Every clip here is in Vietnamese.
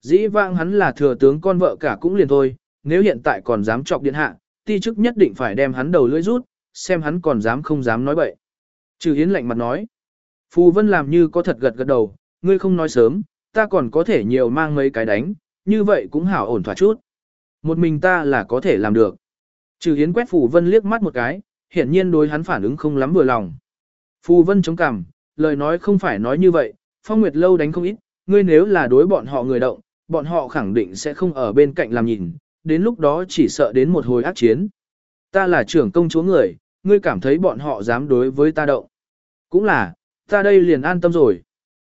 dĩ vãng hắn là thừa tướng con vợ cả cũng liền thôi, nếu hiện tại còn dám chọc điện hạ, ti chức nhất định phải đem hắn đầu lưỡi rút, xem hắn còn dám không dám nói bậy. Trừ Hiến lạnh mặt nói. Phù Vân làm như có thật gật gật đầu, ngươi không nói sớm, ta còn có thể nhiều mang mấy cái đánh, như vậy cũng hảo ổn thỏa chút. Một mình ta là có thể làm được. Trừ Hiến quét Phù Vân liếc mắt một cái, hiển nhiên đối hắn phản ứng không lắm vừa lòng. Phù Vân chống cằm, lời nói không phải nói như vậy, Phong Nguyệt lâu đánh không ít, ngươi nếu là đối bọn họ người động, bọn họ khẳng định sẽ không ở bên cạnh làm nhìn, đến lúc đó chỉ sợ đến một hồi ác chiến. Ta là trưởng công chúa người, ngươi cảm thấy bọn họ dám đối với ta động. Cũng là, ta đây liền an tâm rồi.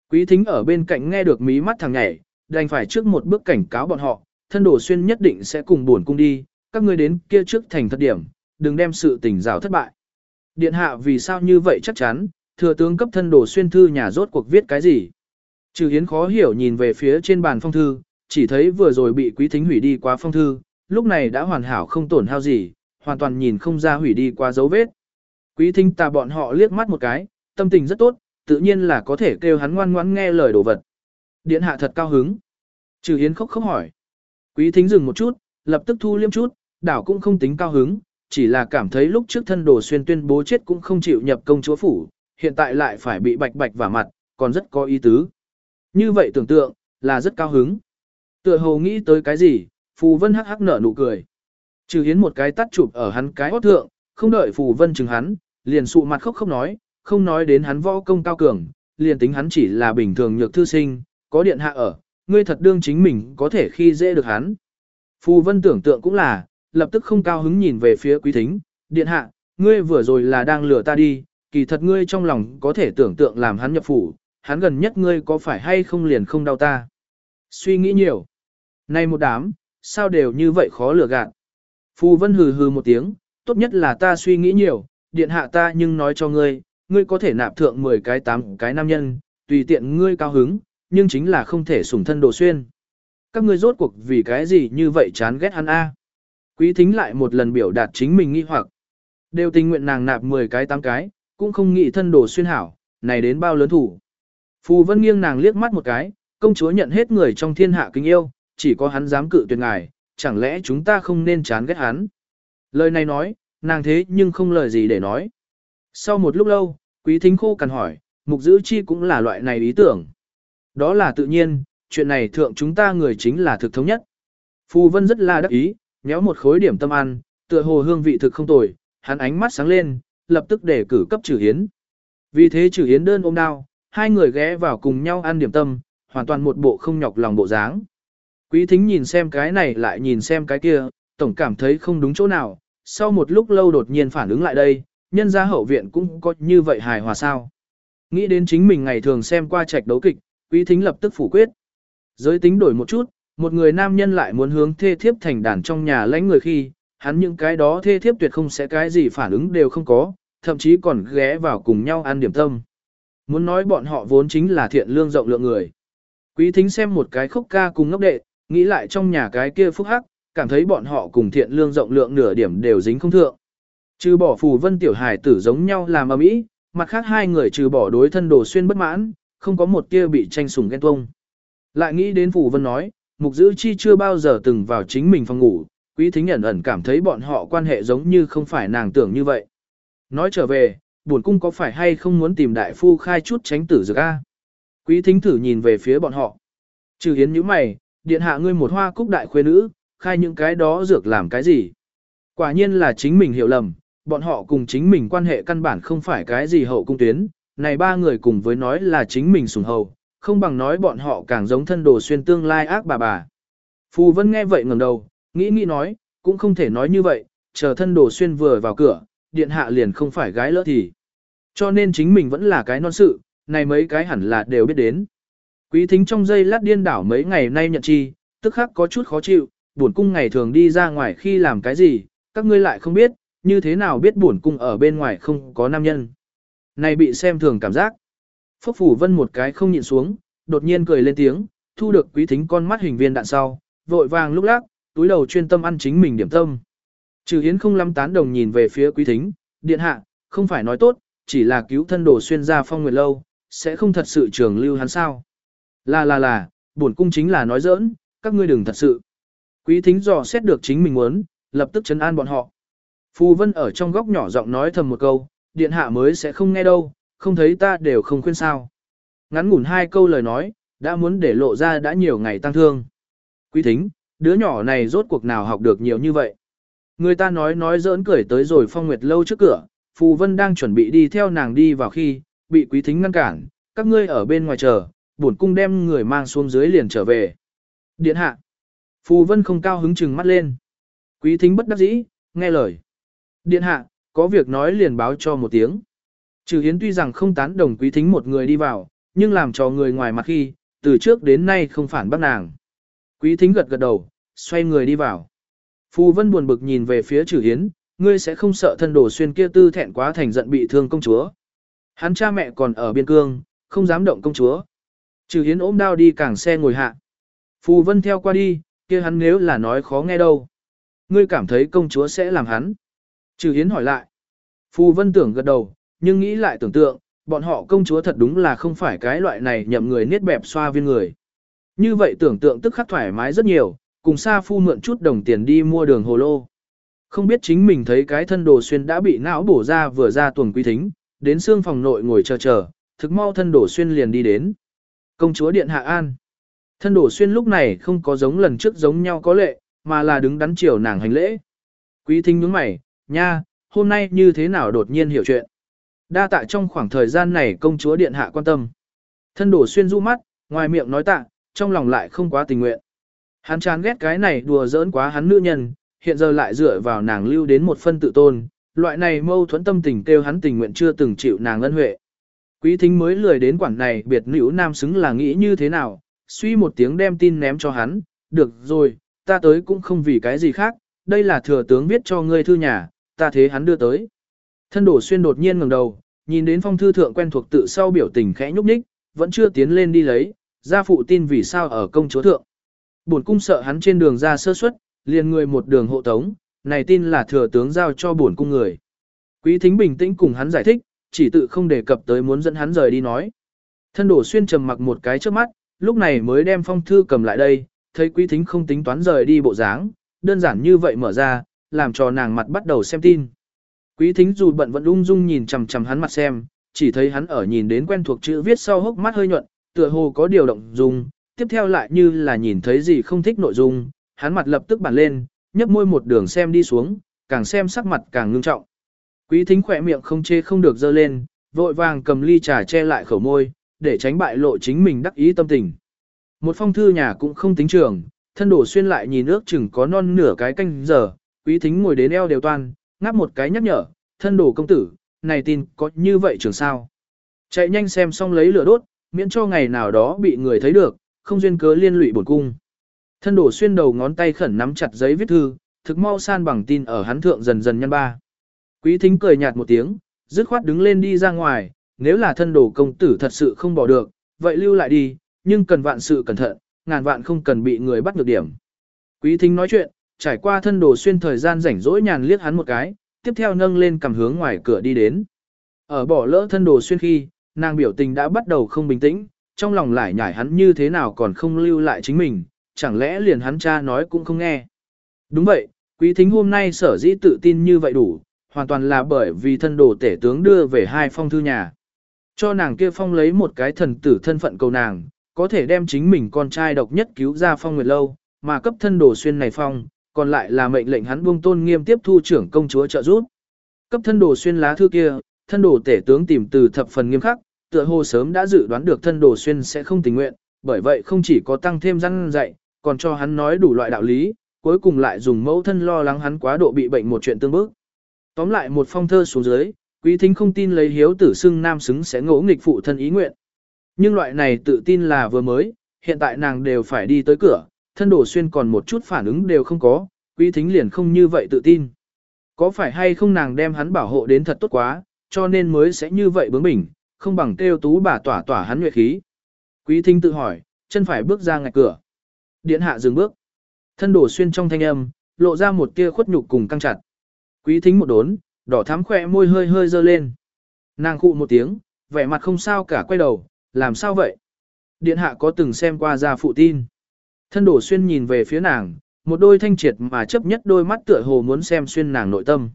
Quý thính ở bên cạnh nghe được mí mắt thằng nhảy, đành phải trước một bước cảnh cáo bọn họ, thân đổ xuyên nhất định sẽ cùng buồn cung đi, các ngươi đến kia trước thành thật điểm, đừng đem sự tình rào thất bại. Điện hạ vì sao như vậy chắc chắn, thừa tướng cấp thân đổ xuyên thư nhà rốt cuộc viết cái gì. Trừ hiến khó hiểu nhìn về phía trên bàn phong thư, chỉ thấy vừa rồi bị quý thính hủy đi qua phong thư, lúc này đã hoàn hảo không tổn hao gì, hoàn toàn nhìn không ra hủy đi qua dấu vết. Quý thính ta bọn họ liếc mắt một cái, tâm tình rất tốt, tự nhiên là có thể kêu hắn ngoan ngoãn nghe lời đồ vật. Điện hạ thật cao hứng. Trừ Hiến khóc khóc hỏi. Quý thính dừng một chút, lập tức thu liêm chút, đảo cũng không tính cao hứng, chỉ là cảm thấy lúc trước thân đồ xuyên tuyên bố chết cũng không chịu nhập công chúa phủ, hiện tại lại phải bị bạch bạch vào mặt, còn rất có ý tứ. Như vậy tưởng tượng, là rất cao hứng. Tựa hồ nghĩ tới cái gì, Phù Vân hắc hắc nở nụ cười. Trừ Hiến một cái tắt chụp ở hắn cái hót thượng, không đợi Phù Vân chừng hắn, liền sụ mặt khóc khóc nói, không nói đến hắn võ công cao cường, liền tính hắn chỉ là bình thường nhược thư sinh, có điện hạ ở, ngươi thật đương chính mình có thể khi dễ được hắn. Phù Vân tưởng tượng cũng là, lập tức không cao hứng nhìn về phía quý thính, điện hạ, ngươi vừa rồi là đang lừa ta đi, kỳ thật ngươi trong lòng có thể tưởng tượng làm hắn nhập phủ, hắn gần nhất ngươi có phải hay không liền không đau ta. Suy nghĩ nhiều. Này một đám, sao đều như vậy khó lừa gạt. Phù Vân hừ hừ một tiếng, tốt nhất là ta suy nghĩ nhiều, điện hạ ta nhưng nói cho ngươi, ngươi có thể nạp thượng 10 cái 8 cái nam nhân, tùy tiện ngươi cao hứng, nhưng chính là không thể sủng thân đồ xuyên. Các ngươi rốt cuộc vì cái gì như vậy chán ghét hắn a? Quý thính lại một lần biểu đạt chính mình nghi hoặc. Đều tình nguyện nàng nạp 10 cái 8 cái, cũng không nghĩ thân đồ xuyên hảo, này đến bao lớn thủ. Phù Vân nghiêng nàng liếc mắt một cái, công chúa nhận hết người trong thiên hạ kính yêu, chỉ có hắn dám cự tuyệt ngài, chẳng lẽ chúng ta không nên chán ghét hắn. Lời này nói, nàng thế nhưng không lời gì để nói. Sau một lúc lâu, quý thính khô cằn hỏi, mục giữ chi cũng là loại này ý tưởng. Đó là tự nhiên, chuyện này thượng chúng ta người chính là thực thống nhất. Phù Vân rất là đắc ý, nhéo một khối điểm tâm ăn, tựa hồ hương vị thực không tồi, hắn ánh mắt sáng lên, lập tức để cử cấp trừ hiến. Vì thế trừ hiến đơn ôm đao, hai người ghé vào cùng nhau ăn điểm tâm, hoàn toàn một bộ không nhọc lòng bộ dáng. Quý thính nhìn xem cái này lại nhìn xem cái kia, tổng cảm thấy không đúng chỗ nào, sau một lúc lâu đột nhiên phản ứng lại đây, nhân gia hậu viện cũng có như vậy hài hòa sao. Nghĩ đến chính mình ngày thường xem qua trạch đấu kịch, quý thính lập tức phủ quyết. Giới tính đổi một chút, một người nam nhân lại muốn hướng thê thiếp thành đàn trong nhà lãnh người khi, hắn những cái đó thê thiếp tuyệt không sẽ cái gì phản ứng đều không có, thậm chí còn ghé vào cùng nhau ăn điểm tâm. Muốn nói bọn họ vốn chính là thiện lương rộng lượng người. Quý thính xem một cái khúc ca cùng ngốc đệ, nghĩ lại trong nhà cái kia phúc hắc, cảm thấy bọn họ cùng thiện lương rộng lượng nửa điểm đều dính không thượng. Trừ bỏ phù vân tiểu hải tử giống nhau làm ở mỹ, mặt khác hai người trừ bỏ đối thân đồ xuyên bất mãn, không có một kia bị tranh sủng ghen tuông. Lại nghĩ đến phù vân nói, mục giữ chi chưa bao giờ từng vào chính mình phòng ngủ, quý thính ẩn ẩn cảm thấy bọn họ quan hệ giống như không phải nàng tưởng như vậy. Nói trở về, buồn cung có phải hay không muốn tìm đại phu khai chút tránh tử dược a? Quý thính thử nhìn về phía bọn họ. Trừ hiến như mày, điện hạ ngươi một hoa cúc đại khuê nữ, khai những cái đó dược làm cái gì? Quả nhiên là chính mình hiểu lầm, bọn họ cùng chính mình quan hệ căn bản không phải cái gì hậu cung tuyến, này ba người cùng với nói là chính mình sùng hầu, không bằng nói bọn họ càng giống thân đồ xuyên tương lai ác bà bà. Phù Vân nghe vậy ngẩng đầu, nghĩ nghĩ nói, cũng không thể nói như vậy, chờ thân đồ xuyên vừa vào cửa, điện hạ liền không phải gái lỡ thì. Cho nên chính mình vẫn là cái non sự, này mấy cái hẳn là đều biết đến. Quý thính trong giây lát điên đảo mấy ngày nay nhận chi, tức khắc có chút khó chịu, buồn cung ngày thường đi ra ngoài khi làm cái gì, các ngươi lại không biết, như thế nào biết buồn cung ở bên ngoài không có nam nhân. Này bị xem thường cảm giác. Phúc Phủ Vân một cái không nhịn xuống, đột nhiên cười lên tiếng, thu được quý thính con mắt hình viên đạn sau, vội vàng lúc lắc, túi đầu chuyên tâm ăn chính mình điểm tâm. Trừ Hiến không lắm tán đồng nhìn về phía quý thính, điện hạ, không phải nói tốt, chỉ là cứu thân đồ xuyên ra phong nguyệt lâu, sẽ không thật sự trường lưu hắn sao. Là là là, bổn cung chính là nói giỡn, các ngươi đừng thật sự. Quý thính dò xét được chính mình muốn, lập tức chấn an bọn họ. Phù Vân ở trong góc nhỏ giọng nói thầm một câu, điện hạ mới sẽ không nghe đâu, không thấy ta đều không khuyên sao. Ngắn ngủn hai câu lời nói, đã muốn để lộ ra đã nhiều ngày tăng thương. Quý thính, đứa nhỏ này rốt cuộc nào học được nhiều như vậy. Người ta nói nói giỡn cười tới rồi phong nguyệt lâu trước cửa, Phù Vân đang chuẩn bị đi theo nàng đi vào khi, bị quý thính ngăn cản, các ngươi ở bên ngoài chờ, bổn cung đem người mang xuống dưới liền trở về. Điện hạ. Phù Vân không cao hứng chừng mắt lên. Quý thính bất đắc dĩ, nghe lời. Điện hạ, có việc nói liền báo cho một tiếng. Trừ Hiến tuy rằng không tán đồng quý thính một người đi vào, nhưng làm cho người ngoài mặt khi, từ trước đến nay không phản bác nàng. Quý thính gật gật đầu, xoay người đi vào. Phù Vân buồn bực nhìn về phía Trử Hiến, ngươi sẽ không sợ thân đồ xuyên kia tư thẹn quá thành giận bị thương công chúa. Hắn cha mẹ còn ở biên cương, không dám động công chúa. Trừ Hiến ôm đao đi cảng xe ngồi hạ. Phù Vân theo qua đi, kia hắn nếu là nói khó nghe đâu. Ngươi cảm thấy công chúa sẽ làm hắn. Trừ Hiến hỏi lại. Phù Vân tưởng gật đầu, nhưng nghĩ lại tưởng tượng, bọn họ công chúa thật đúng là không phải cái loại này nhậm người niết bẹp xoa viên người. Như vậy tưởng tượng tức khắc thoải mái rất nhiều, cùng Sa Phu mượn chút đồng tiền đi mua đường hồ lô. Không biết chính mình thấy cái thân đồ xuyên đã bị não bổ ra vừa ra tuần quý thính, đến xương phòng nội ngồi chờ chờ, thực mau thân đồ xuyên liền đi đến. Công chúa điện hạ an. Thân đồ xuyên lúc này không có giống lần trước giống nhau có lệ, mà là đứng đắn chiều nàng hành lễ. Quý thính nhướng mày, nha, hôm nay như thế nào đột nhiên hiểu chuyện. Đa tạ trong khoảng thời gian này công chúa điện hạ quan tâm. Thân đổ xuyên du mắt, ngoài miệng nói tạ, trong lòng lại không quá tình nguyện. Hắn chán ghét cái này đùa giỡn quá hắn nữ nhân, hiện giờ lại dựa vào nàng lưu đến một phân tự tôn, loại này mâu thuẫn tâm tình kêu hắn tình nguyện chưa từng chịu nàng ân huệ. Quý thính mới lười đến quản này biệt nữ nam xứng là nghĩ như thế nào, suy một tiếng đem tin ném cho hắn, được rồi, ta tới cũng không vì cái gì khác, đây là thừa tướng viết cho ngươi thư nhà, ta thế hắn đưa tới. Thân đổ xuyên đột nhiên ngẩng đầu, nhìn đến phong thư thượng quen thuộc tự sau biểu tình khẽ nhúc nhích, vẫn chưa tiến lên đi lấy, gia phụ tin vì sao ở công chúa thượng. Bổn cung sợ hắn trên đường ra sơ suất, liền người một đường hộ tống, này tin là thừa tướng giao cho bổn cung người. Quý thính bình tĩnh cùng hắn giải thích, chỉ tự không đề cập tới muốn dẫn hắn rời đi nói. Thân đổ xuyên trầm mặc một cái trước mắt, lúc này mới đem phong thư cầm lại đây, thấy quý thính không tính toán rời đi bộ dáng, đơn giản như vậy mở ra, làm cho nàng mặt bắt đầu xem tin. Quý thính dù bận vẫn ung dung nhìn chầm chầm hắn mặt xem, chỉ thấy hắn ở nhìn đến quen thuộc chữ viết sau hốc mắt hơi nhuận, tựa hồ có điều động dung, tiếp theo lại như là nhìn thấy gì không thích nội dung, hắn mặt lập tức bản lên, nhấp môi một đường xem đi xuống, càng xem sắc mặt càng ngưng trọng. Quý thính khỏe miệng không chê không được dơ lên, vội vàng cầm ly trà che lại khẩu môi, để tránh bại lộ chính mình đắc ý tâm tình. Một phong thư nhà cũng không tính trường, thân đổ xuyên lại nhìn ước chừng có non nửa cái canh giờ, quý thính ngồi đến eo đều toan, ngáp một cái nhắc nhở, thân đổ công tử, này tin có như vậy trường sao. Chạy nhanh xem xong lấy lửa đốt, miễn cho ngày nào đó bị người thấy được, không duyên cớ liên lụy bổn cung. Thân đổ xuyên đầu ngón tay khẩn nắm chặt giấy viết thư, thực mau san bằng tin ở hắn thượng dần dần nhân ba. Quý thính cười nhạt một tiếng, dứt khoát đứng lên đi ra ngoài, nếu là thân đồ công tử thật sự không bỏ được, vậy lưu lại đi, nhưng cần vạn sự cẩn thận, ngàn vạn không cần bị người bắt được điểm. Quý thính nói chuyện, trải qua thân đồ xuyên thời gian rảnh rỗi nhàn liếc hắn một cái, tiếp theo nâng lên cầm hướng ngoài cửa đi đến. Ở bỏ lỡ thân đồ xuyên khi, nàng biểu tình đã bắt đầu không bình tĩnh, trong lòng lại nhảy hắn như thế nào còn không lưu lại chính mình, chẳng lẽ liền hắn cha nói cũng không nghe. Đúng vậy, quý thính hôm nay sở dĩ tự tin như vậy đủ, hoàn toàn là bởi vì thân đồ tể tướng đưa về hai phong thư nhà. Cho nàng kia phong lấy một cái thần tử thân phận cầu nàng, có thể đem chính mình con trai độc nhất cứu ra phong nguyệt lâu, mà cấp thân đồ xuyên này phong, còn lại là mệnh lệnh hắn buông tôn nghiêm tiếp thu trưởng công chúa trợ giúp. Cấp thân đồ xuyên lá thư kia, thân đồ tể tướng tìm từ thập phần nghiêm khắc, tựa hồ sớm đã dự đoán được thân đồ xuyên sẽ không tình nguyện, bởi vậy không chỉ có tăng thêm răn dạy, còn cho hắn nói đủ loại đạo lý, cuối cùng lại dùng mẫu thân lo lắng hắn quá độ bị bệnh một chuyện tương bức. Tóm lại một phong thơ xuống dưới, quý thính không tin lấy hiếu tử xưng nam xứng sẽ ngỗ nghịch phụ thân ý nguyện. Nhưng loại này tự tin là vừa mới, hiện tại nàng đều phải đi tới cửa, thân đổ xuyên còn một chút phản ứng đều không có, quý thính liền không như vậy tự tin. Có phải hay không nàng đem hắn bảo hộ đến thật tốt quá, cho nên mới sẽ như vậy bướng bỉnh, không bằng kêu tú bà tỏa tỏa hắn nguyệt khí. Quý thính tự hỏi, chân phải bước ra ngạch cửa. Điện hạ dừng bước. Thân đổ xuyên trong thanh âm, lộ ra một tia khuất nhục cùng căng chặt. Quý thính một đốn, đỏ thắm khỏe môi hơi hơi dơ lên. Nàng khụ một tiếng, vẻ mặt không sao cả quay đầu, làm sao vậy? Điện hạ có từng xem qua gia phụ tin. Thân đổ xuyên nhìn về phía nàng, một đôi thanh triệt mà chấp nhất đôi mắt tựa hồ muốn xem xuyên nàng nội tâm.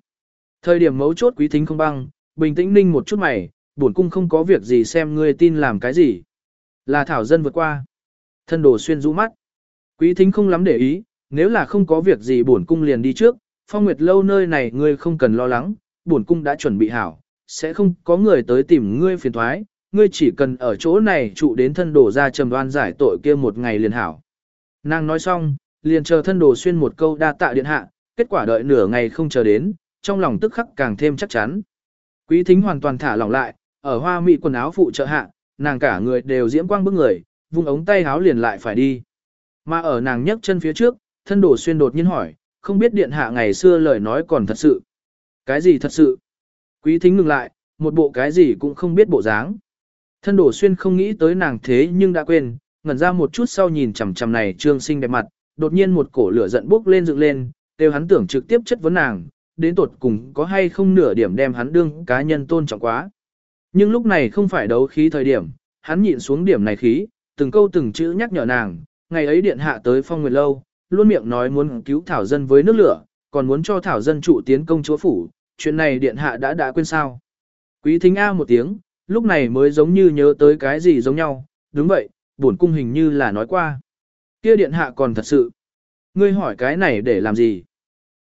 Thời điểm mấu chốt quý thính không băng, bình tĩnh ninh một chút mày, bổn cung không có việc gì xem ngươi tin làm cái gì. Là thảo dân vượt qua. Thân đồ xuyên rũ mắt. Quý thính không lắm để ý, nếu là không có việc gì bổn cung liền đi trước, phong nguyệt lâu nơi này ngươi không cần lo lắng, bổn cung đã chuẩn bị hảo, sẽ không có người tới tìm ngươi phiền thoái, ngươi chỉ cần ở chỗ này trụ đến thân đồ ra trầm đoan giải tội kia một ngày liền hảo. Nàng nói xong, liền chờ thân đồ xuyên một câu đa tạ điện hạ, kết quả đợi nửa ngày không chờ đến, trong lòng tức khắc càng thêm chắc chắn. Quý thính hoàn toàn thả lỏng lại, ở hoa mỹ quần áo phụ trợ hạ, nàng cả người đều diễm quang bức người, vung ống tay háo liền lại phải đi. Mà ở nàng nhấc chân phía trước, thân đổ xuyên đột nhiên hỏi, không biết điện hạ ngày xưa lời nói còn thật sự. Cái gì thật sự? Quý thính ngừng lại, một bộ cái gì cũng không biết bộ dáng. Thân đổ xuyên không nghĩ tới nàng thế nhưng đã quên, ngẩn ra một chút sau nhìn chằm chằm này trương sinh đẹp mặt, đột nhiên một cổ lửa giận bốc lên dựng lên, đều hắn tưởng trực tiếp chất vấn nàng, đến tột cùng có hay không nửa điểm đem hắn đương cá nhân tôn trọng quá. Nhưng lúc này không phải đấu khí thời điểm, hắn nhịn xuống điểm này khí, từng câu từng chữ nhắc nhở nàng, ngày ấy điện hạ tới phong nguyệt lâu, luôn miệng nói muốn cứu thảo dân với nước lửa, còn muốn cho thảo dân trụ tiến công chúa phủ, chuyện này điện hạ đã đã quên sao. Quý thính A một tiếng, lúc này mới giống như nhớ tới cái gì giống nhau, đúng vậy, bổn cung hình như là nói qua. Kia điện hạ còn thật sự. Ngươi hỏi cái này để làm gì?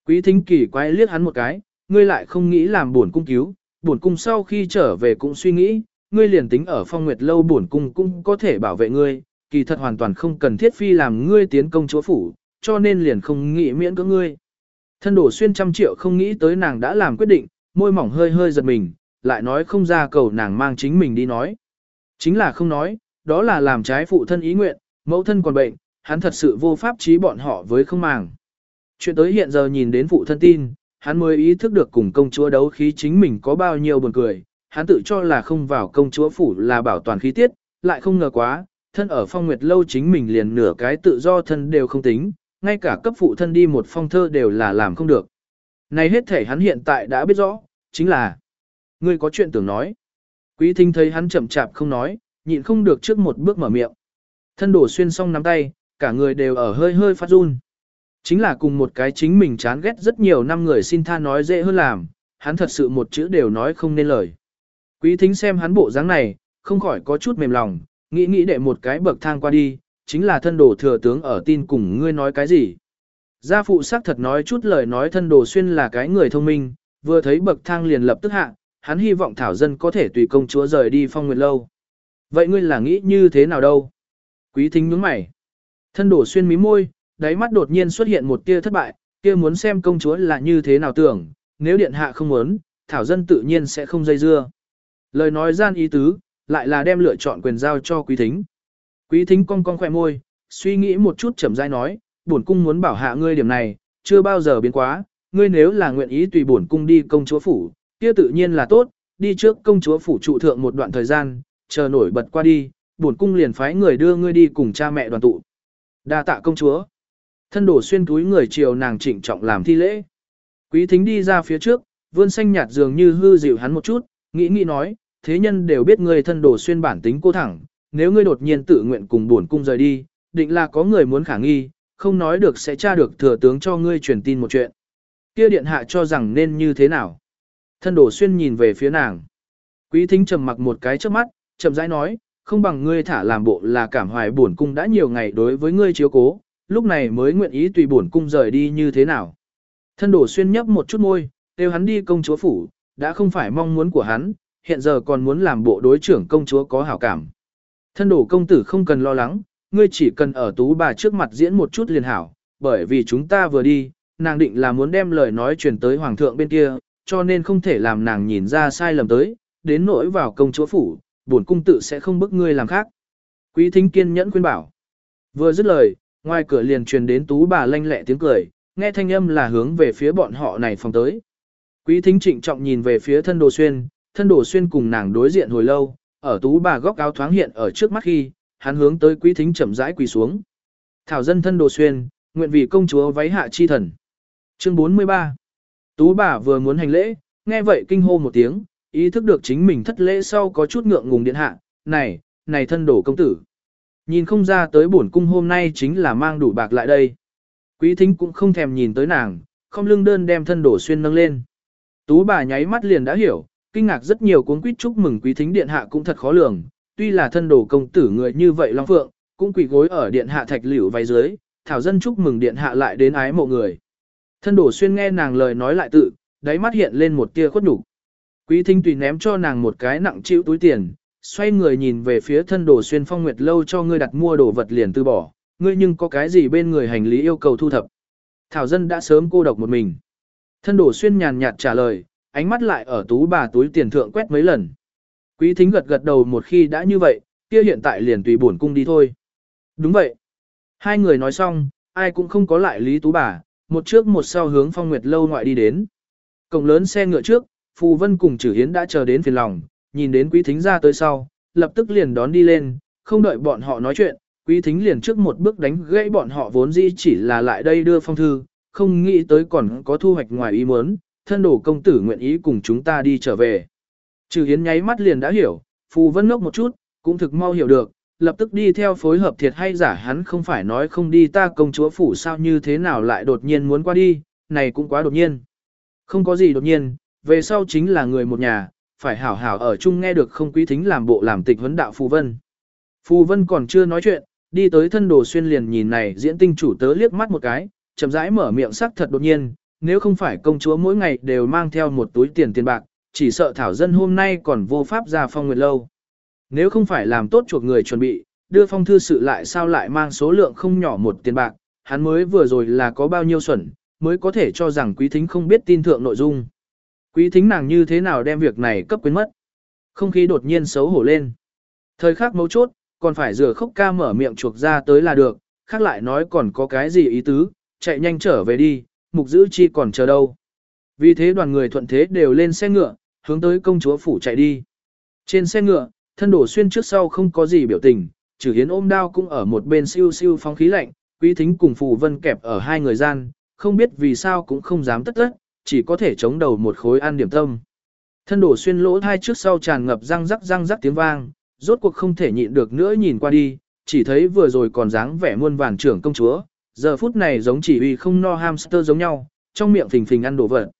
Quý thính kỳ quay liếc hắn một cái, ngươi lại không nghĩ làm bổn cung cứu, bổn cung sau khi trở về cũng suy nghĩ, ngươi liền tính ở phong nguyệt lâu bổn cung cũng có thể bảo vệ ngươi, kỳ thật hoàn toàn không cần thiết phi làm ngươi tiến công chúa phủ, cho nên liền không nghĩ miễn cưỡng ngươi. Thân đổ xuyên trăm triệu không nghĩ tới nàng đã làm quyết định, môi mỏng hơi hơi giật mình, lại nói không ra cầu nàng mang chính mình đi nói. Chính là không nói, đó là làm trái phụ thân ý nguyện, mẫu thân còn bệnh, hắn thật sự vô pháp trí bọn họ với không màng. Chuyện tới hiện giờ nhìn đến phụ thân tin, hắn mới ý thức được cùng công chúa đấu khí chính mình có bao nhiêu buồn cười, hắn tự cho là không vào công chúa phủ là bảo toàn khí tiết, lại không ngờ quá, thân ở phong nguyệt lâu chính mình liền nửa cái tự do thân đều không tính, ngay cả cấp phụ thân đi một phong thơ đều là làm không được. Này hết thể hắn hiện tại đã biết rõ, chính là Ngươi có chuyện tưởng nói. Quý thính thấy hắn chậm chạp không nói, nhịn không được trước một bước mở miệng. Thân đổ xuyên xong nắm tay, cả người đều ở hơi hơi phát run. Chính là cùng một cái chính mình chán ghét rất nhiều năm người xin tha nói dễ hơn làm, hắn thật sự một chữ đều nói không nên lời. Quý thính xem hắn bộ dáng này, không khỏi có chút mềm lòng, nghĩ nghĩ để một cái bậc thang qua đi, chính là thân đồ thừa tướng ở tin cùng ngươi nói cái gì. Gia phụ xác thật nói chút lời nói thân đồ xuyên là cái người thông minh, vừa thấy bậc thang liền lập tức hạ, hắn hy vọng thảo dân có thể tùy công chúa rời đi phong nguyệt lâu. Vậy ngươi là nghĩ như thế nào đâu? Quý thính nhướng mày. Thân đồ xuyên mí môi, đáy mắt đột nhiên xuất hiện một tia thất bại, kia muốn xem công chúa là như thế nào tưởng, nếu điện hạ không muốn, thảo dân tự nhiên sẽ không dây dưa. Lời nói gian ý tứ, lại là đem lựa chọn quyền giao cho quý thính. Quý thính cong cong khỏe môi, suy nghĩ một chút chậm rãi nói, bổn cung muốn bảo hạ ngươi điểm này, chưa bao giờ biến quá, ngươi nếu là nguyện ý tùy bổn cung đi công chúa phủ, kia tự nhiên là tốt, đi trước công chúa phủ trụ thượng một đoạn thời gian, chờ nổi bật qua đi, bổn cung liền phái người đưa ngươi đi cùng cha mẹ đoàn tụ. Đa tạ công chúa. Thân đổ xuyên túi người chiều nàng trịnh trọng làm thi lễ. Quý thính đi ra phía trước, vươn xanh nhạt dường như hư dịu hắn một chút, nghĩ nghĩ nói, thế nhân đều biết ngươi thân đổ xuyên bản tính cô thẳng, nếu ngươi đột nhiên tự nguyện cùng buồn cung rời đi, định là có người muốn khả nghi, không nói được sẽ tra được thừa tướng cho ngươi truyền tin một chuyện. Kia điện hạ cho rằng nên như thế nào? Thân đổ xuyên nhìn về phía nàng. Quý thính trầm mặc một cái trước mắt, chậm rãi nói, không bằng ngươi thả làm bộ là cảm hoài buồn cung đã nhiều ngày đối với ngươi chiếu cố, lúc này mới nguyện ý tùy bổn cung rời đi như thế nào. Thân đổ xuyên nhấp một chút môi, kêu hắn đi công chúa phủ, đã không phải mong muốn của hắn, hiện giờ còn muốn làm bộ đối trưởng công chúa có hảo cảm. Thân đổ công tử không cần lo lắng, ngươi chỉ cần ở tú bà trước mặt diễn một chút liền hảo, bởi vì chúng ta vừa đi, nàng định là muốn đem lời nói truyền tới hoàng thượng bên kia, cho nên không thể làm nàng nhìn ra sai lầm tới, đến nỗi vào công chúa phủ, bổn cung tự sẽ không bức ngươi làm khác. Quý thính kiên nhẫn khuyên bảo. Vừa dứt lời, ngoài cửa liền truyền đến tú bà lanh lẹ tiếng cười, nghe thanh âm là hướng về phía bọn họ này phòng tới. Quý thính trịnh trọng nhìn về phía thân đồ xuyên, thân đồ xuyên cùng nàng đối diện hồi lâu, ở tú bà góc áo thoáng hiện ở trước mắt khi, hắn hướng tới quý thính chậm rãi quỳ xuống. Thảo dân thân đồ xuyên, nguyện vì công chúa váy hạ chi thần. Chương 43 Tú bà vừa muốn hành lễ, nghe vậy kinh hô một tiếng, ý thức được chính mình thất lễ sau có chút ngượng ngùng điện hạ, này, này thân đồ công tử. Nhìn không ra tới bổn cung hôm nay chính là mang đủ bạc lại đây. Quý thính cũng không thèm nhìn tới nàng, không lưng đơn đem thân đổ xuyên nâng lên. Tú bà nháy mắt liền đã hiểu, kinh ngạc rất nhiều cuốn quýt chúc mừng quý thính điện hạ cũng thật khó lường, tuy là thân đồ công tử người như vậy Long Phượng, cũng quỳ gối ở điện hạ thạch liễu váy dưới, thảo dân chúc mừng điện hạ lại đến ái mộ người. Thân đổ xuyên nghe nàng lời nói lại tự, đáy mắt hiện lên một tia khuất nhục. Quý thính tùy ném cho nàng một cái nặng chịu túi tiền, xoay người nhìn về phía thân đồ xuyên phong nguyệt lâu cho ngươi đặt mua đồ vật liền từ bỏ, ngươi nhưng có cái gì bên người hành lý yêu cầu thu thập. Thảo dân đã sớm cô độc một mình. Thân đồ xuyên nhàn nhạt trả lời, ánh mắt lại ở tú bà túi tiền thượng quét mấy lần. Quý thính gật gật đầu một khi đã như vậy, kia hiện tại liền tùy bổn cung đi thôi. Đúng vậy. Hai người nói xong, ai cũng không có lại lý tú bà, một trước một sau hướng phong nguyệt lâu ngoại đi đến. Cổng lớn xe ngựa trước, Phù Vân cùng Trử Hiến đã chờ đến phiền lòng, nhìn đến quý thính ra tới sau, lập tức liền đón đi lên, không đợi bọn họ nói chuyện, quý thính liền trước một bước đánh gãy bọn họ vốn dĩ chỉ là lại đây đưa phong thư, không nghĩ tới còn có thu hoạch ngoài ý muốn, thân đổ công tử nguyện ý cùng chúng ta đi trở về. Trừ Hiến nháy mắt liền đã hiểu, Phù Vân ngốc một chút, cũng thực mau hiểu được, lập tức đi theo phối hợp thiệt hay giả hắn không phải nói không đi ta công chúa phủ sao như thế nào lại đột nhiên muốn qua đi, này cũng quá đột nhiên. Không có gì đột nhiên, về sau chính là người một nhà, phải hảo hảo ở chung nghe được không quý thính làm bộ làm tịch huấn đạo Phù Vân. Phù Vân còn chưa nói chuyện, đi tới thân đồ xuyên liền nhìn này diễn tinh chủ tớ liếc mắt một cái, chậm rãi mở miệng sắc thật đột nhiên, nếu không phải công chúa mỗi ngày đều mang theo một túi tiền tiền bạc, chỉ sợ thảo dân hôm nay còn vô pháp ra phong nguyệt lâu. Nếu không phải làm tốt chuộc người chuẩn bị, đưa phong thư sự lại sao lại mang số lượng không nhỏ một tiền bạc, hắn mới vừa rồi là có bao nhiêu xuẩn, mới có thể cho rằng quý thính không biết tin thượng nội dung. Quý thính nàng như thế nào đem việc này cấp quyến mất. Không khí đột nhiên xấu hổ lên. Thời khắc mấu chốt, còn phải rửa khóc ca mở miệng chuộc ra tới là được, khác lại nói còn có cái gì ý tứ, chạy nhanh trở về đi, mục giữ chi còn chờ đâu. Vì thế đoàn người thuận thế đều lên xe ngựa, hướng tới công chúa phủ chạy đi. Trên xe ngựa, thân đổ xuyên trước sau không có gì biểu tình, trừ hiến ôm đao cũng ở một bên siêu siêu phong khí lạnh, quý thính cùng phù vân kẹp ở hai người gian, không biết vì sao cũng không dám tất tất, chỉ có thể chống đầu một khối ăn điểm tâm. Thân đổ xuyên lỗ hai trước sau tràn ngập răng rắc răng rắc tiếng vang, rốt cuộc không thể nhịn được nữa nhìn qua đi, chỉ thấy vừa rồi còn dáng vẻ muôn vàn trưởng công chúa, giờ phút này giống chỉ uy không no hamster giống nhau, trong miệng phình phình ăn đồ vật.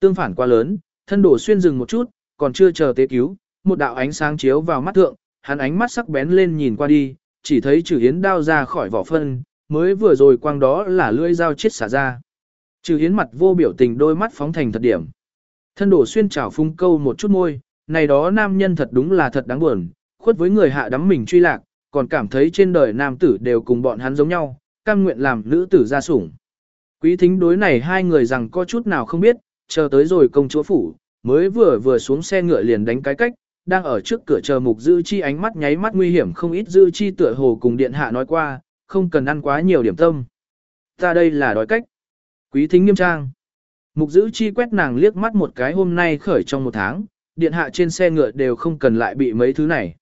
Tương phản quá lớn, thân đổ xuyên dừng một chút, còn chưa chờ tế cứu, một đạo ánh sáng chiếu vào mắt thượng, hắn ánh mắt sắc bén lên nhìn qua đi, chỉ thấy trừ yến đao ra khỏi vỏ phân, mới vừa rồi quang đó là lưỡi dao chết xả ra. Trừ hiến mặt vô biểu tình đôi mắt phóng thành thật điểm. Thân đổ xuyên trào phung câu một chút môi, này đó nam nhân thật đúng là thật đáng buồn, khuất với người hạ đắm mình truy lạc, còn cảm thấy trên đời nam tử đều cùng bọn hắn giống nhau, cam nguyện làm nữ tử ra sủng. Quý thính đối này hai người rằng có chút nào không biết, chờ tới rồi công chúa phủ, mới vừa vừa xuống xe ngựa liền đánh cái cách, đang ở trước cửa chờ mục dư chi ánh mắt nháy mắt nguy hiểm không ít dư chi tựa hồ cùng điện hạ nói qua, không cần ăn quá nhiều điểm tâm. Ta đây là đói cách. Quý thính nghiêm trang. Mục dữ chi quét nàng liếc mắt một cái hôm nay khởi trong một tháng, điện hạ trên xe ngựa đều không cần lại bị mấy thứ này.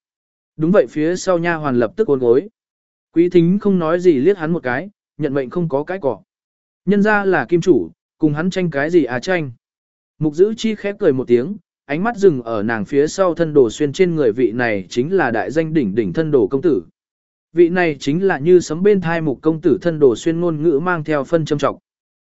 Đúng vậy phía sau nha hoàn lập tức ôn gối. Quý thính không nói gì liếc hắn một cái, nhận mệnh không có cái cỏ. Nhân ra là kim chủ, cùng hắn tranh cái gì à tranh. Mục dữ chi khép cười một tiếng, ánh mắt dừng ở nàng phía sau thân đồ xuyên trên người vị này chính là đại danh đỉnh đỉnh thân đồ công tử. Vị này chính là như sấm bên thai mục công tử thân đồ xuyên ngôn ngữ mang theo phân châm trọng.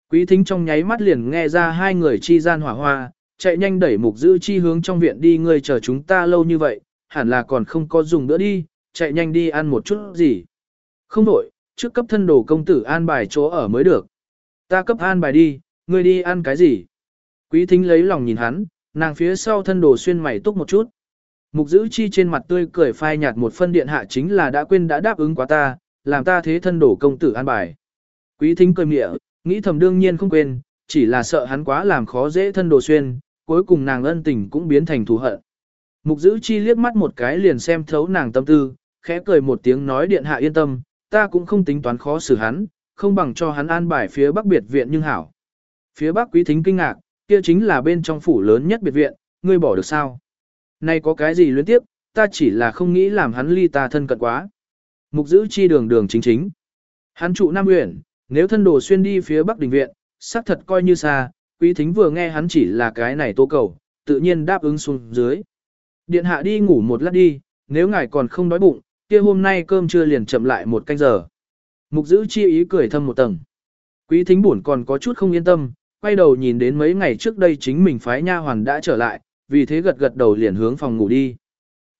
Quý thính trong nháy mắt liền nghe ra hai người chi gian hỏa hoa, chạy nhanh đẩy mục giữ chi hướng trong viện đi ngươi chờ chúng ta lâu như vậy, hẳn là còn không có dùng nữa đi, chạy nhanh đi ăn một chút gì. Không đổi, trước cấp thân đồ công tử an bài chỗ ở mới được. Ta cấp an bài đi, ngươi đi ăn cái gì? Quý thính lấy lòng nhìn hắn, nàng phía sau thân đồ xuyên mày túc một chút. Mục giữ chi trên mặt tươi cười phai nhạt một phân điện hạ chính là đã quên đã đáp ứng quá ta, làm ta thế thân đồ công tử an bài. Quý thính cười mịa, Nghĩ thầm đương nhiên không quên, chỉ là sợ hắn quá làm khó dễ thân đồ xuyên, cuối cùng nàng ân tình cũng biến thành thù hận. Mục giữ chi liếc mắt một cái liền xem thấu nàng tâm tư, khẽ cười một tiếng nói điện hạ yên tâm, ta cũng không tính toán khó xử hắn, không bằng cho hắn an bài phía bắc biệt viện nhưng hảo. Phía bắc quý thính kinh ngạc, kia chính là bên trong phủ lớn nhất biệt viện, ngươi bỏ được sao? Nay có cái gì luyến tiếp, ta chỉ là không nghĩ làm hắn ly ta thân cận quá. Mục giữ chi đường đường chính chính. Hắn trụ Nam Uyển, nếu thân đồ xuyên đi phía Bắc Đình Viện, xác thật coi như xa, quý thính vừa nghe hắn chỉ là cái này tô cầu, tự nhiên đáp ứng xuống dưới. Điện hạ đi ngủ một lát đi, nếu ngài còn không đói bụng, kia hôm nay cơm trưa liền chậm lại một canh giờ. Mục giữ chi ý cười thâm một tầng. Quý thính buồn còn có chút không yên tâm, quay đầu nhìn đến mấy ngày trước đây chính mình phái nha hoàn đã trở lại, vì thế gật gật đầu liền hướng phòng ngủ đi.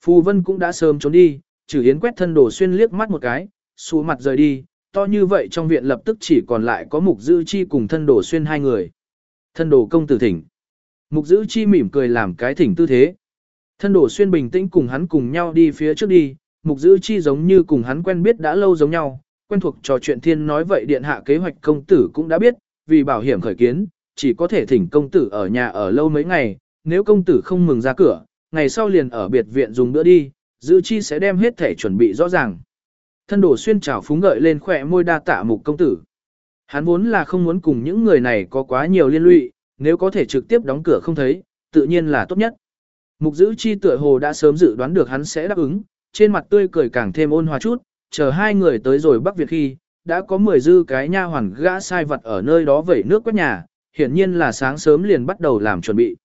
Phù Vân cũng đã sớm trốn đi, trừ Yến quét thân đồ xuyên liếc mắt một cái, xù mặt rời đi, to như vậy trong viện lập tức chỉ còn lại có mục dư chi cùng thân đồ xuyên hai người. Thân đồ công tử thỉnh. Mục dư chi mỉm cười làm cái thỉnh tư thế. Thân đồ xuyên bình tĩnh cùng hắn cùng nhau đi phía trước đi, mục dư chi giống như cùng hắn quen biết đã lâu giống nhau, quen thuộc trò chuyện thiên nói vậy điện hạ kế hoạch công tử cũng đã biết, vì bảo hiểm khởi kiến, chỉ có thể thỉnh công tử ở nhà ở lâu mấy ngày, nếu công tử không mừng ra cửa, ngày sau liền ở biệt viện dùng bữa đi, dư chi sẽ đem hết thể chuẩn bị rõ ràng. Thân đổ xuyên trào phúng gợi lên khỏe môi đa tạ mục công tử. Hắn vốn là không muốn cùng những người này có quá nhiều liên lụy, nếu có thể trực tiếp đóng cửa không thấy, tự nhiên là tốt nhất. Mục giữ chi tựa hồ đã sớm dự đoán được hắn sẽ đáp ứng, trên mặt tươi cười càng thêm ôn hòa chút, chờ hai người tới rồi Bắc Việt khi, đã có 10 dư cái nha hoàn gã sai vật ở nơi đó vẩy nước quét nhà, hiển nhiên là sáng sớm liền bắt đầu làm chuẩn bị.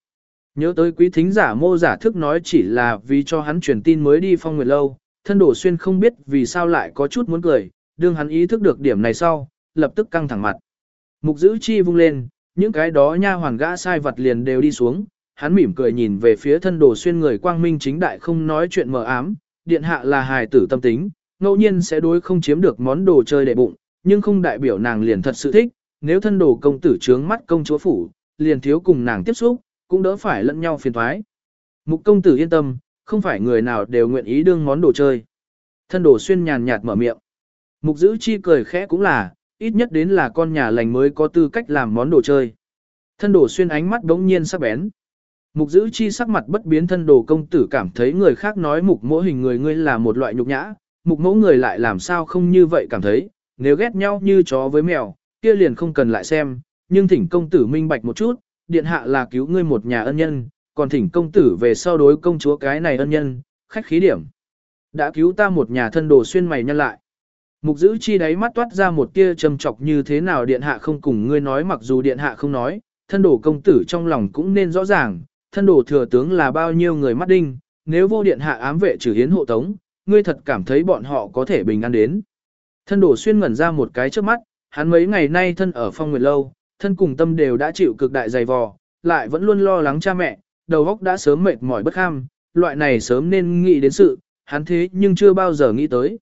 Nhớ tới quý thính giả mô giả thức nói chỉ là vì cho hắn truyền tin mới đi phong nguyệt lâu, thân đổ xuyên không biết vì sao lại có chút muốn cười, đương hắn ý thức được điểm này sau, lập tức căng thẳng mặt. Mục giữ chi vung lên, những cái đó nha hoàn gã sai vật liền đều đi xuống, hắn mỉm cười nhìn về phía thân đồ xuyên người quang minh chính đại không nói chuyện mờ ám, điện hạ là hài tử tâm tính, ngẫu nhiên sẽ đối không chiếm được món đồ chơi để bụng, nhưng không đại biểu nàng liền thật sự thích, nếu thân đồ công tử trướng mắt công chúa phủ, liền thiếu cùng nàng tiếp xúc, cũng đỡ phải lẫn nhau phiền thoái. Mục công tử yên tâm, không phải người nào đều nguyện ý đương món đồ chơi. Thân đồ xuyên nhàn nhạt mở miệng. Mục giữ chi cười khẽ cũng là, ít nhất đến là con nhà lành mới có tư cách làm món đồ chơi. Thân đồ xuyên ánh mắt đống nhiên sắc bén. Mục giữ chi sắc mặt bất biến thân đồ công tử cảm thấy người khác nói mục mỗ hình người ngươi là một loại nhục nhã, mục mẫu người lại làm sao không như vậy cảm thấy, nếu ghét nhau như chó với mèo, kia liền không cần lại xem, nhưng thỉnh công tử minh bạch một chút, điện hạ là cứu ngươi một nhà ân nhân, còn thỉnh công tử về sau đối công chúa cái này ân nhân, khách khí điểm. Đã cứu ta một nhà thân đồ xuyên mày nhân lại. Mục giữ chi đáy mắt toát ra một tia trầm trọc như thế nào điện hạ không cùng ngươi nói mặc dù điện hạ không nói, thân đồ công tử trong lòng cũng nên rõ ràng, thân đồ thừa tướng là bao nhiêu người mắt đinh, nếu vô điện hạ ám vệ trừ hiến hộ tống, ngươi thật cảm thấy bọn họ có thể bình an đến. Thân đồ xuyên ngẩn ra một cái trước mắt, hắn mấy ngày nay thân ở phong nguyệt lâu, thân cùng tâm đều đã chịu cực đại dày vò, lại vẫn luôn lo lắng cha mẹ, đầu óc đã sớm mệt mỏi bất kham, loại này sớm nên nghĩ đến sự, hắn thế nhưng chưa bao giờ nghĩ tới.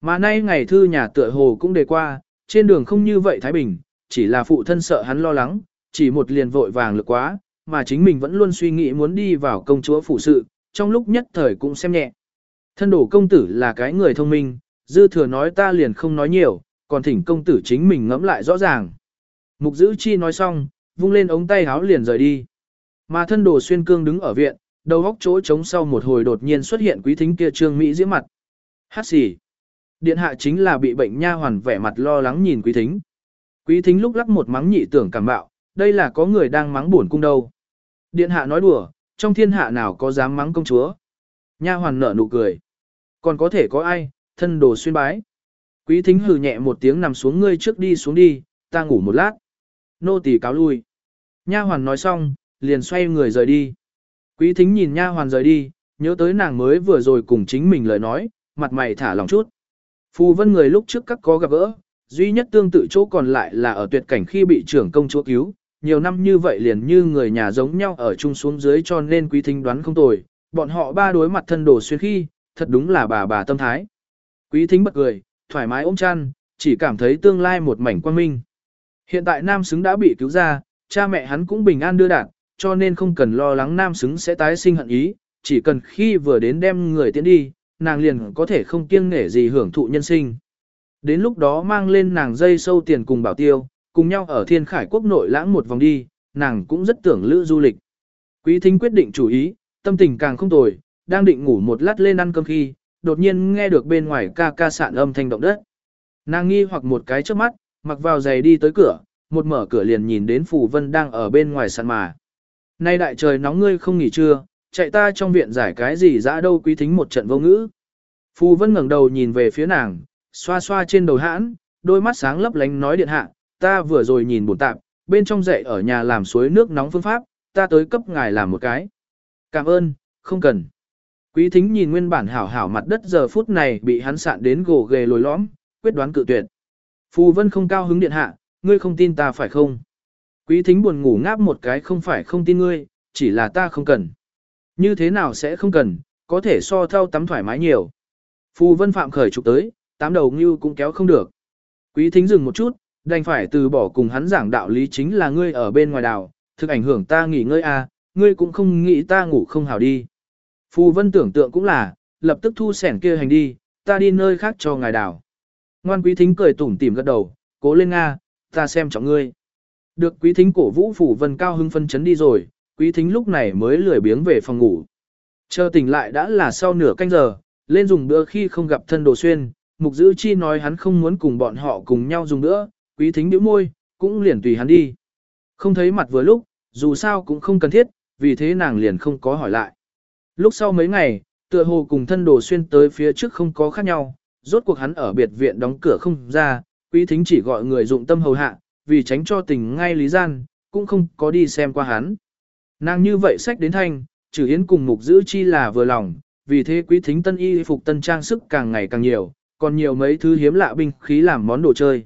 Mà nay ngày thư nhà tựa hồ cũng đề qua, trên đường không như vậy Thái Bình, chỉ là phụ thân sợ hắn lo lắng, chỉ một liền vội vàng lực quá, mà chính mình vẫn luôn suy nghĩ muốn đi vào công chúa phụ sự, trong lúc nhất thời cũng xem nhẹ. Thân đổ công tử là cái người thông minh, dư thừa nói ta liền không nói nhiều, còn thỉnh công tử chính mình ngẫm lại rõ ràng. Mục giữ chi nói xong, vung lên ống tay háo liền rời đi. Mà thân đồ xuyên cương đứng ở viện, đầu góc chỗ trống sau một hồi đột nhiên xuất hiện quý thính kia trương Mỹ diễm mặt. Hát xỉ. Điện hạ chính là bị bệnh nha hoàn vẻ mặt lo lắng nhìn quý thính. Quý thính lúc lắc một mắng nhị tưởng cảm bạo, đây là có người đang mắng buồn cung đâu. Điện hạ nói đùa, trong thiên hạ nào có dám mắng công chúa. Nha hoàn nở nụ cười. Còn có thể có ai, thân đồ xuyên bái. Quý thính hừ nhẹ một tiếng nằm xuống ngươi trước đi xuống đi, ta ngủ một lát. Nô tỳ cáo lui. Nha hoàn nói xong, liền xoay người rời đi. Quý thính nhìn nha hoàn rời đi, nhớ tới nàng mới vừa rồi cùng chính mình lời nói, mặt mày thả lòng chút. Phù vân người lúc trước các có gặp gỡ, duy nhất tương tự chỗ còn lại là ở tuyệt cảnh khi bị trưởng công chúa cứu, nhiều năm như vậy liền như người nhà giống nhau ở chung xuống dưới cho nên quý thính đoán không tồi, bọn họ ba đối mặt thân đồ xuyên khi, thật đúng là bà bà tâm thái. Quý thính bật cười, thoải mái ôm chăn, chỉ cảm thấy tương lai một mảnh quang minh. Hiện tại nam xứng đã bị cứu ra, cha mẹ hắn cũng bình an đưa đạt, cho nên không cần lo lắng nam xứng sẽ tái sinh hận ý, chỉ cần khi vừa đến đem người tiến đi, nàng liền có thể không kiêng nể gì hưởng thụ nhân sinh. Đến lúc đó mang lên nàng dây sâu tiền cùng bảo tiêu, cùng nhau ở thiên khải quốc nội lãng một vòng đi, nàng cũng rất tưởng lữ du lịch. Quý thính quyết định chủ ý, tâm tình càng không tồi, đang định ngủ một lát lên ăn cơm khi, đột nhiên nghe được bên ngoài ca ca sạn âm thanh động đất. Nàng nghi hoặc một cái trước mắt, mặc vào giày đi tới cửa, một mở cửa liền nhìn đến Phù Vân đang ở bên ngoài sàn mà. Nay đại trời nóng ngươi không nghỉ trưa, chạy ta trong viện giải cái gì dã đâu quý thính một trận vô ngữ. Phù Vân ngẩng đầu nhìn về phía nàng, xoa xoa trên đầu hãn, đôi mắt sáng lấp lánh nói điện hạ, ta vừa rồi nhìn buồn tạm, bên trong dậy ở nhà làm suối nước nóng phương pháp, ta tới cấp ngài làm một cái. Cảm ơn, không cần. Quý thính nhìn nguyên bản hảo hảo mặt đất giờ phút này bị hắn sạn đến gồ ghề lồi lõm, quyết đoán cự tuyệt. Phù vân không cao hứng điện hạ, ngươi không tin ta phải không? Quý thính buồn ngủ ngáp một cái không phải không tin ngươi, chỉ là ta không cần. Như thế nào sẽ không cần, có thể so thao tắm thoải mái nhiều. Phù vân phạm khởi trục tới, tám đầu ngưu cũng kéo không được. Quý thính dừng một chút, đành phải từ bỏ cùng hắn giảng đạo lý chính là ngươi ở bên ngoài đảo, thực ảnh hưởng ta nghỉ ngơi à, ngươi cũng không nghĩ ta ngủ không hảo đi. Phù vân tưởng tượng cũng là, lập tức thu sẻn kia hành đi, ta đi nơi khác cho ngài đảo. Ngoan quý thính cười tủm tỉm gật đầu, cố lên Nga, ta xem trọng ngươi. Được quý thính cổ vũ phủ vân cao hưng phân chấn đi rồi, quý thính lúc này mới lười biếng về phòng ngủ. Chờ tỉnh lại đã là sau nửa canh giờ, lên dùng bữa khi không gặp thân đồ xuyên, mục giữ chi nói hắn không muốn cùng bọn họ cùng nhau dùng bữa, quý thính bĩu môi, cũng liền tùy hắn đi. Không thấy mặt vừa lúc, dù sao cũng không cần thiết, vì thế nàng liền không có hỏi lại. Lúc sau mấy ngày, tựa hồ cùng thân đồ xuyên tới phía trước không có khác nhau, rốt cuộc hắn ở biệt viện đóng cửa không ra, quý thính chỉ gọi người dụng tâm hầu hạ, vì tránh cho tình ngay lý gian, cũng không có đi xem qua hắn. Nàng như vậy sách đến thanh, trừ hiến cùng mục giữ chi là vừa lòng, vì thế quý thính tân y phục tân trang sức càng ngày càng nhiều, còn nhiều mấy thứ hiếm lạ binh khí làm món đồ chơi.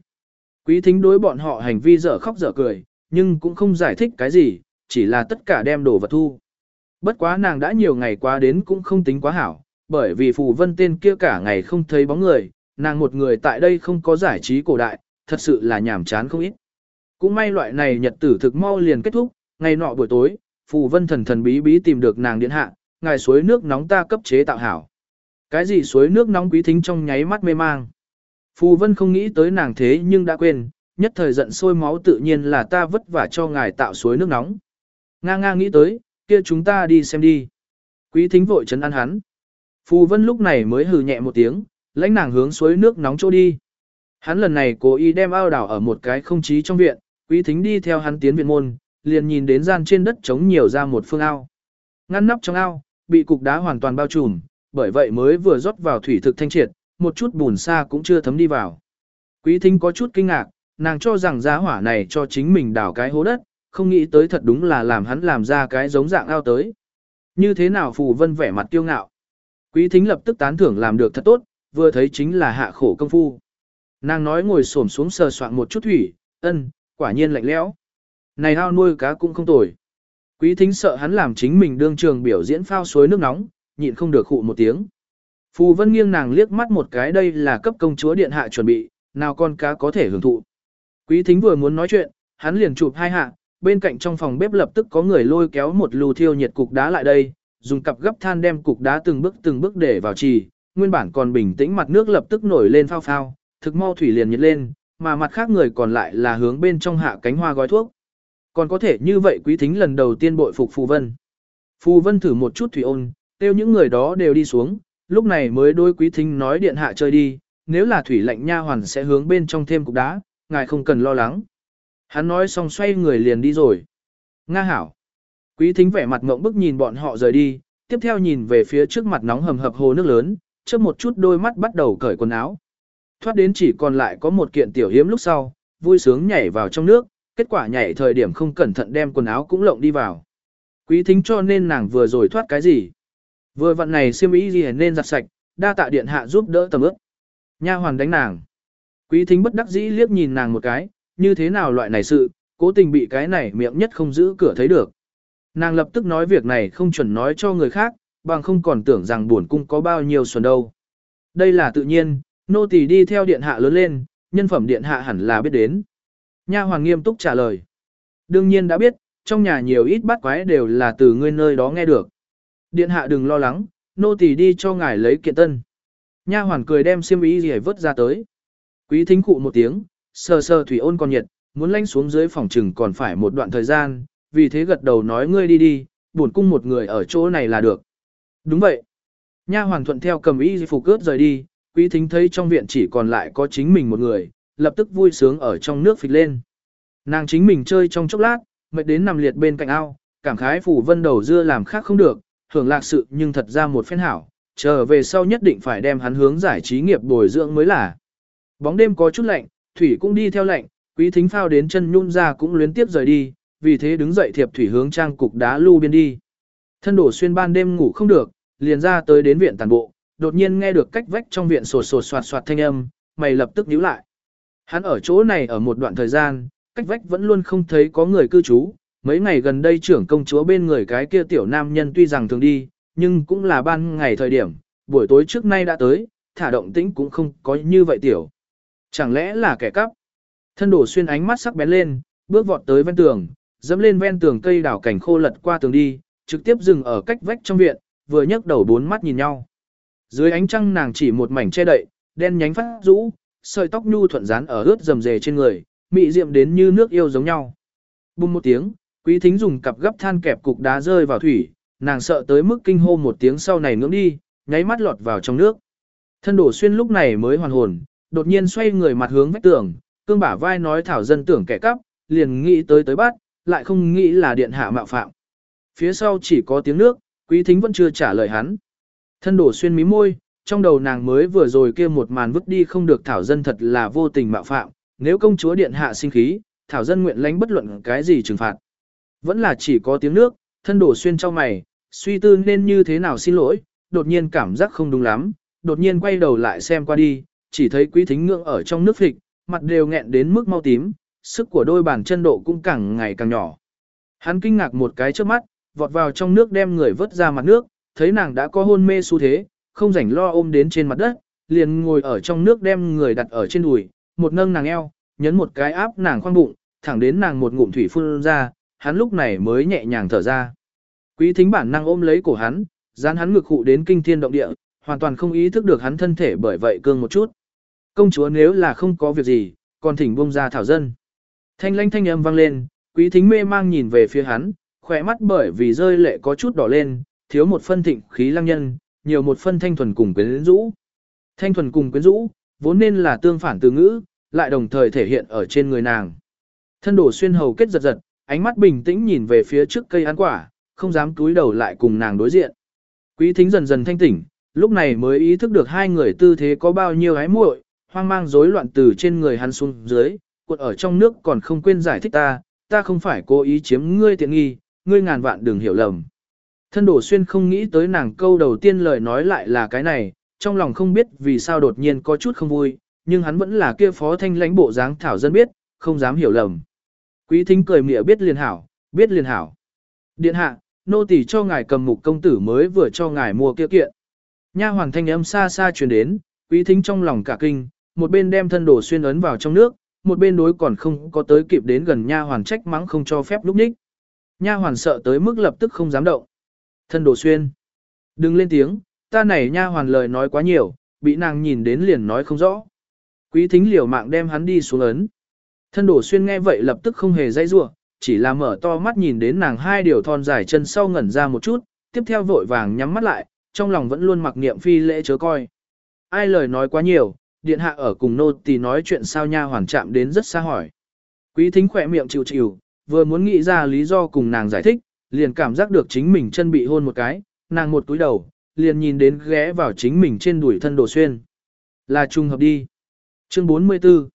Quý thính đối bọn họ hành vi dở khóc dở cười, nhưng cũng không giải thích cái gì, chỉ là tất cả đem đồ vật thu. Bất quá nàng đã nhiều ngày qua đến cũng không tính quá hảo, bởi vì phù vân tên kia cả ngày không thấy bóng người, nàng một người tại đây không có giải trí cổ đại, thật sự là nhàm chán không ít. Cũng may loại này nhật tử thực mau liền kết thúc, ngày nọ buổi tối, phù vân thần thần bí bí tìm được nàng điện hạ, ngài suối nước nóng ta cấp chế tạo hảo. Cái gì suối nước nóng quý thính trong nháy mắt mê mang. Phù vân không nghĩ tới nàng thế nhưng đã quên, nhất thời giận sôi máu tự nhiên là ta vất vả cho ngài tạo suối nước nóng. Nga nga nghĩ tới, kia chúng ta đi xem đi. Quý thính vội chấn an hắn. Phù vân lúc này mới hừ nhẹ một tiếng, lãnh nàng hướng suối nước nóng chỗ đi. Hắn lần này cố ý đem ao đảo ở một cái không chí trong viện, quý thính đi theo hắn tiến viện môn, liền nhìn đến gian trên đất trống nhiều ra một phương ao. Ngăn nắp trong ao, bị cục đá hoàn toàn bao trùm, bởi vậy mới vừa rót vào thủy thực thanh triệt, một chút bùn xa cũng chưa thấm đi vào. Quý thính có chút kinh ngạc, nàng cho rằng giá hỏa này cho chính mình đào cái hố đất, không nghĩ tới thật đúng là làm hắn làm ra cái giống dạng ao tới. Như thế nào phù vân vẻ mặt tiêu ngạo. Quý thính lập tức tán thưởng làm được thật tốt, vừa thấy chính là hạ khổ công phu. Nàng nói ngồi xổm xuống sờ soạn một chút thủy, ân, quả nhiên lạnh lẽo. Này ao nuôi cá cũng không tồi. Quý thính sợ hắn làm chính mình đương trường biểu diễn phao suối nước nóng, nhịn không được khụ một tiếng. Phù vân nghiêng nàng liếc mắt một cái đây là cấp công chúa điện hạ chuẩn bị, nào con cá có thể hưởng thụ. Quý thính vừa muốn nói chuyện, hắn liền chụp hai hạ, bên cạnh trong phòng bếp lập tức có người lôi kéo một lù thiêu nhiệt cục đá lại đây, dùng cặp gấp than đem cục đá từng bước từng bước để vào trì, nguyên bản còn bình tĩnh mặt nước lập tức nổi lên phao phao, thực mau thủy liền nhiệt lên, mà mặt khác người còn lại là hướng bên trong hạ cánh hoa gói thuốc. Còn có thể như vậy quý thính lần đầu tiên bội phục Phù Vân. Phù Vân thử một chút thủy ôn, tiêu những người đó đều đi xuống, lúc này mới đôi quý thính nói điện hạ chơi đi, nếu là thủy lạnh nha hoàn sẽ hướng bên trong thêm cục đá, ngài không cần lo lắng. Hắn nói xong xoay người liền đi rồi. Nga hảo. Quý thính vẻ mặt ngộng bức nhìn bọn họ rời đi, tiếp theo nhìn về phía trước mặt nóng hầm hập hồ nước lớn, trước một chút đôi mắt bắt đầu cởi quần áo. Thoát đến chỉ còn lại có một kiện tiểu hiếm lúc sau, vui sướng nhảy vào trong nước, kết quả nhảy thời điểm không cẩn thận đem quần áo cũng lộng đi vào. Quý thính cho nên nàng vừa rồi thoát cái gì. Vừa vận này siêm ý gì nên giặt sạch, đa tạ điện hạ giúp đỡ tầm ướp. Nha hoàn đánh nàng. Quý thính bất đắc dĩ liếc nhìn nàng một cái, như thế nào loại này sự, cố tình bị cái này miệng nhất không giữ cửa thấy được. Nàng lập tức nói việc này không chuẩn nói cho người khác, bằng không còn tưởng rằng buồn cung có bao nhiêu xuân đâu. Đây là tự nhiên, nô tỳ đi theo điện hạ lớn lên, nhân phẩm điện hạ hẳn là biết đến. Nha hoàng nghiêm túc trả lời. Đương nhiên đã biết, trong nhà nhiều ít bắt quái đều là từ ngươi nơi đó nghe được. Điện hạ đừng lo lắng, nô tỳ đi cho ngài lấy kiện tân. Nha hoàn cười đem xiêm y gì vớt ra tới. Quý thính cụ một tiếng, sờ sờ thủy ôn còn nhiệt, muốn lanh xuống dưới phòng trừng còn phải một đoạn thời gian, vì thế gật đầu nói ngươi đi đi, buồn cung một người ở chỗ này là được. Đúng vậy. Nha hoàn thuận theo cầm y phục cướp rời đi, quý thính thấy trong viện chỉ còn lại có chính mình một người, lập tức vui sướng ở trong nước phịch lên. Nàng chính mình chơi trong chốc lát, mệt đến nằm liệt bên cạnh ao, cảm khái phủ vân đầu dưa làm khác không được, hưởng lạc sự nhưng thật ra một phen hảo, trở về sau nhất định phải đem hắn hướng giải trí nghiệp bồi dưỡng mới là. Bóng đêm có chút lạnh, thủy cũng đi theo lạnh, quý thính phao đến chân nhun ra cũng luyến tiếp rời đi, vì thế đứng dậy thiệp thủy hướng trang cục đá lưu biên đi. Thân đổ xuyên ban đêm ngủ không được, liền ra tới đến viện tàn bộ, đột nhiên nghe được cách vách trong viện sột sột soạt soạt thanh âm, mày lập tức nhíu lại. Hắn ở chỗ này ở một đoạn thời gian, cách vách vẫn luôn không thấy có người cư trú, mấy ngày gần đây trưởng công chúa bên người cái kia tiểu nam nhân tuy rằng thường đi, nhưng cũng là ban ngày thời điểm, buổi tối trước nay đã tới, thả động tĩnh cũng không có như vậy tiểu. Chẳng lẽ là kẻ cắp? Thân đổ xuyên ánh mắt sắc bén lên, bước vọt tới ven tường, dẫm lên ven tường cây đảo cảnh khô lật qua tường đi, trực tiếp dừng ở cách vách trong viện, vừa nhấc đầu bốn mắt nhìn nhau. Dưới ánh trăng nàng chỉ một mảnh che đậy, đen nhánh phát rũ, sợi tóc nhu thuận dán ở ướt rầm rề trên người, mị diệm đến như nước yêu giống nhau. bùm một tiếng, quý thính dùng cặp gấp than kẹp cục đá rơi vào thủy, nàng sợ tới mức kinh hô một tiếng sau này ngưỡng đi, nháy mắt lọt vào trong nước. Thân đổ xuyên lúc này mới hoàn hồn, đột nhiên xoay người mặt hướng vách tường, cương bả vai nói thảo dân tưởng kẻ cắp, liền nghĩ tới tới bắt, lại không nghĩ là điện hạ mạo phạm. Phía sau chỉ có tiếng nước, quý thính vẫn chưa trả lời hắn. Thân đổ xuyên mí môi, trong đầu nàng mới vừa rồi kia một màn vứt đi không được thảo dân thật là vô tình mạo phạm, nếu công chúa điện hạ sinh khí, thảo dân nguyện lánh bất luận cái gì trừng phạt. Vẫn là chỉ có tiếng nước, thân đổ xuyên trong mày, suy tư nên như thế nào xin lỗi, đột nhiên cảm giác không đúng lắm, đột nhiên quay đầu lại xem qua đi, chỉ thấy quý thính ngưỡng ở trong nước phịch, mặt đều nghẹn đến mức mau tím, sức của đôi bàn chân độ cũng càng ngày càng nhỏ. Hắn kinh ngạc một cái trước mắt, vọt vào trong nước đem người vớt ra mặt nước, thấy nàng đã có hôn mê xu thế, không rảnh lo ôm đến trên mặt đất, liền ngồi ở trong nước đem người đặt ở trên đùi, một nâng nàng eo, nhấn một cái áp nàng khoang bụng, thẳng đến nàng một ngụm thủy phun ra, hắn lúc này mới nhẹ nhàng thở ra. Quý thính bản năng ôm lấy cổ hắn, dán hắn ngực hụ đến kinh thiên động địa, hoàn toàn không ý thức được hắn thân thể bởi vậy cương một chút. Công chúa nếu là không có việc gì, còn thỉnh buông ra thảo dân. Thanh lanh thanh âm vang lên, quý thính mê mang nhìn về phía hắn, khỏe mắt bởi vì rơi lệ có chút đỏ lên, thiếu một phân thịnh khí lăng nhân, nhiều một phân thanh thuần cùng quyến rũ. Thanh thuần cùng quyến rũ, vốn nên là tương phản từ ngữ, lại đồng thời thể hiện ở trên người nàng. Thân đổ xuyên hầu kết giật giật, ánh mắt bình tĩnh nhìn về phía trước cây ăn quả, không dám túi đầu lại cùng nàng đối diện. Quý thính dần dần thanh tỉnh, lúc này mới ý thức được hai người tư thế có bao nhiêu hái muội, hoang mang rối loạn từ trên người hắn xuống dưới, cuộn ở trong nước còn không quên giải thích ta, ta không phải cố ý chiếm ngươi tiện nghi, ngươi ngàn vạn đừng hiểu lầm. Thân đổ xuyên không nghĩ tới nàng câu đầu tiên lời nói lại là cái này, trong lòng không biết vì sao đột nhiên có chút không vui, nhưng hắn vẫn là kia phó thanh lãnh bộ dáng thảo dân biết, không dám hiểu lầm. Quý thính cười mỉa biết liền hảo, biết liền hảo. Điện hạ, nô tỳ cho ngài cầm mục công tử mới vừa cho ngài mua kia kiện. Nha hoàng thanh âm xa xa truyền đến, quý thính trong lòng cả kinh, một bên đem thân đổ xuyên ấn vào trong nước, một bên đối còn không có tới kịp đến gần nha hoàn trách mắng không cho phép lúc ních. Nha hoàn sợ tới mức lập tức không dám động. Thân đồ xuyên. Đừng lên tiếng, ta này nha hoàn lời nói quá nhiều, bị nàng nhìn đến liền nói không rõ. Quý thính liều mạng đem hắn đi xuống ấn. Thân đổ xuyên nghe vậy lập tức không hề dây rủa chỉ là mở to mắt nhìn đến nàng hai điều thon dài chân sau ngẩn ra một chút, tiếp theo vội vàng nhắm mắt lại, trong lòng vẫn luôn mặc niệm phi lễ chớ coi. Ai lời nói quá nhiều, điện hạ ở cùng nô tỳ nói chuyện sao nha hoàn chạm đến rất xa hỏi. Quý thính khỏe miệng chịu chịu, vừa muốn nghĩ ra lý do cùng nàng giải thích, liền cảm giác được chính mình chân bị hôn một cái, nàng một túi đầu, liền nhìn đến ghé vào chính mình trên đùi thân đổ xuyên. Là trùng hợp đi. Chương 44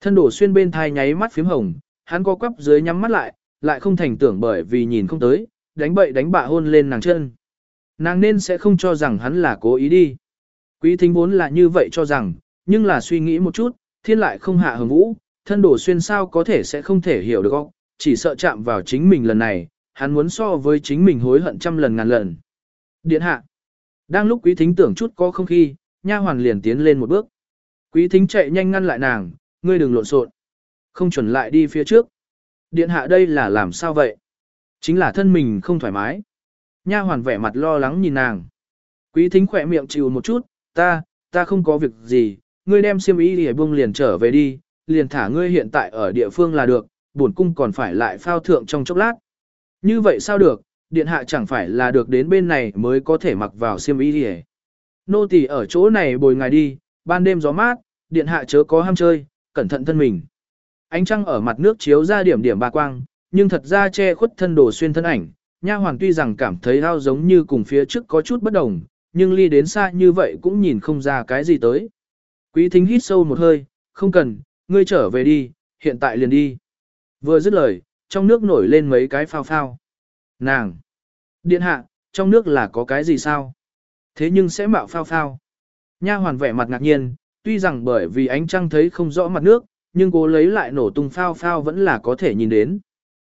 Thân đổ xuyên bên thai nháy mắt phím hồng, hắn co quắp dưới nhắm mắt lại, lại không thành tưởng bởi vì nhìn không tới, đánh bậy đánh bạ hôn lên nàng chân. Nàng nên sẽ không cho rằng hắn là cố ý đi. Quý thính vốn là như vậy cho rằng, nhưng là suy nghĩ một chút, thiên lại không hạ hồng vũ, thân đổ xuyên sao có thể sẽ không thể hiểu được không, chỉ sợ chạm vào chính mình lần này, hắn muốn so với chính mình hối hận trăm lần ngàn lần. Điện hạ. Đang lúc quý thính tưởng chút có không khí, nha hoàn liền tiến lên một bước. Quý thính chạy nhanh ngăn lại nàng, ngươi đừng lộn xộn, không chuẩn lại đi phía trước. Điện hạ đây là làm sao vậy? Chính là thân mình không thoải mái. Nha hoàn vẻ mặt lo lắng nhìn nàng. Quý thính khỏe miệng chịu một chút, ta, ta không có việc gì, ngươi đem siêm y để buông liền trở về đi, liền thả ngươi hiện tại ở địa phương là được, bổn cung còn phải lại phao thượng trong chốc lát. Như vậy sao được, điện hạ chẳng phải là được đến bên này mới có thể mặc vào xiêm y đi Nô tỳ ở chỗ này bồi ngài đi, ban đêm gió mát, điện hạ chớ có ham chơi, cẩn thận thân mình. Ánh trăng ở mặt nước chiếu ra điểm điểm ba quang, nhưng thật ra che khuất thân đồ xuyên thân ảnh. Nha hoàng tuy rằng cảm thấy ao giống như cùng phía trước có chút bất đồng, nhưng ly đến xa như vậy cũng nhìn không ra cái gì tới. Quý thính hít sâu một hơi, không cần, ngươi trở về đi, hiện tại liền đi. Vừa dứt lời, trong nước nổi lên mấy cái phao phao. Nàng! Điện hạ, trong nước là có cái gì sao? Thế nhưng sẽ mạo phao phao. Nha hoàn vẻ mặt ngạc nhiên, tuy rằng bởi vì ánh trăng thấy không rõ mặt nước, nhưng cố lấy lại nổ tung phao phao vẫn là có thể nhìn đến.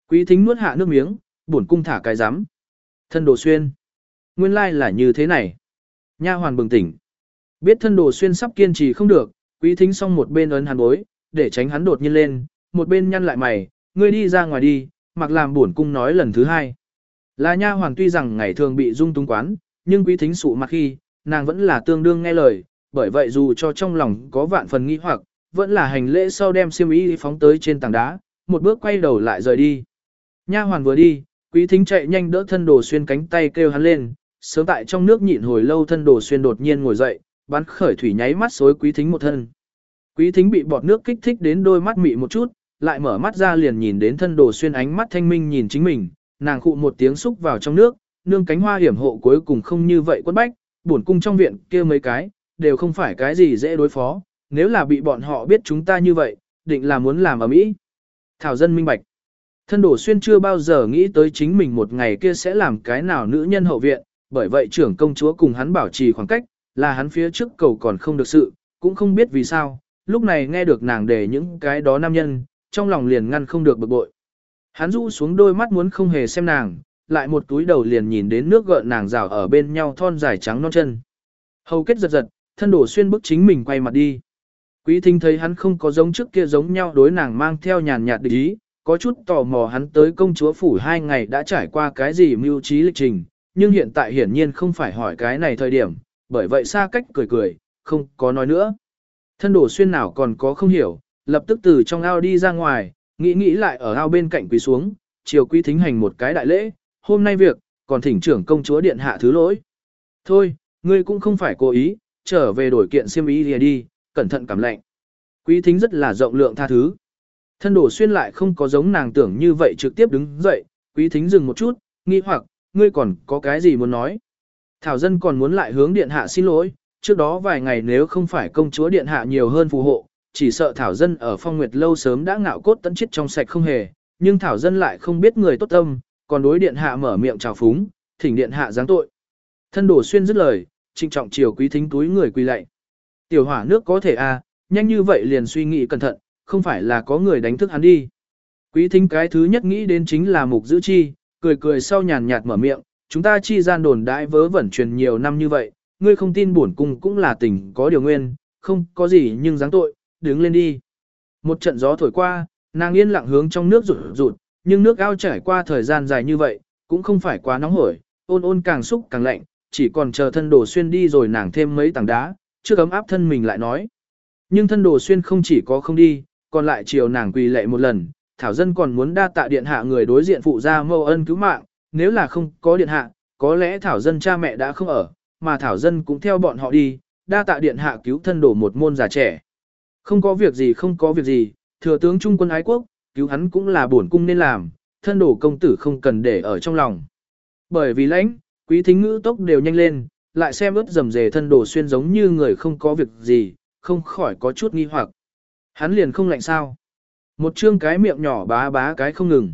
Quý thính nuốt hạ nước miếng, buồn cung thả cái rắm Thân đồ xuyên. Nguyên lai là như thế này. Nha hoàn bừng tỉnh. Biết thân đồ xuyên sắp kiên trì không được, quý thính xong một bên ấn hắn bối, để tránh hắn đột nhiên lên, một bên nhăn lại mày, ngươi đi ra ngoài đi, mặc làm buồn cung nói lần thứ hai. Là nha hoàn tuy rằng ngày thường bị dung túng quán, nhưng quý thính sụ mặc khi, nàng vẫn là tương đương nghe lời, bởi vậy dù cho trong lòng có vạn phần nghi hoặc, vẫn là hành lễ sau đem xiêm y phóng tới trên tảng đá, một bước quay đầu lại rời đi. Nha hoàn vừa đi, quý thính chạy nhanh đỡ thân đồ xuyên cánh tay kêu hắn lên, sớm tại trong nước nhịn hồi lâu thân đồ xuyên đột nhiên ngồi dậy, bắn khởi thủy nháy mắt xối quý thính một thân. Quý thính bị bọt nước kích thích đến đôi mắt mị một chút, lại mở mắt ra liền nhìn đến thân đồ xuyên ánh mắt thanh minh nhìn chính mình, nàng khụ một tiếng xúc vào trong nước, nương cánh hoa hiểm hộ cuối cùng không như vậy quất bách, buồn cung trong viện kia mấy cái, đều không phải cái gì dễ đối phó, nếu là bị bọn họ biết chúng ta như vậy, định là muốn làm ở mỹ. Thảo dân minh bạch. Thân đổ xuyên chưa bao giờ nghĩ tới chính mình một ngày kia sẽ làm cái nào nữ nhân hậu viện, bởi vậy trưởng công chúa cùng hắn bảo trì khoảng cách, là hắn phía trước cầu còn không được sự, cũng không biết vì sao, lúc này nghe được nàng đề những cái đó nam nhân, trong lòng liền ngăn không được bực bội. Hắn rũ xuống đôi mắt muốn không hề xem nàng, lại một túi đầu liền nhìn đến nước gợn nàng rào ở bên nhau thon dài trắng non chân. Hầu kết giật giật, thân đổ xuyên bức chính mình quay mặt đi. Quý thính thấy hắn không có giống trước kia giống nhau đối nàng mang theo nhàn nhạt địch ý, có chút tò mò hắn tới công chúa phủ hai ngày đã trải qua cái gì mưu trí lịch trình, nhưng hiện tại hiển nhiên không phải hỏi cái này thời điểm, bởi vậy xa cách cười cười, không có nói nữa. Thân đổ xuyên nào còn có không hiểu, lập tức từ trong ao đi ra ngoài, nghĩ nghĩ lại ở ao bên cạnh quỳ xuống, chiều quý thính hành một cái đại lễ, hôm nay việc, còn thỉnh trưởng công chúa điện hạ thứ lỗi. Thôi, ngươi cũng không phải cố ý, trở về đổi kiện xiêm ý lìa đi cẩn thận cảm lạnh. Quý thính rất là rộng lượng tha thứ. Thân đổ xuyên lại không có giống nàng tưởng như vậy trực tiếp đứng dậy, quý thính dừng một chút, nghi hoặc, ngươi còn có cái gì muốn nói. Thảo dân còn muốn lại hướng điện hạ xin lỗi, trước đó vài ngày nếu không phải công chúa điện hạ nhiều hơn phù hộ, chỉ sợ Thảo dân ở phong nguyệt lâu sớm đã ngạo cốt tận chết trong sạch không hề, nhưng Thảo dân lại không biết người tốt tâm, còn đối điện hạ mở miệng chào phúng, thỉnh điện hạ giáng tội. Thân đổ xuyên dứt lời, trịnh trọng chiều quý thính túi người quỳ lạy. Tiểu hỏa nước có thể a, à, nhanh như vậy liền suy nghĩ cẩn thận, không phải là có người đánh thức hắn đi. Quý thính cái thứ nhất nghĩ đến chính là mục giữ chi, cười cười sau nhàn nhạt mở miệng, chúng ta chi gian đồn đãi vớ vẩn truyền nhiều năm như vậy, ngươi không tin bổn cung cũng là tình có điều nguyên, không có gì nhưng dáng tội, đứng lên đi. Một trận gió thổi qua, nàng yên lặng hướng trong nước rụt rụt, nhưng nước ao trải qua thời gian dài như vậy, cũng không phải quá nóng hổi, ôn ôn càng xúc càng lạnh, chỉ còn chờ thân đồ xuyên đi rồi nàng thêm mấy tảng đá, trước ấm áp thân mình lại nói. Nhưng thân đồ xuyên không chỉ có không đi, còn lại chiều nàng quỳ lệ một lần, Thảo Dân còn muốn đa tạ điện hạ người đối diện phụ gia mâu ân cứu mạng, nếu là không có điện hạ, có lẽ Thảo Dân cha mẹ đã không ở, mà Thảo Dân cũng theo bọn họ đi, đa tạ điện hạ cứu thân đổ một môn già trẻ. Không có việc gì không có việc gì, thừa tướng trung quân ái quốc, cứu hắn cũng là bổn cung nên làm, thân đổ công tử không cần để ở trong lòng. Bởi vì lãnh, quý thính ngữ tốc đều nhanh lên, lại xem ướt rầm rề thân đổ xuyên giống như người không có việc gì, không khỏi có chút nghi hoặc. Hắn liền không lạnh sao. Một chương cái miệng nhỏ bá bá cái không ngừng.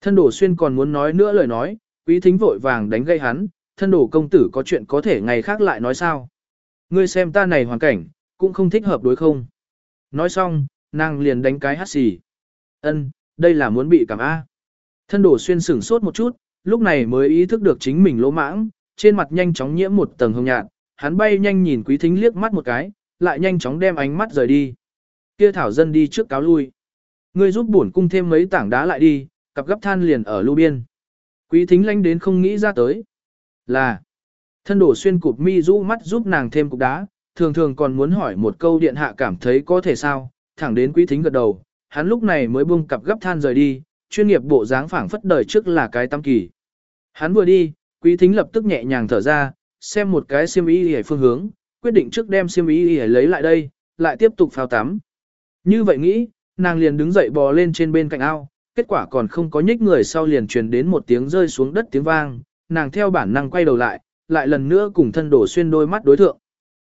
Thân đổ xuyên còn muốn nói nữa lời nói, quý thính vội vàng đánh gây hắn, thân đổ công tử có chuyện có thể ngày khác lại nói sao. Ngươi xem ta này hoàn cảnh, cũng không thích hợp đối không. Nói xong, nàng liền đánh cái hát xì. Ân, đây là muốn bị cảm A. Thân đổ xuyên sửng sốt một chút, lúc này mới ý thức được chính mình lỗ mãng, trên mặt nhanh chóng nhiễm một tầng hồng nhạt, hắn bay nhanh nhìn quý thính liếc mắt một cái, lại nhanh chóng đem ánh mắt rời đi. Kia thảo dân đi trước cáo lui. Ngươi giúp bổn cung thêm mấy tảng đá lại đi, cặp gấp than liền ở lưu biên. Quý thính lanh đến không nghĩ ra tới. Là, thân đổ xuyên cụp mi rũ mắt giúp nàng thêm cục đá, thường thường còn muốn hỏi một câu điện hạ cảm thấy có thể sao, thẳng đến quý thính gật đầu, hắn lúc này mới buông cặp gấp than rời đi, chuyên nghiệp bộ dáng phảng phất đời trước là cái tam kỳ. Hắn vừa đi, quý thính lập tức nhẹ nhàng thở ra, xem một cái xiêm y hề phương hướng, quyết định trước đem xiêm y hề lấy lại đây, lại tiếp tục phao tắm. Như vậy nghĩ, nàng liền đứng dậy bò lên trên bên cạnh ao, kết quả còn không có nhích người sau liền truyền đến một tiếng rơi xuống đất tiếng vang, nàng theo bản năng quay đầu lại, lại lần nữa cùng thân đổ xuyên đôi mắt đối thượng.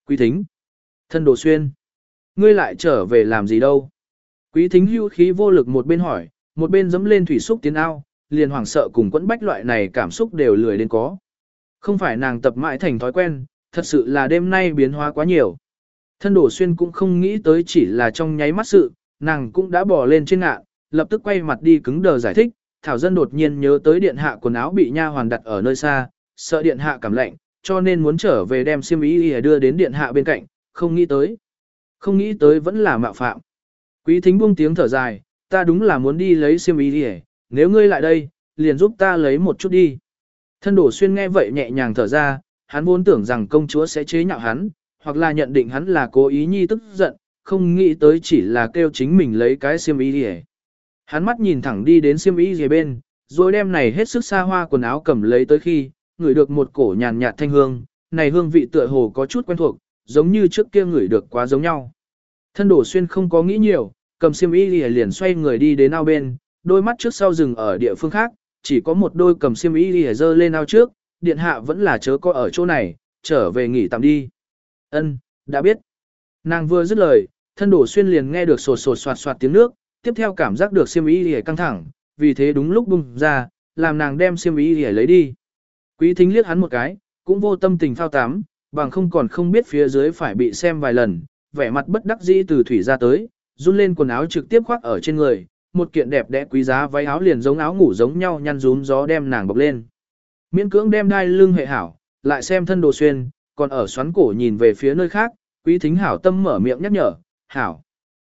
Quý thính, thân đồ xuyên, ngươi lại trở về làm gì đâu? Quý thính hưu khí vô lực một bên hỏi, một bên dấm lên thủy xúc tiến ao, liền hoảng sợ cùng quẫn bách loại này cảm xúc đều lười đến có. Không phải nàng tập mãi thành thói quen, thật sự là đêm nay biến hóa quá nhiều. Thân đổ xuyên cũng không nghĩ tới chỉ là trong nháy mắt sự, nàng cũng đã bỏ lên trên ngạn, lập tức quay mặt đi cứng đờ giải thích, Thảo Dân đột nhiên nhớ tới điện hạ quần áo bị nha hoàn đặt ở nơi xa, sợ điện hạ cảm lạnh, cho nên muốn trở về đem xiêm y đưa đến điện hạ bên cạnh, không nghĩ tới. Không nghĩ tới vẫn là mạo phạm. Quý thính buông tiếng thở dài, ta đúng là muốn đi lấy xiêm y đi nếu ngươi lại đây, liền giúp ta lấy một chút đi. Thân đổ xuyên nghe vậy nhẹ nhàng thở ra, hắn vốn tưởng rằng công chúa sẽ chế nhạo hắn, hoặc là nhận định hắn là cố ý nhi tức giận, không nghĩ tới chỉ là kêu chính mình lấy cái xiêm y đi Hắn mắt nhìn thẳng đi đến xiêm y gì bên, rồi đem này hết sức xa hoa quần áo cầm lấy tới khi, ngửi được một cổ nhàn nhạt thanh hương, này hương vị tựa hồ có chút quen thuộc, giống như trước kia ngửi được quá giống nhau. Thân đổ xuyên không có nghĩ nhiều, cầm xiêm y liền xoay người đi đến ao bên, đôi mắt trước sau rừng ở địa phương khác, chỉ có một đôi cầm xiêm y lìa dơ lên ao trước, điện hạ vẫn là chớ có ở chỗ này, trở về nghỉ tạm đi. Ân, đã biết. Nàng vừa dứt lời, thân đổ xuyên liền nghe được sột sột soạt soạt tiếng nước, tiếp theo cảm giác được xiêm y lìa căng thẳng, vì thế đúng lúc bung ra, làm nàng đem xiêm y lìa lấy đi. Quý thính liếc hắn một cái, cũng vô tâm tình phao tắm, bằng không còn không biết phía dưới phải bị xem vài lần, vẻ mặt bất đắc dĩ từ thủy ra tới, run lên quần áo trực tiếp khoác ở trên người, một kiện đẹp đẽ quý giá váy áo liền giống áo ngủ giống nhau nhăn rúm gió đem nàng bọc lên. Miễn cưỡng đem đai lưng hệ hảo, lại xem thân đồ xuyên, còn ở xoắn cổ nhìn về phía nơi khác, quý thính hảo tâm mở miệng nhắc nhở, hảo.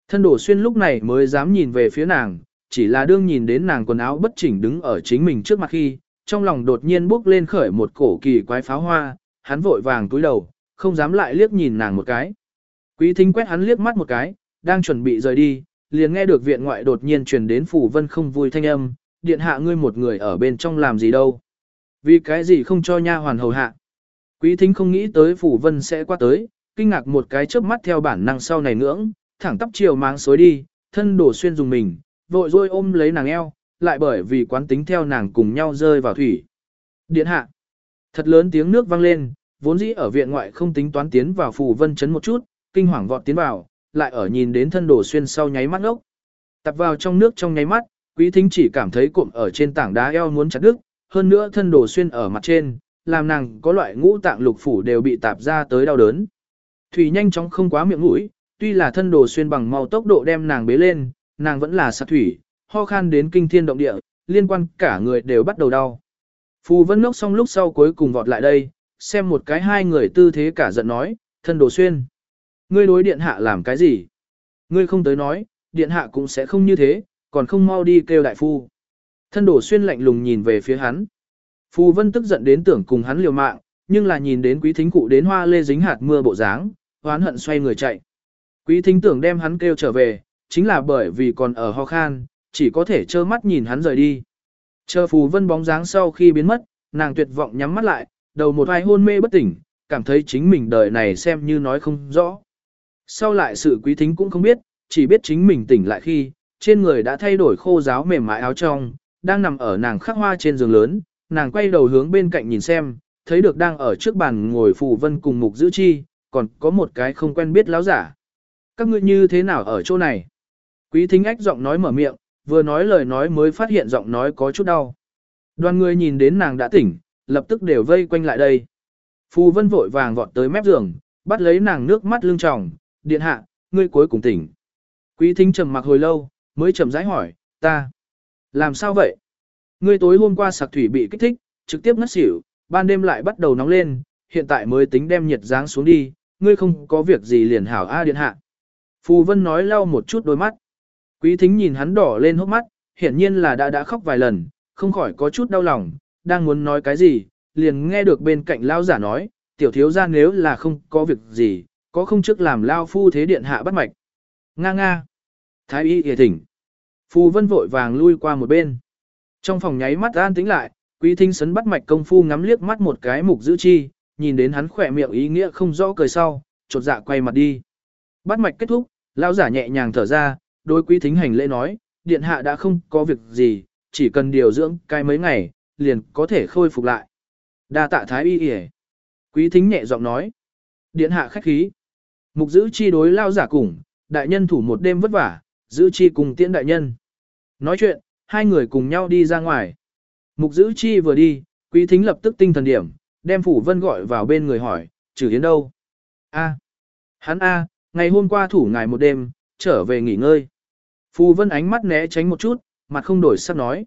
Thân đồ xuyên lúc này mới dám nhìn về phía nàng, chỉ là đương nhìn đến nàng quần áo bất chỉnh đứng ở chính mình trước mặt khi, trong lòng đột nhiên bốc lên khởi một cổ kỳ quái pháo hoa, hắn vội vàng túi đầu, không dám lại liếc nhìn nàng một cái. Quý thính quét hắn liếc mắt một cái, đang chuẩn bị rời đi, liền nghe được viện ngoại đột nhiên truyền đến phủ vân không vui thanh âm, điện hạ ngươi một người ở bên trong làm gì đâu. Vì cái gì không cho nha hoàn hầu hạ. Quý thính không nghĩ tới phủ vân sẽ qua tới, kinh ngạc một cái chớp mắt theo bản năng sau này ngưỡng, thẳng tắp chiều máng xối đi, thân đổ xuyên dùng mình, vội rồi ôm lấy nàng eo, lại bởi vì quán tính theo nàng cùng nhau rơi vào thủy. Điện hạ. Thật lớn tiếng nước vang lên, vốn dĩ ở viện ngoại không tính toán tiến vào phủ vân chấn một chút, kinh hoàng vọt tiến vào, lại ở nhìn đến thân đồ xuyên sau nháy mắt ốc. Tập vào trong nước trong nháy mắt, quý thính chỉ cảm thấy cụm ở trên tảng đá eo muốn chặt đứt, hơn nữa thân đồ xuyên ở mặt trên, làm nàng có loại ngũ tạng lục phủ đều bị tạp ra tới đau đớn. Thủy nhanh chóng không quá miệng mũi, tuy là thân đồ xuyên bằng mau tốc độ đem nàng bế lên, nàng vẫn là sát thủy, ho khan đến kinh thiên động địa, liên quan cả người đều bắt đầu đau. Phù vân ngốc xong lúc sau cuối cùng vọt lại đây, xem một cái hai người tư thế cả giận nói, thân đồ xuyên. Ngươi đối điện hạ làm cái gì? Ngươi không tới nói, điện hạ cũng sẽ không như thế, còn không mau đi kêu đại phu. Thân đổ xuyên lạnh lùng nhìn về phía hắn. Phù vân tức giận đến tưởng cùng hắn liều mạng, nhưng là nhìn đến quý thính cụ đến hoa lê dính hạt mưa bộ dáng, hoán hận xoay người chạy. Quý thính tưởng đem hắn kêu trở về, chính là bởi vì còn ở ho khan, chỉ có thể trơ mắt nhìn hắn rời đi. Chờ phù vân bóng dáng sau khi biến mất, nàng tuyệt vọng nhắm mắt lại, đầu một vai hôn mê bất tỉnh, cảm thấy chính mình đời này xem như nói không rõ. Sau lại sự quý thính cũng không biết, chỉ biết chính mình tỉnh lại khi, trên người đã thay đổi khô giáo mềm mại áo trong, đang nằm ở nàng khắc hoa trên giường lớn, nàng quay đầu hướng bên cạnh nhìn xem, thấy được đang ở trước bàn ngồi phù vân cùng mục giữ chi, còn có một cái không quen biết láo giả. Các ngươi như thế nào ở chỗ này? Quý thính ách giọng nói mở miệng, vừa nói lời nói mới phát hiện giọng nói có chút đau. Đoàn người nhìn đến nàng đã tỉnh, lập tức đều vây quanh lại đây. Phù vân vội vàng vọt tới mép giường, bắt lấy nàng nước mắt lưng tròng, điện hạ, ngươi cuối cùng tỉnh. Quý thính trầm mặc hồi lâu, mới chậm rãi hỏi, ta, làm sao vậy? Ngươi tối hôm qua sạc thủy bị kích thích, trực tiếp ngất xỉu, ban đêm lại bắt đầu nóng lên, hiện tại mới tính đem nhiệt dáng xuống đi, ngươi không có việc gì liền hảo A điện hạ. Phù Vân nói lau một chút đôi mắt. Quý thính nhìn hắn đỏ lên hốc mắt, hiển nhiên là đã đã khóc vài lần, không khỏi có chút đau lòng, đang muốn nói cái gì, liền nghe được bên cạnh lao giả nói, tiểu thiếu ra nếu là không có việc gì, có không trước làm lao phu thế điện hạ bắt mạch. Nga nga. Thái y hề thỉnh. Phu vân vội vàng lui qua một bên. Trong phòng nháy mắt an tĩnh lại, quý thính sấn bắt mạch công phu ngắm liếc mắt một cái mục giữ chi, nhìn đến hắn khỏe miệng ý nghĩa không rõ cười sau, chột dạ quay mặt đi. Bắt mạch kết thúc, lão giả nhẹ nhàng thở ra, đối quý thính hành lễ nói, điện hạ đã không có việc gì, chỉ cần điều dưỡng cái mấy ngày, liền có thể khôi phục lại. Đa tạ thái y y Quý thính nhẹ giọng nói. Điện hạ khách khí. Mục giữ chi đối lao giả cùng, đại nhân thủ một đêm vất vả, giữ chi cùng tiễn đại nhân. Nói chuyện, hai người cùng nhau đi ra ngoài. Mục giữ chi vừa đi, quý thính lập tức tinh thần điểm, đem phủ vân gọi vào bên người hỏi, trừ yến đâu? A. Hắn A, ngày hôm qua thủ ngài một đêm, trở về nghỉ ngơi. Phù vân ánh mắt né tránh một chút, mặt không đổi sắc nói.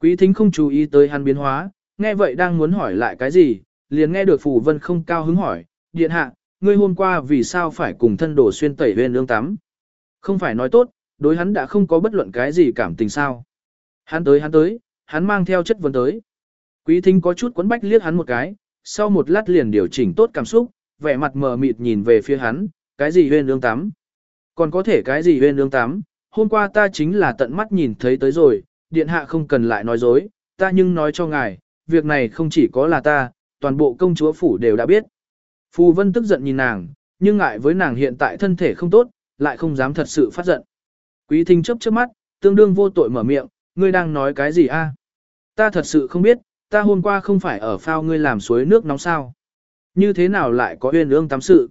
Quý thính không chú ý tới hắn biến hóa, nghe vậy đang muốn hỏi lại cái gì, liền nghe được phù vân không cao hứng hỏi, điện hạ, ngươi hôm qua vì sao phải cùng thân đổ xuyên tẩy huyền ương tắm? Không phải nói tốt, đối hắn đã không có bất luận cái gì cảm tình sao. Hắn tới hắn tới, hắn mang theo chất vấn tới. Quý thính có chút quấn bách liếc hắn một cái, sau một lát liền điều chỉnh tốt cảm xúc, vẻ mặt mờ mịt nhìn về phía hắn, cái gì huyền ương tắm? Còn có thể cái gì huyền ương tắm? Hôm qua ta chính là tận mắt nhìn thấy tới rồi, điện hạ không cần lại nói dối, ta nhưng nói cho ngài, việc này không chỉ có là ta, toàn bộ công chúa phủ đều đã biết. Phù Vân tức giận nhìn nàng, nhưng ngại với nàng hiện tại thân thể không tốt, lại không dám thật sự phát giận. Quý thính chấp trước mắt, tương đương vô tội mở miệng, ngươi đang nói cái gì a? Ta thật sự không biết, ta hôm qua không phải ở phao ngươi làm suối nước nóng sao. Như thế nào lại có uyên ương tắm sự?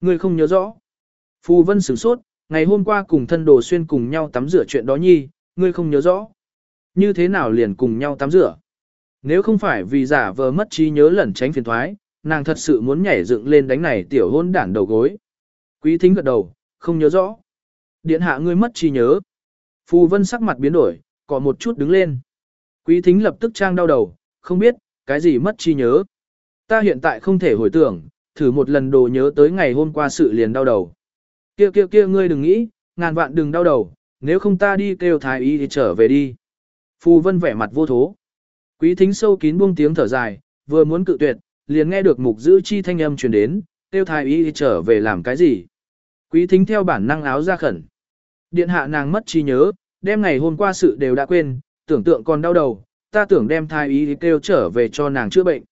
Ngươi không nhớ rõ. Phù Vân sửng sốt, ngày hôm qua cùng thân đồ xuyên cùng nhau tắm rửa chuyện đó nhi, ngươi không nhớ rõ. Như thế nào liền cùng nhau tắm rửa? Nếu không phải vì giả vờ mất trí nhớ lẩn tránh phiền thoái, nàng thật sự muốn nhảy dựng lên đánh này tiểu hôn đản đầu gối. Quý thính gật đầu, không nhớ rõ. Điện hạ ngươi mất trí nhớ. Phù vân sắc mặt biến đổi, có một chút đứng lên. Quý thính lập tức trang đau đầu, không biết, cái gì mất trí nhớ. Ta hiện tại không thể hồi tưởng, thử một lần đồ nhớ tới ngày hôm qua sự liền đau đầu. Kia kia kia ngươi đừng nghĩ, ngàn vạn đừng đau đầu, nếu không ta đi kêu thái y thì trở về đi. Phù vân vẻ mặt vô thố. Quý thính sâu kín buông tiếng thở dài, vừa muốn cự tuyệt, liền nghe được mục giữ chi thanh âm truyền đến, tiêu thái y trở về làm cái gì. Quý thính theo bản năng áo ra khẩn. Điện hạ nàng mất trí nhớ, đêm ngày hôm qua sự đều đã quên, tưởng tượng còn đau đầu, ta tưởng đem thái y kêu trở về cho nàng chữa bệnh.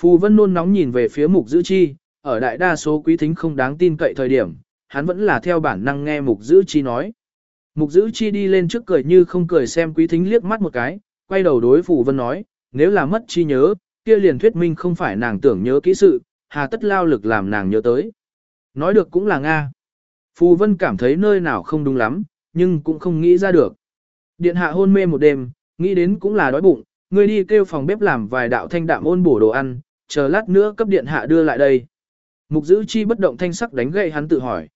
Phù vân nôn nóng nhìn về phía mục giữ chi, ở đại đa số quý thính không đáng tin cậy thời điểm, hắn vẫn là theo bản năng nghe mục giữ chi nói. Mục giữ chi đi lên trước cười như không cười xem quý thính liếc mắt một cái, quay đầu đối Phù Vân nói, nếu là mất chi nhớ, kia liền thuyết minh không phải nàng tưởng nhớ kỹ sự, hà tất lao lực làm nàng nhớ tới. Nói được cũng là Nga. Phù Vân cảm thấy nơi nào không đúng lắm, nhưng cũng không nghĩ ra được. Điện hạ hôn mê một đêm, nghĩ đến cũng là đói bụng, người đi kêu phòng bếp làm vài đạo thanh đạm ôn bổ đồ ăn, chờ lát nữa cấp điện hạ đưa lại đây. Mục giữ chi bất động thanh sắc đánh gậy hắn tự hỏi.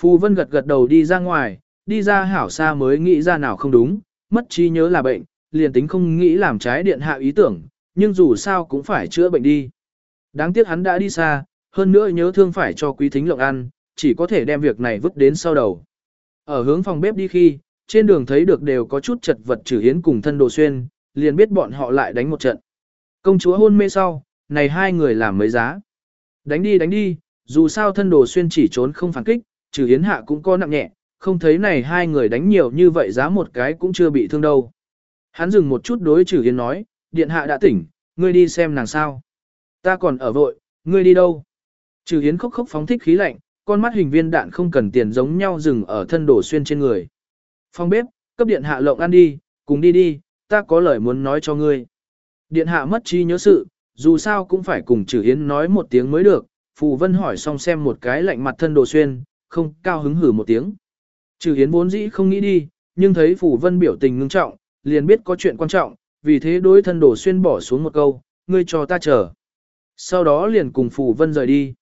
Phù Vân gật gật đầu đi ra ngoài, đi ra hảo xa mới nghĩ ra nào không đúng, mất trí nhớ là bệnh, liền tính không nghĩ làm trái điện hạ ý tưởng, nhưng dù sao cũng phải chữa bệnh đi. Đáng tiếc hắn đã đi xa, hơn nữa nhớ thương phải cho quý thính lộng ăn, chỉ có thể đem việc này vứt đến sau đầu. Ở hướng phòng bếp đi khi, trên đường thấy được đều có chút chật vật trừ hiến cùng thân đồ xuyên, liền biết bọn họ lại đánh một trận. Công chúa hôn mê sau, này hai người làm mấy giá. Đánh đi đánh đi, dù sao thân đồ xuyên chỉ trốn không phản kích, trừ yến hạ cũng có nặng nhẹ, không thấy này hai người đánh nhiều như vậy giá một cái cũng chưa bị thương đâu. Hắn dừng một chút đối trừ yến nói, điện hạ đã tỉnh, ngươi đi xem nàng sao. Ta còn ở vội, ngươi đi đâu? Trừ yến khóc khóc phóng thích khí lạnh, con mắt hình viên đạn không cần tiền giống nhau dừng ở thân đổ xuyên trên người. Phong bếp, cấp điện hạ lộng ăn đi, cùng đi đi, ta có lời muốn nói cho ngươi. Điện hạ mất trí nhớ sự, dù sao cũng phải cùng trừ yến nói một tiếng mới được. Phù Vân hỏi xong xem một cái lạnh mặt thân đồ xuyên, không cao hứng hử một tiếng. Trừ hiến vốn dĩ không nghĩ đi, nhưng thấy Phù Vân biểu tình ngưng trọng, liền biết có chuyện quan trọng, vì thế đối thân đổ xuyên bỏ xuống một câu, ngươi cho ta chờ. Sau đó liền cùng Phù Vân rời đi.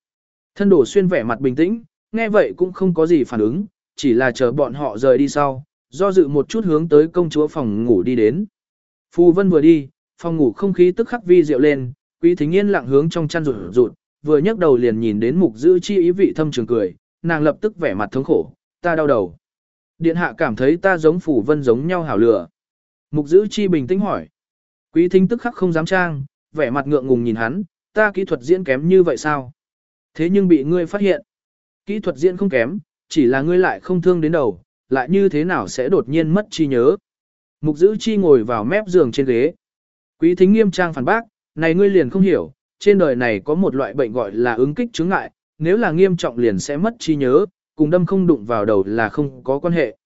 Thân đổ xuyên vẻ mặt bình tĩnh, nghe vậy cũng không có gì phản ứng, chỉ là chờ bọn họ rời đi sau, do dự một chút hướng tới công chúa phòng ngủ đi đến. Phù Vân vừa đi, phòng ngủ không khí tức khắc vi diệu lên, quý thính yên lặng hướng trong chăn rụt rụt, vừa nhấc đầu liền nhìn đến mục giữ chi ý vị thâm trường cười, nàng lập tức vẻ mặt thống khổ, ta đau đầu. Điện hạ cảm thấy ta giống phủ Vân giống nhau hảo lửa. Mục giữ chi bình tĩnh hỏi. Quý thính tức khắc không dám trang, vẻ mặt ngượng ngùng nhìn hắn, ta kỹ thuật diễn kém như vậy sao? Thế nhưng bị ngươi phát hiện. Kỹ thuật diễn không kém, chỉ là ngươi lại không thương đến đầu, lại như thế nào sẽ đột nhiên mất chi nhớ. Mục giữ chi ngồi vào mép giường trên ghế. Quý thính nghiêm trang phản bác, này ngươi liền không hiểu, trên đời này có một loại bệnh gọi là ứng kích chứng ngại, nếu là nghiêm trọng liền sẽ mất trí nhớ, cùng đâm không đụng vào đầu là không có quan hệ.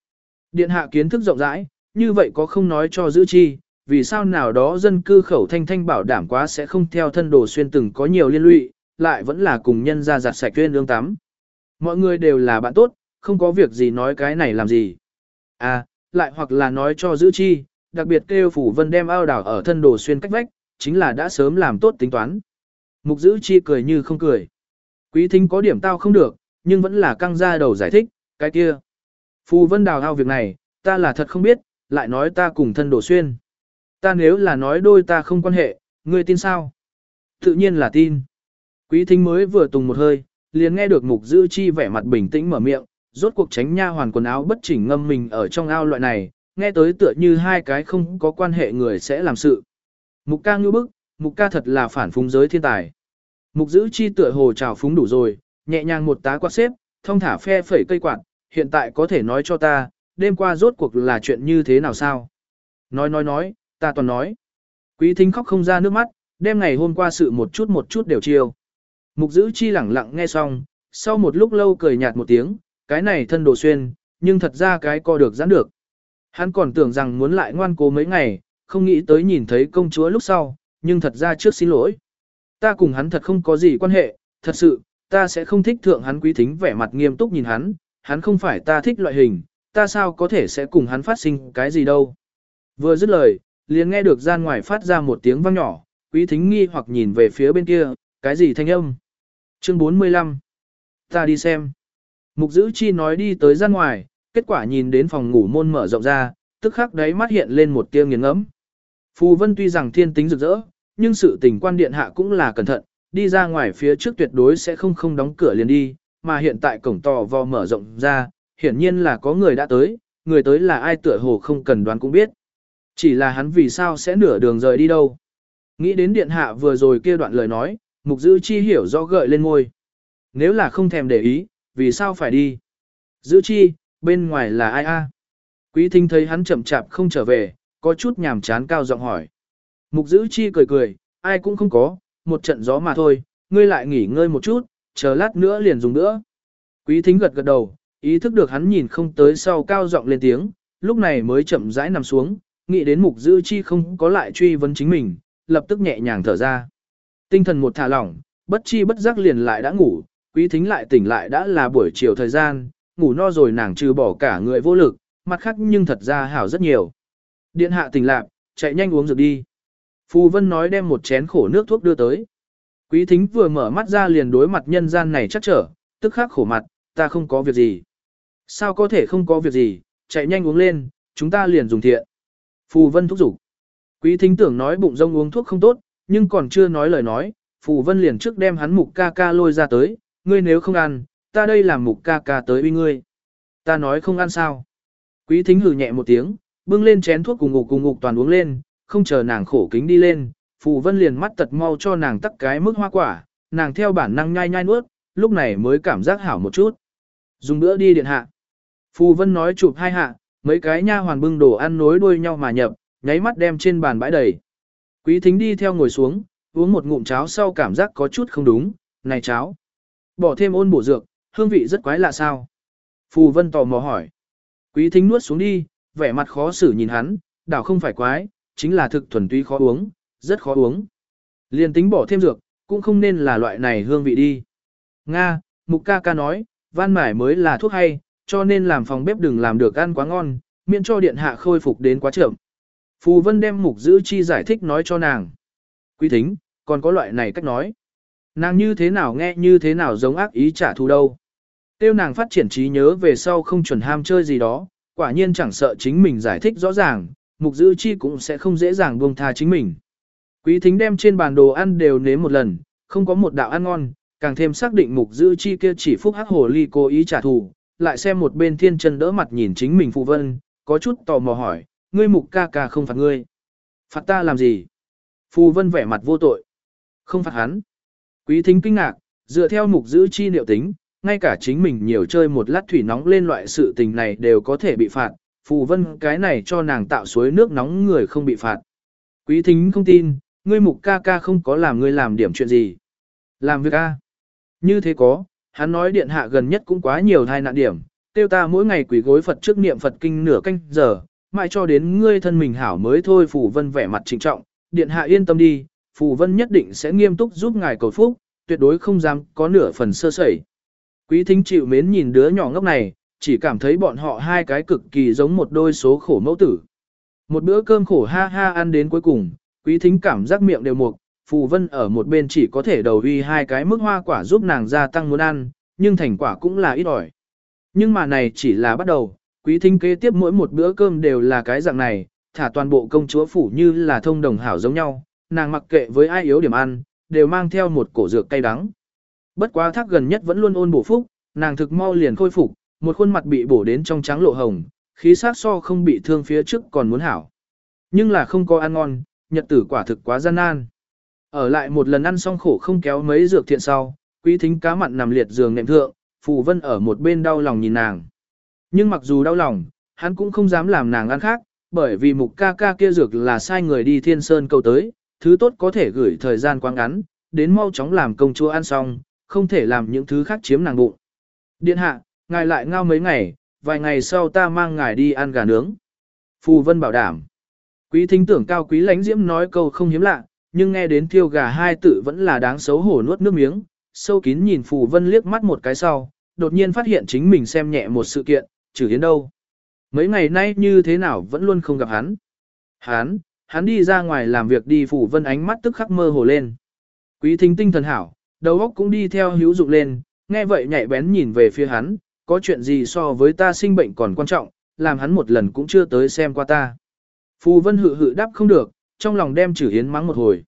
Điện hạ kiến thức rộng rãi, như vậy có không nói cho giữ chi, vì sao nào đó dân cư khẩu thanh thanh bảo đảm quá sẽ không theo thân đồ xuyên từng có nhiều liên lụy, lại vẫn là cùng nhân ra giặt sạch tuyên ương tắm. Mọi người đều là bạn tốt, không có việc gì nói cái này làm gì. À, lại hoặc là nói cho giữ chi, đặc biệt kêu phủ vân đem ao đảo ở thân đồ xuyên cách vách, chính là đã sớm làm tốt tính toán. Mục giữ chi cười như không cười. Quý thính có điểm tao không được, nhưng vẫn là căng ra đầu giải thích, cái kia. Phù vân đào ao việc này, ta là thật không biết, lại nói ta cùng thân đổ xuyên. Ta nếu là nói đôi ta không quan hệ, ngươi tin sao? Tự nhiên là tin. Quý thính mới vừa tùng một hơi, liền nghe được mục dư chi vẻ mặt bình tĩnh mở miệng, rốt cuộc tránh nha hoàn quần áo bất chỉnh ngâm mình ở trong ao loại này, nghe tới tựa như hai cái không có quan hệ người sẽ làm sự. Mục ca ngư bức, mục ca thật là phản phung giới thiên tài. Mục giữ chi tựa hồ trào phúng đủ rồi, nhẹ nhàng một tá quạt xếp, thông thả phe phẩy cây quạt, hiện tại có thể nói cho ta, đêm qua rốt cuộc là chuyện như thế nào sao? Nói nói nói, ta toàn nói. Quý thính khóc không ra nước mắt, đêm ngày hôm qua sự một chút một chút đều chiều. Mục giữ chi lẳng lặng nghe xong, sau một lúc lâu cười nhạt một tiếng, cái này thân đồ xuyên, nhưng thật ra cái co được giãn được. Hắn còn tưởng rằng muốn lại ngoan cố mấy ngày, không nghĩ tới nhìn thấy công chúa lúc sau, nhưng thật ra trước xin lỗi. Ta cùng hắn thật không có gì quan hệ, thật sự, ta sẽ không thích thượng hắn quý thính vẻ mặt nghiêm túc nhìn hắn, hắn không phải ta thích loại hình, ta sao có thể sẽ cùng hắn phát sinh cái gì đâu. Vừa dứt lời, liền nghe được gian ngoài phát ra một tiếng vang nhỏ, quý thính nghi hoặc nhìn về phía bên kia, cái gì thanh âm. Chương 45 Ta đi xem. Mục giữ chi nói đi tới gian ngoài, kết quả nhìn đến phòng ngủ môn mở rộng ra, tức khắc đấy mắt hiện lên một tia nghiền ngẫm. Phù Vân tuy rằng thiên tính rực rỡ, nhưng sự tình quan điện hạ cũng là cẩn thận, đi ra ngoài phía trước tuyệt đối sẽ không không đóng cửa liền đi, mà hiện tại cổng tò vò mở rộng ra, hiển nhiên là có người đã tới, người tới là ai tựa hồ không cần đoán cũng biết. Chỉ là hắn vì sao sẽ nửa đường rời đi đâu. Nghĩ đến điện hạ vừa rồi kia đoạn lời nói, mục dữ chi hiểu rõ gợi lên ngôi. Nếu là không thèm để ý, vì sao phải đi? dữ chi, bên ngoài là ai a? Quý thính thấy hắn chậm chạp không trở về, có chút nhàm chán cao giọng hỏi. Mục giữ chi cười cười, ai cũng không có, một trận gió mà thôi, ngươi lại nghỉ ngơi một chút, chờ lát nữa liền dùng nữa. Quý thính gật gật đầu, ý thức được hắn nhìn không tới sau cao giọng lên tiếng, lúc này mới chậm rãi nằm xuống, nghĩ đến mục giữ chi không có lại truy vấn chính mình, lập tức nhẹ nhàng thở ra. Tinh thần một thả lỏng, bất chi bất giác liền lại đã ngủ, quý thính lại tỉnh lại đã là buổi chiều thời gian, ngủ no rồi nàng trừ bỏ cả người vô lực, mặt khác nhưng thật ra hảo rất nhiều. Điện hạ tỉnh lạc, chạy nhanh uống dược đi. Phù Vân nói đem một chén khổ nước thuốc đưa tới. Quý thính vừa mở mắt ra liền đối mặt nhân gian này chắc trở, tức khắc khổ mặt, ta không có việc gì. Sao có thể không có việc gì, chạy nhanh uống lên, chúng ta liền dùng thiện. Phù Vân thúc giục. Quý thính tưởng nói bụng rông uống thuốc không tốt, nhưng còn chưa nói lời nói, Phù Vân liền trước đem hắn mục ca ca lôi ra tới, ngươi nếu không ăn, ta đây làm mục ca ca tới uy ngươi. Ta nói không ăn sao. Quý thính hừ nhẹ một tiếng, bưng lên chén thuốc cùng ngục cùng ngục toàn uống lên, không chờ nàng khổ kính đi lên, Phù Vân liền mắt tật mau cho nàng tắt cái mức hoa quả, nàng theo bản năng nhai nhai nuốt, lúc này mới cảm giác hảo một chút. Dùng bữa đi điện hạ. Phù Vân nói chụp hai hạ, mấy cái nha hoàn bưng đồ ăn nối đuôi nhau mà nhập, nháy mắt đem trên bàn bãi đầy. Quý thính đi theo ngồi xuống, uống một ngụm cháo sau cảm giác có chút không đúng, này cháo. Bỏ thêm ôn bổ dược, hương vị rất quái lạ sao. Phù Vân tò mò hỏi. Quý thính nuốt xuống đi, vẻ mặt khó xử nhìn hắn, đảo không phải quái, chính là thực thuần túy khó uống, rất khó uống. Liên tính bỏ thêm dược, cũng không nên là loại này hương vị đi. Nga, Mục ca ca nói, van mải mới là thuốc hay, cho nên làm phòng bếp đừng làm được ăn quá ngon, miễn cho điện hạ khôi phục đến quá chậm. Phù Vân đem mục dữ chi giải thích nói cho nàng. Quý thính, còn có loại này cách nói. Nàng như thế nào nghe như thế nào giống ác ý trả thù đâu. Tiêu nàng phát triển trí nhớ về sau không chuẩn ham chơi gì đó, quả nhiên chẳng sợ chính mình giải thích rõ ràng, mục giữ chi cũng sẽ không dễ dàng buông tha chính mình. Quý thính đem trên bàn đồ ăn đều nếm một lần, không có một đạo ăn ngon, càng thêm xác định mục giữ chi kia chỉ phúc hắc hồ ly cố ý trả thù, lại xem một bên thiên chân đỡ mặt nhìn chính mình phụ vân, có chút tò mò hỏi, ngươi mục ca ca không phạt ngươi. Phạt ta làm gì? Phù vân vẻ mặt vô tội. Không phạt hắn. Quý thính kinh ngạc, dựa theo mục giữ chi liệu tính, ngay cả chính mình nhiều chơi một lát thủy nóng lên loại sự tình này đều có thể bị phạt. Phù vân cái này cho nàng tạo suối nước nóng người không bị phạt. Quý thính không tin, ngươi mục ca ca không có làm ngươi làm điểm chuyện gì. Làm việc a? Như thế có, hắn nói điện hạ gần nhất cũng quá nhiều thai nạn điểm, tiêu ta mỗi ngày quỷ gối Phật trước niệm Phật kinh nửa canh giờ, mãi cho đến ngươi thân mình hảo mới thôi Phù Vân vẻ mặt trịnh trọng, điện hạ yên tâm đi, Phù Vân nhất định sẽ nghiêm túc giúp ngài cầu phúc, tuyệt đối không dám có nửa phần sơ sẩy. Quý thính chịu mến nhìn đứa nhỏ ngốc này, chỉ cảm thấy bọn họ hai cái cực kỳ giống một đôi số khổ mẫu tử. Một bữa cơm khổ ha ha ăn đến cuối cùng, quý thính cảm giác miệng đều mục, Phù Vân ở một bên chỉ có thể đầu uy hai cái mức hoa quả giúp nàng gia tăng muốn ăn, nhưng thành quả cũng là ít ỏi. Nhưng mà này chỉ là bắt đầu, quý thính kế tiếp mỗi một bữa cơm đều là cái dạng này, thả toàn bộ công chúa phủ như là thông đồng hảo giống nhau, nàng mặc kệ với ai yếu điểm ăn, đều mang theo một cổ dược cay đắng. Bất quá thác gần nhất vẫn luôn ôn bổ phúc, nàng thực mau liền khôi phục, một khuôn mặt bị bổ đến trong trắng lộ hồng, khí sắc so không bị thương phía trước còn muốn hảo. Nhưng là không có ăn ngon, nhật tử quả thực quá gian nan. Ở lại một lần ăn xong khổ không kéo mấy dược thiện sau, quý thính cá mặn nằm liệt giường nệm thượng, Phù Vân ở một bên đau lòng nhìn nàng. Nhưng mặc dù đau lòng, hắn cũng không dám làm nàng ăn khác, bởi vì mục ca ca kia dược là sai người đi thiên sơn cầu tới, thứ tốt có thể gửi thời gian quá ngắn, đến mau chóng làm công chúa ăn xong, không thể làm những thứ khác chiếm nàng bụng. Điện hạ, ngài lại ngao mấy ngày, vài ngày sau ta mang ngài đi ăn gà nướng. Phù Vân bảo đảm. Quý thính tưởng cao quý lánh diễm nói câu không hiếm lạ, nhưng nghe đến thiêu gà hai tự vẫn là đáng xấu hổ nuốt nước miếng, sâu kín nhìn Phù Vân liếc mắt một cái sau, đột nhiên phát hiện chính mình xem nhẹ một sự kiện, trừ hiến đâu. Mấy ngày nay như thế nào vẫn luôn không gặp hắn. Hắn, hắn đi ra ngoài làm việc đi Phù Vân ánh mắt tức khắc mơ hồ lên. Quý thính tinh thần hảo, đầu óc cũng đi theo hữu dụng lên, nghe vậy nhạy bén nhìn về phía hắn, có chuyện gì so với ta sinh bệnh còn quan trọng, làm hắn một lần cũng chưa tới xem qua ta. Phù Vân hự hự đáp không được, trong lòng đem Trử Hiến mắng một hồi.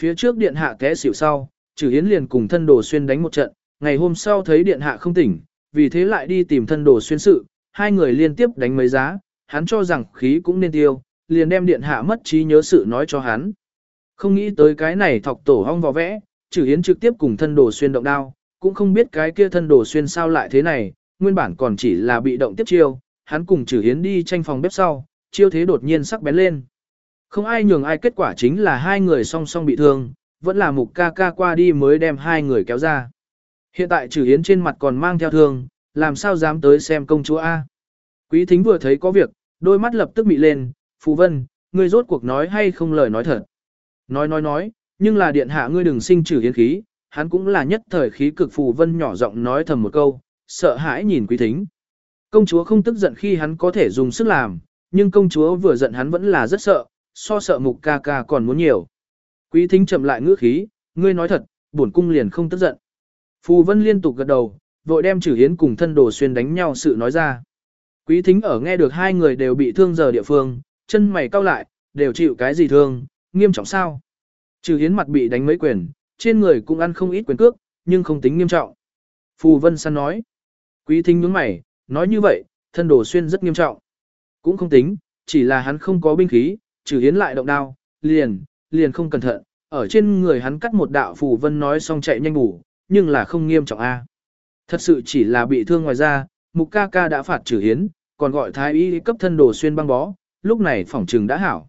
Phía trước điện hạ té xỉu sau, Trử Hiến liền cùng thân đồ xuyên đánh một trận, ngày hôm sau thấy điện hạ không tỉnh, vì thế lại đi tìm thân đồ xuyên sự, hai người liên tiếp đánh mấy giá, hắn cho rằng khí cũng nên tiêu, liền đem điện hạ mất trí nhớ sự nói cho hắn. Không nghĩ tới cái này thọc tổ hong vò vẽ, Trử Hiến trực tiếp cùng thân đồ xuyên động đao, cũng không biết cái kia thân đồ xuyên sao lại thế này, nguyên bản còn chỉ là bị động tiếp chiêu, hắn cùng Trử Hiến đi tranh phòng bếp sau, chiêu thế đột nhiên sắc bén lên. Không ai nhường ai kết quả chính là hai người song song bị thương, vẫn là mục ca ca qua đi mới đem hai người kéo ra. Hiện tại trừ hiến trên mặt còn mang theo thương, làm sao dám tới xem công chúa A. Quý thính vừa thấy có việc, đôi mắt lập tức bị lên, Phù Vân, ngươi rốt cuộc nói hay không lời nói thật. Nói nói nói, nhưng là điện hạ ngươi đừng sinh trừ hiến khí, hắn cũng là nhất thời khí cực Phù Vân nhỏ giọng nói thầm một câu, sợ hãi nhìn quý thính. Công chúa không tức giận khi hắn có thể dùng sức làm, nhưng công chúa vừa giận hắn vẫn là rất sợ, so sợ mục ca ca còn muốn nhiều. Quý thính chậm lại ngữ khí, ngươi nói thật, bổn cung liền không tức giận. Phù vân liên tục gật đầu, vội đem trừ hiến cùng thân đồ xuyên đánh nhau sự nói ra. Quý thính ở nghe được hai người đều bị thương giờ địa phương, chân mày cau lại, đều chịu cái gì thương, nghiêm trọng sao. Trừ hiến mặt bị đánh mấy quyền, trên người cũng ăn không ít quyền cước, nhưng không tính nghiêm trọng. Phù vân săn nói. Quý thính nhướng mày, nói như vậy, thân đồ xuyên rất nghiêm trọng. Cũng không tính, chỉ là hắn không có binh khí, trừ hiến lại động đao, liền, liền không cẩn thận, ở trên người hắn cắt một đạo phù vân nói xong chạy nhanh ngủ, nhưng là không nghiêm trọng a. Thật sự chỉ là bị thương ngoài ra, mục ca ca đã phạt trừ hiến, còn gọi thái y cấp thân đồ xuyên băng bó, lúc này phỏng trừng đã hảo.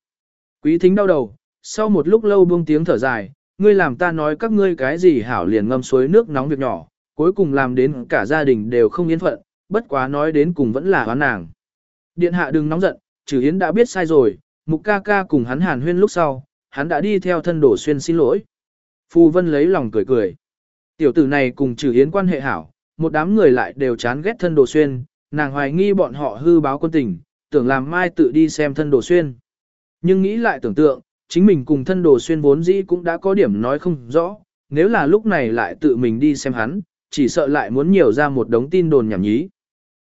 Quý thính đau đầu, sau một lúc lâu buông tiếng thở dài, ngươi làm ta nói các ngươi cái gì hảo liền ngâm suối nước nóng việc nhỏ, cuối cùng làm đến cả gia đình đều không yên phận, bất quá nói đến cùng vẫn là hoán nàng. Điện hạ đừng nóng giận, trừ hiến đã biết sai rồi, mục ca ca cùng hắn hàn huyên lúc sau, hắn đã đi theo thân đổ xuyên xin lỗi. Phù Vân lấy lòng cười cười. Tiểu tử này cùng trừ hiến quan hệ hảo, một đám người lại đều chán ghét thân đồ xuyên, nàng hoài nghi bọn họ hư báo quân tình, tưởng làm mai tự đi xem thân đồ xuyên. Nhưng nghĩ lại tưởng tượng, chính mình cùng thân đồ xuyên vốn dĩ cũng đã có điểm nói không rõ, nếu là lúc này lại tự mình đi xem hắn, chỉ sợ lại muốn nhiều ra một đống tin đồn nhảm nhí.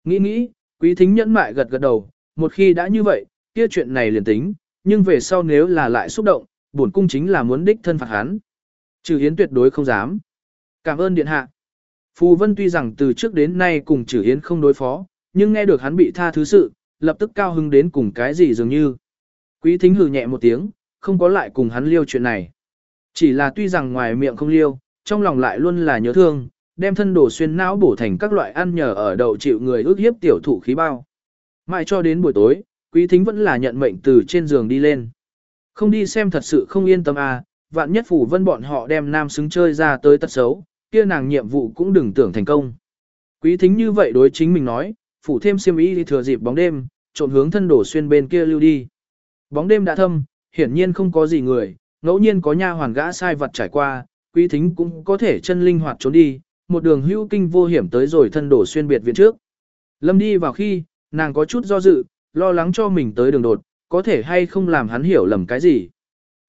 Nghĩ nghĩ, quý thính nhẫn mại gật gật đầu, một khi đã như vậy, kia chuyện này liền tính, nhưng về sau nếu là lại xúc động, bổn cung chính là muốn đích thân phạt hắn. Trừ Hiến tuyệt đối không dám. Cảm ơn điện hạ. Phù Vân tuy rằng từ trước đến nay cùng Trừ Hiến không đối phó, nhưng nghe được hắn bị tha thứ sự, lập tức cao hứng đến cùng cái gì dường như. Quý thính hừ nhẹ một tiếng, không có lại cùng hắn liêu chuyện này. Chỉ là tuy rằng ngoài miệng không liêu, trong lòng lại luôn là nhớ thương, đem thân đồ xuyên não bổ thành các loại ăn nhờ ở đậu chịu người ước hiếp tiểu thủ khí bao. Mãi cho đến buổi tối, quý thính vẫn là nhận mệnh từ trên giường đi lên. Không đi xem thật sự không yên tâm à, vạn nhất phủ vân bọn họ đem nam xứng chơi ra tới tật xấu, kia nàng nhiệm vụ cũng đừng tưởng thành công. Quý thính như vậy đối chính mình nói, phủ thêm siêm y thì thừa dịp bóng đêm, trộn hướng thân đổ xuyên bên kia lưu đi. Bóng đêm đã thâm, hiển nhiên không có gì người, ngẫu nhiên có nha hoàn gã sai vật trải qua, quý thính cũng có thể chân linh hoạt trốn đi, một đường hưu kinh vô hiểm tới rồi thân đổ xuyên biệt viện trước. Lâm đi vào khi, nàng có chút do dự, lo lắng cho mình tới đường đột, có thể hay không làm hắn hiểu lầm cái gì.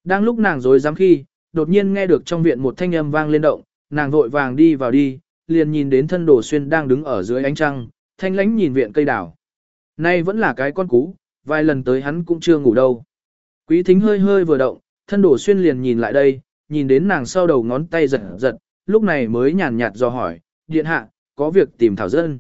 Đang lúc nàng dối dám khi, đột nhiên nghe được trong viện một thanh âm vang lên động, nàng vội vàng đi vào đi, liền nhìn đến thân đồ xuyên đang đứng ở dưới ánh trăng, thanh lánh nhìn viện cây đào. Nay vẫn là cái con cú, vài lần tới hắn cũng chưa ngủ đâu. Quý thính hơi hơi vừa động, thân đồ xuyên liền nhìn lại đây, nhìn đến nàng sau đầu ngón tay giật giật, lúc này mới nhàn nhạt do hỏi, điện hạ, có việc tìm thảo dân.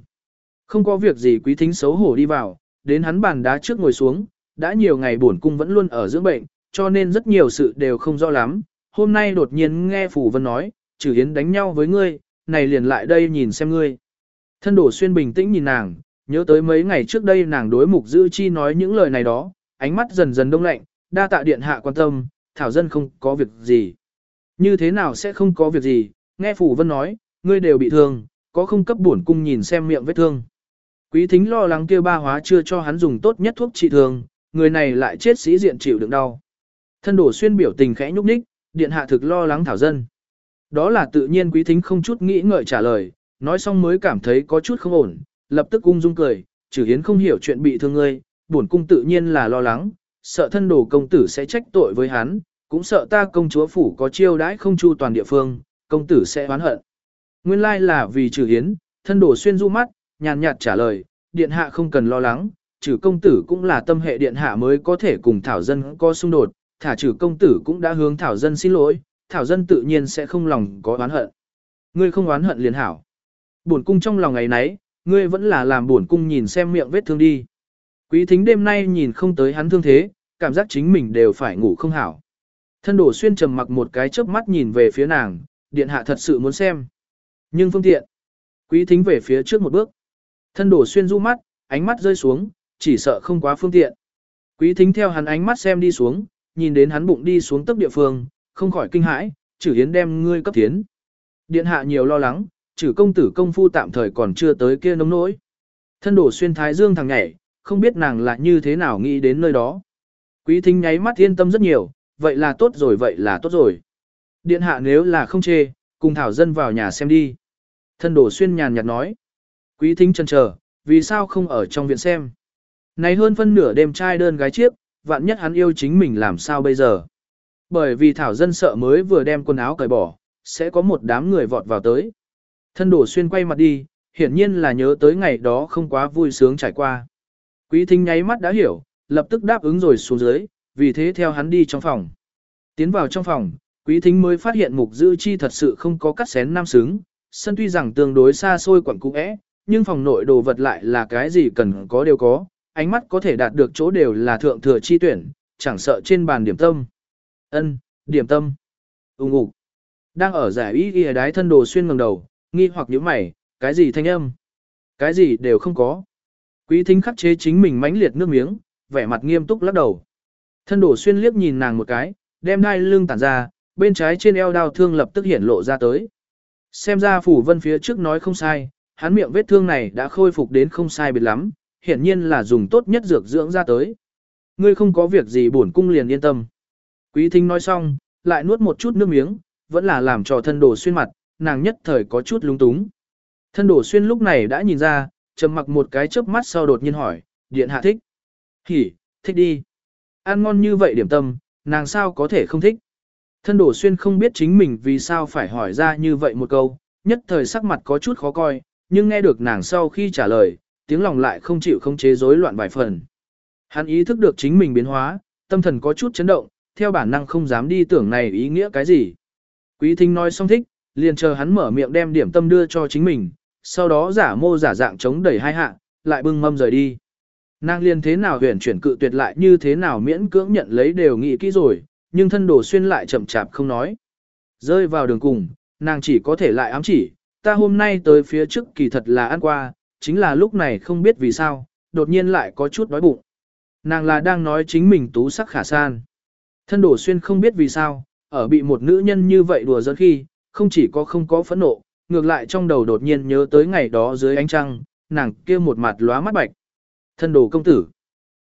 Không có việc gì quý thính xấu hổ đi vào, đến hắn bàn đá trước ngồi xuống, đã nhiều ngày bổn cung vẫn luôn ở dưỡng bệnh, cho nên rất nhiều sự đều không rõ lắm. Hôm nay đột nhiên nghe Phủ Vân nói, trừ hiến đánh nhau với ngươi, này liền lại đây nhìn xem ngươi. Thân đổ xuyên bình tĩnh nhìn nàng, nhớ tới mấy ngày trước đây nàng đối mục giữ chi nói những lời này đó, ánh mắt dần dần đông lạnh, đa tạ điện hạ quan tâm, thảo dân không có việc gì. Như thế nào sẽ không có việc gì, nghe Phủ Vân nói, ngươi đều bị thương, có không cấp bổn cung nhìn xem miệng vết thương. Quý thính lo lắng kia ba hóa chưa cho hắn dùng tốt nhất thuốc trị thương, người này lại chết sĩ diện chịu đựng đau. Thân đổ xuyên biểu tình khẽ nhúc nhích, điện hạ thực lo lắng thảo dân. Đó là tự nhiên quý thính không chút nghĩ ngợi trả lời, nói xong mới cảm thấy có chút không ổn, lập tức ung dung cười, trừ hiến không hiểu chuyện bị thương ngươi, bổn cung tự nhiên là lo lắng, sợ thân đồ công tử sẽ trách tội với hắn, cũng sợ ta công chúa phủ có chiêu đãi không chu toàn địa phương, công tử sẽ oán hận. Nguyên lai là vì trừ hiến, thân đồ xuyên du mắt, nhàn nhạt trả lời, điện hạ không cần lo lắng, trừ công tử cũng là tâm hệ điện hạ mới có thể cùng thảo dân có xung đột, thả trừ công tử cũng đã hướng thảo dân xin lỗi, thảo dân tự nhiên sẽ không lòng có oán hận. Ngươi không oán hận liền hảo. Bổn cung trong lòng ngày nấy, ngươi vẫn là làm bổn cung nhìn xem miệng vết thương đi. Quý thính đêm nay nhìn không tới hắn thương thế, cảm giác chính mình đều phải ngủ không hảo. Thân đổ xuyên trầm mặc một cái chớp mắt nhìn về phía nàng, điện hạ thật sự muốn xem. Nhưng phương tiện. Quý thính về phía trước một bước. Thân đổ xuyên du mắt, ánh mắt rơi xuống, chỉ sợ không quá phương tiện. Quý thính theo hắn ánh mắt xem đi xuống, nhìn đến hắn bụng đi xuống tốc địa phương, không khỏi kinh hãi, chử hiến đem ngươi cấp tiến. Điện hạ nhiều lo lắng, chử công tử công phu tạm thời còn chưa tới kia nông nỗi. Thân đổ xuyên thái dương thằng nhảy, không biết nàng là như thế nào nghĩ đến nơi đó. Quý thính nháy mắt yên tâm rất nhiều, vậy là tốt rồi vậy là tốt rồi. Điện hạ nếu là không chê, cùng thảo dân vào nhà xem đi. Thân đổ xuyên nhàn nhạt nói. Quý thính chân chờ, vì sao không ở trong viện xem. Này hơn phân nửa đêm trai đơn gái chiếc, vạn nhất hắn yêu chính mình làm sao bây giờ. Bởi vì thảo dân sợ mới vừa đem quần áo cởi bỏ, sẽ có một đám người vọt vào tới. Thân đổ xuyên quay mặt đi, hiển nhiên là nhớ tới ngày đó không quá vui sướng trải qua. Quý thính nháy mắt đã hiểu, lập tức đáp ứng rồi xuống dưới, vì thế theo hắn đi trong phòng. Tiến vào trong phòng, quý thính mới phát hiện mục dư chi thật sự không có cắt xén nam xứng, sân tuy rằng tương đối xa xôi quẩn cũ é, nhưng phòng nội đồ vật lại là cái gì cần có đều có, ánh mắt có thể đạt được chỗ đều là thượng thừa chi tuyển, chẳng sợ trên bàn điểm tâm. Ân, điểm tâm. Ung ục. Đang ở giải ý ghi đái thân đồ xuyên ngẩng đầu, nghi hoặc nhíu mày, cái gì thanh âm? Cái gì đều không có. Quý thính khắc chế chính mình mãnh liệt nước miếng, vẻ mặt nghiêm túc lắc đầu. Thân đồ xuyên liếc nhìn nàng một cái, đem đai lưng tản ra, bên trái trên eo đao thương lập tức hiện lộ ra tới. Xem ra phủ vân phía trước nói không sai, hắn miệng vết thương này đã khôi phục đến không sai biệt lắm, hiển nhiên là dùng tốt nhất dược dưỡng ra tới. Ngươi không có việc gì bổn cung liền yên tâm. Quý thính nói xong, lại nuốt một chút nước miếng, vẫn là làm cho thân đồ xuyên mặt, nàng nhất thời có chút lung túng. Thân đồ xuyên lúc này đã nhìn ra, trầm mặc một cái chớp mắt sau đột nhiên hỏi, điện hạ thích. Hỉ, thích đi. Ăn ngon như vậy điểm tâm, nàng sao có thể không thích. Thân đổ xuyên không biết chính mình vì sao phải hỏi ra như vậy một câu, nhất thời sắc mặt có chút khó coi, nhưng nghe được nàng sau khi trả lời, tiếng lòng lại không chịu không chế rối loạn vài phần. Hắn ý thức được chính mình biến hóa, tâm thần có chút chấn động, theo bản năng không dám đi tưởng này ý nghĩa cái gì. Quý thính nói xong thích, liền chờ hắn mở miệng đem điểm tâm đưa cho chính mình, sau đó giả mô giả dạng chống đẩy hai hạ, lại bưng mâm rời đi. Nàng liền thế nào huyền chuyển cự tuyệt lại như thế nào miễn cưỡng nhận lấy đều nghĩ kỹ rồi, nhưng thân đồ xuyên lại chậm chạp không nói. Rơi vào đường cùng, nàng chỉ có thể lại ám chỉ, ta hôm nay tới phía trước kỳ thật là ăn qua, chính là lúc này không biết vì sao, đột nhiên lại có chút đói bụng. Nàng là đang nói chính mình tú sắc khả san. Thân đổ xuyên không biết vì sao, ở bị một nữ nhân như vậy đùa giỡn khi, không chỉ có không có phẫn nộ, ngược lại trong đầu đột nhiên nhớ tới ngày đó dưới ánh trăng, nàng kia một mặt lóa mắt bạch. Thân đồ công tử.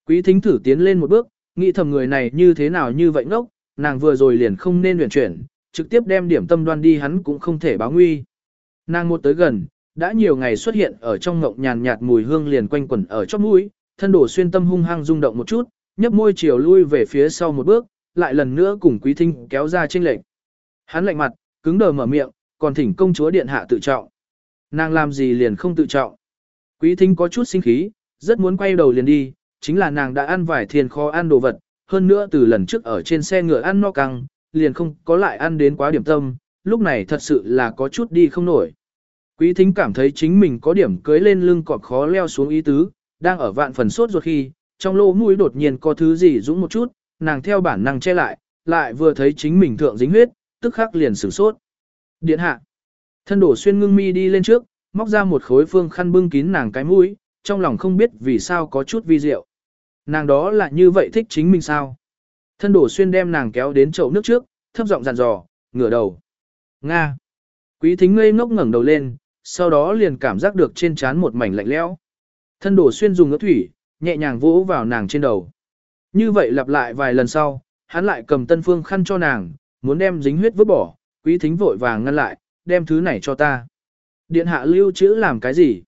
Quý thính thử tiến lên một bước, nghĩ thầm người này như thế nào như vậy ngốc, nàng vừa rồi liền không nên luyện chuyển, trực tiếp đem điểm tâm đoan đi hắn cũng không thể báo nguy. Nàng một tới gần, đã nhiều ngày xuất hiện ở trong ngộng nhàn nhạt mùi hương liền quanh quẩn ở chóp mũi, thân đổ xuyên tâm hung hăng rung động một chút, nhấp môi chiều lui về phía sau một bước, lại lần nữa cùng quý thinh kéo ra trên lệnh. Hắn lạnh mặt, cứng đờ mở miệng, còn thỉnh công chúa điện hạ tự trọng. Nàng làm gì liền không tự trọng. Quý thính có chút sinh khí, rất muốn quay đầu liền đi, chính là nàng đã ăn vải thiền kho ăn đồ vật, hơn nữa từ lần trước ở trên xe ngựa ăn no căng, liền không có lại ăn đến quá điểm tâm, lúc này thật sự là có chút đi không nổi. Quý thính cảm thấy chính mình có điểm cưới lên lưng cọp khó leo xuống ý tứ, đang ở vạn phần sốt ruột khi, trong lỗ mũi đột nhiên có thứ gì dũng một chút, nàng theo bản năng che lại, lại vừa thấy chính mình thượng dính huyết, tức khắc liền sửng sốt. Điện hạ. Thân đổ xuyên ngưng mi đi lên trước, móc ra một khối phương khăn bưng kín nàng cái mũi, trong lòng không biết vì sao có chút vi diệu. Nàng đó là như vậy thích chính mình sao? Thân đổ xuyên đem nàng kéo đến chậu nước trước, thấp giọng dặn dò, ngửa đầu. Nga. Quý thính ngây ngốc ngẩng đầu lên, sau đó liền cảm giác được trên trán một mảnh lạnh lẽo. Thân đổ xuyên dùng ngỡ thủy, nhẹ nhàng vỗ vào nàng trên đầu. Như vậy lặp lại vài lần sau, hắn lại cầm tân phương khăn cho nàng, muốn đem dính huyết vứt bỏ, quý thính vội vàng ngăn lại, đem thứ này cho ta. Điện hạ lưu chữ làm cái gì?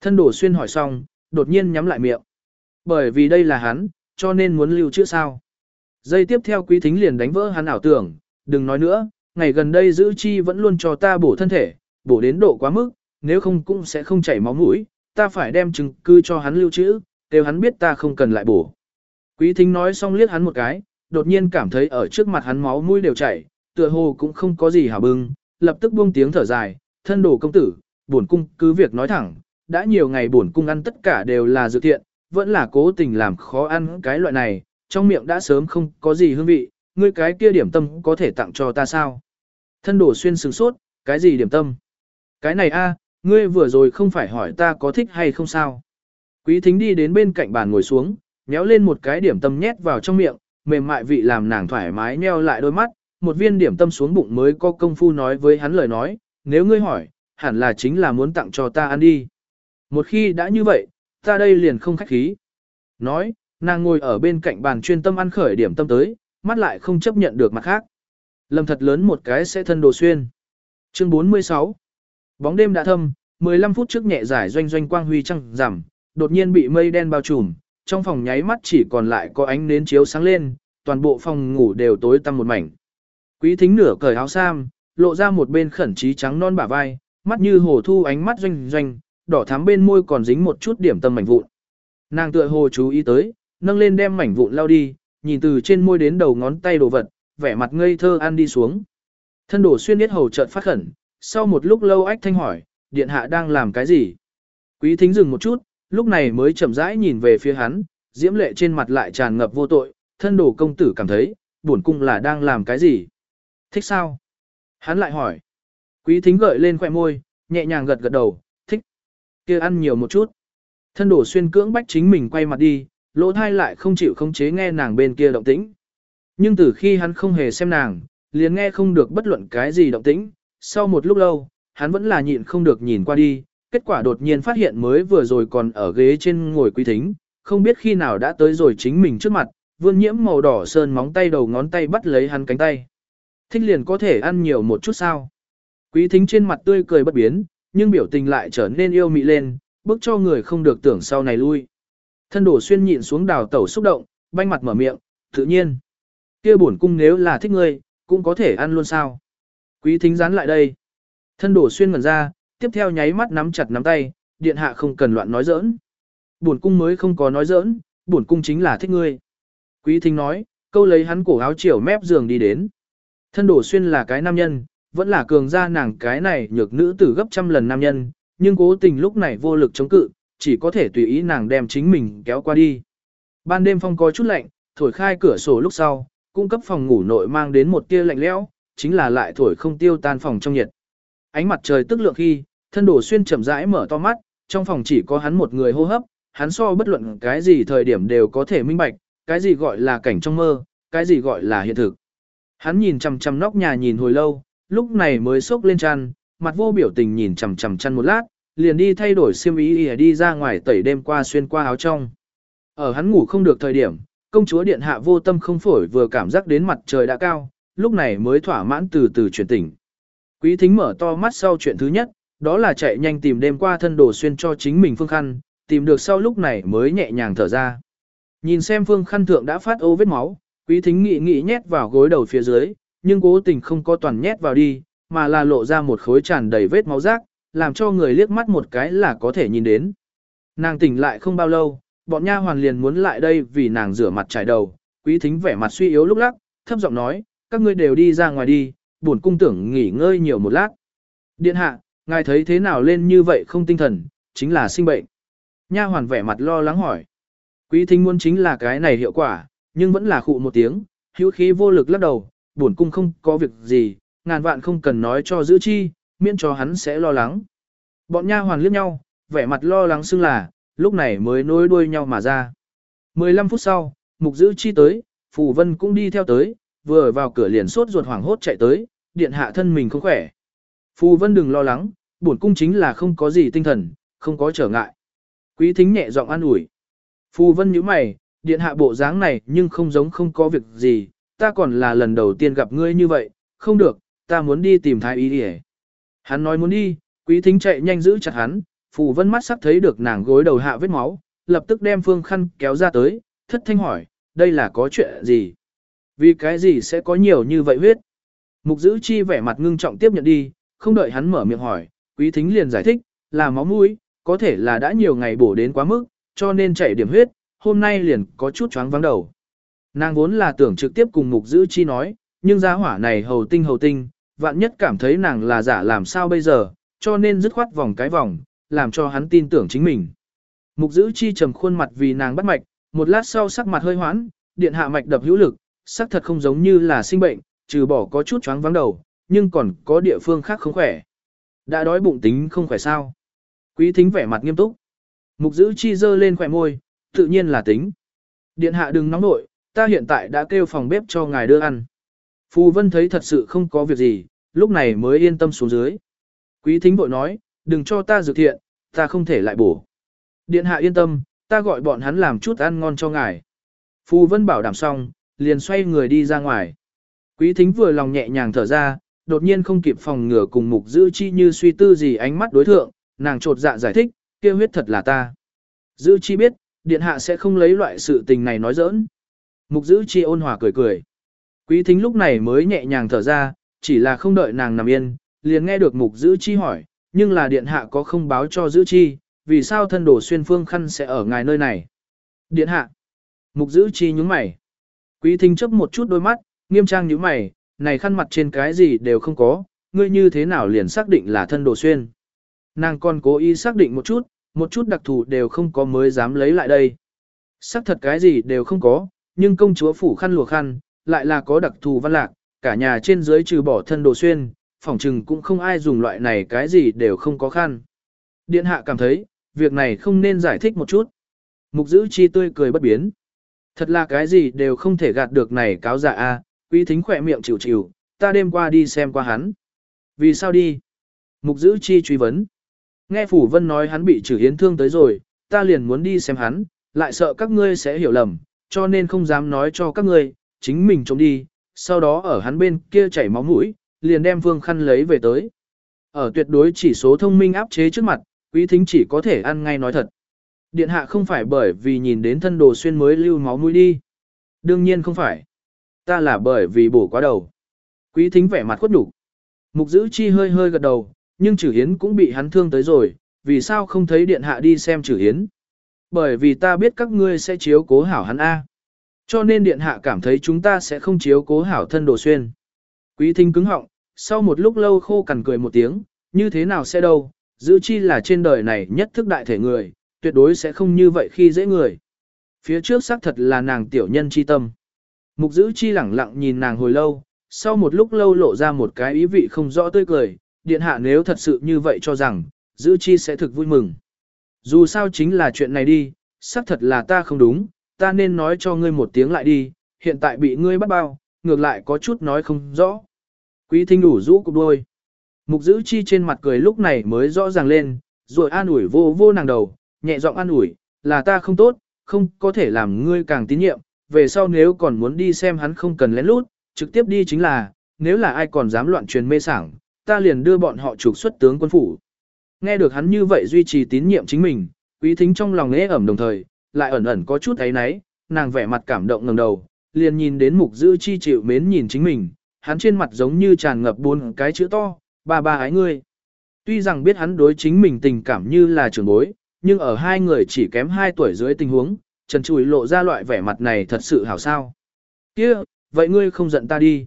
Thân đổ xuyên hỏi xong, đột nhiên nhắm lại miệng. Bởi vì đây là hắn, cho nên muốn lưu trữ sao? Giây tiếp theo quý thính liền đánh vỡ hắn ảo tưởng, đừng nói nữa, ngày gần đây giữ chi vẫn luôn cho ta bổ thân thể, bổ đến độ quá mức, nếu không cũng sẽ không chảy máu mũi, ta phải đem chứng cứ cho hắn lưu trữ, đều hắn biết ta không cần lại bổ. Quý thính nói xong liếc hắn một cái, đột nhiên cảm thấy ở trước mặt hắn máu mũi đều chảy, tựa hồ cũng không có gì hả bưng, lập tức buông tiếng thở dài, thân đồ công tử, bổn cung cứ việc nói thẳng, đã nhiều ngày bổn cung ăn tất cả đều là dự thiện, vẫn là cố tình làm khó ăn cái loại này, trong miệng đã sớm không có gì hương vị, ngươi cái kia điểm tâm có thể tặng cho ta sao? Thân đổ xuyên sừng sốt, cái gì điểm tâm? Cái này a, ngươi vừa rồi không phải hỏi ta có thích hay không sao? Quý thính đi đến bên cạnh bàn ngồi xuống, nhéo lên một cái điểm tâm nhét vào trong miệng, mềm mại vị làm nàng thoải mái nheo lại đôi mắt, một viên điểm tâm xuống bụng mới có công phu nói với hắn lời nói, nếu ngươi hỏi, hẳn là chính là muốn tặng cho ta ăn đi. Một khi đã như vậy, ta đây liền không khách khí. Nói, nàng ngồi ở bên cạnh bàn chuyên tâm ăn khởi điểm tâm tới, mắt lại không chấp nhận được mặt khác. Lầm thật lớn một cái sẽ thân đồ xuyên. Chương 46 Bóng đêm đã thâm, 15 phút trước nhẹ giải doanh doanh quang huy trăng giảm, đột nhiên bị mây đen bao trùm, trong phòng nháy mắt chỉ còn lại có ánh nến chiếu sáng lên, toàn bộ phòng ngủ đều tối tăm một mảnh. Quý thính nửa cởi áo sam, lộ ra một bên khẩn trí trắng non bả vai, mắt như hồ thu ánh mắt doanh doanh, đỏ thắm bên môi còn dính một chút điểm tâm mảnh vụn. Nàng tựa hồ chú ý tới, nâng lên đem mảnh vụn lao đi, nhìn từ trên môi đến đầu ngón tay đồ vật, vẻ mặt ngây thơ ăn đi xuống. Thân đổ xuyên biết hầu chợt phát khẩn, sau một lúc lâu ách thanh hỏi, điện hạ đang làm cái gì? Quý thính dừng một chút, lúc này mới chậm rãi nhìn về phía hắn, diễm lệ trên mặt lại tràn ngập vô tội, thân đổ công tử cảm thấy, buồn cung là đang làm cái gì? Thích sao? Hắn lại hỏi. Quý thính gợi lên khỏe môi, nhẹ nhàng gật gật đầu kia ăn nhiều một chút. Thân đổ xuyên cưỡng bách chính mình quay mặt đi, lỗ thai lại không chịu không chế nghe nàng bên kia động tĩnh. Nhưng từ khi hắn không hề xem nàng, liền nghe không được bất luận cái gì động tĩnh, sau một lúc lâu, hắn vẫn là nhịn không được nhìn qua đi, kết quả đột nhiên phát hiện mới vừa rồi còn ở ghế trên ngồi quý thính, không biết khi nào đã tới rồi chính mình trước mặt, vươn nhiễm màu đỏ sơn móng tay đầu ngón tay bắt lấy hắn cánh tay. Thích liền có thể ăn nhiều một chút sao. Quý thính trên mặt tươi cười bất biến, nhưng biểu tình lại trở nên yêu mị lên, bước cho người không được tưởng sau này lui. Thân đổ xuyên nhịn xuống đào tẩu xúc động, banh mặt mở miệng, tự nhiên. kia bổn cung nếu là thích ngươi, cũng có thể ăn luôn sao. Quý thính rán lại đây. Thân đổ xuyên ngẩn ra, tiếp theo nháy mắt nắm chặt nắm tay, điện hạ không cần loạn nói giỡn. Bổn cung mới không có nói giỡn, bổn cung chính là thích ngươi. Quý thính nói, câu lấy hắn cổ áo chiều mép giường đi đến. Thân đổ xuyên là cái nam nhân, vẫn là cường gia nàng cái này nhược nữ tử gấp trăm lần nam nhân, nhưng cố tình lúc này vô lực chống cự, chỉ có thể tùy ý nàng đem chính mình kéo qua đi. Ban đêm phong có chút lạnh, thổi khai cửa sổ lúc sau, cung cấp phòng ngủ nội mang đến một tia lạnh lẽo, chính là lại thổi không tiêu tan phòng trong nhiệt. Ánh mặt trời tức lượng khi, thân đổ xuyên chậm rãi mở to mắt, trong phòng chỉ có hắn một người hô hấp, hắn so bất luận cái gì thời điểm đều có thể minh bạch, cái gì gọi là cảnh trong mơ, cái gì gọi là hiện thực. Hắn nhìn chằm chằm nóc nhà nhìn hồi lâu, lúc này mới sốc lên chăn, mặt vô biểu tình nhìn chằm chằm chăn một lát, liền đi thay đổi xiêm y đi ra ngoài tẩy đêm qua xuyên qua áo trong. Ở hắn ngủ không được thời điểm, công chúa điện hạ vô tâm không phổi vừa cảm giác đến mặt trời đã cao, lúc này mới thỏa mãn từ từ chuyển tỉnh. Quý thính mở to mắt sau chuyện thứ nhất, đó là chạy nhanh tìm đêm qua thân đồ xuyên cho chính mình phương khăn, tìm được sau lúc này mới nhẹ nhàng thở ra. Nhìn xem phương khăn thượng đã phát ô vết máu, quý thính nghị nghị nhét vào gối đầu phía dưới, nhưng cố tình không có toàn nhét vào đi, mà là lộ ra một khối tràn đầy vết máu rác, làm cho người liếc mắt một cái là có thể nhìn đến. Nàng tỉnh lại không bao lâu, bọn nha hoàn liền muốn lại đây vì nàng rửa mặt trải đầu, quý thính vẻ mặt suy yếu lúc lắc, thấp giọng nói, các ngươi đều đi ra ngoài đi, buồn cung tưởng nghỉ ngơi nhiều một lát. Điện hạ, ngài thấy thế nào lên như vậy không tinh thần, chính là sinh bệnh. Nha hoàn vẻ mặt lo lắng hỏi. Quý thính muốn chính là cái này hiệu quả, nhưng vẫn là khụ một tiếng, hữu khí vô lực lắc đầu, buồn cung không có việc gì, ngàn vạn không cần nói cho giữ chi, miễn cho hắn sẽ lo lắng. Bọn nha hoàn liếc nhau, vẻ mặt lo lắng xưng là, lúc này mới nối đuôi nhau mà ra. 15 phút sau, mục giữ chi tới, Phù Vân cũng đi theo tới, vừa vào cửa liền sốt ruột hoảng hốt chạy tới, điện hạ thân mình không khỏe. Phù Vân đừng lo lắng, bổn cung chính là không có gì tinh thần, không có trở ngại. Quý thính nhẹ giọng an ủi. Phù Vân nhíu mày, điện hạ bộ dáng này nhưng không giống không có việc gì, ta còn là lần đầu tiên gặp ngươi như vậy, không được, ta muốn đi tìm thái y đi Hắn nói muốn đi, quý thính chạy nhanh giữ chặt hắn, Phù Vân mắt sắp thấy được nàng gối đầu hạ vết máu, lập tức đem phương khăn kéo ra tới, thất thanh hỏi, đây là có chuyện gì? Vì cái gì sẽ có nhiều như vậy huyết? Mục giữ chi vẻ mặt ngưng trọng tiếp nhận đi, không đợi hắn mở miệng hỏi, quý thính liền giải thích, là máu mũi, có thể là đã nhiều ngày bổ đến quá mức, cho nên chảy điểm huyết, hôm nay liền có chút chóng vắng đầu. Nàng vốn là tưởng trực tiếp cùng mục giữ chi nói, nhưng gia hỏa này hầu tinh hầu tinh, vạn nhất cảm thấy nàng là giả làm sao bây giờ, cho nên dứt khoát vòng cái vòng, làm cho hắn tin tưởng chính mình. Mục giữ chi trầm khuôn mặt vì nàng bắt mạch, một lát sau sắc mặt hơi hoãn, điện hạ mạch đập hữu lực, sắc thật không giống như là sinh bệnh, trừ bỏ có chút chóng vắng đầu, nhưng còn có địa phương khác không khỏe. Đã đói bụng tính không khỏe sao? Quý thính vẻ mặt nghiêm túc. Mục giữ chi dơ lên khỏe môi, tự nhiên là tính. Điện hạ đừng nóng nội, ta hiện tại đã kêu phòng bếp cho ngài đưa ăn. Phù vân thấy thật sự không có việc gì, lúc này mới yên tâm xuống dưới. Quý thính bội nói, đừng cho ta dược thiện, ta không thể lại bổ. Điện hạ yên tâm, ta gọi bọn hắn làm chút ăn ngon cho ngài. Phù vân bảo đảm xong, liền xoay người đi ra ngoài. Quý thính vừa lòng nhẹ nhàng thở ra, đột nhiên không kịp phòng ngừa cùng mục giữ chi như suy tư gì ánh mắt đối thượng, nàng trột dạ giải thích, kia huyết thật là ta. Giữ chi biết, điện hạ sẽ không lấy loại sự tình này nói giỡn. Mục giữ chi ôn hòa cười cười. Quý thính lúc này mới nhẹ nhàng thở ra, chỉ là không đợi nàng nằm yên, liền nghe được mục giữ chi hỏi, nhưng là điện hạ có không báo cho giữ chi, vì sao thân đồ xuyên phương khăn sẽ ở ngài nơi này. Điện hạ. Mục giữ chi nhúng mày. Quý thính chấp một chút đôi mắt, nghiêm trang nhướng mày, này khăn mặt trên cái gì đều không có, ngươi như thế nào liền xác định là thân đồ xuyên. Nàng còn cố ý xác định một chút, một chút đặc thù đều không có mới dám lấy lại đây. Xác thật cái gì đều không có, nhưng công chúa phủ khăn lùa khăn, lại là có đặc thù văn lạc, cả nhà trên dưới trừ bỏ thân đồ xuyên, phỏng chừng cũng không ai dùng loại này cái gì đều không có khăn. Điện hạ cảm thấy, việc này không nên giải thích một chút. Mục giữ chi tươi cười bất biến. Thật là cái gì đều không thể gạt được này cáo giả a. quý thính khỏe miệng chịu chịu, ta đêm qua đi xem qua hắn. Vì sao đi? Mục giữ chi truy vấn. Nghe Phủ Vân nói hắn bị trừ hiến thương tới rồi, ta liền muốn đi xem hắn, lại sợ các ngươi sẽ hiểu lầm, cho nên không dám nói cho các ngươi, chính mình trốn đi, sau đó ở hắn bên kia chảy máu mũi, liền đem vương khăn lấy về tới. Ở tuyệt đối chỉ số thông minh áp chế trước mặt, quý thính chỉ có thể ăn ngay nói thật. Điện hạ không phải bởi vì nhìn đến thân đồ xuyên mới lưu máu mũi đi. Đương nhiên không phải. Ta là bởi vì bổ quá đầu. Quý thính vẻ mặt khuất đủ. Mục giữ chi hơi hơi gật đầu, nhưng trừ hiến cũng bị hắn thương tới rồi, vì sao không thấy điện hạ đi xem trừ hiến. Bởi vì ta biết các ngươi sẽ chiếu cố hảo hắn A. Cho nên điện hạ cảm thấy chúng ta sẽ không chiếu cố hảo thân đồ xuyên. Quý thính cứng họng, sau một lúc lâu khô cằn cười một tiếng, như thế nào sẽ đâu, giữ chi là trên đời này nhất thức đại thể người, tuyệt đối sẽ không như vậy khi dễ người. Phía trước xác thật là nàng tiểu nhân chi tâm. Mục giữ chi lẳng lặng nhìn nàng hồi lâu, sau một lúc lâu lộ ra một cái ý vị không rõ tươi cười, điện hạ nếu thật sự như vậy cho rằng, giữ chi sẽ thực vui mừng. Dù sao chính là chuyện này đi, xác thật là ta không đúng, ta nên nói cho ngươi một tiếng lại đi, hiện tại bị ngươi bắt bao, ngược lại có chút nói không rõ. Quý thính đủ rũ cục đôi. Mục giữ chi trên mặt cười lúc này mới rõ ràng lên, rồi an ủi vô vô nàng đầu, nhẹ giọng an ủi, là ta không tốt, không có thể làm ngươi càng tín nhiệm, về sau nếu còn muốn đi xem hắn không cần lén lút, trực tiếp đi chính là, nếu là ai còn dám loạn truyền mê sảng, ta liền đưa bọn họ trục xuất tướng quân phủ. Nghe được hắn như vậy duy trì tín nhiệm chính mình, quý thính trong lòng ế ẩm đồng thời, lại ẩn ẩn có chút ấy náy, nàng vẻ mặt cảm động ngẩng đầu, liền nhìn đến mục dư chi chịu mến nhìn chính mình, hắn trên mặt giống như tràn ngập bốn cái chữ to, ba ba ái ngươi. Tuy rằng biết hắn đối chính mình tình cảm như là trưởng bối, nhưng ở hai người chỉ kém hai tuổi dưới tình huống, Trần Chùi lộ ra loại vẻ mặt này thật sự hảo sao. kia vậy ngươi không giận ta đi.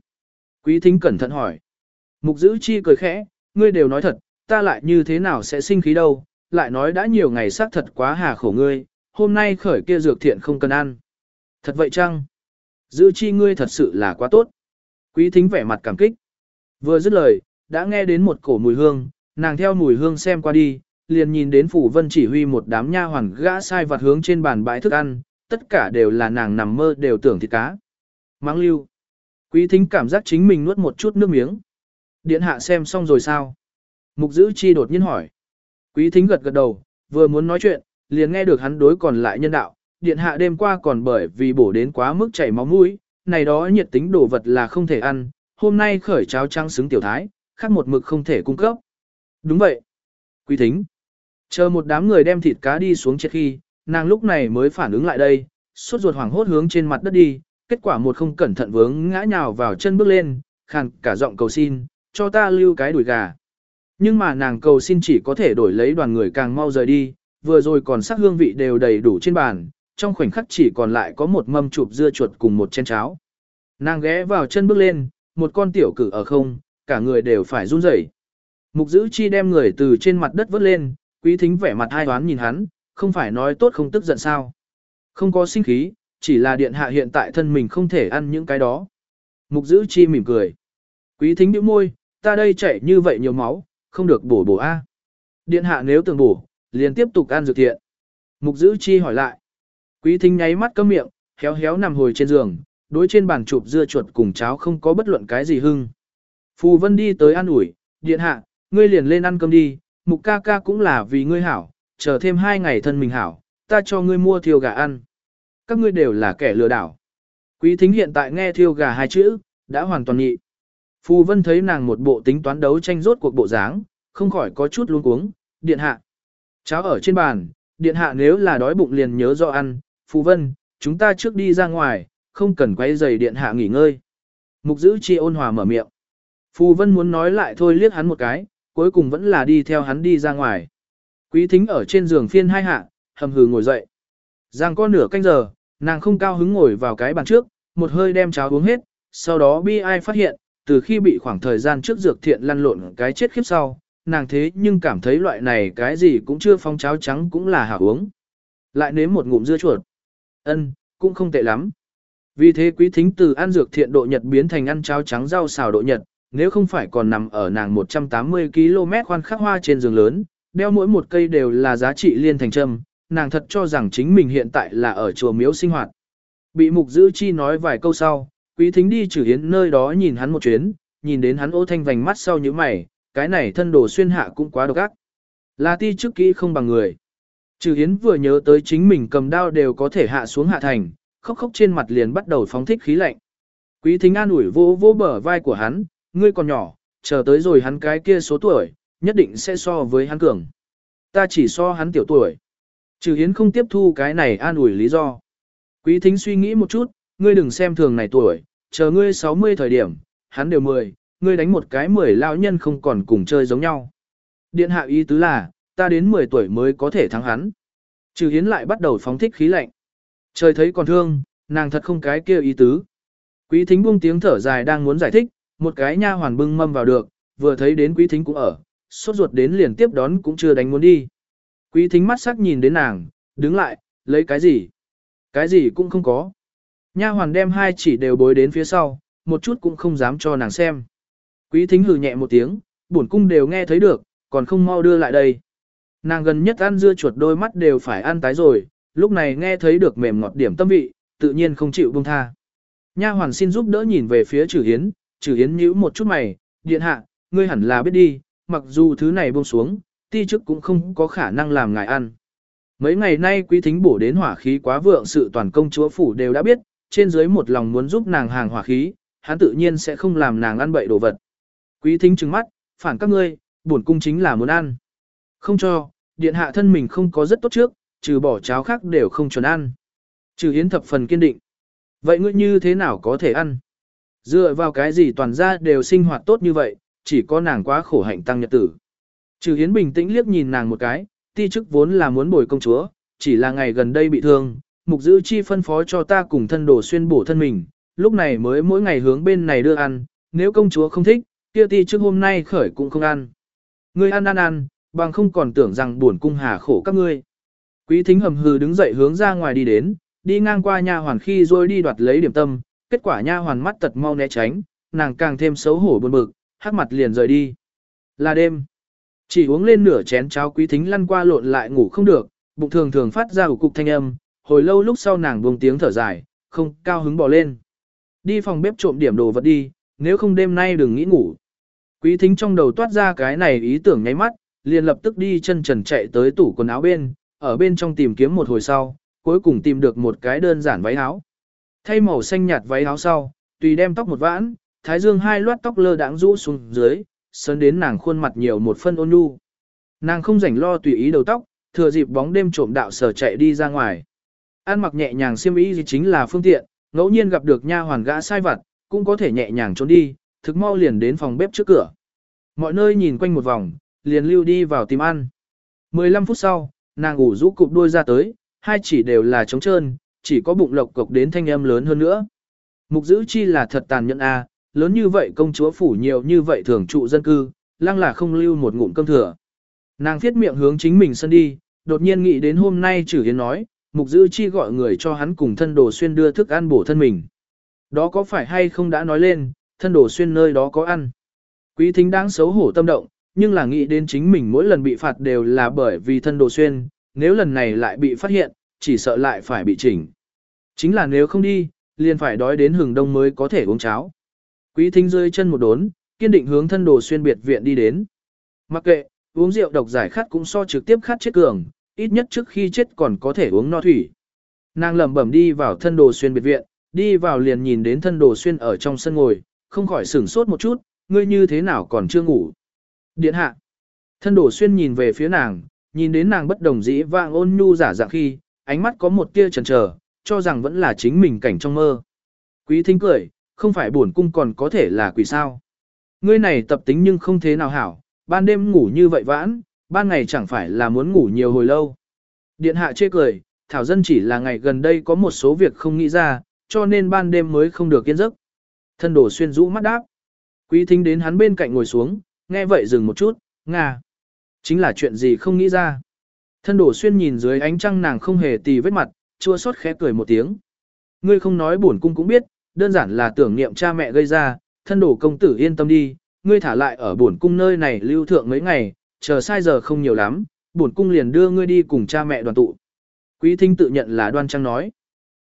Quý thính cẩn thận hỏi. Mục giữ chi cười khẽ, ngươi đều nói thật, ta lại như thế nào sẽ sinh khí đâu, lại nói đã nhiều ngày xác thật quá hà khổ ngươi, hôm nay khởi kia dược thiện không cần ăn. Thật vậy chăng? Giữ chi ngươi thật sự là quá tốt. Quý thính vẻ mặt cảm kích. Vừa dứt lời, đã nghe đến một cổ mùi hương, nàng theo mùi hương xem qua đi, liền nhìn đến phủ vân chỉ huy một đám nha hoàn gã sai vặt hướng trên bàn bãi thức ăn, tất cả đều là nàng nằm mơ đều tưởng thịt cá. Mang lưu. Quý thính cảm giác chính mình nuốt một chút nước miếng. Điện hạ xem xong rồi sao? Mục giữ chi đột nhiên hỏi. Quý thính gật gật đầu, vừa muốn nói chuyện, liền nghe được hắn đối còn lại nhân đạo. Điện hạ đêm qua còn bởi vì bổ đến quá mức chảy máu mũi, này đó nhiệt tính đồ vật là không thể ăn, hôm nay khởi cháo trắng xứng tiểu thái, khác một mực không thể cung cấp. Đúng vậy. Quý thính. Chờ một đám người đem thịt cá đi xuống chết khi, nàng lúc này mới phản ứng lại đây, suốt ruột hoảng hốt hướng trên mặt đất đi, kết quả một không cẩn thận vướng ngã nhào vào chân bước lên, khàn cả giọng cầu xin, cho ta lưu cái đùi gà. Nhưng mà nàng cầu xin chỉ có thể đổi lấy đoàn người càng mau rời đi, vừa rồi còn sắc hương vị đều đầy đủ trên bàn, trong khoảnh khắc chỉ còn lại có một mâm chụp dưa chuột cùng một chén cháo. Nàng ghé vào chân bước lên, một con tiểu cử ở không, cả người đều phải run rẩy. Mục giữ chi đem người từ trên mặt đất vớt lên, quý thính vẻ mặt hai đoán nhìn hắn, không phải nói tốt không tức giận sao. Không có sinh khí, chỉ là điện hạ hiện tại thân mình không thể ăn những cái đó. Mục giữ chi mỉm cười. Quý thính bĩu môi, ta đây chảy như vậy nhiều máu, không được bổ bổ A. Điện hạ nếu tưởng bổ, liền tiếp tục ăn dược thiện. Mục giữ chi hỏi lại. Quý thính nháy mắt cấm miệng, héo héo nằm hồi trên giường, đối trên bàn chụp dưa chuột cùng cháo không có bất luận cái gì hưng. Phù Vân đi tới ăn ủi, điện hạ, ngươi liền lên ăn cơm đi, mục ca ca cũng là vì ngươi hảo, chờ thêm hai ngày thân mình hảo, ta cho ngươi mua thiêu gà ăn. Các ngươi đều là kẻ lừa đảo. Quý thính hiện tại nghe thiêu gà hai chữ, đã hoàn toàn nhị. Phù Vân thấy nàng một bộ tính toán đấu tranh rốt cuộc bộ dáng, không khỏi có chút luống cuống, điện hạ. Cháo ở trên bàn, điện hạ nếu là đói bụng liền nhớ rõ ăn, Phù Vân, chúng ta trước đi ra ngoài, không cần quay giày điện hạ nghỉ ngơi. Mục giữ chi ôn hòa mở miệng. Phù Vân muốn nói lại thôi liếc hắn một cái, cuối cùng vẫn là đi theo hắn đi ra ngoài. Quý thính ở trên giường phiên hai hạ, hầm hừ ngồi dậy. Giang có nửa canh giờ, nàng không cao hứng ngồi vào cái bàn trước, một hơi đem cháo uống hết, sau đó bi ai phát hiện, từ khi bị khoảng thời gian trước dược thiện lăn lộn cái chết khiếp sau, nàng thế nhưng cảm thấy loại này cái gì cũng chưa phong cháo trắng cũng là hảo uống. Lại nếm một ngụm dưa chuột. ân cũng không tệ lắm. Vì thế quý thính từ ăn dược thiện độ nhật biến thành ăn cháo trắng rau xào độ nhật, nếu không phải còn nằm ở nàng 180 km khoan khắc hoa trên giường lớn, đeo mỗi một cây đều là giá trị liên thành trâm, nàng thật cho rằng chính mình hiện tại là ở chùa miếu sinh hoạt. Bị mục giữ chi nói vài câu sau, quý thính đi trừ hiến nơi đó nhìn hắn một chuyến, nhìn đến hắn ô thanh vành mắt sau như mày, cái này thân đồ xuyên hạ cũng quá độc ác. Là ti trước kỹ không bằng người. Trừ hiến vừa nhớ tới chính mình cầm đao đều có thể hạ xuống hạ thành, khóc khóc trên mặt liền bắt đầu phóng thích khí lạnh. Quý thính an ủi vô vô bờ vai của hắn, ngươi còn nhỏ, chờ tới rồi hắn cái kia số tuổi, nhất định sẽ so với hắn cường. Ta chỉ so hắn tiểu tuổi. Trừ hiến không tiếp thu cái này an ủi lý do. Quý thính suy nghĩ một chút, ngươi đừng xem thường này tuổi, chờ ngươi 60 thời điểm, hắn đều 10, ngươi đánh một cái 10 lão nhân không còn cùng chơi giống nhau. Điện hạ ý tứ là, ta đến 10 tuổi mới có thể thắng hắn. Trừ hiến lại bắt đầu phóng thích khí lạnh. Trời thấy còn thương, nàng thật không cái kia ý tứ. Quý thính buông tiếng thở dài đang muốn giải thích, một cái nha hoàn bưng mâm vào được, vừa thấy đến quý thính cũng ở, sốt ruột đến liền tiếp đón cũng chưa đánh muốn đi. Quý thính mắt sắc nhìn đến nàng, đứng lại, lấy cái gì? Cái gì cũng không có. Nha hoàn đem hai chỉ đều bối đến phía sau, một chút cũng không dám cho nàng xem. Quý thính hừ nhẹ một tiếng, bổn cung đều nghe thấy được, còn không mau đưa lại đây. Nàng gần nhất ăn dưa chuột đôi mắt đều phải ăn tái rồi, lúc này nghe thấy được mềm ngọt điểm tâm vị, tự nhiên không chịu buông tha. Nha hoàn xin giúp đỡ nhìn về phía Trử Hiến, Trử Hiến nhíu một chút mày, điện hạ, ngươi hẳn là biết đi, mặc dù thứ này buông xuống, ti chức cũng không có khả năng làm ngài ăn. Mấy ngày nay quý thính bổ đến hỏa khí quá vượng sự toàn công chúa phủ đều đã biết, trên dưới một lòng muốn giúp nàng hàng hỏa khí, hắn tự nhiên sẽ không làm nàng ăn bậy đồ vật. Quý thính trừng mắt, phản các ngươi, bổn cung chính là muốn ăn. Không cho, điện hạ thân mình không có rất tốt trước, trừ bỏ cháo khác đều không chuẩn ăn. Trừ hiến thập phần kiên định. Vậy ngươi như thế nào có thể ăn? Dựa vào cái gì toàn ra đều sinh hoạt tốt như vậy, chỉ có nàng quá khổ hạnh tăng nhật tử. Trừ Hiến bình tĩnh liếc nhìn nàng một cái, ti chức vốn là muốn bồi công chúa, chỉ là ngày gần đây bị thương, mục giữ chi phân phó cho ta cùng thân đồ xuyên bổ thân mình, lúc này mới mỗi ngày hướng bên này đưa ăn, nếu công chúa không thích, kia ti trước hôm nay khởi cũng không ăn. Ngươi ăn ăn ăn, bằng không còn tưởng rằng buồn cung hà khổ các ngươi. Quý thính hầm hừ đứng dậy hướng ra ngoài đi đến, đi ngang qua nha hoàn khi rồi đi đoạt lấy điểm tâm, kết quả nha hoàn mắt tật mau né tránh, nàng càng thêm xấu hổ buồn bực, hắc mặt liền rời đi. Là đêm. Chỉ uống lên nửa chén cháo quý thính lăn qua lộn lại ngủ không được, bụng thường thường phát ra ủ cục thanh âm, hồi lâu lúc sau nàng buông tiếng thở dài, không cao hứng bỏ lên. Đi phòng bếp trộm điểm đồ vật đi, nếu không đêm nay đừng nghĩ ngủ. Quý thính trong đầu toát ra cái này ý tưởng nháy mắt, liền lập tức đi chân trần chạy tới tủ quần áo bên, ở bên trong tìm kiếm một hồi sau, cuối cùng tìm được một cái đơn giản váy áo. Thay màu xanh nhạt váy áo sau, tùy đem tóc một vãn, thái dương hai loát tóc lơ đãng rũ xuống dưới, sơn đến nàng khuôn mặt nhiều một phân ôn nhu. Nàng không rảnh lo tùy ý đầu tóc, thừa dịp bóng đêm trộm đạo sở chạy đi ra ngoài ăn mặc nhẹ nhàng xiêm y gì chính là phương tiện, ngẫu nhiên gặp được nha hoàn gã sai vặt, cũng có thể nhẹ nhàng trốn đi, thực mau liền đến phòng bếp trước cửa. Mọi nơi nhìn quanh một vòng, liền lưu đi vào tìm ăn. 15 phút sau, nàng ngủ rũ cụp đuôi ra tới, hai chỉ đều là trống trơn, chỉ có bụng lộc cộc đến thanh âm lớn hơn nữa. Mục giữ chi là thật tàn nhẫn a, lớn như vậy công chúa phủ nhiều như vậy thường trụ dân cư, lăng là không lưu một ngụm cơm thừa. Nàng thiết miệng hướng chính mình sân đi, đột nhiên nghĩ đến hôm nay chử hiến nói, mục dư chi gọi người cho hắn cùng thân đồ xuyên đưa thức ăn bổ thân mình. Đó có phải hay không đã nói lên, thân đồ xuyên nơi đó có ăn. Quý thính đáng xấu hổ tâm động, nhưng là nghĩ đến chính mình mỗi lần bị phạt đều là bởi vì thân đồ xuyên, nếu lần này lại bị phát hiện, chỉ sợ lại phải bị chỉnh. Chính là nếu không đi, liền phải đói đến hừng đông mới có thể uống cháo. Quý thính rơi chân một đốn, kiên định hướng thân đồ xuyên biệt viện đi đến. Mặc kệ, uống rượu độc giải khát cũng so trực tiếp khát chết cường, ít nhất trước khi chết còn có thể uống no thủy. Nàng lẩm bẩm đi vào thân đồ xuyên biệt viện, đi vào liền nhìn đến thân đồ xuyên ở trong sân ngồi, không khỏi sửng sốt một chút, ngươi như thế nào còn chưa ngủ. Điện hạ. Thân đồ xuyên nhìn về phía nàng, nhìn đến nàng bất đồng dĩ vang ôn nhu giả dạng khi, ánh mắt có một tia chần chờ, cho rằng vẫn là chính mình cảnh trong mơ. Quý thính cười, không phải buồn cung còn có thể là quỷ sao. Ngươi này tập tính nhưng không thế nào hảo, ban đêm ngủ như vậy vãn, ban ngày chẳng phải là muốn ngủ nhiều hồi lâu. Điện hạ chê cười, thảo dân chỉ là ngày gần đây có một số việc không nghĩ ra, cho nên ban đêm mới không được yên giấc. Thân đồ xuyên rũ mắt đáp. Quý thính đến hắn bên cạnh ngồi xuống, nghe vậy dừng một chút, ngà. Chính là chuyện gì không nghĩ ra. Thân đổ xuyên nhìn dưới ánh trăng nàng không hề tì vết mặt, chua xót khẽ cười một tiếng. Ngươi không nói buồn cung cũng biết, đơn giản là tưởng niệm cha mẹ gây ra, thân đổ công tử yên tâm đi, ngươi thả lại ở buồn cung nơi này lưu thượng mấy ngày, chờ sai giờ không nhiều lắm, bổn cung liền đưa ngươi đi cùng cha mẹ đoàn tụ. Quý thính tự nhận là đoan trang nói.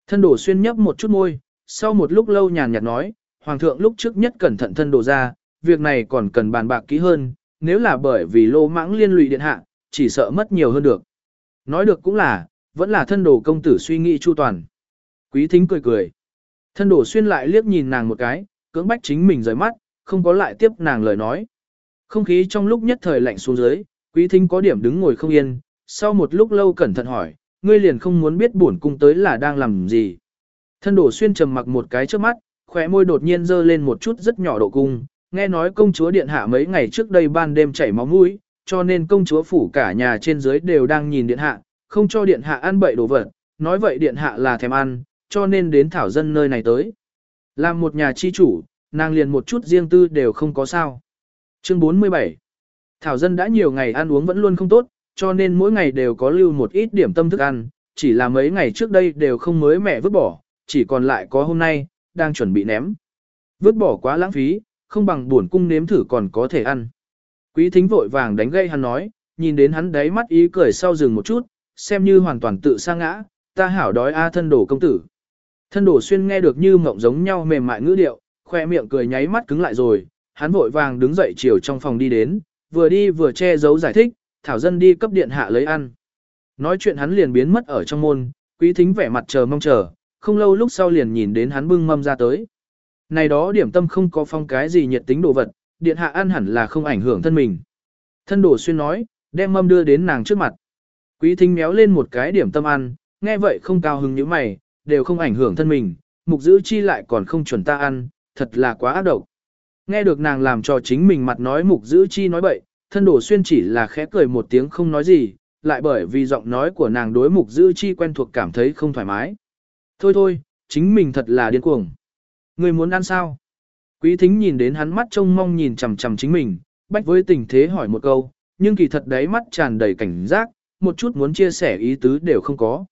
Thân đổ xuyên nhấp một chút môi, sau một lúc lâu nhàn nhạt nói, hoàng thượng lúc trước nhất cẩn thận thân đổ ra, việc này còn cần bàn bạc kỹ hơn, nếu là bởi vì lô mãng liên lụy điện hạ, chỉ sợ mất nhiều hơn được. Nói được cũng là, vẫn là thân đồ công tử suy nghĩ chu toàn. Quý thính cười cười. Thân đồ xuyên lại liếc nhìn nàng một cái, cưỡng bách chính mình rời mắt, không có lại tiếp nàng lời nói. Không khí trong lúc nhất thời lạnh xuống dưới, quý thính có điểm đứng ngồi không yên, sau một lúc lâu cẩn thận hỏi, ngươi liền không muốn biết bổn cung tới là đang làm gì. Thân đổ xuyên trầm mặc một cái trước mắt, khóe môi đột nhiên dơ lên một chút rất nhỏ độ cung, nghe nói công chúa điện hạ mấy ngày trước đây ban đêm chảy máu mũi, cho nên công chúa phủ cả nhà trên dưới đều đang nhìn điện hạ, không cho điện hạ ăn bậy đồ vật, nói vậy điện hạ là thèm ăn, cho nên đến thảo dân nơi này tới. Làm một nhà chi chủ, nàng liền một chút riêng tư đều không có sao. Chương 47 Thảo dân đã nhiều ngày ăn uống vẫn luôn không tốt, cho nên mỗi ngày đều có lưu một ít điểm tâm thức ăn, chỉ là mấy ngày trước đây đều không mới mẹ vứt bỏ, chỉ còn lại có hôm nay, đang chuẩn bị ném. Vứt bỏ quá lãng phí, không bằng buồn cung nếm thử còn có thể ăn. Quý thính vội vàng đánh gây hắn nói, nhìn đến hắn đáy mắt ý cười sau dừng một chút, xem như hoàn toàn tự sa ngã, ta hảo đói a thân đổ công tử. Thân đổ xuyên nghe được như mộng giống nhau mềm mại ngữ điệu, khoe miệng cười nháy mắt cứng lại rồi, hắn vội vàng đứng dậy chiều trong phòng đi đến, vừa đi vừa che giấu giải thích, thảo dân đi cấp điện hạ lấy ăn. Nói chuyện hắn liền biến mất ở trong môn, quý thính vẻ mặt chờ mong chờ, không lâu lúc sau liền nhìn đến hắn bưng mâm ra tới. Này đó điểm tâm không có phong cái gì nhiệt tính đồ vật, điện hạ ăn hẳn là không ảnh hưởng thân mình. Thân đổ xuyên nói, đem mâm đưa đến nàng trước mặt. Quý thính méo lên một cái điểm tâm ăn, nghe vậy không cao hứng như mày, đều không ảnh hưởng thân mình, mục giữ chi lại còn không chuẩn ta ăn, thật là quá ác độc. Nghe được nàng làm cho chính mình mặt nói mục giữ chi nói bậy, thân đổ xuyên chỉ là khẽ cười một tiếng không nói gì, lại bởi vì giọng nói của nàng đối mục giữ chi quen thuộc cảm thấy không thoải mái. Thôi thôi, chính mình thật là điên cuồng. Người muốn ăn sao? Quý thính nhìn đến hắn mắt trông mong nhìn chằm chằm chính mình, bách với tình thế hỏi một câu, nhưng kỳ thật đấy mắt tràn đầy cảnh giác, một chút muốn chia sẻ ý tứ đều không có.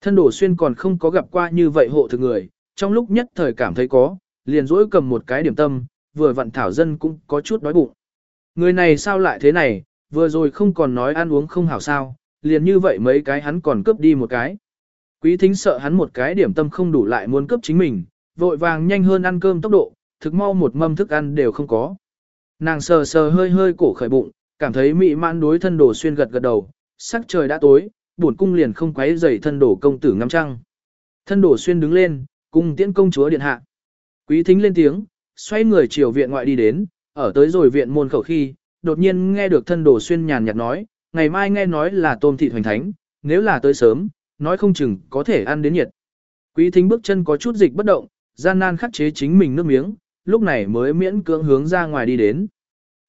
Thân đổ xuyên còn không có gặp qua như vậy hộ thực người, trong lúc nhất thời cảm thấy có, liền dỗi cầm một cái điểm tâm, vừa vặn thảo dân cũng có chút đói bụng. Người này sao lại thế này, vừa rồi không còn nói ăn uống không hảo sao, liền như vậy mấy cái hắn còn cướp đi một cái. Quý thính sợ hắn một cái điểm tâm không đủ lại muốn cướp chính mình, vội vàng nhanh hơn ăn cơm tốc độ, thực mau một mâm thức ăn đều không có. Nàng sờ sờ hơi hơi cổ khởi bụng, cảm thấy mị mãn đối thân đồ xuyên gật gật đầu, sắc trời đã tối, buồn cung liền không quấy rầy thân đồ công tử ngắm trăng. Thân đồ xuyên đứng lên, cung tiễn công chúa điện hạ. Quý thính lên tiếng, xoay người chiều viện ngoại đi đến, ở tới rồi viện môn khẩu khi, đột nhiên nghe được thân đồ xuyên nhàn nhạt nói, ngày mai nghe nói là tôm thịt hoành thánh, nếu là tới sớm, nói không chừng có thể ăn đến nhiệt. Quý thính bước chân có chút dịch bất động, gian nan khắc chế chính mình nước miếng, lúc này mới miễn cưỡng hướng ra ngoài đi đến.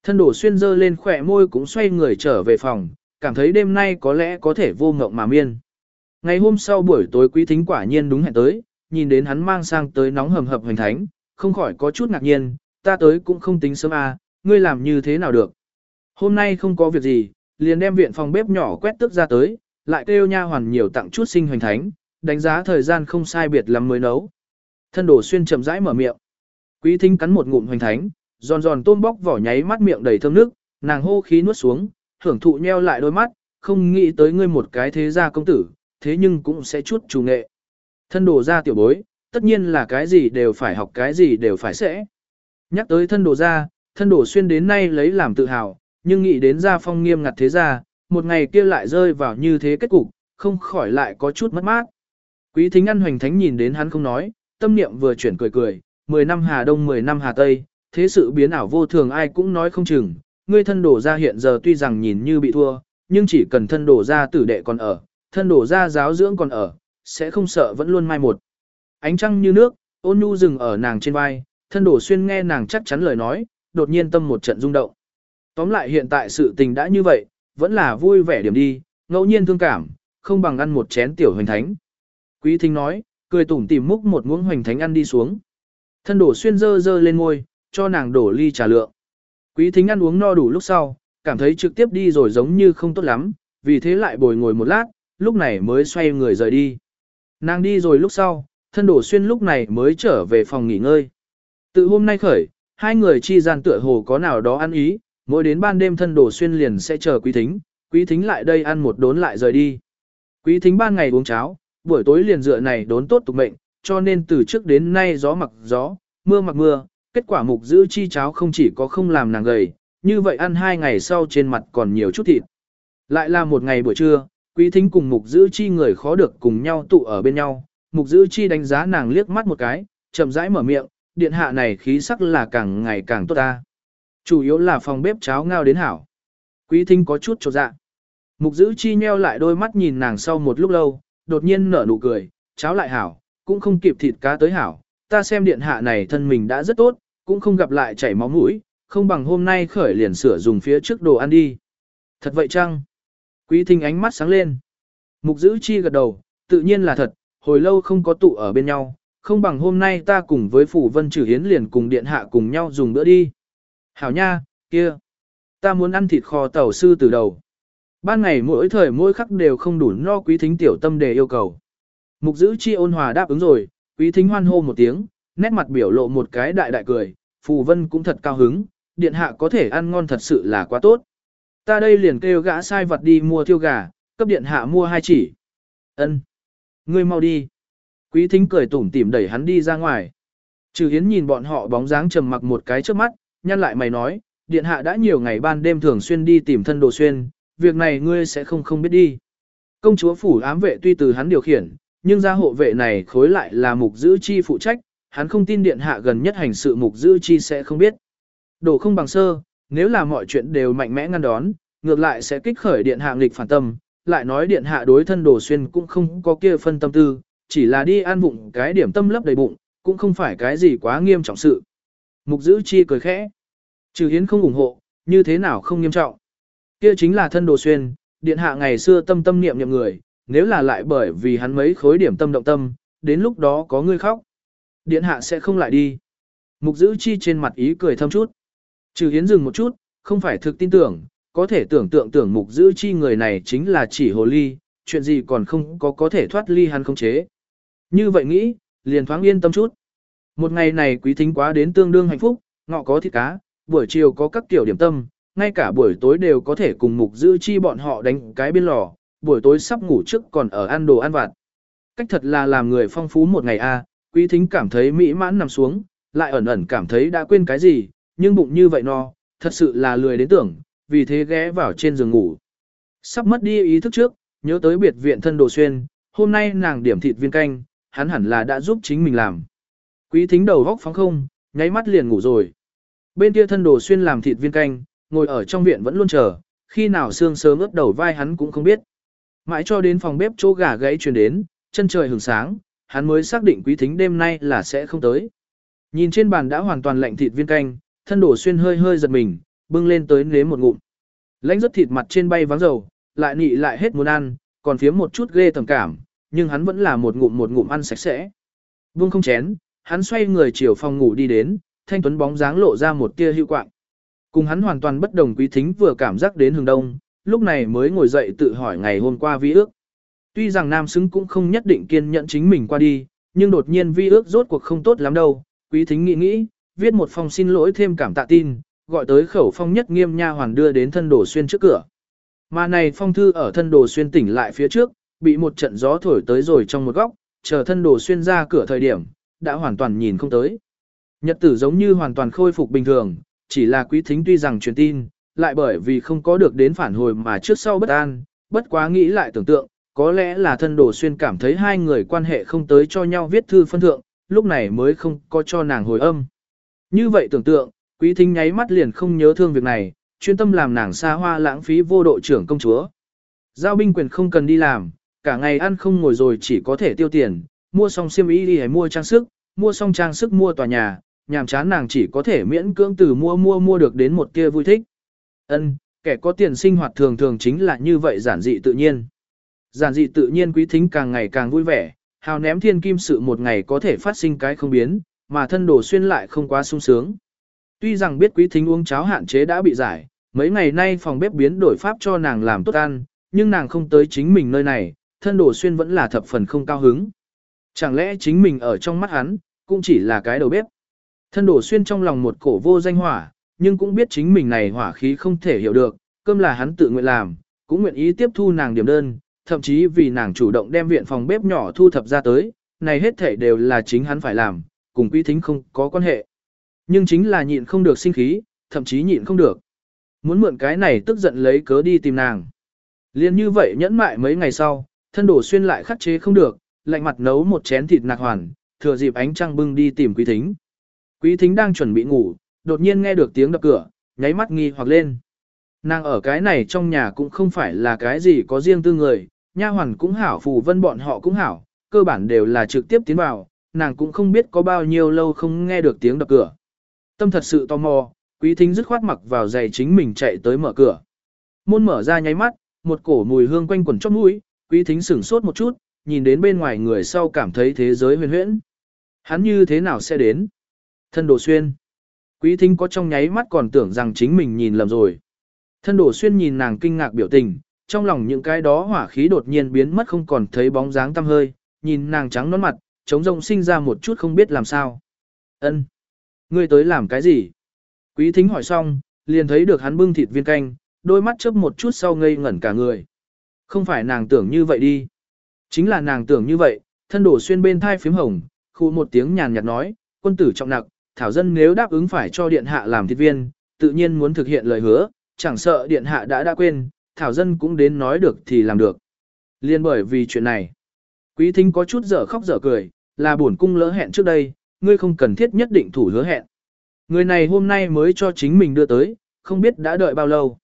Thân đổ xuyên dơ lên khỏe môi cũng xoay người trở về phòng, cảm thấy đêm nay có lẽ có thể vô ngộng mà miên. Ngày hôm sau buổi tối quý thính quả nhiên đúng hẹn tới, nhìn đến hắn mang sang tới nóng hầm hập hoành thánh, không khỏi có chút ngạc nhiên, ta tới cũng không tính sớm à, ngươi làm như thế nào được. Hôm nay không có việc gì, liền đem viện phòng bếp nhỏ quét tức ra tới, lại kêu nha hoàn nhiều tặng chút sinh hoành thánh, đánh giá thời gian không sai biệt lắm mới nấu. Thân đổ xuyên chậm rãi mở miệng. Quý thính cắn một ngụm hoành thánh, giòn giòn tôm bóc vỏ nháy mắt miệng đầy thơm nước, nàng hô khí nuốt xuống, thưởng thụ nheo lại đôi mắt, không nghĩ tới ngươi một cái thế gia công tử, thế nhưng cũng sẽ chút chủ nghệ. Thân đồ ra tiểu bối, tất nhiên là cái gì đều phải học cái gì đều phải sẽ. Nhắc tới thân đồ ra, thân đồ xuyên đến nay lấy làm tự hào, nhưng nghĩ đến gia phong nghiêm ngặt thế ra, một ngày kia lại rơi vào như thế kết cục, không khỏi lại có chút mất mát. Quý thính ăn hoành thánh nhìn đến hắn không nói, tâm niệm vừa chuyển cười cười, 10 năm Hà Đông 10 năm Hà Tây, thế sự biến ảo vô thường ai cũng nói không chừng, ngươi thân đổ ra hiện giờ tuy rằng nhìn như bị thua, nhưng chỉ cần thân đổ ra tử đệ còn ở, thân đổ ra giáo dưỡng còn ở, sẽ không sợ vẫn luôn mai một. Ánh trăng như nước, ôn nhu dừng ở nàng trên vai, thân đổ xuyên nghe nàng chắc chắn lời nói, đột nhiên tâm một trận rung động. Tóm lại hiện tại sự tình đã như vậy, vẫn là vui vẻ điểm đi, ngẫu nhiên thương cảm, không bằng ăn một chén tiểu hoành thánh. Quý thính nói, cười tủm tỉm múc một muỗng hoành thánh ăn đi xuống. Thân đổ xuyên dơ dơ lên ngôi, cho nàng đổ ly trà lượng. Quý thính ăn uống no đủ lúc sau, cảm thấy trực tiếp đi rồi giống như không tốt lắm, vì thế lại bồi ngồi một lát, lúc này mới xoay người rời đi. Nàng đi rồi lúc sau, thân đổ xuyên lúc này mới trở về phòng nghỉ ngơi. Từ hôm nay khởi, hai người chi gian tựa hồ có nào đó ăn ý, mỗi đến ban đêm thân đổ xuyên liền sẽ chờ quý thính, quý thính lại đây ăn một đốn lại rời đi. Quý thính ban ngày uống cháo, buổi tối liền dựa này đốn tốt tục mệnh, cho nên từ trước đến nay gió mặc gió, mưa mặc mưa, kết quả mục giữ chi cháo không chỉ có không làm nàng gầy, như vậy ăn hai ngày sau trên mặt còn nhiều chút thịt. Lại là một ngày buổi trưa, quý thính cùng mục giữ chi người khó được cùng nhau tụ ở bên nhau, mục Dữ chi đánh giá nàng liếc mắt một cái, chậm rãi mở miệng, điện hạ này khí sắc là càng ngày càng tốt ta. Chủ yếu là phòng bếp cháo ngao đến hảo. Quý thính có chút chột dạ. Mục Dữ chi nheo lại đôi mắt nhìn nàng sau một lúc lâu, đột nhiên nở nụ cười, cháo lại hảo, cũng không kịp thịt cá tới hảo, ta xem điện hạ này thân mình đã rất tốt, cũng không gặp lại chảy máu mũi, không bằng hôm nay khởi liền sửa dùng phía trước đồ ăn đi. Thật vậy chăng? Quý thính ánh mắt sáng lên. Mục Dữ chi gật đầu, tự nhiên là thật, hồi lâu không có tụ ở bên nhau, không bằng hôm nay ta cùng với phủ vân trừ hiến liền cùng điện hạ cùng nhau dùng bữa đi. Hảo nha, kia. Ta muốn ăn thịt kho tàu sư từ đầu. Ban ngày mỗi thời mỗi khắc đều không đủ no quý thính tiểu tâm để yêu cầu. Mục giữ chi ôn hòa đáp ứng rồi, quý thính hoan hô một tiếng, nét mặt biểu lộ một cái đại đại cười, Phù Vân cũng thật cao hứng, điện hạ có thể ăn ngon thật sự là quá tốt. Ta đây liền kêu gã sai vật đi mua thiêu gà, cấp điện hạ mua hai chỉ. Ân, Ngươi mau đi. Quý thính cười tủm tỉm đẩy hắn đi ra ngoài. Trừ Hiến nhìn bọn họ bóng dáng trầm mặc một cái trước mắt, nhăn lại mày nói, điện hạ đã nhiều ngày ban đêm thường xuyên đi tìm thân đồ xuyên, việc này ngươi sẽ không không biết đi. Công chúa phủ ám vệ tuy từ hắn điều khiển, nhưng gia hộ vệ này khối lại là mục giữ chi phụ trách, hắn không tin điện hạ gần nhất hành sự mục giữ chi sẽ không biết. Đổ không bằng sơ, nếu là mọi chuyện đều mạnh mẽ ngăn đón, ngược lại sẽ kích khởi điện hạ nghịch phản tâm, lại nói điện hạ đối thân đồ xuyên cũng không có kia phân tâm tư, chỉ là đi ăn bụng cái điểm tâm lấp đầy bụng, cũng không phải cái gì quá nghiêm trọng sự. Mục giữ chi cười khẽ. Trừ hiến không ủng hộ, như thế nào không nghiêm trọng. Kia chính là thân đồ xuyên, điện hạ ngày xưa tâm tâm niệm niệm người, nếu là lại bởi vì hắn mấy khối điểm tâm động tâm, đến lúc đó có người khóc. Điện hạ sẽ không lại đi. Mục giữ chi trên mặt ý cười thâm chút. Trừ hiến dừng một chút, không phải thực tin tưởng, có thể tưởng tượng tưởng mục giữ chi người này chính là chỉ hồ ly, chuyện gì còn không có có thể thoát ly hắn không chế. Như vậy nghĩ, liền thoáng yên tâm chút. Một ngày này quý thính quá đến tương đương hạnh phúc, ngọ có thịt cá, buổi chiều có các tiểu điểm tâm, ngay cả buổi tối đều có thể cùng mục giữ chi bọn họ đánh cái biên lò, buổi tối sắp ngủ trước còn ở ăn đồ ăn vặt. Cách thật là làm người phong phú một ngày a, quý thính cảm thấy mỹ mãn nằm xuống, lại ẩn ẩn cảm thấy đã quên cái gì, nhưng bụng như vậy no, thật sự là lười đến tưởng, vì thế ghé vào trên giường ngủ. Sắp mất đi ý thức trước, nhớ tới biệt viện thân đồ xuyên, hôm nay nàng điểm thịt viên canh, hắn hẳn là đã giúp chính mình làm. Quý thính đầu góc phóng không, nháy mắt liền ngủ rồi. Bên kia thân đồ xuyên làm thịt viên canh, ngồi ở trong viện vẫn luôn chờ, khi nào xương sớm ướp đầu vai hắn cũng không biết. Mãi cho đến phòng bếp chỗ gà gãy truyền đến, chân trời hưởng sáng, hắn mới xác định quý thính đêm nay là sẽ không tới. Nhìn trên bàn đã hoàn toàn lạnh thịt viên canh, thân đổ xuyên hơi hơi giật mình, bưng lên tới nếm một ngụm. Lãnh rất thịt mặt trên bay vắng dầu, lại nị lại hết muốn ăn, còn phiếm một chút ghê tầm cảm, nhưng hắn vẫn là một ngụm một ngụm ăn sạch sẽ. Vương không chén, hắn xoay người chiều phòng ngủ đi đến, thanh tuấn bóng dáng lộ ra một tia hữu quạng. Cùng hắn hoàn toàn bất đồng quý thính vừa cảm giác đến hướng đông, lúc này mới ngồi dậy tự hỏi ngày hôm qua vi ước. Tuy rằng nam xứng cũng không nhất định kiên nhẫn chính mình qua đi, nhưng đột nhiên vi ước rốt cuộc không tốt lắm đâu, quý thính nghĩ nghĩ, viết một phong xin lỗi thêm cảm tạ tin, gọi tới khẩu phong nhất nghiêm nha hoàn đưa đến thân đồ xuyên trước cửa. Mà này phong thư ở thân đồ xuyên tỉnh lại phía trước, bị một trận gió thổi tới rồi trong một góc, chờ thân đồ xuyên ra cửa thời điểm, đã hoàn toàn nhìn không tới. Nhật tử giống như hoàn toàn khôi phục bình thường, chỉ là quý thính tuy rằng truyền tin, lại bởi vì không có được đến phản hồi mà trước sau bất an, bất quá nghĩ lại tưởng tượng, có lẽ là thân đồ xuyên cảm thấy hai người quan hệ không tới cho nhau viết thư phân thượng, lúc này mới không có cho nàng hồi âm. Như vậy tưởng tượng, quý thính nháy mắt liền không nhớ thương việc này, chuyên tâm làm nàng xa hoa lãng phí vô độ trưởng công chúa. Giao binh quyền không cần đi làm, cả ngày ăn không ngồi rồi chỉ có thể tiêu tiền, mua xong xiêm y đi hay mua trang sức, mua xong trang sức mua tòa nhà, nhàm chán nàng chỉ có thể miễn cưỡng từ mua mua mua được đến một kia vui thích. Ân, kẻ có tiền sinh hoạt thường thường chính là như vậy giản dị tự nhiên. Giản dị tự nhiên quý thính càng ngày càng vui vẻ, hào ném thiên kim sự một ngày có thể phát sinh cái không biến, mà thân đồ xuyên lại không quá sung sướng. Tuy rằng biết quý thính uống cháo hạn chế đã bị giải, mấy ngày nay phòng bếp biến đổi pháp cho nàng làm tốt ăn, nhưng nàng không tới chính mình nơi này, thân đồ xuyên vẫn là thập phần không cao hứng. Chẳng lẽ chính mình ở trong mắt hắn, cũng chỉ là cái đầu bếp. Thân đồ xuyên trong lòng một cổ vô danh hỏa, nhưng cũng biết chính mình này hỏa khí không thể hiểu được, cơm là hắn tự nguyện làm, cũng nguyện ý tiếp thu nàng điểm đơn, thậm chí vì nàng chủ động đem viện phòng bếp nhỏ thu thập ra tới, này hết thể đều là chính hắn phải làm, cùng quý thính không có quan hệ. Nhưng chính là nhịn không được sinh khí, thậm chí nhịn không được. Muốn mượn cái này tức giận lấy cớ đi tìm nàng. Liên như vậy nhẫn mại mấy ngày sau, thân đổ xuyên lại khắc chế không được, lạnh mặt nấu một chén thịt nạc hoàn, thừa dịp ánh trăng bưng đi tìm quý thính. Quý thính đang chuẩn bị ngủ, đột nhiên nghe được tiếng đập cửa, nháy mắt nghi hoặc lên. Nàng ở cái này trong nhà cũng không phải là cái gì có riêng tư người, nha hoàn cũng hảo phù vân bọn họ cũng hảo, cơ bản đều là trực tiếp tiến vào, nàng cũng không biết có bao nhiêu lâu không nghe được tiếng đập cửa. Tâm thật sự tò mò, quý thính dứt khoát mặc vào giày chính mình chạy tới mở cửa. Môn mở ra nháy mắt, một cổ mùi hương quanh quẩn chót mũi, quý thính sửng sốt một chút, nhìn đến bên ngoài người sau cảm thấy thế giới huyền huyễn. Hắn như thế nào sẽ đến? Thân đồ xuyên. Quý thính có trong nháy mắt còn tưởng rằng chính mình nhìn lầm rồi. Thân đồ xuyên nhìn nàng kinh ngạc biểu tình, trong lòng những cái đó hỏa khí đột nhiên biến mất không còn thấy bóng dáng tăm hơi, nhìn nàng trắng nón mặt, trống rông sinh ra một chút không biết làm sao. Ân, Ngươi tới làm cái gì? Quý thính hỏi xong, liền thấy được hắn bưng thịt viên canh, đôi mắt chớp một chút sau ngây ngẩn cả người. Không phải nàng tưởng như vậy đi. Chính là nàng tưởng như vậy, thân đổ xuyên bên thai phím hồng, khu một tiếng nhàn nhạt nói, quân tử trọng nặng, thảo dân nếu đáp ứng phải cho điện hạ làm thịt viên, tự nhiên muốn thực hiện lời hứa, chẳng sợ điện hạ đã đã quên, thảo dân cũng đến nói được thì làm được. Liên bởi vì chuyện này, quý thính có chút dở khóc dở cười, là bổn cung lỡ hẹn trước đây, ngươi không cần thiết nhất định thủ hứa hẹn. Người này hôm nay mới cho chính mình đưa tới, không biết đã đợi bao lâu.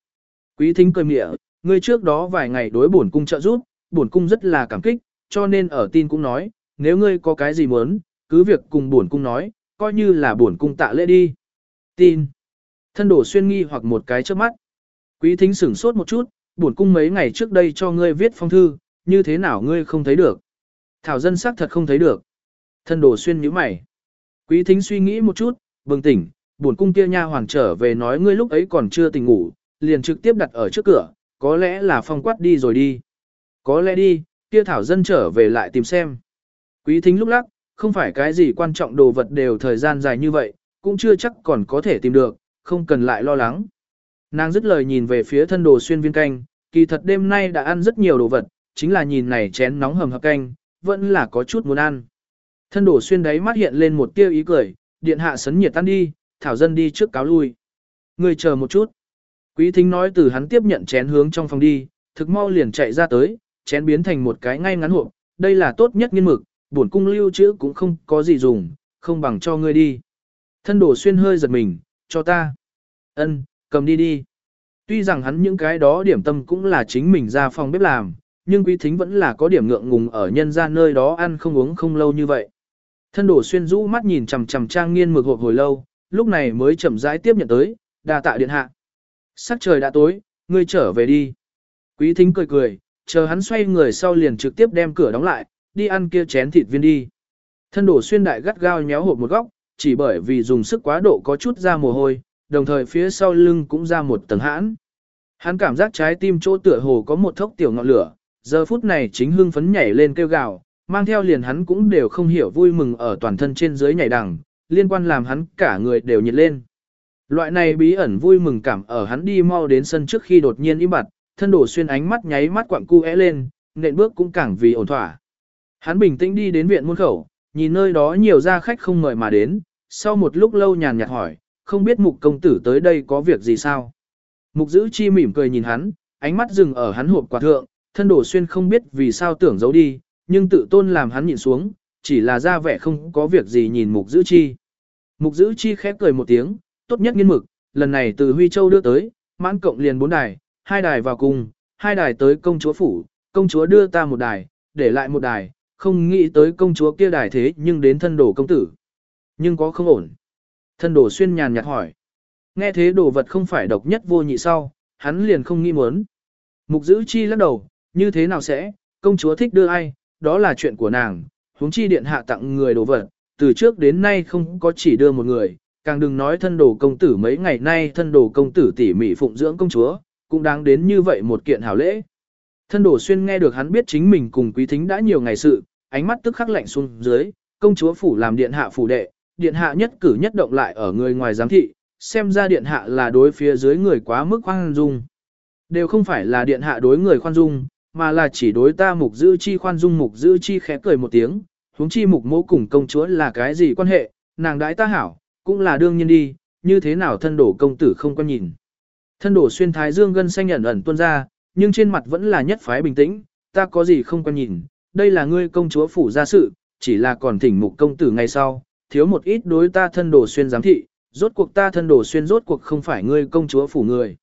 Quý thính cười mỉa, ngươi trước đó vài ngày đối bổn cung trợ giúp, bổn cung rất là cảm kích, cho nên ở tin cũng nói, nếu ngươi có cái gì muốn, cứ việc cùng bổn cung nói, coi như là bổn cung tạ lễ đi. Tin. Thân đổ xuyên nghi hoặc một cái trước mắt. Quý thính sửng sốt một chút, bổn cung mấy ngày trước đây cho ngươi viết phong thư, như thế nào ngươi không thấy được. Thảo dân xác thật không thấy được. Thân đổ xuyên nhíu mày. Quý thính suy nghĩ một chút, bừng tỉnh, buồn cung kia nha hoàng trở về nói ngươi lúc ấy còn chưa tỉnh ngủ, liền trực tiếp đặt ở trước cửa, có lẽ là phong quát đi rồi đi. Có lẽ đi, kia thảo dân trở về lại tìm xem. Quý thính lúc lắc, không phải cái gì quan trọng đồ vật đều thời gian dài như vậy, cũng chưa chắc còn có thể tìm được, không cần lại lo lắng. Nàng dứt lời nhìn về phía thân đồ xuyên viên canh, kỳ thật đêm nay đã ăn rất nhiều đồ vật, chính là nhìn này chén nóng hầm hập canh, vẫn là có chút muốn ăn. Thân đổ xuyên đáy mắt hiện lên một tia ý cười, điện hạ sấn nhiệt tan đi, thảo dân đi trước cáo lui. Người chờ một chút. Quý thính nói từ hắn tiếp nhận chén hướng trong phòng đi, thực mau liền chạy ra tới, chén biến thành một cái ngay ngắn hộp, đây là tốt nhất nghiên mực, bổn cung lưu trữ cũng không có gì dùng, không bằng cho ngươi đi. Thân đổ xuyên hơi giật mình, cho ta. Ân, cầm đi đi. Tuy rằng hắn những cái đó điểm tâm cũng là chính mình ra phòng bếp làm, nhưng quý thính vẫn là có điểm ngượng ngùng ở nhân ra nơi đó ăn không uống không lâu như vậy. Thân đổ xuyên rũ mắt nhìn chằm chằm trang nghiên mực hộp hồi lâu, lúc này mới chậm rãi tiếp nhận tới, đa tạ điện hạ. Sắc trời đã tối, ngươi trở về đi. Quý thính cười cười, chờ hắn xoay người sau liền trực tiếp đem cửa đóng lại, đi ăn kia chén thịt viên đi. Thân đổ xuyên đại gắt gao nhéo hộp một góc, chỉ bởi vì dùng sức quá độ có chút ra mồ hôi, đồng thời phía sau lưng cũng ra một tầng hãn. Hắn cảm giác trái tim chỗ tựa hồ có một thốc tiểu ngọn lửa, giờ phút này chính hưng phấn nhảy lên kêu gào, mang theo liền hắn cũng đều không hiểu vui mừng ở toàn thân trên dưới nhảy đằng, liên quan làm hắn cả người đều nhiệt lên. Loại này bí ẩn vui mừng cảm ở hắn đi mau đến sân trước khi đột nhiên im bặt, thân đổ xuyên ánh mắt nháy mắt quặng cu é lên, nện bước cũng càng vì ổn thỏa. Hắn bình tĩnh đi đến viện môn khẩu, nhìn nơi đó nhiều gia khách không mời mà đến, sau một lúc lâu nhàn nhạt hỏi, không biết mục công tử tới đây có việc gì sao. Mục giữ chi mỉm cười nhìn hắn, ánh mắt dừng ở hắn hộp quà thượng, thân đổ xuyên không biết vì sao tưởng giấu đi, nhưng tự tôn làm hắn nhìn xuống, chỉ là ra vẻ không có việc gì nhìn mục giữ chi. Mục giữ chi khép cười một tiếng, tốt nhất nghiên mực, lần này từ Huy Châu đưa tới, mãn cộng liền bốn đài, hai đài vào cùng, hai đài tới công chúa phủ, công chúa đưa ta một đài, để lại một đài, không nghĩ tới công chúa kia đài thế nhưng đến thân đồ công tử. Nhưng có không ổn. Thân đồ xuyên nhàn nhạt hỏi. Nghe thế đồ vật không phải độc nhất vô nhị sau, hắn liền không nghĩ muốn. Mục giữ chi lắc đầu, như thế nào sẽ, công chúa thích đưa ai, đó là chuyện của nàng, huống chi điện hạ tặng người đồ vật, từ trước đến nay không có chỉ đưa một người, càng đừng nói thân đồ công tử mấy ngày nay thân đồ công tử tỉ mỉ phụng dưỡng công chúa, cũng đáng đến như vậy một kiện hảo lễ. Thân đồ xuyên nghe được hắn biết chính mình cùng quý thính đã nhiều ngày sự, ánh mắt tức khắc lạnh xuống dưới, công chúa phủ làm điện hạ phủ đệ, điện hạ nhất cử nhất động lại ở người ngoài giám thị, xem ra điện hạ là đối phía dưới người quá mức khoan dung. Đều không phải là điện hạ đối người khoan dung, mà là chỉ đối ta mục giữ chi khoan dung mục giữ chi khẽ cười một tiếng, huống chi mục mẫu cùng công chúa là cái gì quan hệ, nàng đãi ta hảo, cũng là đương nhiên đi, như thế nào thân đổ công tử không quan nhìn. Thân đổ xuyên thái dương gân xanh ẩn ẩn tuôn ra, nhưng trên mặt vẫn là nhất phái bình tĩnh, ta có gì không quan nhìn, đây là ngươi công chúa phủ gia sự, chỉ là còn thỉnh mục công tử ngày sau, thiếu một ít đối ta thân đổ xuyên giám thị, rốt cuộc ta thân đổ xuyên rốt cuộc không phải ngươi công chúa phủ người.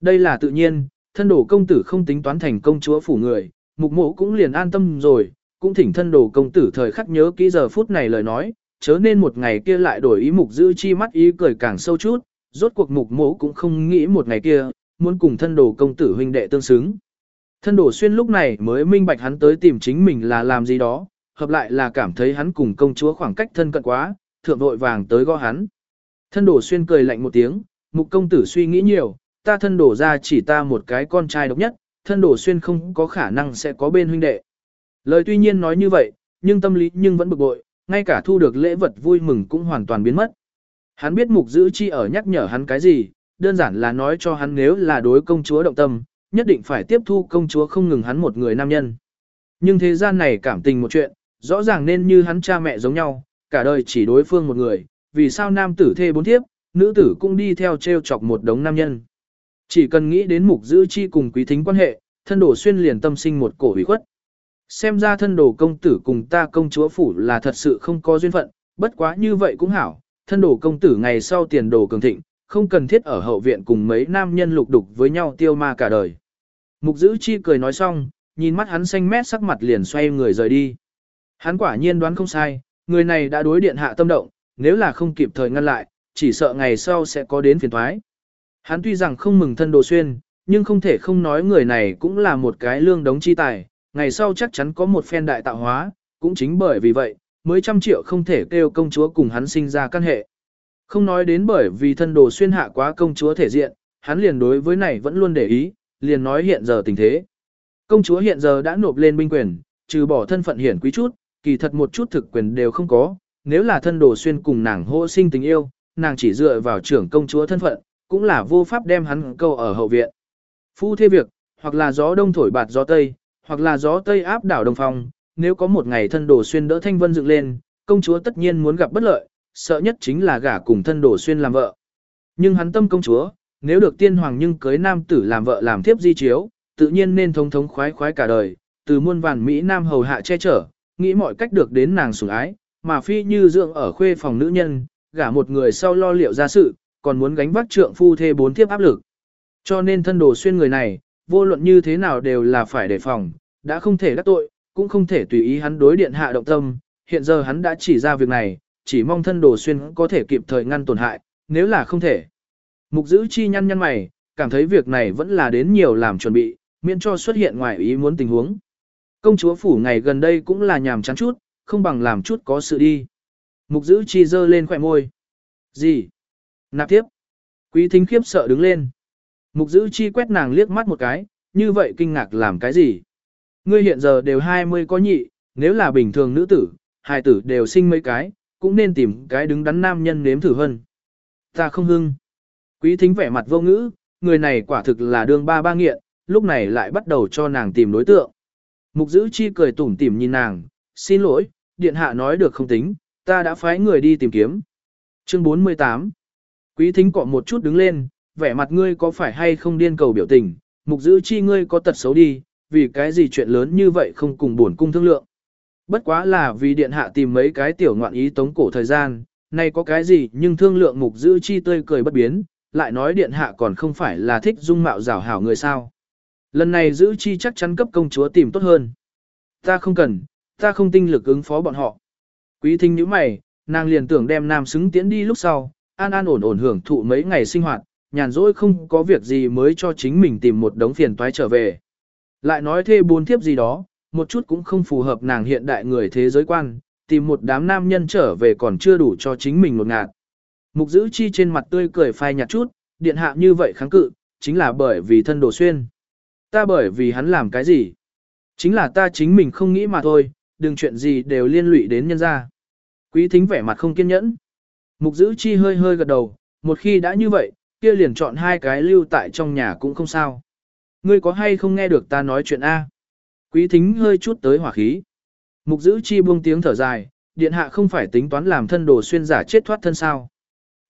Đây là tự nhiên, thân đồ công tử không tính toán thành công chúa phủ người, mục mộ cũng liền an tâm rồi, cũng thỉnh thân đồ công tử thời khắc nhớ kỹ giờ phút này lời nói, chớ nên một ngày kia lại đổi ý mục giữ chi mắt ý cười càng sâu chút, rốt cuộc mục mộ cũng không nghĩ một ngày kia, muốn cùng thân đồ công tử huynh đệ tương xứng. Thân đồ xuyên lúc này mới minh bạch hắn tới tìm chính mình là làm gì đó, hợp lại là cảm thấy hắn cùng công chúa khoảng cách thân cận quá, thượng vội vàng tới gõ hắn. Thân đồ xuyên cười lạnh một tiếng, mục công tử suy nghĩ nhiều, ta thân đổ ra chỉ ta một cái con trai độc nhất, thân đổ xuyên không có khả năng sẽ có bên huynh đệ. Lời tuy nhiên nói như vậy, nhưng tâm lý nhưng vẫn bực bội, ngay cả thu được lễ vật vui mừng cũng hoàn toàn biến mất. Hắn biết mục giữ chi ở nhắc nhở hắn cái gì, đơn giản là nói cho hắn nếu là đối công chúa động tâm, nhất định phải tiếp thu công chúa không ngừng hắn một người nam nhân. Nhưng thế gian này cảm tình một chuyện, rõ ràng nên như hắn cha mẹ giống nhau, cả đời chỉ đối phương một người, vì sao nam tử thê bốn thiếp, nữ tử cũng đi theo treo chọc một đống nam nhân. Chỉ cần nghĩ đến mục giữ chi cùng quý thính quan hệ, thân đổ xuyên liền tâm sinh một cổ hủy khuất. Xem ra thân đồ công tử cùng ta công chúa phủ là thật sự không có duyên phận, bất quá như vậy cũng hảo, thân đồ công tử ngày sau tiền đồ cường thịnh, không cần thiết ở hậu viện cùng mấy nam nhân lục đục với nhau tiêu ma cả đời. Mục giữ chi cười nói xong, nhìn mắt hắn xanh mét sắc mặt liền xoay người rời đi. Hắn quả nhiên đoán không sai, người này đã đối điện hạ tâm động, nếu là không kịp thời ngăn lại, chỉ sợ ngày sau sẽ có đến phiền thoái. Hắn tuy rằng không mừng thân đồ xuyên, nhưng không thể không nói người này cũng là một cái lương đống chi tài, ngày sau chắc chắn có một phen đại tạo hóa, cũng chính bởi vì vậy, mới trăm triệu không thể kêu công chúa cùng hắn sinh ra căn hệ. Không nói đến bởi vì thân đồ xuyên hạ quá công chúa thể diện, hắn liền đối với này vẫn luôn để ý, liền nói hiện giờ tình thế. Công chúa hiện giờ đã nộp lên binh quyền, trừ bỏ thân phận hiển quý chút, kỳ thật một chút thực quyền đều không có, nếu là thân đồ xuyên cùng nàng hô sinh tình yêu, nàng chỉ dựa vào trưởng công chúa thân phận, cũng là vô pháp đem hắn câu ở hậu viện. Phu thê việc, hoặc là gió đông thổi bạt gió tây, hoặc là gió tây áp đảo đông phong, nếu có một ngày thân đồ xuyên đỡ thanh vân dựng lên, công chúa tất nhiên muốn gặp bất lợi, sợ nhất chính là gả cùng thân đồ xuyên làm vợ. Nhưng hắn tâm công chúa, nếu được tiên hoàng nhưng cưới nam tử làm vợ làm thiếp di chiếu, tự nhiên nên thống thống khoái khoái cả đời, từ muôn vàn Mỹ Nam hầu hạ che chở, nghĩ mọi cách được đến nàng sủng ái, mà phi như dưỡng ở khuê phòng nữ nhân, gả một người sau lo liệu ra sự, còn muốn gánh vác trượng phu thê bốn thiếp áp lực. Cho nên thân đồ xuyên người này, vô luận như thế nào đều là phải đề phòng, đã không thể đắc tội, cũng không thể tùy ý hắn đối điện hạ động tâm, hiện giờ hắn đã chỉ ra việc này, chỉ mong thân đồ xuyên có thể kịp thời ngăn tổn hại, nếu là không thể. Mục giữ chi nhăn nhăn mày, cảm thấy việc này vẫn là đến nhiều làm chuẩn bị, miễn cho xuất hiện ngoài ý muốn tình huống. Công chúa phủ ngày gần đây cũng là nhàm chán chút, không bằng làm chút có sự đi. Mục giữ chi dơ lên khỏe môi. Gì? Nạp tiếp. Quý thính khiếp sợ đứng lên. Mục giữ chi quét nàng liếc mắt một cái, như vậy kinh ngạc làm cái gì? Ngươi hiện giờ đều 20 có nhị, nếu là bình thường nữ tử, hai tử đều sinh mấy cái, cũng nên tìm cái đứng đắn nam nhân nếm thử hơn. Ta không hưng. Quý thính vẻ mặt vô ngữ, người này quả thực là đương ba ba nghiện, lúc này lại bắt đầu cho nàng tìm đối tượng. Mục giữ chi cười tủm tỉm nhìn nàng, xin lỗi, điện hạ nói được không tính, ta đã phái người đi tìm kiếm. Chương 48 Quý thính cọ một chút đứng lên, vẻ mặt ngươi có phải hay không điên cầu biểu tình, mục giữ chi ngươi có tật xấu đi, vì cái gì chuyện lớn như vậy không cùng buồn cung thương lượng. Bất quá là vì điện hạ tìm mấy cái tiểu ngoạn ý tống cổ thời gian, nay có cái gì nhưng thương lượng mục giữ chi tươi cười bất biến, lại nói điện hạ còn không phải là thích dung mạo rào hảo người sao. Lần này giữ chi chắc chắn cấp công chúa tìm tốt hơn. Ta không cần, ta không tinh lực ứng phó bọn họ. Quý thính như mày, nàng liền tưởng đem nam xứng tiễn đi lúc sau, an an ổn ổn hưởng thụ mấy ngày sinh hoạt, nhàn rỗi không có việc gì mới cho chính mình tìm một đống phiền toái trở về. Lại nói thê bốn thiếp gì đó, một chút cũng không phù hợp nàng hiện đại người thế giới quan, tìm một đám nam nhân trở về còn chưa đủ cho chính mình một ngạt. Mục giữ chi trên mặt tươi cười phai nhạt chút, điện hạ như vậy kháng cự, chính là bởi vì thân đồ xuyên. Ta bởi vì hắn làm cái gì? Chính là ta chính mình không nghĩ mà thôi, đừng chuyện gì đều liên lụy đến nhân gia. Quý thính vẻ mặt không kiên nhẫn. Mục giữ chi hơi hơi gật đầu, một khi đã như vậy, kia liền chọn hai cái lưu tại trong nhà cũng không sao. Ngươi có hay không nghe được ta nói chuyện A? Quý thính hơi chút tới hỏa khí. Mục giữ chi buông tiếng thở dài, điện hạ không phải tính toán làm thân đồ xuyên giả chết thoát thân sao.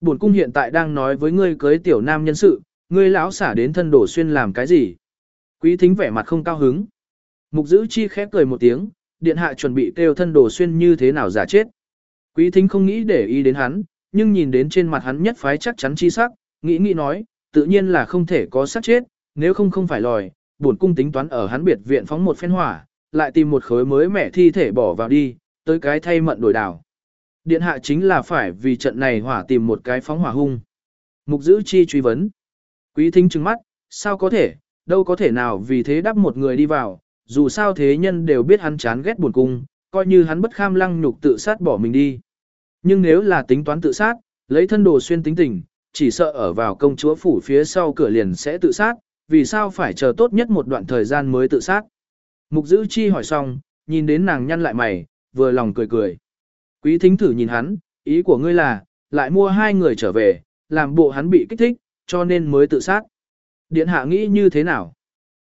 Bổn cung hiện tại đang nói với ngươi cưới tiểu nam nhân sự, ngươi lão xả đến thân đồ xuyên làm cái gì? Quý thính vẻ mặt không cao hứng. Mục giữ chi khép cười một tiếng, điện hạ chuẩn bị kêu thân đồ xuyên như thế nào giả chết. Quý thính không nghĩ để ý đến hắn, nhưng nhìn đến trên mặt hắn nhất phái chắc chắn chi sắc, nghĩ nghĩ nói, tự nhiên là không thể có sát chết, nếu không không phải lòi, bổn cung tính toán ở hắn biệt viện phóng một phen hỏa, lại tìm một khối mới mẻ thi thể bỏ vào đi, tới cái thay mận đổi đảo. Điện hạ chính là phải vì trận này hỏa tìm một cái phóng hỏa hung. Mục giữ chi truy vấn. Quý thính trừng mắt, sao có thể, đâu có thể nào vì thế đắp một người đi vào, dù sao thế nhân đều biết hắn chán ghét buồn cung, coi như hắn bất kham lăng nhục tự sát bỏ mình đi. Nhưng nếu là tính toán tự sát, lấy thân đồ xuyên tính tình, chỉ sợ ở vào công chúa phủ phía sau cửa liền sẽ tự sát, vì sao phải chờ tốt nhất một đoạn thời gian mới tự sát. Mục giữ chi hỏi xong, nhìn đến nàng nhăn lại mày, vừa lòng cười cười. Quý thính thử nhìn hắn, ý của ngươi là, lại mua hai người trở về, làm bộ hắn bị kích thích, cho nên mới tự sát. Điện hạ nghĩ như thế nào?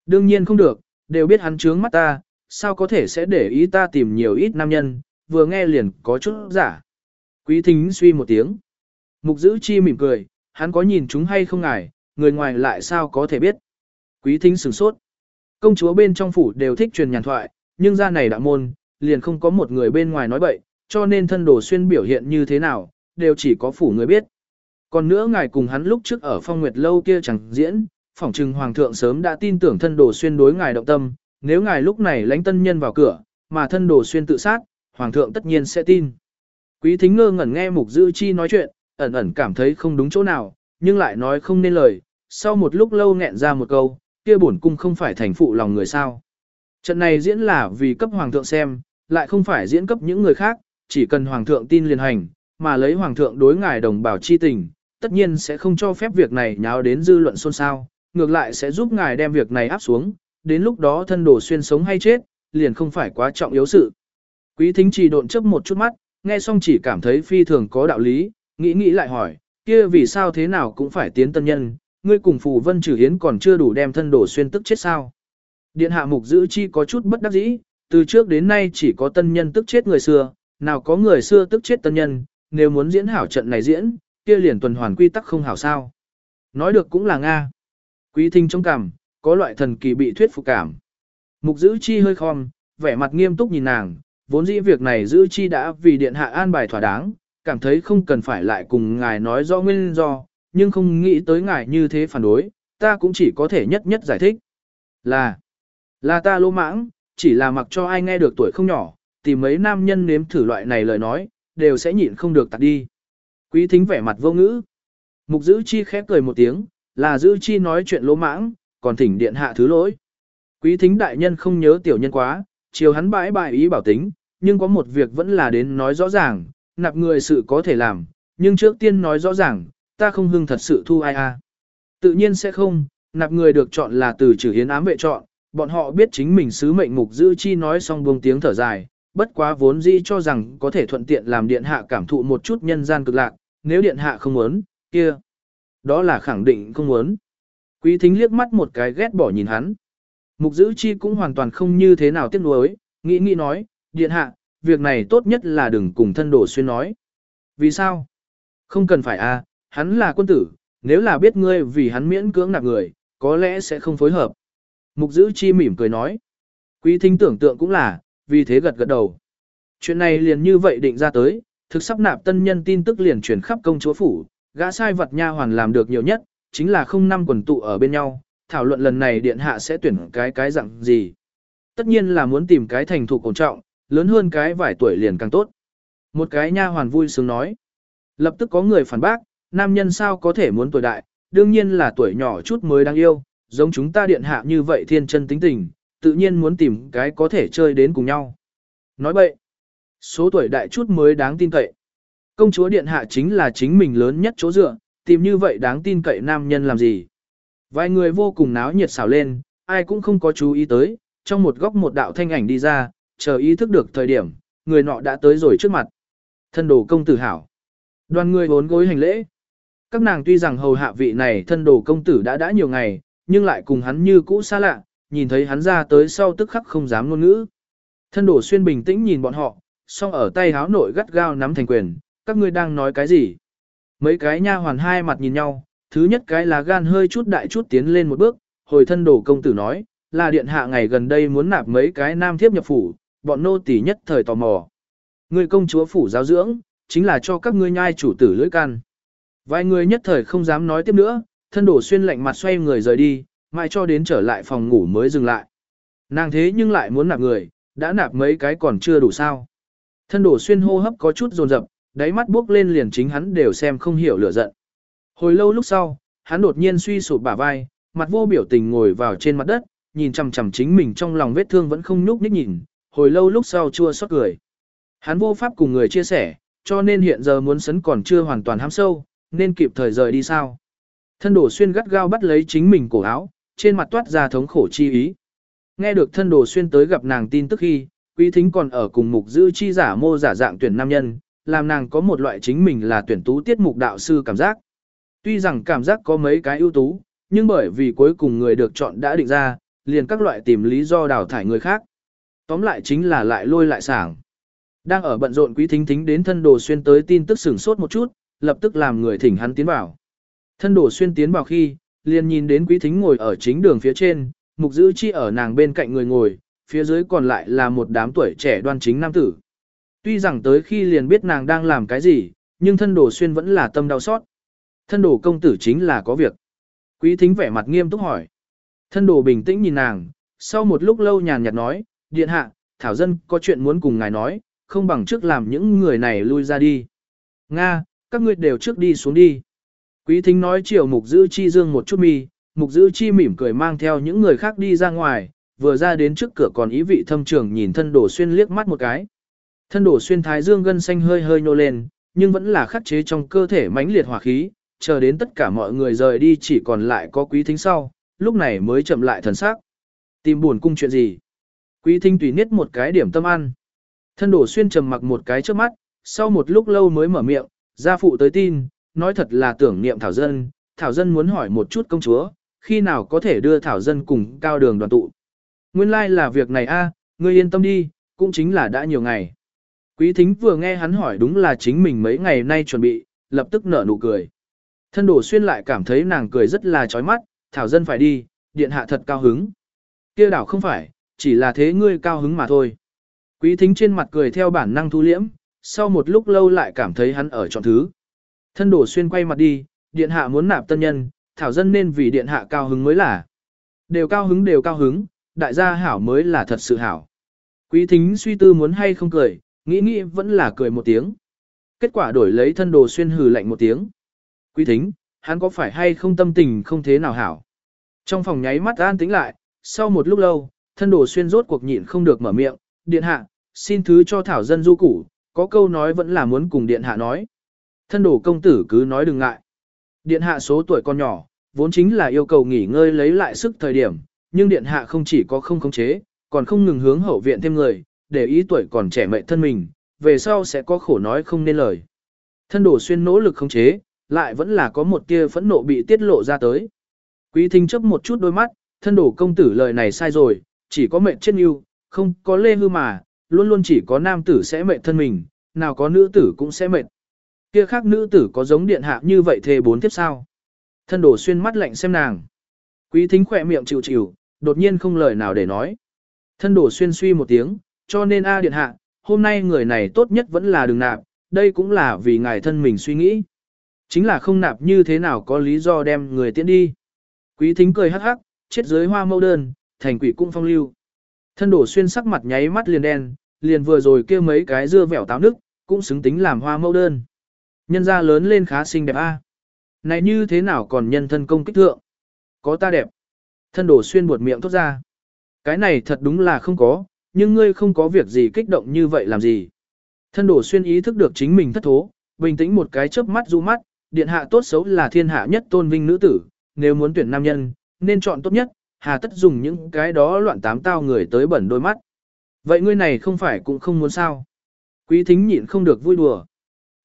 Đương nhiên không được, đều biết hắn trướng mắt ta, sao có thể sẽ để ý ta tìm nhiều ít nam nhân, vừa nghe liền có chút giả. Quý thính suy một tiếng. Mục giữ chi mỉm cười, hắn có nhìn chúng hay không ngài, người ngoài lại sao có thể biết. Quý thính sửng sốt. Công chúa bên trong phủ đều thích truyền nhàn thoại, nhưng ra này đã môn, liền không có một người bên ngoài nói bậy, cho nên thân đồ xuyên biểu hiện như thế nào, đều chỉ có phủ người biết. Còn nữa ngài cùng hắn lúc trước ở phong nguyệt lâu kia chẳng diễn, phỏng trừng hoàng thượng sớm đã tin tưởng thân đồ xuyên đối ngài động tâm, nếu ngài lúc này lãnh tân nhân vào cửa, mà thân đồ xuyên tự sát, hoàng thượng tất nhiên sẽ tin. Quý thính ngơ ngẩn nghe mục dữ chi nói chuyện, ẩn ẩn cảm thấy không đúng chỗ nào, nhưng lại nói không nên lời, sau một lúc lâu nghẹn ra một câu, kia bổn cung không phải thành phụ lòng người sao. Trận này diễn là vì cấp hoàng thượng xem, lại không phải diễn cấp những người khác, chỉ cần hoàng thượng tin liền hành, mà lấy hoàng thượng đối ngài đồng bào chi tình, tất nhiên sẽ không cho phép việc này nháo đến dư luận xôn xao, ngược lại sẽ giúp ngài đem việc này áp xuống, đến lúc đó thân đồ xuyên sống hay chết, liền không phải quá trọng yếu sự. Quý thính chỉ độn chấp một chút mắt, nghe xong chỉ cảm thấy phi thường có đạo lý, nghĩ nghĩ lại hỏi, kia vì sao thế nào cũng phải tiến tân nhân, ngươi cùng phù vân trừ hiến còn chưa đủ đem thân đổ xuyên tức chết sao. Điện hạ mục giữ chi có chút bất đắc dĩ, từ trước đến nay chỉ có tân nhân tức chết người xưa, nào có người xưa tức chết tân nhân, nếu muốn diễn hảo trận này diễn, kia liền tuần hoàn quy tắc không hảo sao. Nói được cũng là Nga. Quý thinh trong cảm, có loại thần kỳ bị thuyết phục cảm. Mục giữ chi hơi khom, vẻ mặt nghiêm túc nhìn nàng, vốn dĩ việc này giữ chi đã vì điện hạ an bài thỏa đáng, cảm thấy không cần phải lại cùng ngài nói rõ nguyên do, nhưng không nghĩ tới ngài như thế phản đối, ta cũng chỉ có thể nhất nhất giải thích. Là, là ta lô mãng, chỉ là mặc cho ai nghe được tuổi không nhỏ, tìm mấy nam nhân nếm thử loại này lời nói, đều sẽ nhịn không được tạt đi. Quý thính vẻ mặt vô ngữ. Mục giữ chi khép cười một tiếng, là giữ chi nói chuyện lỗ mãng, còn thỉnh điện hạ thứ lỗi. Quý thính đại nhân không nhớ tiểu nhân quá, chiều hắn bãi bài ý bảo tính, nhưng có một việc vẫn là đến nói rõ ràng, nạp người sự có thể làm, nhưng trước tiên nói rõ ràng, ta không hưng thật sự thu ai a. Tự nhiên sẽ không, nạp người được chọn là từ trừ hiến ám vệ chọn, bọn họ biết chính mình sứ mệnh mục giữ chi nói xong buông tiếng thở dài, bất quá vốn dĩ cho rằng có thể thuận tiện làm điện hạ cảm thụ một chút nhân gian cực lạc, nếu điện hạ không muốn, kia. Đó là khẳng định không muốn. Quý thính liếc mắt một cái ghét bỏ nhìn hắn. Mục giữ chi cũng hoàn toàn không như thế nào tiếc nuối, nghĩ nghĩ nói, điện hạ, việc này tốt nhất là đừng cùng thân đồ xuyên nói. Vì sao? Không cần phải a, à, hắn là quân tử, nếu là biết ngươi vì hắn miễn cưỡng nạp người, có lẽ sẽ không phối hợp. Mục giữ chi mỉm cười nói. Quý thính tưởng tượng cũng là, vì thế gật gật đầu. Chuyện này liền như vậy định ra tới, thực sắp nạp tân nhân tin tức liền truyền khắp công chúa phủ, gã sai vật nha hoàn làm được nhiều nhất, chính là không năm quần tụ ở bên nhau, thảo luận lần này điện hạ sẽ tuyển cái cái dạng gì. Tất nhiên là muốn tìm cái thành thục ổn trọng, lớn hơn cái vài tuổi liền càng tốt. Một cái nha hoàn vui sướng nói. Lập tức có người phản bác, nam nhân sao có thể muốn tuổi đại, đương nhiên là tuổi nhỏ chút mới đáng yêu, giống chúng ta điện hạ như vậy thiên chân tính tình, tự nhiên muốn tìm cái có thể chơi đến cùng nhau. Nói bậy, số tuổi đại chút mới đáng tin cậy. Công chúa điện hạ chính là chính mình lớn nhất chỗ dựa, tìm như vậy đáng tin cậy nam nhân làm gì. Vài người vô cùng náo nhiệt xào lên, ai cũng không có chú ý tới, trong một góc một đạo thanh ảnh đi ra, chờ ý thức được thời điểm, người nọ đã tới rồi trước mặt. Thân đồ công tử hảo. Đoàn người vốn gối hành lễ. Các nàng tuy rằng hầu hạ vị này thân đồ công tử đã đã nhiều ngày, nhưng lại cùng hắn như cũ xa lạ, nhìn thấy hắn ra tới sau tức khắc không dám ngôn ngữ. Thân đồ xuyên bình tĩnh nhìn bọn họ, song ở tay háo nội gắt gao nắm thành quyền, các ngươi đang nói cái gì? Mấy cái nha hoàn hai mặt nhìn nhau, thứ nhất cái là gan hơi chút đại chút tiến lên một bước, hồi thân đồ công tử nói, là điện hạ ngày gần đây muốn nạp mấy cái nam thiếp nhập phủ, bọn nô tỳ nhất thời tò mò. Người công chúa phủ giáo dưỡng, chính là cho các ngươi nhai chủ tử lưỡi can. Vài người nhất thời không dám nói tiếp nữa, thân đổ xuyên lạnh mặt xoay người rời đi, mãi cho đến trở lại phòng ngủ mới dừng lại. Nàng thế nhưng lại muốn nạp người, đã nạp mấy cái còn chưa đủ sao. Thân đổ xuyên hô hấp có chút dồn dập, đáy mắt bước lên liền chính hắn đều xem không hiểu lửa giận. Hồi lâu lúc sau, hắn đột nhiên suy sụp bả vai, mặt vô biểu tình ngồi vào trên mặt đất, nhìn chằm chằm chính mình trong lòng vết thương vẫn không nhúc nhích nhìn, hồi lâu lúc sau chua xót cười. Hắn vô pháp cùng người chia sẻ, cho nên hiện giờ muốn sấn còn chưa hoàn toàn hám sâu, nên kịp thời rời đi sao. Thân đồ xuyên gắt gao bắt lấy chính mình cổ áo, trên mặt toát ra thống khổ chi ý. Nghe được thân đồ xuyên tới gặp nàng tin tức khi, quý thính còn ở cùng mục giữ chi giả mô giả dạng tuyển nam nhân, làm nàng có một loại chính mình là tuyển tú tiết mục đạo sư cảm giác. Tuy rằng cảm giác có mấy cái ưu tú, nhưng bởi vì cuối cùng người được chọn đã định ra, liền các loại tìm lý do đào thải người khác. Tóm lại chính là lại lôi lại sảng. Đang ở bận rộn quý thính thính đến thân đồ xuyên tới tin tức sửng sốt một chút, lập tức làm người thỉnh hắn tiến vào. Thân đồ xuyên tiến vào khi, liền nhìn đến quý thính ngồi ở chính đường phía trên, mục giữ chi ở nàng bên cạnh người ngồi, phía dưới còn lại là một đám tuổi trẻ đoan chính nam tử. Tuy rằng tới khi liền biết nàng đang làm cái gì, nhưng thân đồ xuyên vẫn là tâm đau xót. Thân đồ công tử chính là có việc. Quý thính vẻ mặt nghiêm túc hỏi. Thân đồ bình tĩnh nhìn nàng, sau một lúc lâu nhàn nhạt nói, điện hạ, thảo dân có chuyện muốn cùng ngài nói, không bằng trước làm những người này lui ra đi. Nga, các ngươi đều trước đi xuống đi. Quý thính nói chiều mục giữ chi dương một chút mi, mục giữ chi mỉm cười mang theo những người khác đi ra ngoài, vừa ra đến trước cửa còn ý vị thâm trường nhìn thân đổ xuyên liếc mắt một cái. Thân đổ xuyên thái dương gân xanh hơi hơi nhô lên, nhưng vẫn là khắc chế trong cơ thể mãnh liệt hỏa khí, chờ đến tất cả mọi người rời đi chỉ còn lại có quý thính sau, lúc này mới chậm lại thần sắc. Tìm buồn cung chuyện gì? Quý thính tùy niết một cái điểm tâm ăn. Thân đổ xuyên trầm mặc một cái trước mắt, sau một lúc lâu mới mở miệng, gia phụ tới tin, nói thật là tưởng niệm Thảo Dân, Thảo Dân muốn hỏi một chút công chúa, khi nào có thể đưa Thảo Dân cùng cao đường đoàn tụ. Nguyên lai like là việc này a, ngươi yên tâm đi, cũng chính là đã nhiều ngày. Quý thính vừa nghe hắn hỏi đúng là chính mình mấy ngày nay chuẩn bị, lập tức nở nụ cười. Thân đổ xuyên lại cảm thấy nàng cười rất là chói mắt, Thảo Dân phải đi, điện hạ thật cao hứng. kia đảo không phải, chỉ là thế ngươi cao hứng mà thôi. Quý thính trên mặt cười theo bản năng thu liễm, sau một lúc lâu lại cảm thấy hắn ở chọn thứ. Thân đổ xuyên quay mặt đi, điện hạ muốn nạp tân nhân, thảo dân nên vì điện hạ cao hứng mới là. Đều cao hứng đều cao hứng, đại gia hảo mới là thật sự hảo. Quý thính suy tư muốn hay không cười, nghĩ nghĩ vẫn là cười một tiếng. Kết quả đổi lấy thân đồ xuyên hừ lạnh một tiếng. Quý thính, hắn có phải hay không tâm tình không thế nào hảo. Trong phòng nháy mắt an tĩnh lại, sau một lúc lâu, thân đồ xuyên rốt cuộc nhịn không được mở miệng, điện hạ, xin thứ cho thảo dân du củ, có câu nói vẫn là muốn cùng điện hạ nói. Thân đồ công tử cứ nói đừng ngại. Điện hạ số tuổi còn nhỏ, vốn chính là yêu cầu nghỉ ngơi lấy lại sức thời điểm, nhưng điện hạ không chỉ có không khống chế, còn không ngừng hướng hậu viện thêm người, để ý tuổi còn trẻ mệnh thân mình, về sau sẽ có khổ nói không nên lời. Thân đồ xuyên nỗ lực khống chế, lại vẫn là có một tia phẫn nộ bị tiết lộ ra tới. Quý thính chấp một chút đôi mắt, thân đổ công tử lời này sai rồi, chỉ có mệnh chết yêu, không có lê hư mà, luôn luôn chỉ có nam tử sẽ mệnh thân mình, nào có nữ tử cũng sẽ mệnh. Kia khác nữ tử có giống điện hạ như vậy thề bốn tiếp sao. Thân đổ xuyên mắt lạnh xem nàng. Quý thính khỏe miệng chịu chịu, đột nhiên không lời nào để nói. Thân đổ xuyên suy một tiếng, cho nên A điện hạ, hôm nay người này tốt nhất vẫn là đừng nạp, đây cũng là vì ngài thân mình suy nghĩ. Chính là không nạp như thế nào có lý do đem người tiễn đi. Quý thính cười hắc hắc, chết dưới hoa mâu đơn, thành quỷ cũng phong lưu. Thân đổ xuyên sắc mặt nháy mắt liền đen, liền vừa rồi kia mấy cái dưa vẻo táo nước, cũng xứng tính làm hoa mẫu đơn. Nhân ra lớn lên khá xinh đẹp a. Này như thế nào còn nhân thân công kích thượng? Có ta đẹp. Thân đổ xuyên buột miệng thốt ra. Cái này thật đúng là không có, nhưng ngươi không có việc gì kích động như vậy làm gì. Thân đổ xuyên ý thức được chính mình thất thố, bình tĩnh một cái chớp mắt du mắt, điện hạ tốt xấu là thiên hạ nhất tôn vinh nữ tử, nếu muốn tuyển nam nhân, nên chọn tốt nhất, hà tất dùng những cái đó loạn tám tao người tới bẩn đôi mắt. Vậy ngươi này không phải cũng không muốn sao? Quý thính nhịn không được vui đùa.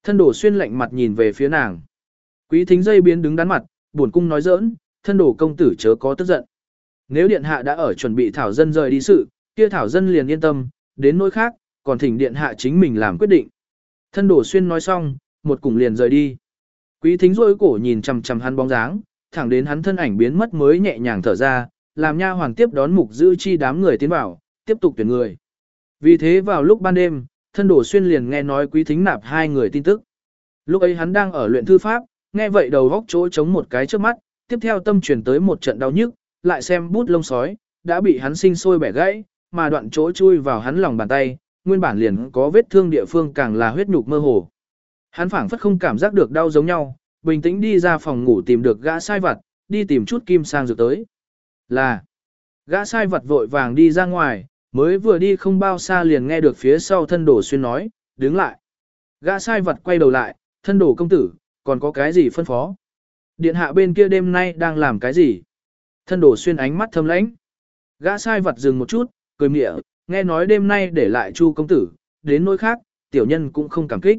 Thân đổ xuyên lạnh mặt nhìn về phía nàng. Quý thính dây biến đứng đắn mặt, buồn cung nói giỡn, thân đổ công tử chớ có tức giận. Nếu điện hạ đã ở chuẩn bị thảo dân rời đi sự, kia thảo dân liền yên tâm, đến nỗi khác, còn thỉnh điện hạ chính mình làm quyết định. Thân đổ xuyên nói xong, một cùng liền rời đi. Quý thính rôi cổ nhìn chằm chằm hắn bóng dáng, thẳng đến hắn thân ảnh biến mất mới nhẹ nhàng thở ra, làm nha hoàng tiếp đón mục giữ chi đám người tiến vào, tiếp tục tuyển người. Vì thế vào lúc ban đêm, thân đổ xuyên liền nghe nói quý thính nạp hai người tin tức. Lúc ấy hắn đang ở luyện thư pháp, nghe vậy đầu góc chỗ chống một cái trước mắt, tiếp theo tâm truyền tới một trận đau nhức, lại xem bút lông sói, đã bị hắn sinh sôi bẻ gãy, mà đoạn chỗ chui vào hắn lòng bàn tay, nguyên bản liền có vết thương địa phương càng là huyết nhục mơ hồ. Hắn phảng phất không cảm giác được đau giống nhau, bình tĩnh đi ra phòng ngủ tìm được gã sai vặt, đi tìm chút kim sang dược tới. Là, gã sai vặt vội vàng đi ra ngoài, Mới vừa đi không bao xa liền nghe được phía sau thân đổ xuyên nói, đứng lại. Gã sai vật quay đầu lại, thân đổ công tử, còn có cái gì phân phó? Điện hạ bên kia đêm nay đang làm cái gì? Thân đổ xuyên ánh mắt thâm lãnh. Gã sai vật dừng một chút, cười mỉa, nghe nói đêm nay để lại chu công tử, đến nỗi khác, tiểu nhân cũng không cảm kích.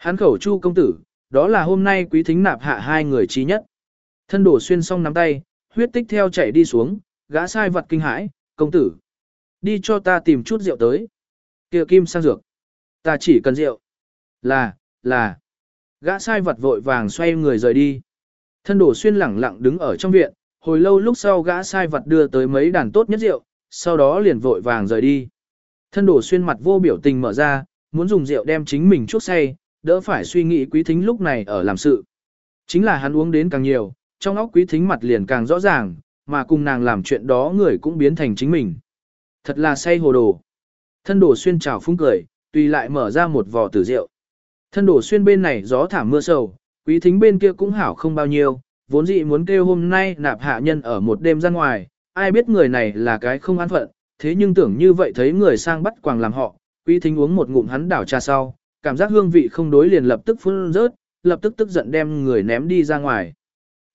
Hắn khẩu chu công tử, đó là hôm nay quý thính nạp hạ hai người trí nhất. Thân đổ xuyên xong nắm tay, huyết tích theo chảy đi xuống, gã sai vật kinh hãi, công tử. Đi cho ta tìm chút rượu tới. kia kim sang dược. Ta chỉ cần rượu. Là, là. Gã sai vật vội vàng xoay người rời đi. Thân đổ xuyên lẳng lặng đứng ở trong viện, hồi lâu lúc sau gã sai vật đưa tới mấy đàn tốt nhất rượu, sau đó liền vội vàng rời đi. Thân đổ xuyên mặt vô biểu tình mở ra, muốn dùng rượu đem chính mình chuốc say, đỡ phải suy nghĩ quý thính lúc này ở làm sự. Chính là hắn uống đến càng nhiều, trong óc quý thính mặt liền càng rõ ràng, mà cùng nàng làm chuyện đó người cũng biến thành chính mình. Thật là say hồ đồ. Thân đồ xuyên trào phúng cười, tùy lại mở ra một vò tử rượu. Thân đổ xuyên bên này gió thảm mưa sầu, quý thính bên kia cũng hảo không bao nhiêu, vốn dĩ muốn kêu hôm nay nạp hạ nhân ở một đêm ra ngoài, ai biết người này là cái không an phận, thế nhưng tưởng như vậy thấy người sang bắt quàng làm họ, quý thính uống một ngụm hắn đảo trà sau, cảm giác hương vị không đối liền lập tức phun rớt, lập tức tức giận đem người ném đi ra ngoài.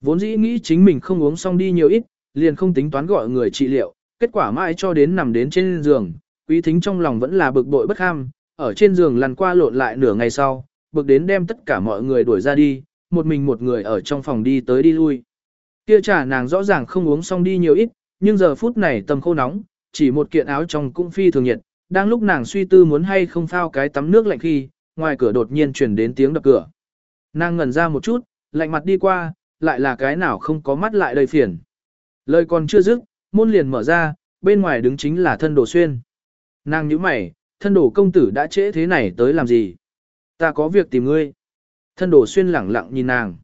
Vốn dĩ nghĩ chính mình không uống xong đi nhiều ít, liền không tính toán gọi người trị liệu, kết quả mãi cho đến nằm đến trên giường, quý thính trong lòng vẫn là bực bội bất ham, ở trên giường lăn qua lộn lại nửa ngày sau, bực đến đem tất cả mọi người đuổi ra đi, một mình một người ở trong phòng đi tới đi lui. Kia trà nàng rõ ràng không uống xong đi nhiều ít, nhưng giờ phút này tầm khô nóng, chỉ một kiện áo trong cũng phi thường nhiệt, đang lúc nàng suy tư muốn hay không phao cái tắm nước lạnh khi, ngoài cửa đột nhiên truyền đến tiếng đập cửa. Nàng ngẩn ra một chút, lạnh mặt đi qua, lại là cái nào không có mắt lại đầy phiền. Lời còn chưa dứt, môn liền mở ra, bên ngoài đứng chính là thân đồ xuyên. Nàng nhíu mày, thân đồ công tử đã trễ thế này tới làm gì? Ta có việc tìm ngươi. Thân đồ xuyên lẳng lặng nhìn nàng.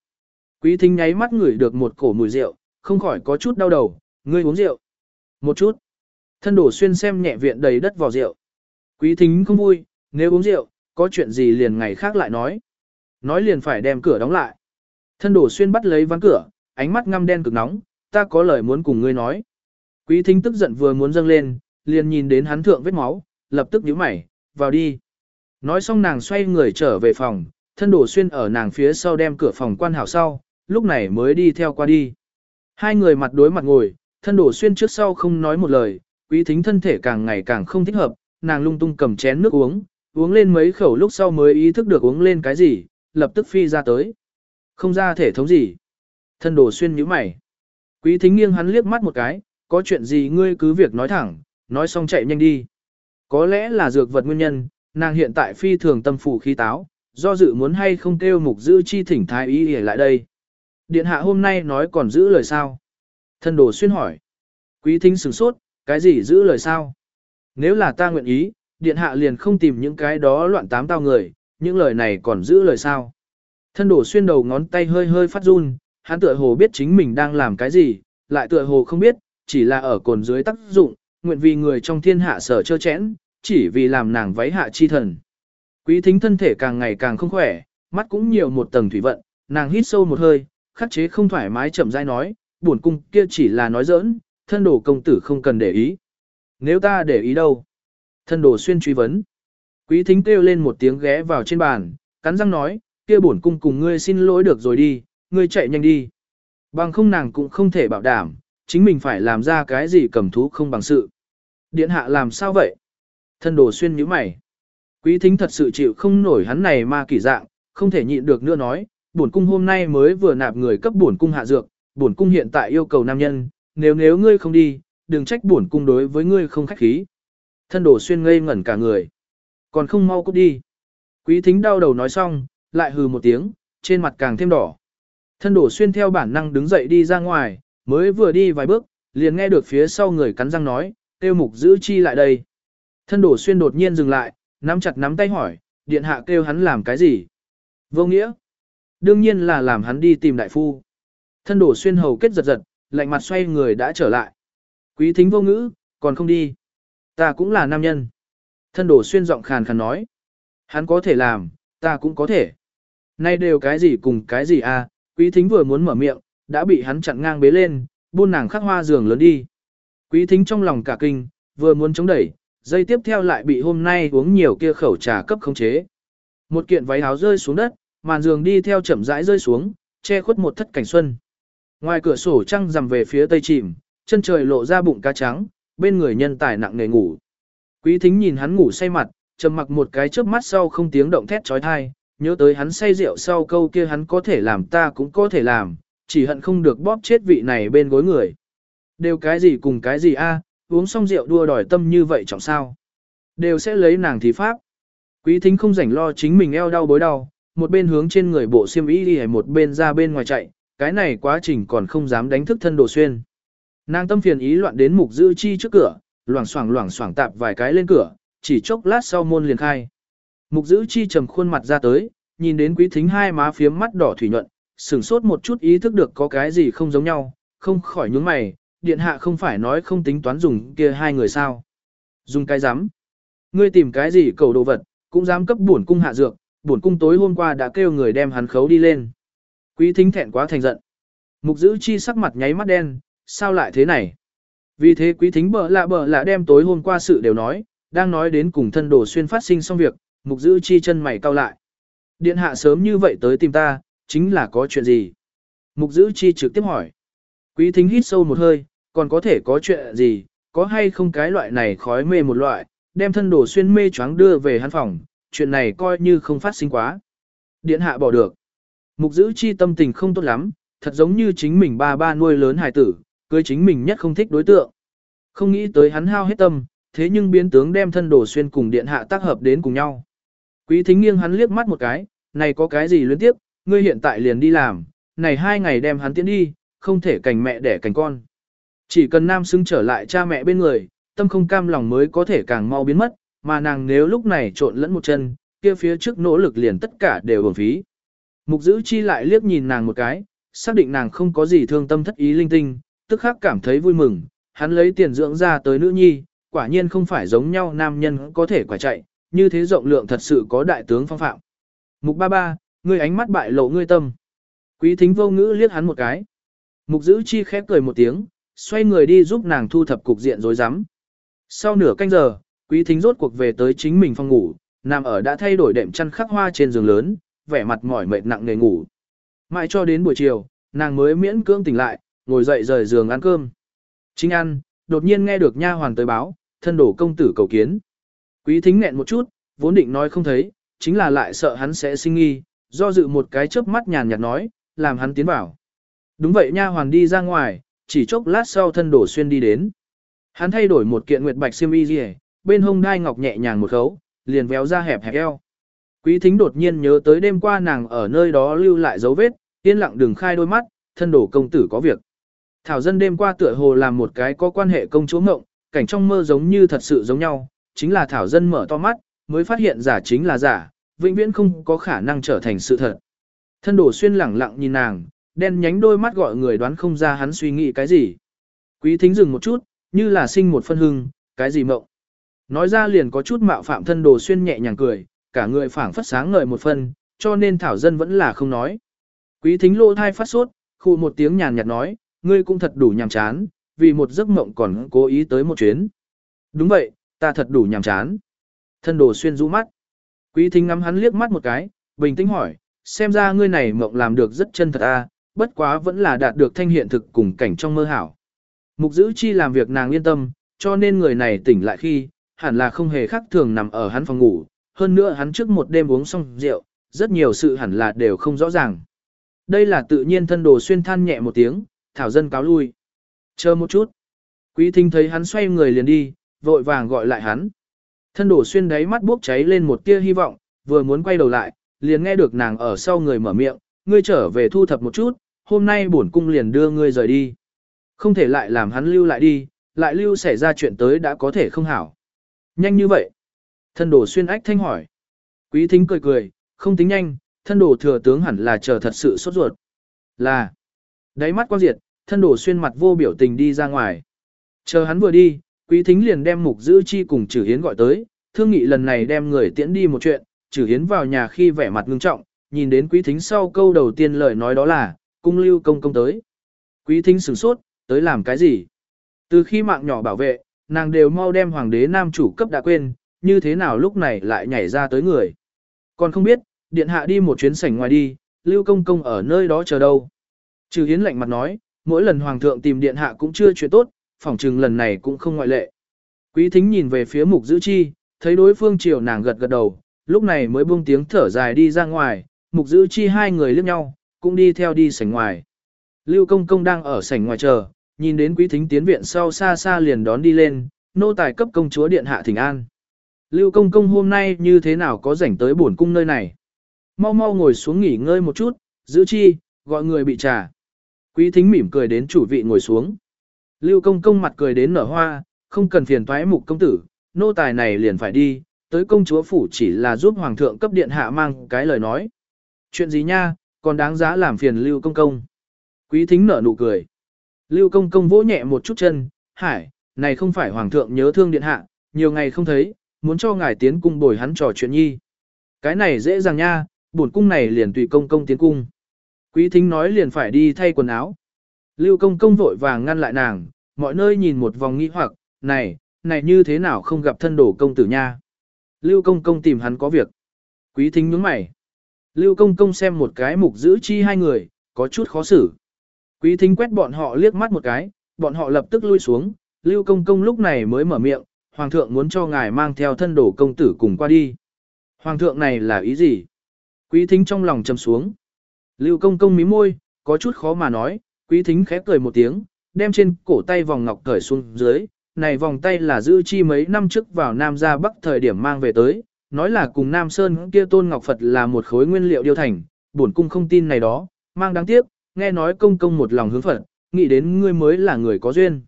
Quý thính nháy mắt ngửi được một cổ mùi rượu, không khỏi có chút đau đầu, ngươi uống rượu. Một chút. Thân đồ xuyên xem nhẹ viện đầy đất vò rượu. Quý thính không vui, nếu uống rượu, có chuyện gì liền ngày khác lại nói. Nói liền phải đem cửa đóng lại. Thân đổ xuyên bắt lấy ván cửa, ánh mắt ngăm đen cực nóng, ta có lời muốn cùng ngươi nói. Quý thính tức giận vừa muốn dâng lên, liền nhìn đến hắn thượng vết máu, lập tức nhíu mày, vào đi. Nói xong nàng xoay người trở về phòng, thân đổ xuyên ở nàng phía sau đem cửa phòng quan hảo sau, lúc này mới đi theo qua đi. Hai người mặt đối mặt ngồi, thân đổ xuyên trước sau không nói một lời, quý thính thân thể càng ngày càng không thích hợp, nàng lung tung cầm chén nước uống, uống lên mấy khẩu lúc sau mới ý thức được uống lên cái gì, lập tức phi ra tới. Không ra thể thống gì. Thân đổ xuyên nhíu mày. Quý thính nghiêng hắn liếc mắt một cái, có chuyện gì ngươi cứ việc nói thẳng, nói xong chạy nhanh đi. Có lẽ là dược vật nguyên nhân, nàng hiện tại phi thường tâm phủ khí táo, do dự muốn hay không kêu mục giữ chi thỉnh thái y để lại đây. Điện hạ hôm nay nói còn giữ lời sao? Thân đồ xuyên hỏi. Quý thính sửng sốt, cái gì giữ lời sao? Nếu là ta nguyện ý, điện hạ liền không tìm những cái đó loạn tám tao người, những lời này còn giữ lời sao? Thân đổ xuyên đầu ngón tay hơi hơi phát run, hắn tựa hồ biết chính mình đang làm cái gì, lại tựa hồ không biết, chỉ là ở cồn dưới tác dụng, nguyện vì người trong thiên hạ sở chơ chẽn, chỉ vì làm nàng váy hạ chi thần. Quý thính thân thể càng ngày càng không khỏe, mắt cũng nhiều một tầng thủy vận, nàng hít sâu một hơi, khắc chế không thoải mái chậm rãi nói, buồn cung kia chỉ là nói giỡn, thân đồ công tử không cần để ý. Nếu ta để ý đâu? Thân đồ xuyên truy vấn. Quý thính kêu lên một tiếng ghé vào trên bàn, cắn răng nói, kia bổn cung cùng ngươi xin lỗi được rồi đi, ngươi chạy nhanh đi. Bằng không nàng cũng không thể bảo đảm, chính mình phải làm ra cái gì cầm thú không bằng sự. Điện hạ làm sao vậy? Thân đồ xuyên nhíu mày. Quý thính thật sự chịu không nổi hắn này ma kỳ dạng, không thể nhịn được nữa nói, bổn cung hôm nay mới vừa nạp người cấp bổn cung hạ dược, bổn cung hiện tại yêu cầu nam nhân, nếu nếu ngươi không đi, đừng trách bổn cung đối với ngươi không khách khí. Thân đồ xuyên ngây ngẩn cả người. Còn không mau cút đi. Quý thính đau đầu nói xong, lại hừ một tiếng, trên mặt càng thêm đỏ. Thân đổ xuyên theo bản năng đứng dậy đi ra ngoài, mới vừa đi vài bước, liền nghe được phía sau người cắn răng nói, tiêu mục giữ chi lại đây. Thân đổ xuyên đột nhiên dừng lại, nắm chặt nắm tay hỏi, điện hạ kêu hắn làm cái gì? Vô nghĩa. Đương nhiên là làm hắn đi tìm đại phu. Thân đổ xuyên hầu kết giật giật, lạnh mặt xoay người đã trở lại. Quý thính vô ngữ, còn không đi. Ta cũng là nam nhân. Thân đổ xuyên giọng khàn khàn nói. Hắn có thể làm, ta cũng có thể. Nay đều cái gì cùng cái gì à, quý thính vừa muốn mở miệng, đã bị hắn chặn ngang bế lên, buôn nàng khắc hoa giường lớn đi. Quý thính trong lòng cả kinh, vừa muốn chống đẩy, dây tiếp theo lại bị hôm nay uống nhiều kia khẩu trà cấp không chế. Một kiện váy áo rơi xuống đất, màn giường đi theo chậm rãi rơi xuống, che khuất một thất cảnh xuân. Ngoài cửa sổ trăng rằm về phía tây chìm, chân trời lộ ra bụng cá trắng, bên người nhân tài nặng nề ngủ. Quý thính nhìn hắn ngủ say mặt, trầm mặc một cái chớp mắt sau không tiếng động thét trói thai, nhớ tới hắn say rượu sau câu kia hắn có thể làm ta cũng có thể làm, chỉ hận không được bóp chết vị này bên gối người. Đều cái gì cùng cái gì a, uống xong rượu đua đòi tâm như vậy trọng sao. Đều sẽ lấy nàng thí pháp. Quý thính không rảnh lo chính mình eo đau bối đau, một bên hướng trên người bộ xiêm y đi một bên ra bên ngoài chạy, cái này quá trình còn không dám đánh thức thân đồ xuyên. Nàng tâm phiền ý loạn đến mục dư chi trước cửa, loảng xoảng loảng xoảng tạp vài cái lên cửa, chỉ chốc lát sau môn liền khai. Mục dư chi trầm khuôn mặt ra tới, nhìn đến quý thính hai má phiếm mắt đỏ thủy nhuận, sửng sốt một chút ý thức được có cái gì không giống nhau, không khỏi nhướng mày, điện hạ không phải nói không tính toán dùng kia hai người sao. Dùng cái dám? Ngươi tìm cái gì cầu đồ vật, cũng dám cấp bổn cung hạ dược, bổn cung tối hôm qua đã kêu người đem hắn khấu đi lên. Quý thính thẹn quá thành giận. Mục giữ chi sắc mặt nháy mắt đen, sao lại thế này? Vì thế quý thính bợ lạ bợ lạ đem tối hôm qua sự đều nói, đang nói đến cùng thân đồ xuyên phát sinh xong việc, mục giữ chi chân mày cau lại. Điện hạ sớm như vậy tới tìm ta, chính là có chuyện gì? Mục giữ chi trực tiếp hỏi. Quý thính hít sâu một hơi, còn có thể có chuyện gì, có hay không cái loại này khói mê một loại, đem thân đồ xuyên mê choáng đưa về hắn phòng, chuyện này coi như không phát sinh quá. Điện hạ bỏ được. Mục giữ chi tâm tình không tốt lắm, thật giống như chính mình ba ba nuôi lớn hài tử, cưới chính mình nhất không thích đối tượng. Không nghĩ tới hắn hao hết tâm, thế nhưng biến tướng đem thân đồ xuyên cùng điện hạ tác hợp đến cùng nhau. Quý thính nghiêng hắn liếc mắt một cái, này có cái gì luyến tiếp, ngươi hiện tại liền đi làm, này hai ngày đem hắn tiến đi, không thể cành mẹ đẻ cành con. Chỉ cần nam xứng trở lại cha mẹ bên người, tâm không cam lòng mới có thể càng mau biến mất, mà nàng nếu lúc này trộn lẫn một chân, kia phía trước nỗ lực liền tất cả đều uổng phí. Mục giữ chi lại liếc nhìn nàng một cái, xác định nàng không có gì thương tâm thất ý linh tinh, tức khắc cảm thấy vui mừng, hắn lấy tiền dưỡng ra tới nữ nhi, quả nhiên không phải giống nhau nam nhân có thể quả chạy, như thế rộng lượng thật sự có đại tướng phong phạm. Mục ba ba, ngươi ánh mắt bại lộ ngươi tâm. Quý thính vô ngữ liếc hắn một cái. Mục giữ chi khép cười một tiếng, xoay người đi giúp nàng thu thập cục diện rối rắm. Sau nửa canh giờ, quý thính rốt cuộc về tới chính mình phòng ngủ, nằm ở đã thay đổi đệm chăn khắc hoa trên giường lớn, vẻ mặt mỏi mệt nặng nề ngủ. Mãi cho đến buổi chiều, nàng mới miễn cưỡng tỉnh lại, ngồi dậy rời giường ăn cơm. Chính ăn, đột nhiên nghe được nha hoàn tới báo, thân đổ công tử cầu kiến. Quý thính nghẹn một chút, vốn định nói không thấy, chính là lại sợ hắn sẽ sinh nghi, do dự một cái chớp mắt nhàn nhạt nói, làm hắn tiến vào. Đúng vậy nha hoàn đi ra ngoài, chỉ chốc lát sau thân đổ xuyên đi đến. Hắn thay đổi một kiện nguyệt bạch xiêm y rìa, bên hông đai ngọc nhẹ nhàng một khấu, liền véo ra hẹp hẹp eo. Quý thính đột nhiên nhớ tới đêm qua nàng ở nơi đó lưu lại dấu vết, yên lặng đừng khai đôi mắt, thân đổ công tử có việc. Thảo dân đêm qua tựa hồ làm một cái có quan hệ công chúa mộng, cảnh trong mơ giống như thật sự giống nhau, chính là Thảo dân mở to mắt, mới phát hiện giả chính là giả, vĩnh viễn không có khả năng trở thành sự thật. Thân đổ xuyên lẳng lặng nhìn nàng, đen nhánh đôi mắt gọi người đoán không ra hắn suy nghĩ cái gì. Quý thính dừng một chút, như là sinh một phân hưng, cái gì mộng. Nói ra liền có chút mạo phạm thân đồ xuyên nhẹ nhàng cười, cả người phảng phất sáng ngời một phân, cho nên thảo dân vẫn là không nói. Quý thính lô thai phát sốt, khu một tiếng nhàn nhạt nói, ngươi cũng thật đủ nhàm chán, vì một giấc mộng còn cố ý tới một chuyến. Đúng vậy, ta thật đủ nhàm chán. Thân đồ xuyên rũ mắt. Quý thính ngắm hắn liếc mắt một cái, bình tĩnh hỏi, xem ra ngươi này mộng làm được rất chân thật a, bất quá vẫn là đạt được thanh hiện thực cùng cảnh trong mơ hảo. Mục giữ chi làm việc nàng yên tâm, cho nên người này tỉnh lại khi, hẳn là không hề khác thường nằm ở hắn phòng ngủ, hơn nữa hắn trước một đêm uống xong rượu, rất nhiều sự hẳn là đều không rõ ràng. Đây là tự nhiên thân đồ xuyên than nhẹ một tiếng, thảo dân cáo lui. Chờ một chút. Quý thính thấy hắn xoay người liền đi, vội vàng gọi lại hắn. Thân đổ xuyên đáy mắt bốc cháy lên một tia hy vọng, vừa muốn quay đầu lại, liền nghe được nàng ở sau người mở miệng, ngươi trở về thu thập một chút, hôm nay bổn cung liền đưa ngươi rời đi. Không thể lại làm hắn lưu lại đi, lại lưu xảy ra chuyện tới đã có thể không hảo. Nhanh như vậy. Thân đổ xuyên ách thanh hỏi. Quý thính cười cười, không tính nhanh, thân đổ thừa tướng hẳn là chờ thật sự sốt ruột. Là. Đáy mắt quang diệt, thân đổ xuyên mặt vô biểu tình đi ra ngoài. Chờ hắn vừa đi, quý thính liền đem mục giữ chi cùng trừ hiến gọi tới, thương nghị lần này đem người tiễn đi một chuyện, trừ hiến vào nhà khi vẻ mặt ngưng trọng, nhìn đến quý thính sau câu đầu tiên lời nói đó là, cung lưu công công tới. Quý thính sửng sốt, tới làm cái gì? Từ khi mạng nhỏ bảo vệ, nàng đều mau đem hoàng đế nam chủ cấp đã quên, như thế nào lúc này lại nhảy ra tới người. Còn không biết, điện hạ đi một chuyến sảnh ngoài đi, lưu công công ở nơi đó chờ đâu. Trừ hiến lạnh mặt nói, mỗi lần hoàng thượng tìm điện hạ cũng chưa chuyện tốt, phỏng chừng lần này cũng không ngoại lệ. Quý thính nhìn về phía mục giữ chi, thấy đối phương chiều nàng gật gật đầu, lúc này mới buông tiếng thở dài đi ra ngoài, mục giữ chi hai người liếc nhau, cũng đi theo đi sảnh ngoài. Lưu công công đang ở sảnh ngoài chờ, nhìn đến quý thính tiến viện sau xa xa liền đón đi lên, nô tài cấp công chúa điện hạ thỉnh an. Lưu công công hôm nay như thế nào có rảnh tới bổn cung nơi này? Mau mau ngồi xuống nghỉ ngơi một chút, giữ chi, gọi người bị trà. Quý thính mỉm cười đến chủ vị ngồi xuống. Lưu công công mặt cười đến nở hoa, không cần phiền toái mục công tử, nô tài này liền phải đi, tới công chúa phủ chỉ là giúp hoàng thượng cấp điện hạ mang cái lời nói. Chuyện gì nha, còn đáng giá làm phiền lưu công công. Quý thính nở nụ cười. Lưu công công vỗ nhẹ một chút chân, hải, này không phải hoàng thượng nhớ thương điện hạ, nhiều ngày không thấy, muốn cho ngài tiến cung bồi hắn trò chuyện nhi. Cái này dễ dàng nha, bổn cung này liền tùy công công tiến cung. Quý thính nói liền phải đi thay quần áo. Lưu công công vội vàng ngăn lại nàng, mọi nơi nhìn một vòng nghi hoặc, này, này như thế nào không gặp thân đổ công tử nha. Lưu công công tìm hắn có việc. Quý thính nhướng mày. Lưu công công xem một cái mục giữ chi hai người, có chút khó xử. Quý thính quét bọn họ liếc mắt một cái, bọn họ lập tức lui xuống, Lưu công công lúc này mới mở miệng, Hoàng thượng muốn cho ngài mang theo thân đổ công tử cùng qua đi. Hoàng thượng này là ý gì? Quý thính trong lòng trầm xuống. Lưu công công mí môi, có chút khó mà nói, quý thính khẽ cười một tiếng, đem trên cổ tay vòng ngọc cởi xuống dưới. Này vòng tay là giữ chi mấy năm trước vào Nam ra Bắc thời điểm mang về tới, nói là cùng Nam Sơn kia tôn ngọc Phật là một khối nguyên liệu điêu thành, bổn cung không tin này đó, mang đáng tiếc, nghe nói công công một lòng hướng Phật, nghĩ đến ngươi mới là người có duyên.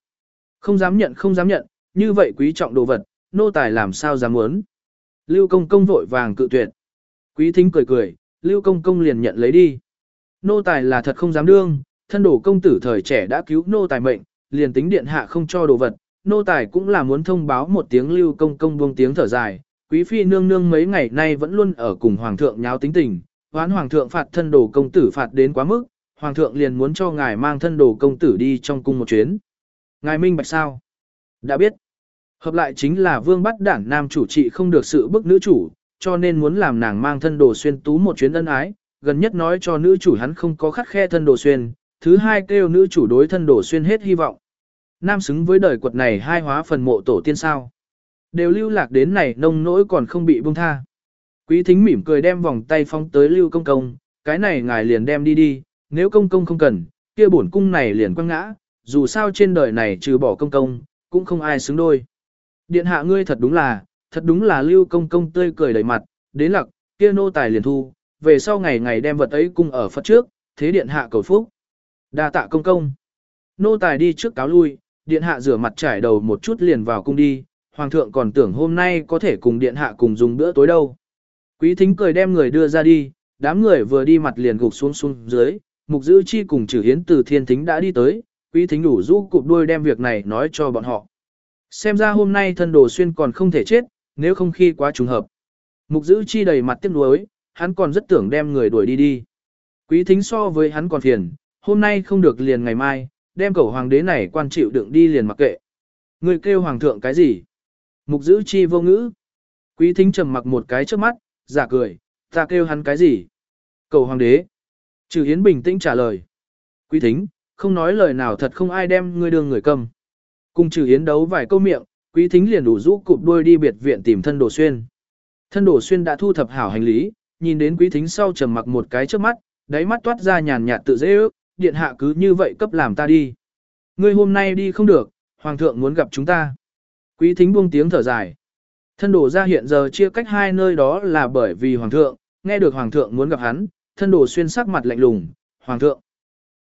Không dám nhận không dám nhận, như vậy quý trọng đồ vật, nô tài làm sao dám muốn. Lưu công công vội vàng cự tuyệt. Quý thính cười cười, lưu công công liền nhận lấy đi. Nô tài là thật không dám đương, thân đổ công tử thời trẻ đã cứu nô tài mệnh, liền tính điện hạ không cho đồ vật, nô tài cũng là muốn thông báo một tiếng lưu công công buông tiếng thở dài. Quý phi nương nương mấy ngày nay vẫn luôn ở cùng hoàng thượng nháo tính tình, hoán hoàng thượng phạt thân đồ công tử phạt đến quá mức, hoàng thượng liền muốn cho ngài mang thân đồ công tử đi trong cung một chuyến. Ngài minh bạch sao? Đã biết. Hợp lại chính là vương bắt đảng nam chủ trị không được sự bức nữ chủ, cho nên muốn làm nàng mang thân đồ xuyên tú một chuyến ân ái, gần nhất nói cho nữ chủ hắn không có khắc khe thân đồ xuyên, thứ hai kêu nữ chủ đối thân đồ xuyên hết hy vọng. Nam xứng với đời quật này hai hóa phần mộ tổ tiên sao. Đều lưu lạc đến này nông nỗi còn không bị buông tha. Quý thính mỉm cười đem vòng tay phóng tới lưu công công, cái này ngài liền đem đi đi, nếu công công không cần, kia bổn cung này liền quăng ngã, dù sao trên đời này trừ bỏ công công, cũng không ai xứng đôi. Điện hạ ngươi thật đúng là, thật đúng là lưu công công tươi cười đầy mặt, đến lặc, kia nô tài liền thu, về sau ngày ngày đem vật ấy cung ở Phật trước, thế điện hạ cầu phúc. đa tạ công công. Nô tài đi trước cáo lui, điện hạ rửa mặt trải đầu một chút liền vào cung đi, hoàng thượng còn tưởng hôm nay có thể cùng điện hạ cùng dùng bữa tối đâu. Quý thính cười đem người đưa ra đi, đám người vừa đi mặt liền gục xuống xuống dưới, mục giữ chi cùng trừ hiến từ thiên thính đã đi tới, quý thính đủ rũ cụp đuôi đem việc này nói cho bọn họ. Xem ra hôm nay thân đồ xuyên còn không thể chết, nếu không khi quá trùng hợp. Mục giữ chi đầy mặt tiếc nuối, hắn còn rất tưởng đem người đuổi đi đi. Quý thính so với hắn còn phiền, hôm nay không được liền ngày mai, đem cẩu hoàng đế này quan chịu đựng đi liền mặc kệ. Người kêu hoàng thượng cái gì? Mục giữ chi vô ngữ. Quý thính trầm mặc một cái trước mắt, giả cười, ta kêu hắn cái gì? Cầu hoàng đế. Trừ Hiến bình tĩnh trả lời. Quý thính, không nói lời nào thật không ai đem ngươi đường người cầm. Cùng trừ Hiến đấu vài câu miệng, quý thính liền đủ rũ cụp đuôi đi biệt viện tìm thân đồ xuyên. Thân đồ xuyên đã thu thập hảo hành lý, nhìn đến quý thính sau trầm mặc một cái trước mắt, đáy mắt toát ra nhàn nhạt tự dễ ước, điện hạ cứ như vậy cấp làm ta đi. Ngươi hôm nay đi không được, hoàng thượng muốn gặp chúng ta. Quý thính buông tiếng thở dài. Thân đồ ra hiện giờ chia cách hai nơi đó là bởi vì hoàng thượng, nghe được hoàng thượng muốn gặp hắn, thân đồ xuyên sắc mặt lạnh lùng, hoàng thượng.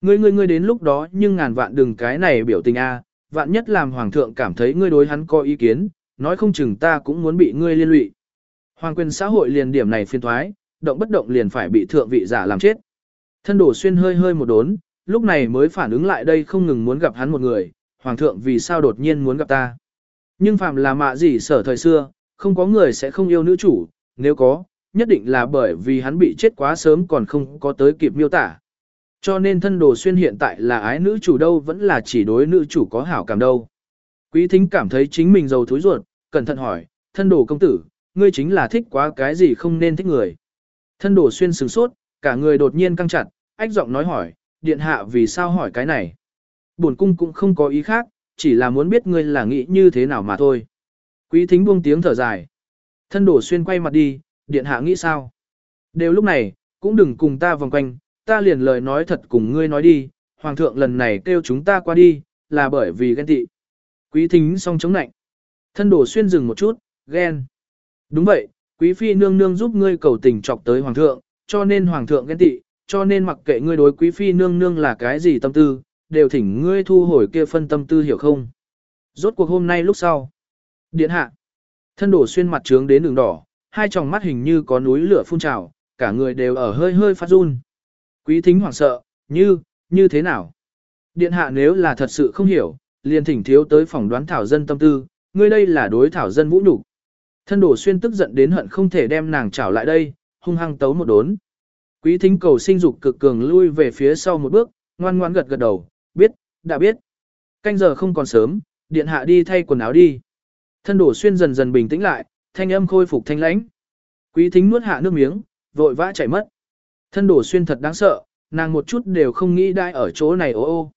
Ngươi ngươi ngươi đến lúc đó nhưng ngàn vạn đừng cái này biểu tình a, vạn nhất làm hoàng thượng cảm thấy ngươi đối hắn có ý kiến, nói không chừng ta cũng muốn bị ngươi liên lụy. Hoàng quyền xã hội liền điểm này phiên thoái, động bất động liền phải bị thượng vị giả làm chết. Thân đổ xuyên hơi hơi một đốn, lúc này mới phản ứng lại đây không ngừng muốn gặp hắn một người, hoàng thượng vì sao đột nhiên muốn gặp ta. Nhưng phạm là mạ gì sở thời xưa, không có người sẽ không yêu nữ chủ, nếu có, nhất định là bởi vì hắn bị chết quá sớm còn không có tới kịp miêu tả. Cho nên thân đồ xuyên hiện tại là ái nữ chủ đâu vẫn là chỉ đối nữ chủ có hảo cảm đâu. Quý thính cảm thấy chính mình giàu thối ruột, cẩn thận hỏi, thân đồ công tử, ngươi chính là thích quá cái gì không nên thích người. Thân đổ xuyên sửng sốt, cả người đột nhiên căng chặt, ách giọng nói hỏi, điện hạ vì sao hỏi cái này. Bổn cung cũng không có ý khác, chỉ là muốn biết ngươi là nghĩ như thế nào mà thôi. Quý thính buông tiếng thở dài. Thân đổ xuyên quay mặt đi, điện hạ nghĩ sao? Đều lúc này, cũng đừng cùng ta vòng quanh, ta liền lời nói thật cùng ngươi nói đi, hoàng thượng lần này kêu chúng ta qua đi, là bởi vì ghen tị. Quý thính song chống nạnh. Thân đổ xuyên dừng một chút, ghen. Đúng vậy, quý phi nương nương giúp ngươi cầu tình chọc tới hoàng thượng, cho nên hoàng thượng ghen tị, cho nên mặc kệ ngươi đối quý phi nương nương là cái gì tâm tư, đều thỉnh ngươi thu hồi kia phân tâm tư hiểu không. Rốt cuộc hôm nay lúc sau. Điện hạ. Thân đổ xuyên mặt trướng đến đường đỏ, hai tròng mắt hình như có núi lửa phun trào, cả người đều ở hơi hơi phát run. Quý thính hoảng sợ, như, như thế nào? Điện hạ nếu là thật sự không hiểu, liền thỉnh thiếu tới phỏng đoán thảo dân tâm tư, ngươi đây là đối thảo dân vũ nhục. Thân đổ xuyên tức giận đến hận không thể đem nàng trảo lại đây, hung hăng tấu một đốn. Quý thính cầu sinh dục cực cường lui về phía sau một bước, ngoan ngoan gật gật đầu, biết, đã biết. Canh giờ không còn sớm, điện hạ đi thay quần áo đi. Thân đổ xuyên dần dần bình tĩnh lại, thanh âm khôi phục thanh lãnh. Quý thính nuốt hạ nước miếng, vội vã chạy mất. Thân đổ xuyên thật đáng sợ, nàng một chút đều không nghĩ đai ở chỗ này ô ô.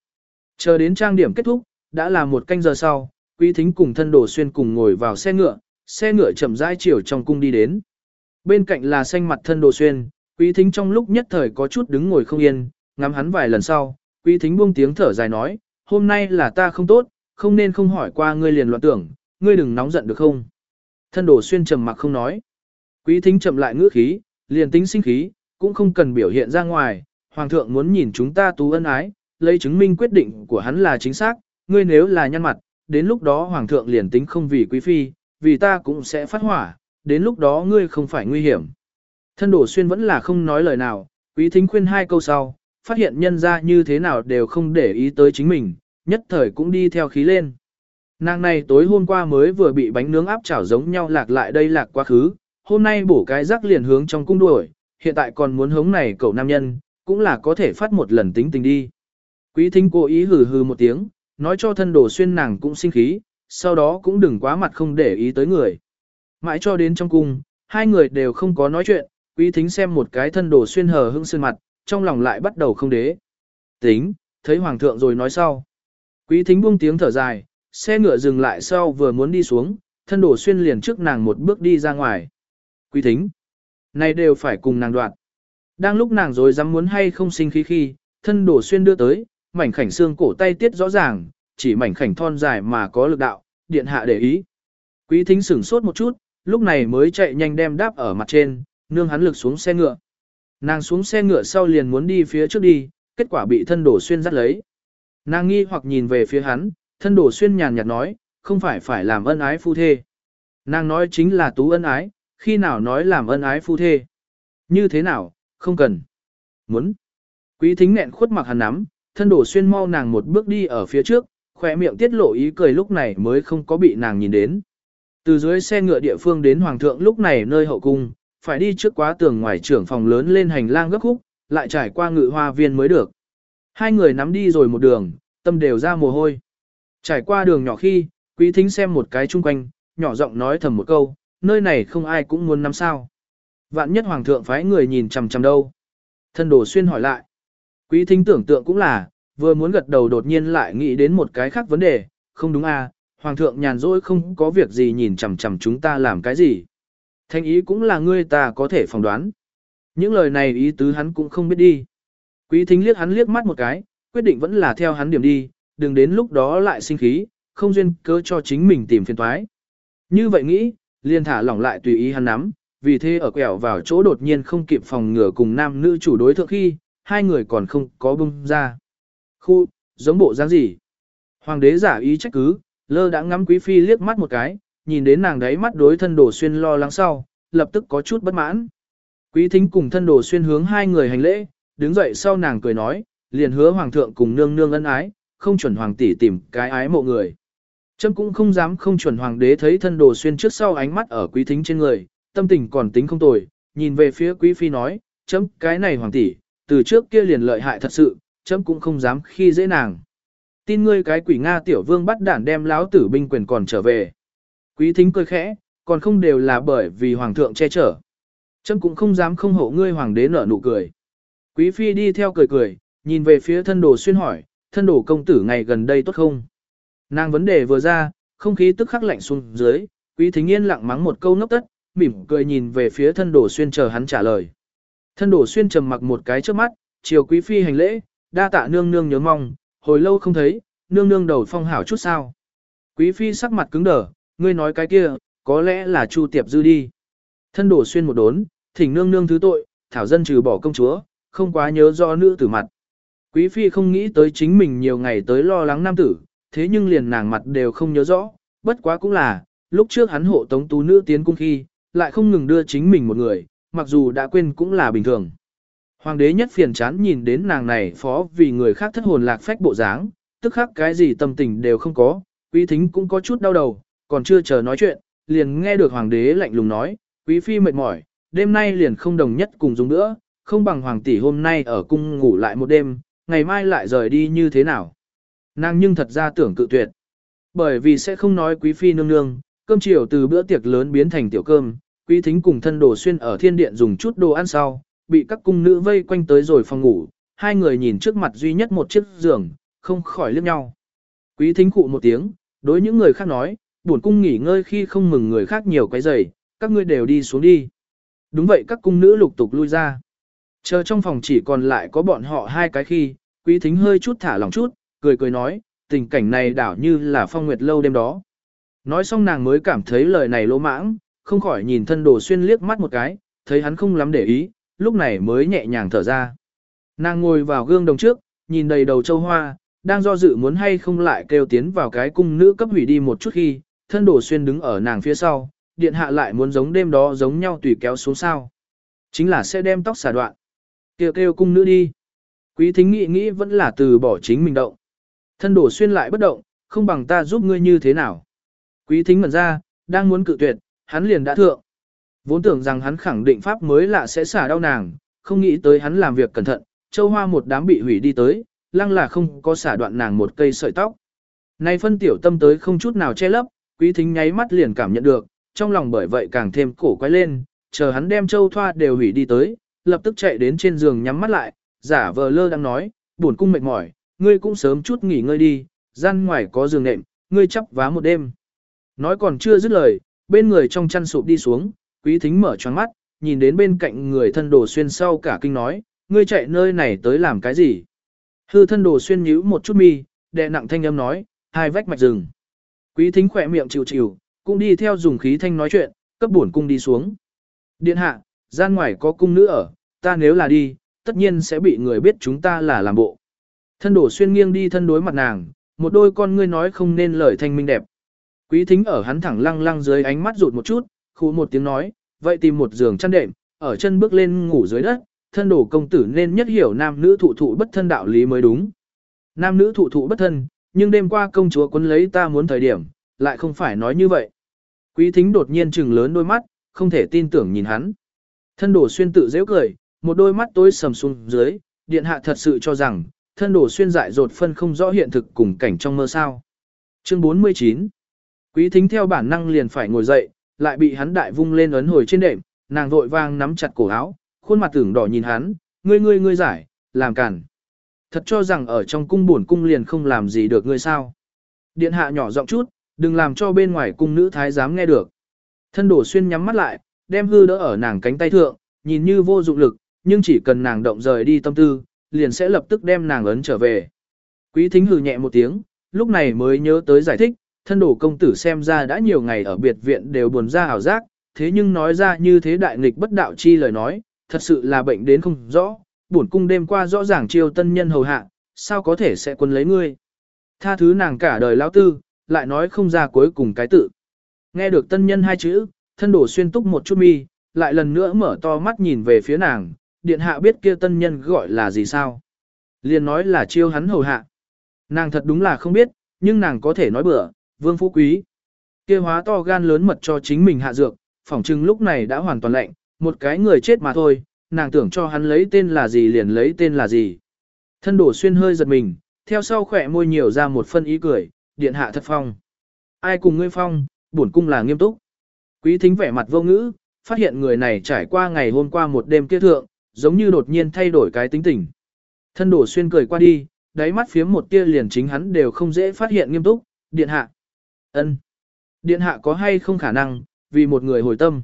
Chờ đến trang điểm kết thúc, đã là một canh giờ sau, quý thính cùng thân đổ xuyên cùng ngồi vào xe ngựa, xe ngựa chậm rãi chiều trong cung đi đến. Bên cạnh là xanh mặt thân đồ xuyên, quý thính trong lúc nhất thời có chút đứng ngồi không yên, ngắm hắn vài lần sau, quý thính buông tiếng thở dài nói, hôm nay là ta không tốt, không nên không hỏi qua ngươi liền loạn tưởng, ngươi đừng nóng giận được không. Thân đồ xuyên trầm mặc không nói. Quý thính chậm lại ngữ khí, liền tính sinh khí, cũng không cần biểu hiện ra ngoài, hoàng thượng muốn nhìn chúng ta tú ân ái, lấy chứng minh quyết định của hắn là chính xác, ngươi nếu là nhân mặt, đến lúc đó hoàng thượng liền tính không vì quý phi, vì ta cũng sẽ phát hỏa, đến lúc đó ngươi không phải nguy hiểm. Thân đổ xuyên vẫn là không nói lời nào, quý thính khuyên hai câu sau, phát hiện nhân ra như thế nào đều không để ý tới chính mình, nhất thời cũng đi theo khí lên. Nàng này tối hôm qua mới vừa bị bánh nướng áp chảo giống nhau lạc lại đây lạc quá khứ, hôm nay bổ cái rắc liền hướng trong cung đuổi, hiện tại còn muốn hống này cậu nam nhân, cũng là có thể phát một lần tính tình đi. Quý thính cố ý hừ hừ một tiếng, nói cho thân đồ xuyên nàng cũng sinh khí, sau đó cũng đừng quá mặt không để ý tới người. Mãi cho đến trong cung, hai người đều không có nói chuyện, quý thính xem một cái thân đồ xuyên hờ hững sơn mặt, trong lòng lại bắt đầu không đế. Tính, thấy hoàng thượng rồi nói sau. Quý thính buông tiếng thở dài, xe ngựa dừng lại sau vừa muốn đi xuống, thân đồ xuyên liền trước nàng một bước đi ra ngoài. Quý thính, này đều phải cùng nàng đoạn. Đang lúc nàng rồi dám muốn hay không sinh khí khi, thân đồ xuyên đưa tới, mảnh khảnh xương cổ tay tiết rõ ràng, chỉ mảnh khảnh thon dài mà có lực đạo, điện hạ để ý. Quý thính sửng sốt một chút, lúc này mới chạy nhanh đem đáp ở mặt trên, nương hắn lực xuống xe ngựa. Nàng xuống xe ngựa sau liền muốn đi phía trước đi, kết quả bị thân đổ xuyên dắt lấy. Nàng nghi hoặc nhìn về phía hắn, thân đổ xuyên nhàn nhạt nói, không phải phải làm ân ái phu thê. Nàng nói chính là tú ân ái, khi nào nói làm ân ái phu thê. Như thế nào, không cần. Muốn. Quý thính nẹn khuất mặc hắn nắm, thân đổ xuyên mau nàng một bước đi ở phía trước, khỏe miệng tiết lộ ý cười lúc này mới không có bị nàng nhìn đến. Từ dưới xe ngựa địa phương đến hoàng thượng lúc này nơi hậu cung, phải đi trước quá tường ngoài trưởng phòng lớn lên hành lang gấp khúc, lại trải qua ngự hoa viên mới được. Hai người nắm đi rồi một đường, tâm đều ra mồ hôi. Trải qua đường nhỏ khi, quý thính xem một cái chung quanh, nhỏ giọng nói thầm một câu, nơi này không ai cũng muốn nắm sao. Vạn nhất hoàng thượng phái người nhìn chằm chằm đâu. Thân đồ xuyên hỏi lại. Quý thính tưởng tượng cũng là, vừa muốn gật đầu đột nhiên lại nghĩ đến một cái khác vấn đề, không đúng à, hoàng thượng nhàn rỗi không có việc gì nhìn chằm chằm chúng ta làm cái gì. Thanh ý cũng là ngươi ta có thể phỏng đoán. Những lời này ý tứ hắn cũng không biết đi. Quý thính liếc hắn liếc mắt một cái, quyết định vẫn là theo hắn điểm đi, đừng đến lúc đó lại sinh khí, không duyên cơ cho chính mình tìm phiền toái. Như vậy nghĩ, liền thả lỏng lại tùy ý hắn nắm, vì thế ở quẹo vào chỗ đột nhiên không kịp phòng ngừa cùng nam nữ chủ đối thượng khi, hai người còn không có bung ra. Khu, giống bộ dáng gì? Hoàng đế giả ý trách cứ, lơ đã ngắm quý phi liếc mắt một cái, nhìn đến nàng đấy mắt đối thân đồ xuyên lo lắng sau, lập tức có chút bất mãn. Quý thính cùng thân đồ xuyên hướng hai người hành lễ, đứng dậy sau nàng cười nói, liền hứa hoàng thượng cùng nương nương ân ái, không chuẩn hoàng tỷ tìm cái ái mộ người. Trâm cũng không dám không chuẩn hoàng đế thấy thân đồ xuyên trước sau ánh mắt ở quý thính trên người, tâm tình còn tính không tồi, nhìn về phía quý phi nói, chấm cái này hoàng tỷ, từ trước kia liền lợi hại thật sự, chấm cũng không dám khi dễ nàng. Tin ngươi cái quỷ Nga tiểu vương bắt đản đem láo tử binh quyền còn trở về. Quý thính cười khẽ, còn không đều là bởi vì hoàng thượng che chở. Chấm cũng không dám không hộ ngươi hoàng đế nở nụ cười. Quý phi đi theo cười cười, nhìn về phía thân đồ xuyên hỏi, thân đồ công tử ngày gần đây tốt không? Nàng vấn đề vừa ra, không khí tức khắc lạnh xuống dưới, quý thính yên lặng mắng một câu ngốc tất, mỉm cười nhìn về phía thân đồ xuyên chờ hắn trả lời. Thân đồ xuyên trầm mặc một cái trước mắt, chiều quý phi hành lễ, đa tạ nương nương nhớ mong, hồi lâu không thấy, nương nương đầu phong hảo chút sao. Quý phi sắc mặt cứng đờ, ngươi nói cái kia, có lẽ là Chu Tiệp Dư đi. Thân đổ xuyên một đốn, thỉnh nương nương thứ tội, thảo dân trừ bỏ công chúa, không quá nhớ do nữ tử mặt. Quý phi không nghĩ tới chính mình nhiều ngày tới lo lắng nam tử, thế nhưng liền nàng mặt đều không nhớ rõ, bất quá cũng là, lúc trước hắn hộ tống tú nữ tiến cung khi, lại không ngừng đưa chính mình một người, mặc dù đã quên cũng là bình thường. Hoàng đế nhất phiền chán nhìn đến nàng này phó vì người khác thất hồn lạc phách bộ dáng, tức khắc cái gì tâm tình đều không có, quý thính cũng có chút đau đầu, còn chưa chờ nói chuyện, liền nghe được hoàng đế lạnh lùng nói, quý phi mệt mỏi, đêm nay liền không đồng nhất cùng dùng nữa, không bằng hoàng tỷ hôm nay ở cung ngủ lại một đêm, ngày mai lại rời đi như thế nào. Nàng nhưng thật ra tưởng cự tuyệt. Bởi vì sẽ không nói quý phi nương nương, cơm chiều từ bữa tiệc lớn biến thành tiểu cơm, quý thính cùng thân đồ xuyên ở thiên điện dùng chút đồ ăn sau, bị các cung nữ vây quanh tới rồi phòng ngủ, hai người nhìn trước mặt duy nhất một chiếc giường, không khỏi liếc nhau. Quý thính cụ một tiếng, đối những người khác nói, buồn cung nghỉ ngơi khi không mừng người khác nhiều quấy rầy các ngươi đều đi xuống đi. Đúng vậy các cung nữ lục tục lui ra. Chờ trong phòng chỉ còn lại có bọn họ hai cái khi, quý thính hơi chút thả lòng chút, cười cười nói, tình cảnh này đảo như là phong nguyệt lâu đêm đó. Nói xong nàng mới cảm thấy lời này lỗ mãng, không khỏi nhìn thân đồ xuyên liếc mắt một cái, thấy hắn không lắm để ý, lúc này mới nhẹ nhàng thở ra. Nàng ngồi vào gương đồng trước, nhìn đầy đầu châu hoa, đang do dự muốn hay không lại kêu tiến vào cái cung nữ cấp hủy đi một chút khi, thân đổ xuyên đứng ở nàng phía sau, điện hạ lại muốn giống đêm đó giống nhau tùy kéo xuống sao. Chính là sẽ đem tóc xả đoạn. Kêu kêu cung nữ đi. Quý thính nghĩ nghĩ vẫn là từ bỏ chính mình động. Thân đổ xuyên lại bất động, không bằng ta giúp ngươi như thế nào. Quý thính ngẩn ra, đang muốn cự tuyệt, hắn liền đã thượng. Vốn tưởng rằng hắn khẳng định pháp mới lạ sẽ xả đau nàng, không nghĩ tới hắn làm việc cẩn thận, châu hoa một đám bị hủy đi tới, lăng là không có xả đoạn nàng một cây sợi tóc. Nay phân tiểu tâm tới không chút nào che lấp, quý thính nháy mắt liền cảm nhận được, trong lòng bởi vậy càng thêm cổ quay lên, chờ hắn đem châu thoa đều hủy đi tới, lập tức chạy đến trên giường nhắm mắt lại, giả vờ lơ đang nói, buồn cung mệt mỏi, ngươi cũng sớm chút nghỉ ngơi đi, gian ngoài có giường nệm, ngươi chắp vá một đêm. Nói còn chưa dứt lời, bên người trong chăn sụp đi xuống, quý thính mở choáng mắt, nhìn đến bên cạnh người thân đồ xuyên sau cả kinh nói, ngươi chạy nơi này tới làm cái gì? Hư thân đồ xuyên nhíu một chút mi, đệ nặng thanh âm nói, hai vách mạch rừng. Quý thính khỏe miệng chịu chịu, cũng đi theo dùng khí thanh nói chuyện, cấp bổn cung đi xuống. Điện hạ, gian ngoài có cung nữ ở, ta nếu là đi, tất nhiên sẽ bị người biết chúng ta là làm bộ. Thân đổ xuyên nghiêng đi thân đối mặt nàng, một đôi con ngươi nói không nên lời thanh minh đẹp. Quý thính ở hắn thẳng lăng lăng dưới ánh mắt rụt một chút, khu một tiếng nói, vậy tìm một giường chăn đệm, ở chân bước lên ngủ dưới đất, thân đổ công tử nên nhất hiểu nam nữ thụ thụ bất thân đạo lý mới đúng. Nam nữ thụ thụ bất thân, nhưng đêm qua công chúa quấn lấy ta muốn thời điểm, lại không phải nói như vậy. Quý thính đột nhiên trừng lớn đôi mắt, không thể tin tưởng nhìn hắn. Thân đổ xuyên tự dễ cười, một đôi mắt tối sầm xuống dưới, điện hạ thật sự cho rằng, thân đổ xuyên dại dột phân không rõ hiện thực cùng cảnh trong mơ sao. Chương 49 Quý thính theo bản năng liền phải ngồi dậy, lại bị hắn đại vung lên ấn hồi trên đệm, nàng vội vang nắm chặt cổ áo, khuôn mặt tưởng đỏ nhìn hắn, ngươi ngươi ngươi giải, làm cản. Thật cho rằng ở trong cung buồn cung liền không làm gì được ngươi sao. Điện hạ nhỏ giọng chút, đừng làm cho bên ngoài cung nữ thái giám nghe được. Thân đổ xuyên nhắm mắt lại, đem hư đỡ ở nàng cánh tay thượng, nhìn như vô dụng lực, nhưng chỉ cần nàng động rời đi tâm tư, liền sẽ lập tức đem nàng ấn trở về. Quý thính hừ nhẹ một tiếng, lúc này mới nhớ tới giải thích, thân đổ công tử xem ra đã nhiều ngày ở biệt viện đều buồn ra ảo giác, thế nhưng nói ra như thế đại nghịch bất đạo chi lời nói, thật sự là bệnh đến không rõ, buồn cung đêm qua rõ ràng chiêu tân nhân hầu hạ, sao có thể sẽ quân lấy ngươi. Tha thứ nàng cả đời lão tư, lại nói không ra cuối cùng cái tự. Nghe được tân nhân hai chữ, thân đổ xuyên túc một chút mi, lại lần nữa mở to mắt nhìn về phía nàng, điện hạ biết kia tân nhân gọi là gì sao. Liền nói là chiêu hắn hầu hạ. Nàng thật đúng là không biết, nhưng nàng có thể nói bừa, vương phú quý. Kia hóa to gan lớn mật cho chính mình hạ dược, phỏng chừng lúc này đã hoàn toàn lạnh, một cái người chết mà thôi, nàng tưởng cho hắn lấy tên là gì liền lấy tên là gì. Thân đổ xuyên hơi giật mình, theo sau khỏe môi nhiều ra một phân ý cười, điện hạ thật phong. Ai cùng ngươi phong, bổn cung là nghiêm túc. Quý thính vẻ mặt vô ngữ, phát hiện người này trải qua ngày hôm qua một đêm kia thượng, giống như đột nhiên thay đổi cái tính tình. Thân đổ xuyên cười qua đi, đáy mắt phía một tia liền chính hắn đều không dễ phát hiện nghiêm túc, điện hạ ân, Điện hạ có hay không khả năng, vì một người hồi tâm.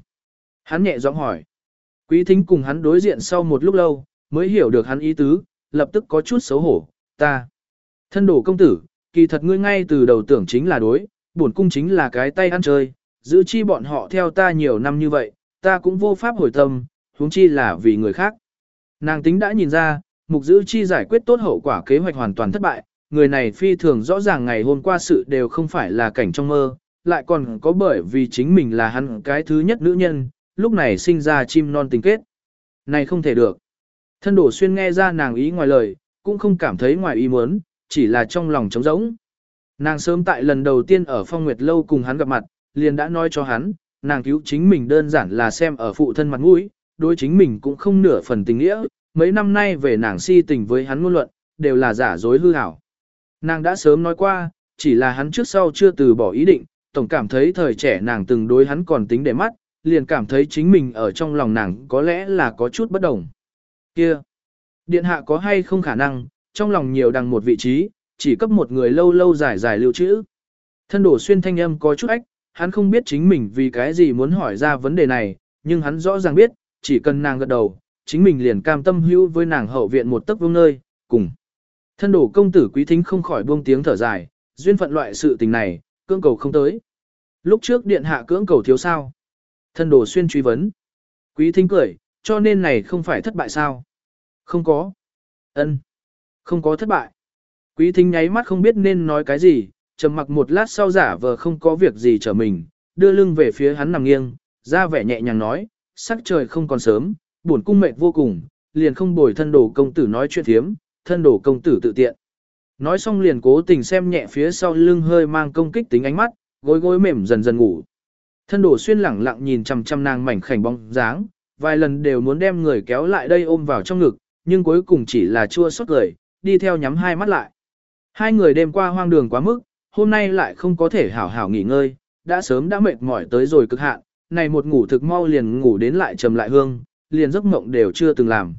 Hắn nhẹ giọng hỏi. Quý thính cùng hắn đối diện sau một lúc lâu, mới hiểu được hắn ý tứ, lập tức có chút xấu hổ, ta. Thân đổ công tử, kỳ thật ngươi ngay từ đầu tưởng chính là đối, bổn cung chính là cái tay ăn chơi, giữ chi bọn họ theo ta nhiều năm như vậy, ta cũng vô pháp hồi tâm, huống chi là vì người khác. Nàng tính đã nhìn ra, mục giữ chi giải quyết tốt hậu quả kế hoạch hoàn toàn thất bại, người này phi thường rõ ràng ngày hôm qua sự đều không phải là cảnh trong mơ, lại còn có bởi vì chính mình là hắn cái thứ nhất nữ nhân, lúc này sinh ra chim non tình kết. Này không thể được. Thân đổ xuyên nghe ra nàng ý ngoài lời, cũng không cảm thấy ngoài ý muốn, chỉ là trong lòng trống rỗng. Nàng sớm tại lần đầu tiên ở phong nguyệt lâu cùng hắn gặp mặt, liền đã nói cho hắn, nàng cứu chính mình đơn giản là xem ở phụ thân mặt mũi, đối chính mình cũng không nửa phần tình nghĩa, mấy năm nay về nàng si tình với hắn ngôn luận, đều là giả dối hư hảo. Nàng đã sớm nói qua, chỉ là hắn trước sau chưa từ bỏ ý định, tổng cảm thấy thời trẻ nàng từng đối hắn còn tính để mắt, liền cảm thấy chính mình ở trong lòng nàng có lẽ là có chút bất đồng. Kia, điện hạ có hay không khả năng, trong lòng nhiều đằng một vị trí, chỉ cấp một người lâu lâu dài dài lưu trữ. Thân đổ xuyên thanh âm có chút ách, hắn không biết chính mình vì cái gì muốn hỏi ra vấn đề này, nhưng hắn rõ ràng biết, chỉ cần nàng gật đầu, chính mình liền cam tâm hữu với nàng hậu viện một tấc vương nơi, cùng. Thân đổ công tử quý thính không khỏi buông tiếng thở dài, duyên phận loại sự tình này, cưỡng cầu không tới. Lúc trước điện hạ cưỡng cầu thiếu sao. Thân đổ xuyên truy vấn. Quý thính cười, cho nên này không phải thất bại sao. Không có. ân, Không có thất bại. Quý thính nháy mắt không biết nên nói cái gì, trầm mặc một lát sau giả vờ không có việc gì trở mình, đưa lưng về phía hắn nằm nghiêng, ra vẻ nhẹ nhàng nói, sắc trời không còn sớm, buồn cung mệt vô cùng, liền không bồi thân đồ công tử nói chuyện thiếm, thân đổ công tử tự tiện. Nói xong liền cố tình xem nhẹ phía sau lưng hơi mang công kích tính ánh mắt, gối gối mềm dần dần ngủ. Thân đổ xuyên lẳng lặng nhìn chằm chằm nàng mảnh khảnh bóng dáng, vài lần đều muốn đem người kéo lại đây ôm vào trong ngực, nhưng cuối cùng chỉ là chua xót cười, đi theo nhắm hai mắt lại. Hai người đêm qua hoang đường quá mức, hôm nay lại không có thể hảo hảo nghỉ ngơi, đã sớm đã mệt mỏi tới rồi cực hạn, này một ngủ thực mau liền ngủ đến lại trầm lại hương, liền giấc mộng đều chưa từng làm.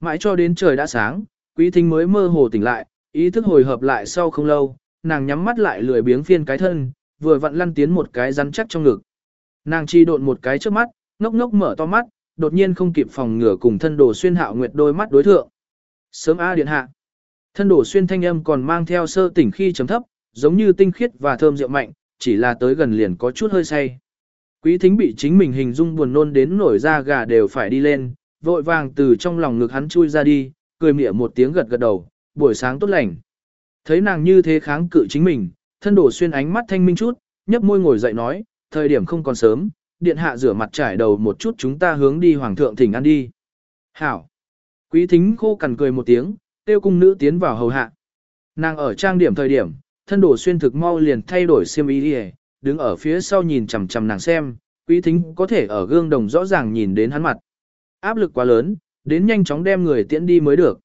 Mãi cho đến trời đã sáng, quý thính mới mơ hồ tỉnh lại, ý thức hồi hợp lại sau không lâu, nàng nhắm mắt lại lười biếng phiên cái thân, vừa vặn lăn tiến một cái rắn chắc trong ngực. Nàng chi độn một cái trước mắt, ngốc ngốc mở to mắt, đột nhiên không kịp phòng ngừa cùng thân đồ xuyên hạo nguyệt đôi mắt đối thượng. Sớm A điện hạ. Thân đồ xuyên thanh âm còn mang theo sơ tỉnh khi chấm thấp, giống như tinh khiết và thơm rượu mạnh, chỉ là tới gần liền có chút hơi say. Quý thính bị chính mình hình dung buồn nôn đến nổi da gà đều phải đi lên, vội vàng từ trong lòng ngực hắn chui ra đi, cười mỉa một tiếng gật gật đầu, buổi sáng tốt lành. Thấy nàng như thế kháng cự chính mình, thân đổ xuyên ánh mắt thanh minh chút, nhấp môi ngồi dậy nói, thời điểm không còn sớm, điện hạ rửa mặt trải đầu một chút chúng ta hướng đi hoàng thượng thỉnh ăn đi. Hảo! Quý thính khô cằn cười một tiếng, tiêu cung nữ tiến vào hầu hạ. Nàng ở trang điểm thời điểm, thân đổ xuyên thực mau liền thay đổi xiêm y đi đứng ở phía sau nhìn chằm chằm nàng xem, quý thính có thể ở gương đồng rõ ràng nhìn đến hắn mặt. Áp lực quá lớn, đến nhanh chóng đem người tiễn đi mới được.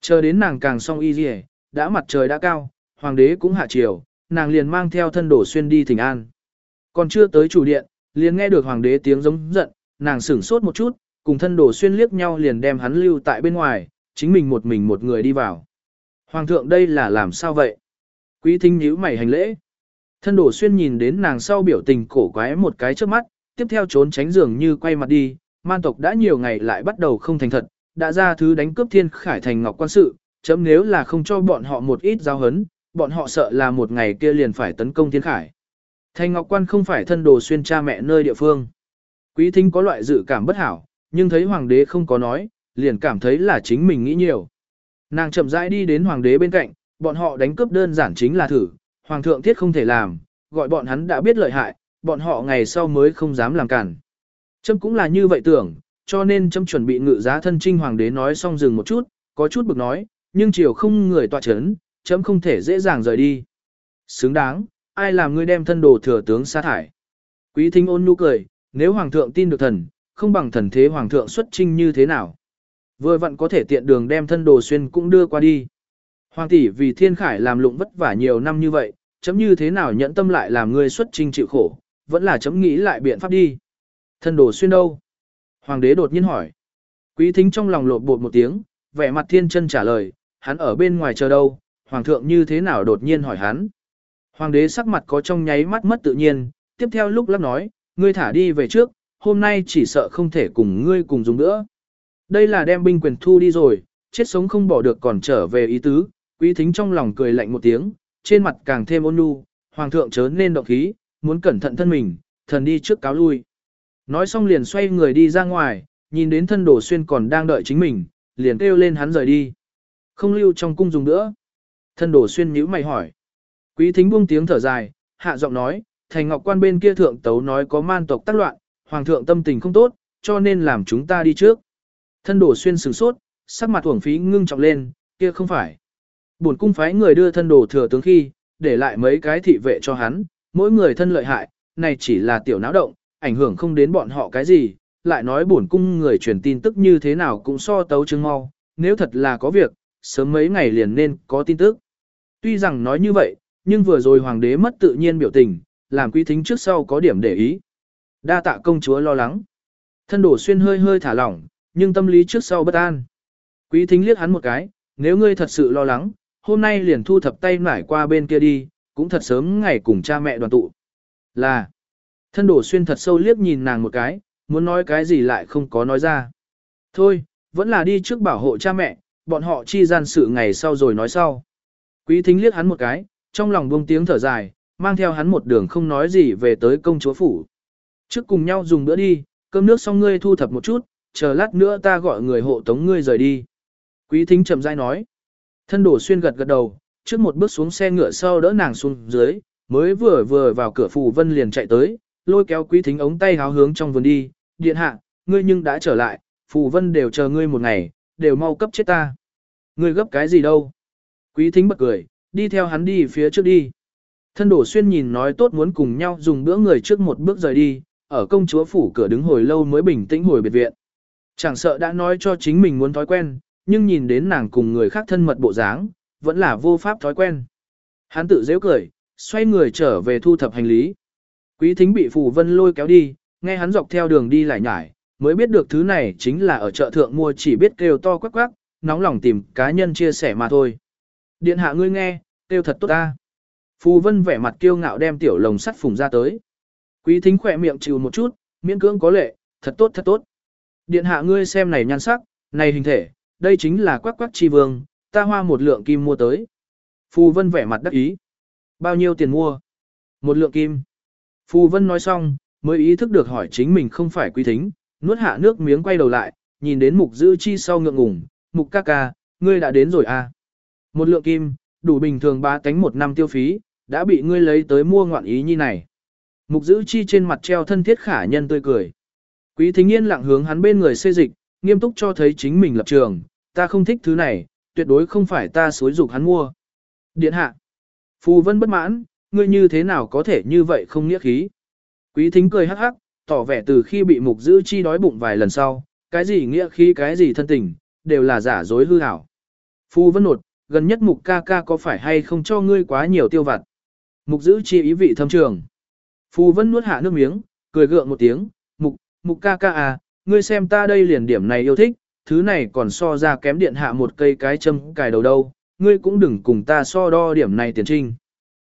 Chờ đến nàng càng xong y dì đã mặt trời đã cao, hoàng đế cũng hạ chiều, nàng liền mang theo thân đổ xuyên đi thỉnh an. Còn chưa tới chủ điện, liền nghe được hoàng đế tiếng giống giận, nàng sửng sốt một chút, cùng thân đổ xuyên liếc nhau liền đem hắn lưu tại bên ngoài, chính mình một mình một người đi vào. Hoàng thượng đây là làm sao vậy? Quý thính nhíu mày hành lễ. Thân đổ xuyên nhìn đến nàng sau biểu tình cổ quái một cái trước mắt, tiếp theo trốn tránh giường như quay mặt đi, man tộc đã nhiều ngày lại bắt đầu không thành thật, đã ra thứ đánh cướp thiên khải thành ngọc quan sự, chấm nếu là không cho bọn họ một ít giao hấn, bọn họ sợ là một ngày kia liền phải tấn công thiên khải. Thành ngọc quan không phải thân đồ xuyên cha mẹ nơi địa phương. Quý thính có loại dự cảm bất hảo, nhưng thấy hoàng đế không có nói, liền cảm thấy là chính mình nghĩ nhiều. Nàng chậm rãi đi đến hoàng đế bên cạnh, bọn họ đánh cướp đơn giản chính là thử, hoàng thượng thiết không thể làm, gọi bọn hắn đã biết lợi hại, bọn họ ngày sau mới không dám làm cản. Chấm cũng là như vậy tưởng, cho nên chấm chuẩn bị ngự giá thân trinh hoàng đế nói xong dừng một chút, có chút bực nói, nhưng chiều không người tọa chấn, chấm không thể dễ dàng rời đi. Xứng đáng, ai làm ngươi đem thân đồ thừa tướng sa thải. Quý thính ôn nhu cười, nếu hoàng thượng tin được thần, không bằng thần thế hoàng thượng xuất trinh như thế nào. Vừa vặn có thể tiện đường đem thân đồ xuyên cũng đưa qua đi. Hoàng tỷ vì thiên khải làm lụng vất vả nhiều năm như vậy, chấm như thế nào nhẫn tâm lại làm ngươi xuất trinh chịu khổ, vẫn là chấm nghĩ lại biện pháp đi. Thân đồ xuyên đâu? Hoàng đế đột nhiên hỏi. Quý thính trong lòng lột bột một tiếng, vẻ mặt thiên chân trả lời, hắn ở bên ngoài chờ đâu, hoàng thượng như thế nào đột nhiên hỏi hắn. Hoàng đế sắc mặt có trong nháy mắt mất tự nhiên, tiếp theo lúc lắp nói, ngươi thả đi về trước, hôm nay chỉ sợ không thể cùng ngươi cùng dùng nữa. Đây là đem binh quyền thu đi rồi, chết sống không bỏ được còn trở về ý tứ, quý thính trong lòng cười lạnh một tiếng, trên mặt càng thêm ôn nhu, hoàng thượng chớ nên động khí, muốn cẩn thận thân mình, thần đi trước cáo lui. Nói xong liền xoay người đi ra ngoài, nhìn đến thân đồ xuyên còn đang đợi chính mình, liền kêu lên hắn rời đi. Không lưu trong cung dùng nữa. Thân đồ xuyên nhíu mày hỏi. Quý thính buông tiếng thở dài, hạ giọng nói, thành ngọc quan bên kia thượng tấu nói có man tộc tác loạn, hoàng thượng tâm tình không tốt, cho nên làm chúng ta đi trước. Thân đồ xuyên sửng sốt, sắc mặt uổng phí ngưng trọng lên, kia không phải. Bổn cung phái người đưa thân đồ thừa tướng khi, để lại mấy cái thị vệ cho hắn, mỗi người thân lợi hại, này chỉ là tiểu náo động, ảnh hưởng không đến bọn họ cái gì, lại nói bổn cung người truyền tin tức như thế nào cũng so tấu chứng mau, nếu thật là có việc, sớm mấy ngày liền nên có tin tức. Tuy rằng nói như vậy, nhưng vừa rồi hoàng đế mất tự nhiên biểu tình, làm quý thính trước sau có điểm để ý. Đa tạ công chúa lo lắng. Thân đổ xuyên hơi hơi thả lỏng, nhưng tâm lý trước sau bất an. Quý thính liếc hắn một cái, nếu ngươi thật sự lo lắng, hôm nay liền thu thập tay nải qua bên kia đi, cũng thật sớm ngày cùng cha mẹ đoàn tụ. Là, thân đổ xuyên thật sâu liếc nhìn nàng một cái, muốn nói cái gì lại không có nói ra. Thôi, vẫn là đi trước bảo hộ cha mẹ, bọn họ chi gian sự ngày sau rồi nói sau. Quý thính liếc hắn một cái, trong lòng buông tiếng thở dài, mang theo hắn một đường không nói gì về tới công chúa phủ. Trước cùng nhau dùng bữa đi, cơm nước xong ngươi thu thập một chút, chờ lát nữa ta gọi người hộ tống ngươi rời đi. Quý thính chậm rãi nói. Thân đổ xuyên gật gật đầu, trước một bước xuống xe ngựa sau đỡ nàng xuống dưới, mới vừa vừa vào cửa phủ vân liền chạy tới, lôi kéo quý thính ống tay háo hướng trong vườn đi, điện hạ, ngươi nhưng đã trở lại, phù vân đều chờ ngươi một ngày, đều mau cấp chết ta. Ngươi gấp cái gì đâu? Quý thính bật cười, đi theo hắn đi phía trước đi. Thân đổ xuyên nhìn nói tốt muốn cùng nhau dùng bữa người trước một bước rời đi, ở công chúa phủ cửa đứng hồi lâu mới bình tĩnh hồi biệt viện. Chẳng sợ đã nói cho chính mình muốn thói quen, nhưng nhìn đến nàng cùng người khác thân mật bộ dáng, vẫn là vô pháp thói quen. Hắn tự dễ cười, xoay người trở về thu thập hành lý. Quý thính bị phù vân lôi kéo đi, nghe hắn dọc theo đường đi lại nhải, mới biết được thứ này chính là ở chợ thượng mua chỉ biết kêu to quắc quắc, nóng lòng tìm cá nhân chia sẻ mà thôi. Điện hạ ngươi nghe, kêu thật tốt ta. Phù vân vẻ mặt kiêu ngạo đem tiểu lồng sắt phùng ra tới. Quý thính khỏe miệng chịu một chút, miễn cưỡng có lệ, thật tốt thật tốt. Điện hạ ngươi xem này nhan sắc, này hình thể, đây chính là quắc quắc chi vương, ta hoa một lượng kim mua tới. Phù vân vẻ mặt đắc ý. Bao nhiêu tiền mua? Một lượng kim. Phù vân nói xong, mới ý thức được hỏi chính mình không phải quý thính, nuốt hạ nước miếng quay đầu lại, nhìn đến mục giữ chi sau ngượng ngùng, mục ca ca, ngươi đã đến rồi à? Một lượng kim, đủ bình thường ba cánh một năm tiêu phí, đã bị ngươi lấy tới mua ngoạn ý như này. Mục giữ chi trên mặt treo thân thiết khả nhân tươi cười. Quý thính yên lặng hướng hắn bên người xê dịch, nghiêm túc cho thấy chính mình lập trường, ta không thích thứ này, tuyệt đối không phải ta xối dục hắn mua. Điện hạ. Phù vân bất mãn, ngươi như thế nào có thể như vậy không nghĩa khí. Quý thính cười hắc hắc, tỏ vẻ từ khi bị mục giữ chi đói bụng vài lần sau, cái gì nghĩa khí cái gì thân tình, đều là giả dối hư hảo. Phu vẫn nột, gần nhất mục ca ca có phải hay không cho ngươi quá nhiều tiêu vặt. Mục giữ chi ý vị thâm trường. Phu vẫn nuốt hạ nước miếng, cười gượng một tiếng, mục, mục ca ca à, ngươi xem ta đây liền điểm này yêu thích, thứ này còn so ra kém điện hạ một cây cái châm cài đầu đâu, ngươi cũng đừng cùng ta so đo điểm này tiền trinh.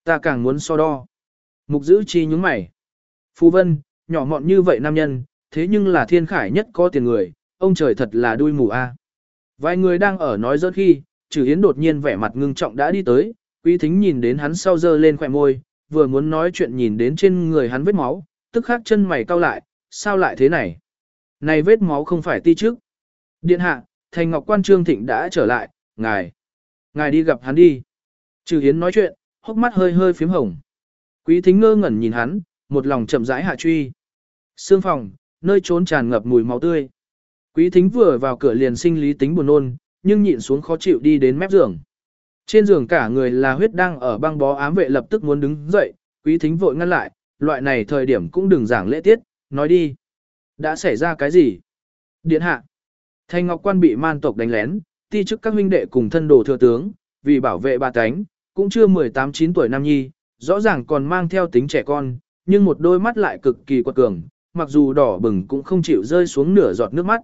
Ta càng muốn so đo. Mục giữ chi nhúng mày. phú vân, nhỏ mọn như vậy nam nhân, thế nhưng là thiên khải nhất có tiền người, ông trời thật là đuôi mù a. Vài người đang ở nói giỡn khi, trừ Yến đột nhiên vẻ mặt ngưng trọng đã đi tới, quý thính nhìn đến hắn sau dơ lên khỏe môi, vừa muốn nói chuyện nhìn đến trên người hắn vết máu, tức khắc chân mày cau lại, sao lại thế này? Này vết máu không phải ti trước. Điện hạ, thành ngọc quan trương thịnh đã trở lại, ngài. Ngài đi gặp hắn đi. Trừ Hiến nói chuyện, hốc mắt hơi hơi phím hồng. Quý thính ngơ ngẩn nhìn hắn, một lòng chậm rãi hạ truy. Sương phòng, nơi trốn tràn ngập mùi máu tươi. Quý thính vừa vào cửa liền sinh lý tính buồn nôn, nhưng nhịn xuống khó chịu đi đến mép giường. Trên giường cả người là huyết đang ở băng bó ám vệ lập tức muốn đứng dậy, quý thính vội ngăn lại, loại này thời điểm cũng đừng giảng lễ tiết, nói đi. Đã xảy ra cái gì? Điện hạ. Thanh Ngọc Quan bị man tộc đánh lén, ti chức các huynh đệ cùng thân đồ thừa tướng, vì bảo vệ ba cánh, cũng chưa 18-9 tuổi nam nhi, rõ ràng còn mang theo tính trẻ con, nhưng một đôi mắt lại cực kỳ quật cường, mặc dù đỏ bừng cũng không chịu rơi xuống nửa giọt nước mắt.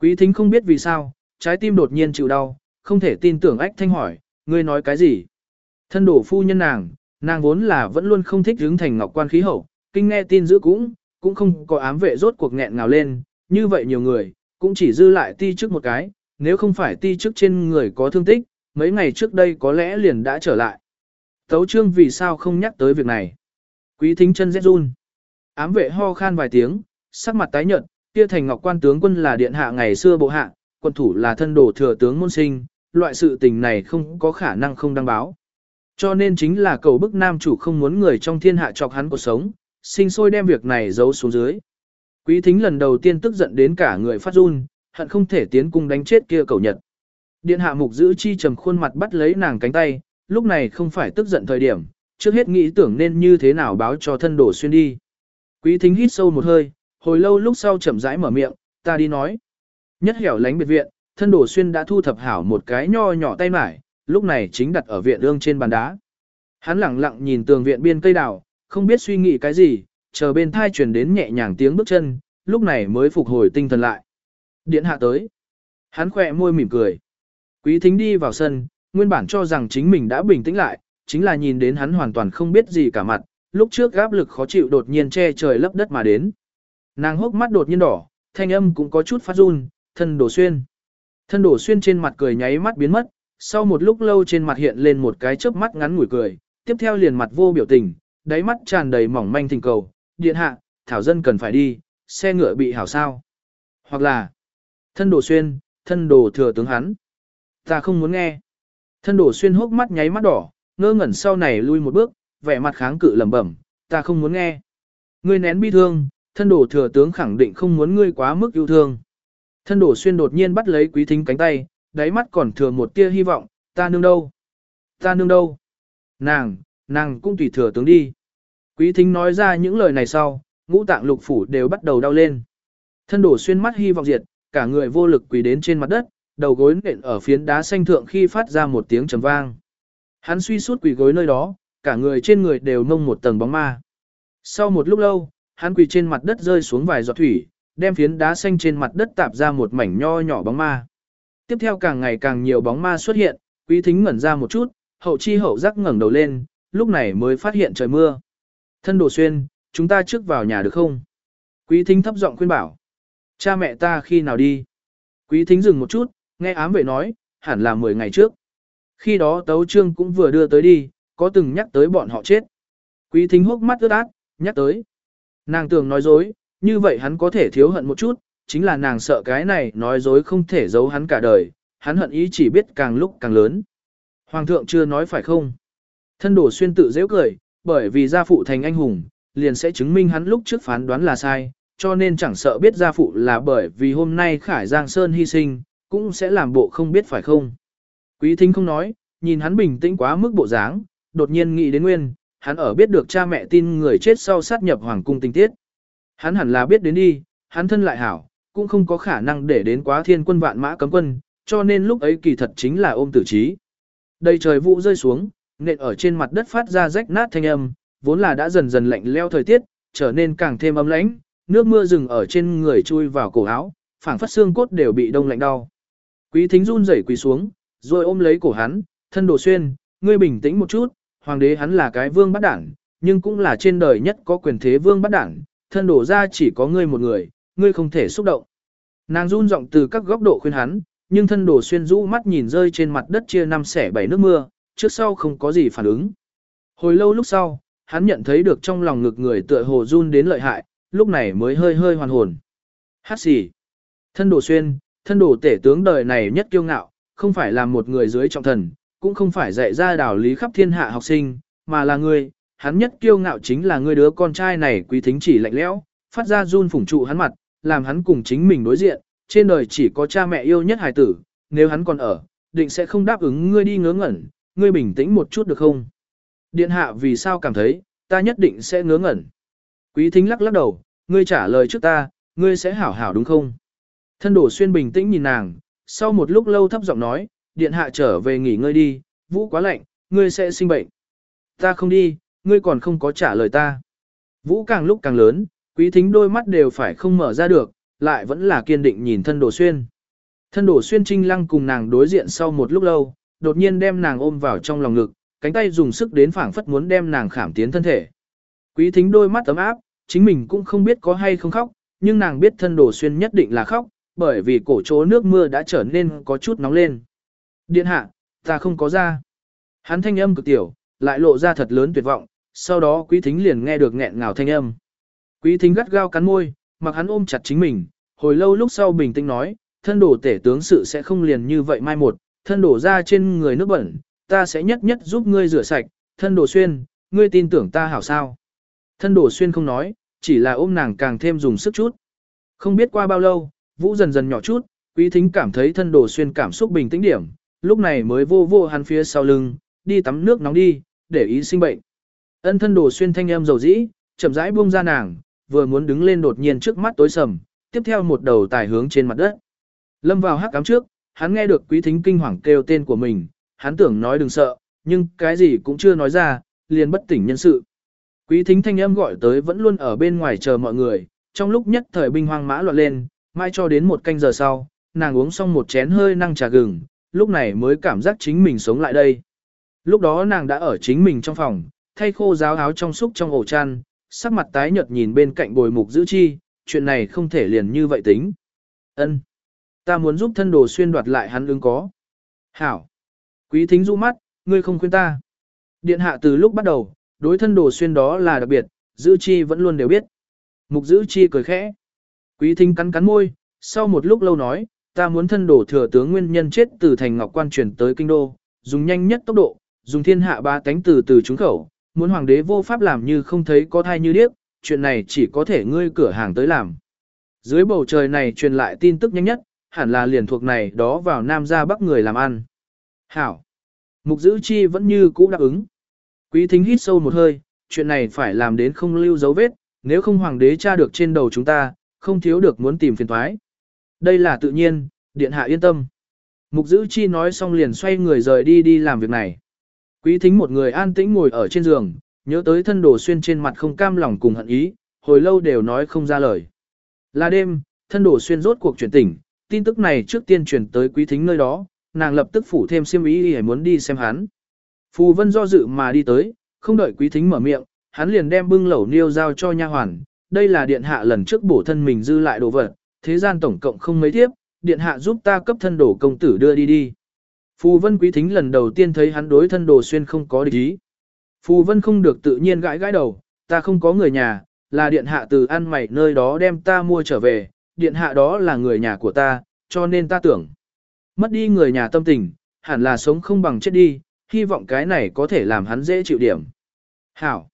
Quý thính không biết vì sao, trái tim đột nhiên chịu đau, không thể tin tưởng ách thanh hỏi, ngươi nói cái gì? Thân đổ phu nhân nàng, nàng vốn là vẫn luôn không thích hướng thành ngọc quan khí hậu, kinh nghe tin giữ cũng, cũng không có ám vệ rốt cuộc nghẹn ngào lên, như vậy nhiều người, cũng chỉ dư lại ti trước một cái, nếu không phải ti trước trên người có thương tích, mấy ngày trước đây có lẽ liền đã trở lại. Tấu trương vì sao không nhắc tới việc này? Quý thính chân rét run. Ám vệ ho khan vài tiếng, sắc mặt tái nhợt, kia thành ngọc quan tướng quân là điện hạ ngày xưa bộ hạ, quân thủ là thân đồ thừa tướng môn sinh, loại sự tình này không có khả năng không đăng báo. Cho nên chính là cầu bức nam chủ không muốn người trong thiên hạ chọc hắn cuộc sống, sinh sôi đem việc này giấu xuống dưới. Quý thính lần đầu tiên tức giận đến cả người phát run, hận không thể tiến cung đánh chết kia cầu nhật. Điện hạ mục giữ chi trầm khuôn mặt bắt lấy nàng cánh tay, lúc này không phải tức giận thời điểm, trước hết nghĩ tưởng nên như thế nào báo cho thân đổ xuyên đi. Quý thính hít sâu một hơi, hồi lâu lúc sau chậm rãi mở miệng, ta đi nói. Nhất hẻo lánh biệt viện, thân đổ xuyên đã thu thập hảo một cái nho nhỏ tay mải, lúc này chính đặt ở viện ương trên bàn đá. Hắn lặng lặng nhìn tường viện biên cây đào, không biết suy nghĩ cái gì, chờ bên thai truyền đến nhẹ nhàng tiếng bước chân, lúc này mới phục hồi tinh thần lại. Điện hạ tới. Hắn khỏe môi mỉm cười. Quý thính đi vào sân, nguyên bản cho rằng chính mình đã bình tĩnh lại, chính là nhìn đến hắn hoàn toàn không biết gì cả mặt, lúc trước gáp lực khó chịu đột nhiên che trời lấp đất mà đến. Nàng hốc mắt đột nhiên đỏ, thanh âm cũng có chút phát run, thân đổ xuyên. Thân đổ xuyên trên mặt cười nháy mắt biến mất, sau một lúc lâu trên mặt hiện lên một cái chớp mắt ngắn ngủi cười, tiếp theo liền mặt vô biểu tình, đáy mắt tràn đầy mỏng manh thỉnh cầu, điện hạ, thảo dân cần phải đi, xe ngựa bị hảo sao. Hoặc là, thân đồ xuyên, thân đồ thừa tướng hắn. Ta không muốn nghe. Thân đổ xuyên hốc mắt nháy mắt đỏ, ngơ ngẩn sau này lui một bước, vẻ mặt kháng cự lẩm bẩm, ta không muốn nghe. Ngươi nén bi thương, thân đổ thừa tướng khẳng định không muốn ngươi quá mức yêu thương. Thân đổ xuyên đột nhiên bắt lấy quý thính cánh tay, đáy mắt còn thừa một tia hy vọng, ta nương đâu? Ta nương đâu? Nàng, nàng cũng tùy thừa tướng đi. Quý thính nói ra những lời này sau, ngũ tạng lục phủ đều bắt đầu đau lên. Thân đổ xuyên mắt hy vọng diệt, cả người vô lực quỳ đến trên mặt đất, đầu gối nện ở phiến đá xanh thượng khi phát ra một tiếng trầm vang. Hắn suy suốt quỳ gối nơi đó, cả người trên người đều nông một tầng bóng ma. Sau một lúc lâu, hắn quỳ trên mặt đất rơi xuống vài giọt thủy, đem phiến đá xanh trên mặt đất tạp ra một mảnh nho nhỏ bóng ma. Tiếp theo càng ngày càng nhiều bóng ma xuất hiện, quý thính ngẩn ra một chút, hậu chi hậu giác ngẩng đầu lên, lúc này mới phát hiện trời mưa. Thân đồ xuyên, chúng ta trước vào nhà được không? Quý thính thấp giọng khuyên bảo. Cha mẹ ta khi nào đi? Quý thính dừng một chút, nghe ám vệ nói, hẳn là 10 ngày trước. Khi đó tấu trương cũng vừa đưa tới đi, có từng nhắc tới bọn họ chết. Quý thính hốc mắt ướt át, nhắc tới. Nàng tưởng nói dối, như vậy hắn có thể thiếu hận một chút, chính là nàng sợ cái này nói dối không thể giấu hắn cả đời, hắn hận ý chỉ biết càng lúc càng lớn. Hoàng thượng chưa nói phải không? Thân đổ xuyên tự dễ cười, bởi vì gia phụ thành anh hùng, liền sẽ chứng minh hắn lúc trước phán đoán là sai, cho nên chẳng sợ biết gia phụ là bởi vì hôm nay Khải Giang Sơn hy sinh, cũng sẽ làm bộ không biết phải không. Quý thính không nói, nhìn hắn bình tĩnh quá mức bộ dáng, đột nhiên nghĩ đến nguyên, hắn ở biết được cha mẹ tin người chết sau sát nhập hoàng cung tình tiết. Hắn hẳn là biết đến đi, hắn thân lại hảo, cũng không có khả năng để đến quá thiên quân vạn mã cấm quân, cho nên lúc ấy kỳ thật chính là ôm tử trí. Đầy trời vụ rơi xuống, nện ở trên mặt đất phát ra rách nát thanh âm, vốn là đã dần dần lạnh leo thời tiết, trở nên càng thêm ấm lãnh, nước mưa rừng ở trên người chui vào cổ áo, phảng phất xương cốt đều bị đông lạnh đau. Quý thính run rẩy quỳ xuống, rồi ôm lấy cổ hắn, thân đồ xuyên, ngươi bình tĩnh một chút, hoàng đế hắn là cái vương bắt đảng, nhưng cũng là trên đời nhất có quyền thế vương bắt đảng, thân đổ ra chỉ có ngươi một người, ngươi không thể xúc động. Nàng run giọng từ các góc độ khuyên hắn, nhưng thân đổ xuyên rũ mắt nhìn rơi trên mặt đất chia năm xẻ bảy nước mưa, trước sau không có gì phản ứng. Hồi lâu lúc sau, hắn nhận thấy được trong lòng ngực người tựa hồ run đến lợi hại, lúc này mới hơi hơi hoàn hồn. Hát xì. Thân đồ xuyên, thân đồ tể tướng đời này nhất kiêu ngạo, không phải là một người dưới trọng thần, cũng không phải dạy ra đạo lý khắp thiên hạ học sinh, mà là người, hắn nhất kiêu ngạo chính là người đứa con trai này quý thính chỉ lạnh lẽo, phát ra run phủng trụ hắn mặt, làm hắn cùng chính mình đối diện, trên đời chỉ có cha mẹ yêu nhất hài tử, nếu hắn còn ở, định sẽ không đáp ứng ngươi đi ngớ ngẩn, ngươi bình tĩnh một chút được không? Điện hạ vì sao cảm thấy, ta nhất định sẽ ngớ ngẩn. Quý thính lắc lắc đầu, ngươi trả lời trước ta, ngươi sẽ hảo hảo đúng không? Thân đổ xuyên bình tĩnh nhìn nàng, sau một lúc lâu thấp giọng nói, điện hạ trở về nghỉ ngơi đi, vũ quá lạnh, ngươi sẽ sinh bệnh. Ta không đi, ngươi còn không có trả lời ta. Vũ càng lúc càng lớn, quý thính đôi mắt đều phải không mở ra được, lại vẫn là kiên định nhìn thân đổ xuyên. Thân đổ xuyên trinh lăng cùng nàng đối diện sau một lúc lâu, đột nhiên đem nàng ôm vào trong lòng ngực, cánh tay dùng sức đến phảng phất muốn đem nàng khảm tiến thân thể. Quý thính đôi mắt ấm áp, chính mình cũng không biết có hay không khóc, nhưng nàng biết thân đổ xuyên nhất định là khóc, bởi vì cổ chỗ nước mưa đã trở nên có chút nóng lên. Điện hạ, ta không có ra. Hắn thanh âm cực tiểu, lại lộ ra thật lớn tuyệt vọng, sau đó quý thính liền nghe được nghẹn ngào thanh âm. Quý thính gắt gao cắn môi, mặc hắn ôm chặt chính mình, hồi lâu lúc sau bình tĩnh nói, thân đổ tể tướng sự sẽ không liền như vậy mai một, thân đổ ra trên người nước bẩn, ta sẽ nhất nhất giúp ngươi rửa sạch, thân đổ xuyên, ngươi tin tưởng ta hảo sao. Thân đổ xuyên không nói, chỉ là ôm nàng càng thêm dùng sức chút. Không biết qua bao lâu, vũ dần dần nhỏ chút, quý thính cảm thấy thân đồ xuyên cảm xúc bình tĩnh điểm, lúc này mới vô vô hắn phía sau lưng, đi tắm nước nóng đi, để ý sinh bệnh. Ân thân đồ xuyên thanh em dầu dĩ, chậm rãi buông ra nàng, vừa muốn đứng lên đột nhiên trước mắt tối sầm, tiếp theo một đầu tài hướng trên mặt đất. Lâm vào hắc cám trước, hắn nghe được quý thính kinh hoàng kêu tên của mình, hắn tưởng nói đừng sợ, nhưng cái gì cũng chưa nói ra, liền bất tỉnh nhân sự. Quý thính thanh âm gọi tới vẫn luôn ở bên ngoài chờ mọi người, trong lúc nhất thời binh hoang mã loạn lên, mai cho đến một canh giờ sau, nàng uống xong một chén hơi năng trà gừng, lúc này mới cảm giác chính mình sống lại đây. Lúc đó nàng đã ở chính mình trong phòng, thay khô giáo áo trong xúc trong ổ chăn, sắc mặt tái nhợt nhìn bên cạnh bồi mục giữ chi, chuyện này không thể liền như vậy tính. Ân, Ta muốn giúp thân đồ xuyên đoạt lại hắn ứng có. Hảo! Quý thính du mắt, ngươi không khuyên ta. Điện hạ từ lúc bắt đầu, đối thân đồ xuyên đó là đặc biệt, giữ chi vẫn luôn đều biết. Mục giữ chi cười khẽ. Quý thính cắn cắn môi, sau một lúc lâu nói, ta muốn thân đổ thừa tướng nguyên nhân chết từ thành ngọc quan chuyển tới kinh đô, dùng nhanh nhất tốc độ, dùng thiên hạ ba tánh từ từ trúng khẩu, muốn hoàng đế vô pháp làm như không thấy có thai như điếc, chuyện này chỉ có thể ngươi cửa hàng tới làm. Dưới bầu trời này truyền lại tin tức nhanh nhất, hẳn là liền thuộc này đó vào nam ra bắc người làm ăn. Hảo! Mục giữ chi vẫn như cũ đáp ứng. Quý thính hít sâu một hơi, chuyện này phải làm đến không lưu dấu vết, nếu không hoàng đế tra được trên đầu chúng ta, không thiếu được muốn tìm phiền thoái. Đây là tự nhiên, điện hạ yên tâm. Mục giữ chi nói xong liền xoay người rời đi đi làm việc này. Quý thính một người an tĩnh ngồi ở trên giường, nhớ tới thân đồ xuyên trên mặt không cam lòng cùng hận ý, hồi lâu đều nói không ra lời. Là đêm, thân đồ xuyên rốt cuộc chuyển tỉnh, tin tức này trước tiên truyền tới quý thính nơi đó, nàng lập tức phủ thêm siêm ý để muốn đi xem hắn. Phù vân do dự mà đi tới, không đợi quý thính mở miệng, hắn liền đem bưng lẩu niêu giao cho nha hoàn. Đây là điện hạ lần trước bổ thân mình dư lại đồ vật, thế gian tổng cộng không mấy tiếp, điện hạ giúp ta cấp thân đồ công tử đưa đi đi. Phù vân quý thính lần đầu tiên thấy hắn đối thân đồ xuyên không có địch ý. Phù vân không được tự nhiên gãi gãi đầu, ta không có người nhà, là điện hạ từ ăn mày nơi đó đem ta mua trở về, điện hạ đó là người nhà của ta, cho nên ta tưởng. Mất đi người nhà tâm tình, hẳn là sống không bằng chết đi, hy vọng cái này có thể làm hắn dễ chịu điểm. Hảo!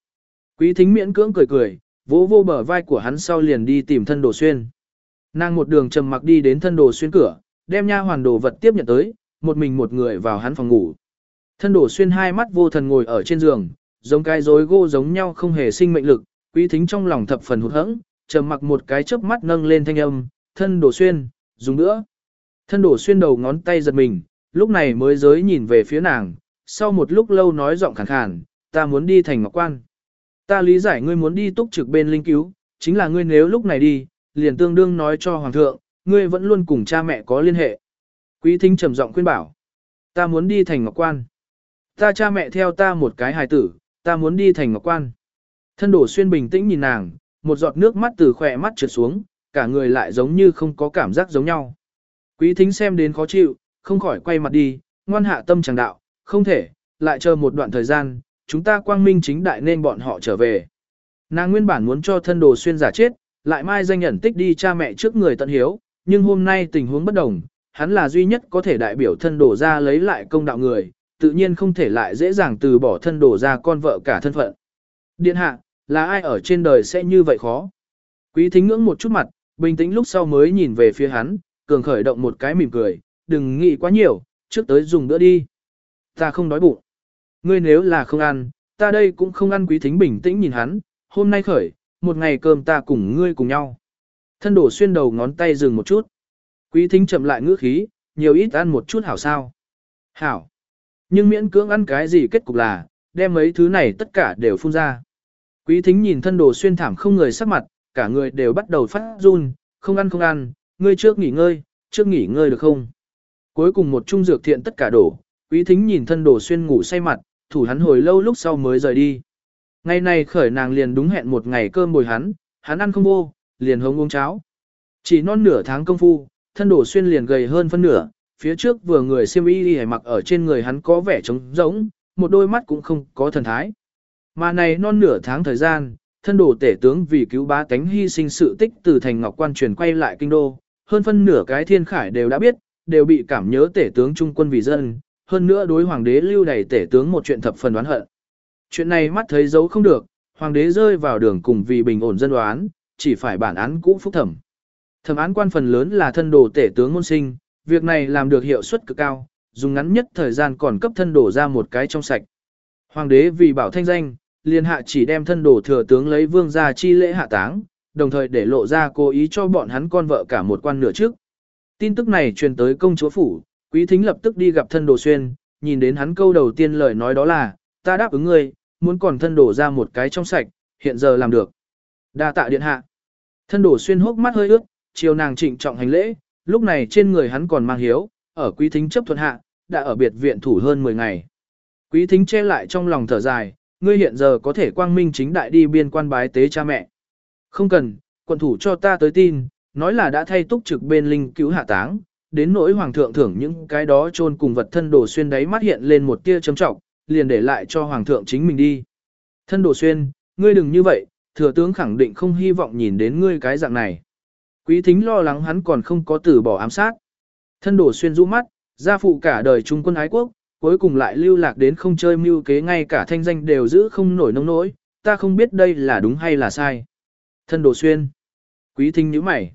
Quý thính miễn cưỡng cười cười, vỗ vô bờ vai của hắn sau liền đi tìm thân đồ xuyên. Nàng một đường trầm mặc đi đến thân đồ xuyên cửa, đem nha hoàn đồ vật tiếp nhận tới, một mình một người vào hắn phòng ngủ. Thân đồ xuyên hai mắt vô thần ngồi ở trên giường, giống cái rối gô giống nhau không hề sinh mệnh lực, quý thính trong lòng thập phần hụt hẫng, trầm mặc một cái chớp mắt nâng lên thanh âm, thân đồ xuyên, dùng nữa. Thân đồ xuyên đầu ngón tay giật mình, lúc này mới giới nhìn về phía nàng, sau một lúc lâu nói giọng khàn khàn, ta muốn đi thành ngọc quan. Ta lý giải ngươi muốn đi túc trực bên linh cứu, chính là ngươi nếu lúc này đi, liền tương đương nói cho hoàng thượng, ngươi vẫn luôn cùng cha mẹ có liên hệ. Quý thính trầm giọng khuyên bảo, ta muốn đi thành ngọc quan. Ta cha mẹ theo ta một cái hài tử, ta muốn đi thành ngọc quan. Thân đổ xuyên bình tĩnh nhìn nàng, một giọt nước mắt từ khỏe mắt trượt xuống, cả người lại giống như không có cảm giác giống nhau. Quý thính xem đến khó chịu, không khỏi quay mặt đi, ngoan hạ tâm chẳng đạo, không thể, lại chờ một đoạn thời gian, chúng ta quang minh chính đại nên bọn họ trở về. Nàng nguyên bản muốn cho thân đồ xuyên giả chết, lại mai danh nhận tích đi cha mẹ trước người tận hiếu, nhưng hôm nay tình huống bất đồng, hắn là duy nhất có thể đại biểu thân đồ ra lấy lại công đạo người, tự nhiên không thể lại dễ dàng từ bỏ thân đồ ra con vợ cả thân phận. Điện hạ, là ai ở trên đời sẽ như vậy khó? Quý thính ngưỡng một chút mặt, bình tĩnh lúc sau mới nhìn về phía hắn, cường khởi động một cái mỉm cười, đừng nghĩ quá nhiều, trước tới dùng bữa đi. Ta không đói bụng. Ngươi nếu là không ăn, ta đây cũng không ăn quý thính bình tĩnh nhìn hắn, hôm nay khởi, một ngày cơm ta cùng ngươi cùng nhau. Thân đổ xuyên đầu ngón tay dừng một chút. Quý thính chậm lại ngữ khí, nhiều ít ăn một chút hảo sao. Hảo. Nhưng miễn cưỡng ăn cái gì kết cục là, đem mấy thứ này tất cả đều phun ra. Quý thính nhìn thân đồ xuyên thảm không người sắc mặt, cả người đều bắt đầu phát run, không ăn không ăn, ngươi trước nghỉ ngơi, trước nghỉ ngơi được không? Cuối cùng một trung dược thiện tất cả đổ, quý thính nhìn thân đồ xuyên ngủ say mặt, thủ hắn hồi lâu lúc sau mới rời đi. Ngày này khởi nàng liền đúng hẹn một ngày cơm bồi hắn, hắn ăn không vô, liền hống uống cháo. Chỉ non nửa tháng công phu, thân đồ xuyên liền gầy hơn phân nửa, phía trước vừa người xiêm y đi mặc ở trên người hắn có vẻ trống rỗng, một đôi mắt cũng không có thần thái. Mà này non nửa tháng thời gian, thân đồ tể tướng vì cứu bá tánh hy sinh sự tích từ thành ngọc quan truyền quay lại kinh đô, hơn phân nửa cái thiên khải đều đã biết, đều bị cảm nhớ tể tướng trung quân vì dân, hơn nữa đối hoàng đế lưu đầy tể tướng một chuyện thập phần đoán hận. Chuyện này mắt thấy giấu không được, hoàng đế rơi vào đường cùng vì bình ổn dân đoán, chỉ phải bản án cũ phúc thẩm. Thẩm án quan phần lớn là thân đồ tể tướng môn sinh, việc này làm được hiệu suất cực cao, dùng ngắn nhất thời gian còn cấp thân đồ ra một cái trong sạch. Hoàng đế vì bảo thanh danh, liền hạ chỉ đem thân đồ thừa tướng lấy vương gia chi lễ hạ táng, đồng thời để lộ ra cố ý cho bọn hắn con vợ cả một quan nửa trước. Tin tức này truyền tới công chúa phủ, quý thính lập tức đi gặp thân đồ xuyên, nhìn đến hắn câu đầu tiên lời nói đó là, ta đáp ứng ngươi, muốn còn thân đổ ra một cái trong sạch, hiện giờ làm được. đa tạ điện hạ. Thân đổ xuyên hốc mắt hơi ướt, chiều nàng trịnh trọng hành lễ, lúc này trên người hắn còn mang hiếu, ở quý thính chấp thuận hạ, đã ở biệt viện thủ hơn 10 ngày. Quý thính che lại trong lòng thở dài, ngươi hiện giờ có thể quang minh chính đại đi biên quan bái tế cha mẹ. Không cần, quận thủ cho ta tới tin, nói là đã thay túc trực bên linh cứu hạ táng, đến nỗi hoàng thượng thưởng những cái đó chôn cùng vật thân đồ xuyên đáy mắt hiện lên một tia chấm trọng, liền để lại cho hoàng thượng chính mình đi. Thân đồ xuyên, ngươi đừng như vậy, thừa tướng khẳng định không hy vọng nhìn đến ngươi cái dạng này. Quý thính lo lắng hắn còn không có từ bỏ ám sát. Thân đồ xuyên rũ mắt, gia phụ cả đời trung quân ái quốc, cuối cùng lại lưu lạc đến không chơi mưu kế ngay cả thanh danh đều giữ không nổi nông nỗi, ta không biết đây là đúng hay là sai. Thân đồ xuyên. Quý thính nhíu mày.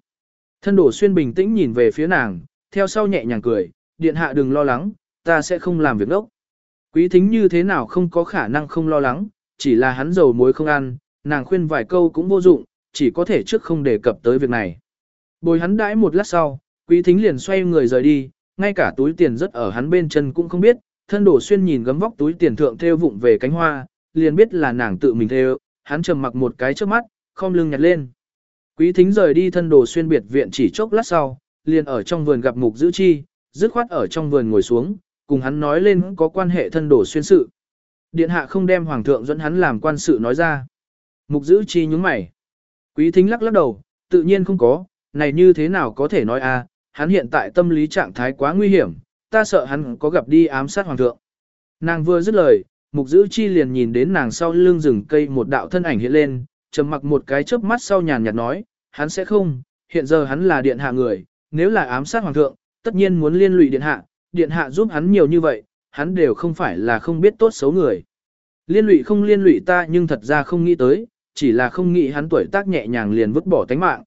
Thân đồ xuyên bình tĩnh nhìn về phía nàng, theo sau nhẹ nhàng cười, điện hạ đừng lo lắng, ta sẽ không làm việc đốc. Quý thính như thế nào không có khả năng không lo lắng, chỉ là hắn dầu muối không ăn, nàng khuyên vài câu cũng vô dụng, chỉ có thể trước không đề cập tới việc này. Bồi hắn đãi một lát sau, quý thính liền xoay người rời đi, ngay cả túi tiền rất ở hắn bên chân cũng không biết, thân đổ xuyên nhìn gấm vóc túi tiền thượng theo vụng về cánh hoa, liền biết là nàng tự mình theo, hắn trầm mặc một cái trước mắt, không lưng nhặt lên. Quý thính rời đi thân đồ xuyên biệt viện chỉ chốc lát sau, liền ở trong vườn gặp mục giữ chi, dứt khoát ở trong vườn ngồi xuống, cùng hắn nói lên có quan hệ thân đổ xuyên sự. Điện hạ không đem hoàng thượng dẫn hắn làm quan sự nói ra. Mục giữ chi nhúng mày. Quý thính lắc lắc đầu, tự nhiên không có, này như thế nào có thể nói a? hắn hiện tại tâm lý trạng thái quá nguy hiểm, ta sợ hắn có gặp đi ám sát hoàng thượng. Nàng vừa dứt lời, mục giữ chi liền nhìn đến nàng sau lưng rừng cây một đạo thân ảnh hiện lên, trầm mặc một cái chớp mắt sau nhàn nhạt nói, hắn sẽ không, hiện giờ hắn là điện hạ người, nếu là ám sát hoàng thượng, tất nhiên muốn liên lụy điện hạ, điện hạ giúp hắn nhiều như vậy, hắn đều không phải là không biết tốt xấu người. Liên lụy không liên lụy ta nhưng thật ra không nghĩ tới, chỉ là không nghĩ hắn tuổi tác nhẹ nhàng liền vứt bỏ tánh mạng.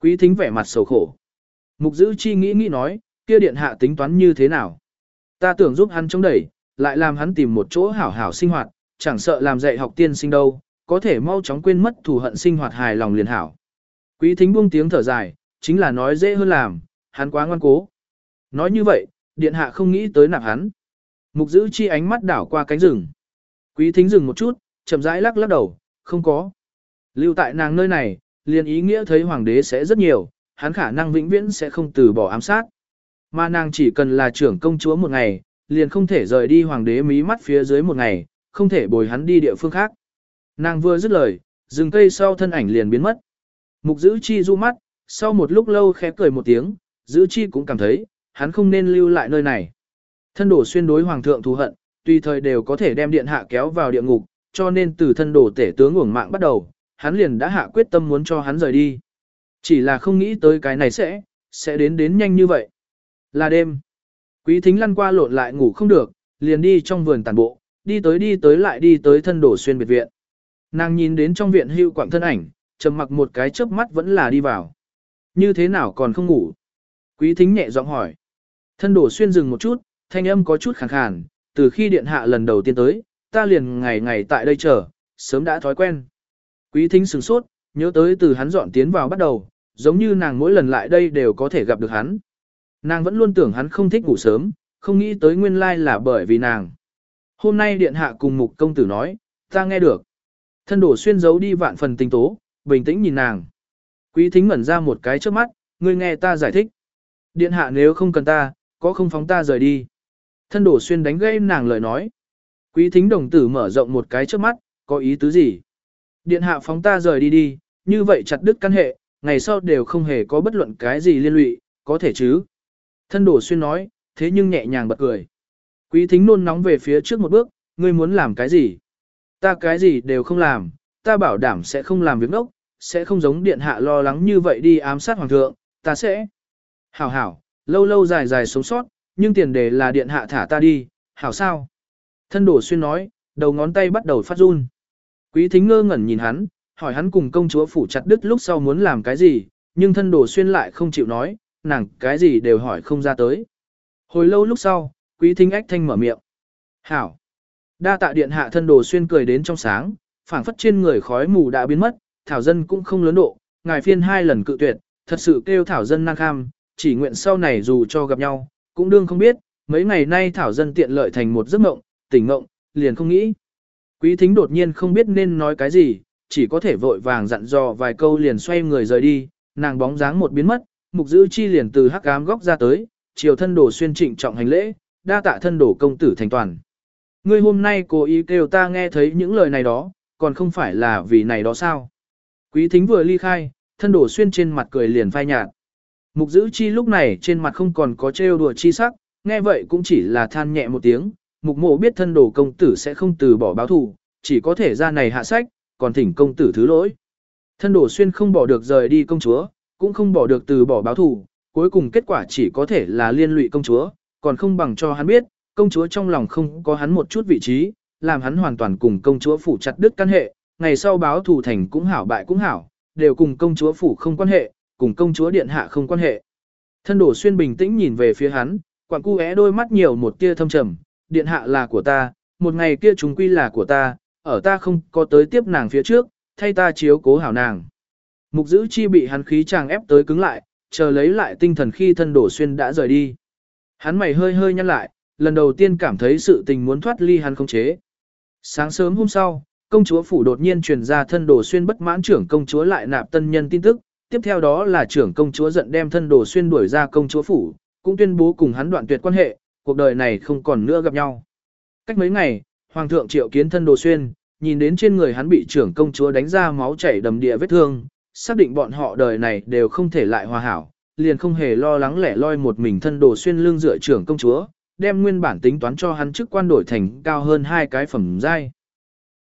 Quý thính vẻ mặt sầu khổ. Mục giữ chi nghĩ nghĩ nói, kia điện hạ tính toán như thế nào. Ta tưởng giúp hắn chống đẩy, lại làm hắn tìm một chỗ hảo hảo sinh hoạt, chẳng sợ làm dạy học tiên sinh đâu, có thể mau chóng quên mất thù hận sinh hoạt hài lòng liền hảo. Quý thính buông tiếng thở dài, chính là nói dễ hơn làm, hắn quá ngoan cố. Nói như vậy, điện hạ không nghĩ tới nạp hắn. Mục giữ chi ánh mắt đảo qua cánh rừng. Quý thính dừng một chút, chậm rãi lắc lắc đầu, không có. Lưu tại nàng nơi này, liền ý nghĩa thấy hoàng đế sẽ rất nhiều, hắn khả năng vĩnh viễn sẽ không từ bỏ ám sát. Mà nàng chỉ cần là trưởng công chúa một ngày, liền không thể rời đi hoàng đế mí mắt phía dưới một ngày, không thể bồi hắn đi địa phương khác. Nàng vừa dứt lời, rừng cây sau thân ảnh liền biến mất. Mục giữ chi du mắt, sau một lúc lâu khẽ cười một tiếng, giữ chi cũng cảm thấy, hắn không nên lưu lại nơi này. Thân đổ xuyên đối hoàng thượng thù hận, tùy thời đều có thể đem điện hạ kéo vào địa ngục, cho nên từ thân đổ tể tướng uổng mạng bắt đầu, hắn liền đã hạ quyết tâm muốn cho hắn rời đi. Chỉ là không nghĩ tới cái này sẽ, sẽ đến đến nhanh như vậy. Là đêm. Quý thính lăn qua lộn lại ngủ không được, liền đi trong vườn tàn bộ, đi tới đi tới lại đi tới thân đổ xuyên biệt viện. Nàng nhìn đến trong viện hưu quảng thân ảnh, trầm mặc một cái chớp mắt vẫn là đi vào. Như thế nào còn không ngủ? Quý thính nhẹ giọng hỏi. Thân đổ xuyên dừng một chút, thanh âm có chút khàn khàn, từ khi điện hạ lần đầu tiên tới, ta liền ngày ngày tại đây chờ, sớm đã thói quen. Quý thính sửng sốt, nhớ tới từ hắn dọn tiến vào bắt đầu, giống như nàng mỗi lần lại đây đều có thể gặp được hắn. Nàng vẫn luôn tưởng hắn không thích ngủ sớm, không nghĩ tới nguyên lai là bởi vì nàng. Hôm nay điện hạ cùng mục công tử nói, ta nghe được. Thân đổ xuyên giấu đi vạn phần tình tố, bình tĩnh nhìn nàng. Quý thính ngẩn ra một cái trước mắt, ngươi nghe ta giải thích. Điện hạ nếu không cần ta, có không phóng ta rời đi. Thân đổ xuyên đánh gây nàng lời nói. Quý thính đồng tử mở rộng một cái trước mắt, có ý tứ gì? Điện hạ phóng ta rời đi đi, như vậy chặt đứt căn hệ, ngày sau đều không hề có bất luận cái gì liên lụy, có thể chứ? Thân đổ xuyên nói, thế nhưng nhẹ nhàng bật cười. Quý thính nôn nóng về phía trước một bước, ngươi muốn làm cái gì? Ta cái gì đều không làm, ta bảo đảm sẽ không làm việc nốc sẽ không giống điện hạ lo lắng như vậy đi ám sát hoàng thượng, ta sẽ. Hảo hảo, lâu lâu dài dài sống sót, nhưng tiền đề là điện hạ thả ta đi, hảo sao? Thân đổ xuyên nói, đầu ngón tay bắt đầu phát run. Quý thính ngơ ngẩn nhìn hắn, hỏi hắn cùng công chúa phủ chặt đứt lúc sau muốn làm cái gì, nhưng thân đổ xuyên lại không chịu nói, nàng cái gì đều hỏi không ra tới. Hồi lâu lúc sau, quý thính ách thanh mở miệng. Hảo. Đa tạ điện hạ thân đồ xuyên cười đến trong sáng, phảng phất trên người khói mù đã biến mất, thảo dân cũng không lớn độ, ngài phiên hai lần cự tuyệt, thật sự kêu thảo dân năng kham, chỉ nguyện sau này dù cho gặp nhau, cũng đương không biết, mấy ngày nay thảo dân tiện lợi thành một giấc mộng, tỉnh mộng, liền không nghĩ. Quý thính đột nhiên không biết nên nói cái gì, chỉ có thể vội vàng dặn dò vài câu liền xoay người rời đi, nàng bóng dáng một biến mất, mục giữ chi liền từ hắc ám góc ra tới, chiều thân đổ xuyên trịnh trọng hành lễ, đa tạ thân đổ công tử thành toàn. Ngươi hôm nay cố ý kêu ta nghe thấy những lời này đó, còn không phải là vì này đó sao. Quý thính vừa ly khai, thân đổ xuyên trên mặt cười liền phai nhạt. Mục giữ chi lúc này trên mặt không còn có trêu đùa chi sắc, nghe vậy cũng chỉ là than nhẹ một tiếng, mục mộ biết thân đồ công tử sẽ không từ bỏ báo thù, chỉ có thể ra này hạ sách, còn thỉnh công tử thứ lỗi. Thân đồ xuyên không bỏ được rời đi công chúa, cũng không bỏ được từ bỏ báo thù, cuối cùng kết quả chỉ có thể là liên lụy công chúa, còn không bằng cho hắn biết, công chúa trong lòng không có hắn một chút vị trí, làm hắn hoàn toàn cùng công chúa phủ chặt đứt căn hệ, ngày sau báo thù thành cũng hảo bại cũng hảo, đều cùng công chúa phủ không quan hệ, cùng công chúa điện hạ không quan hệ. Thân đổ xuyên bình tĩnh nhìn về phía hắn, quặng cu é đôi mắt nhiều một tia thâm trầm, điện hạ là của ta, một ngày kia chúng quy là của ta, ở ta không có tới tiếp nàng phía trước, thay ta chiếu cố hảo nàng. Mục giữ chi bị hắn khí chàng ép tới cứng lại, chờ lấy lại tinh thần khi thân đổ xuyên đã rời đi. Hắn mày hơi hơi nhăn lại, lần đầu tiên cảm thấy sự tình muốn thoát ly hắn không chế. Sáng sớm hôm sau, công chúa phủ đột nhiên truyền ra thân đồ xuyên bất mãn trưởng công chúa lại nạp tân nhân tin tức, tiếp theo đó là trưởng công chúa giận đem thân đồ xuyên đuổi ra công chúa phủ, cũng tuyên bố cùng hắn đoạn tuyệt quan hệ, cuộc đời này không còn nữa gặp nhau. Cách mấy ngày, hoàng thượng triệu kiến thân đồ xuyên, nhìn đến trên người hắn bị trưởng công chúa đánh ra máu chảy đầm địa vết thương, xác định bọn họ đời này đều không thể lại hòa hảo, liền không hề lo lắng lẻ loi một mình thân đồ xuyên lưng dựa trưởng công chúa, đem nguyên bản tính toán cho hắn chức quan đổi thành cao hơn hai cái phẩm giai.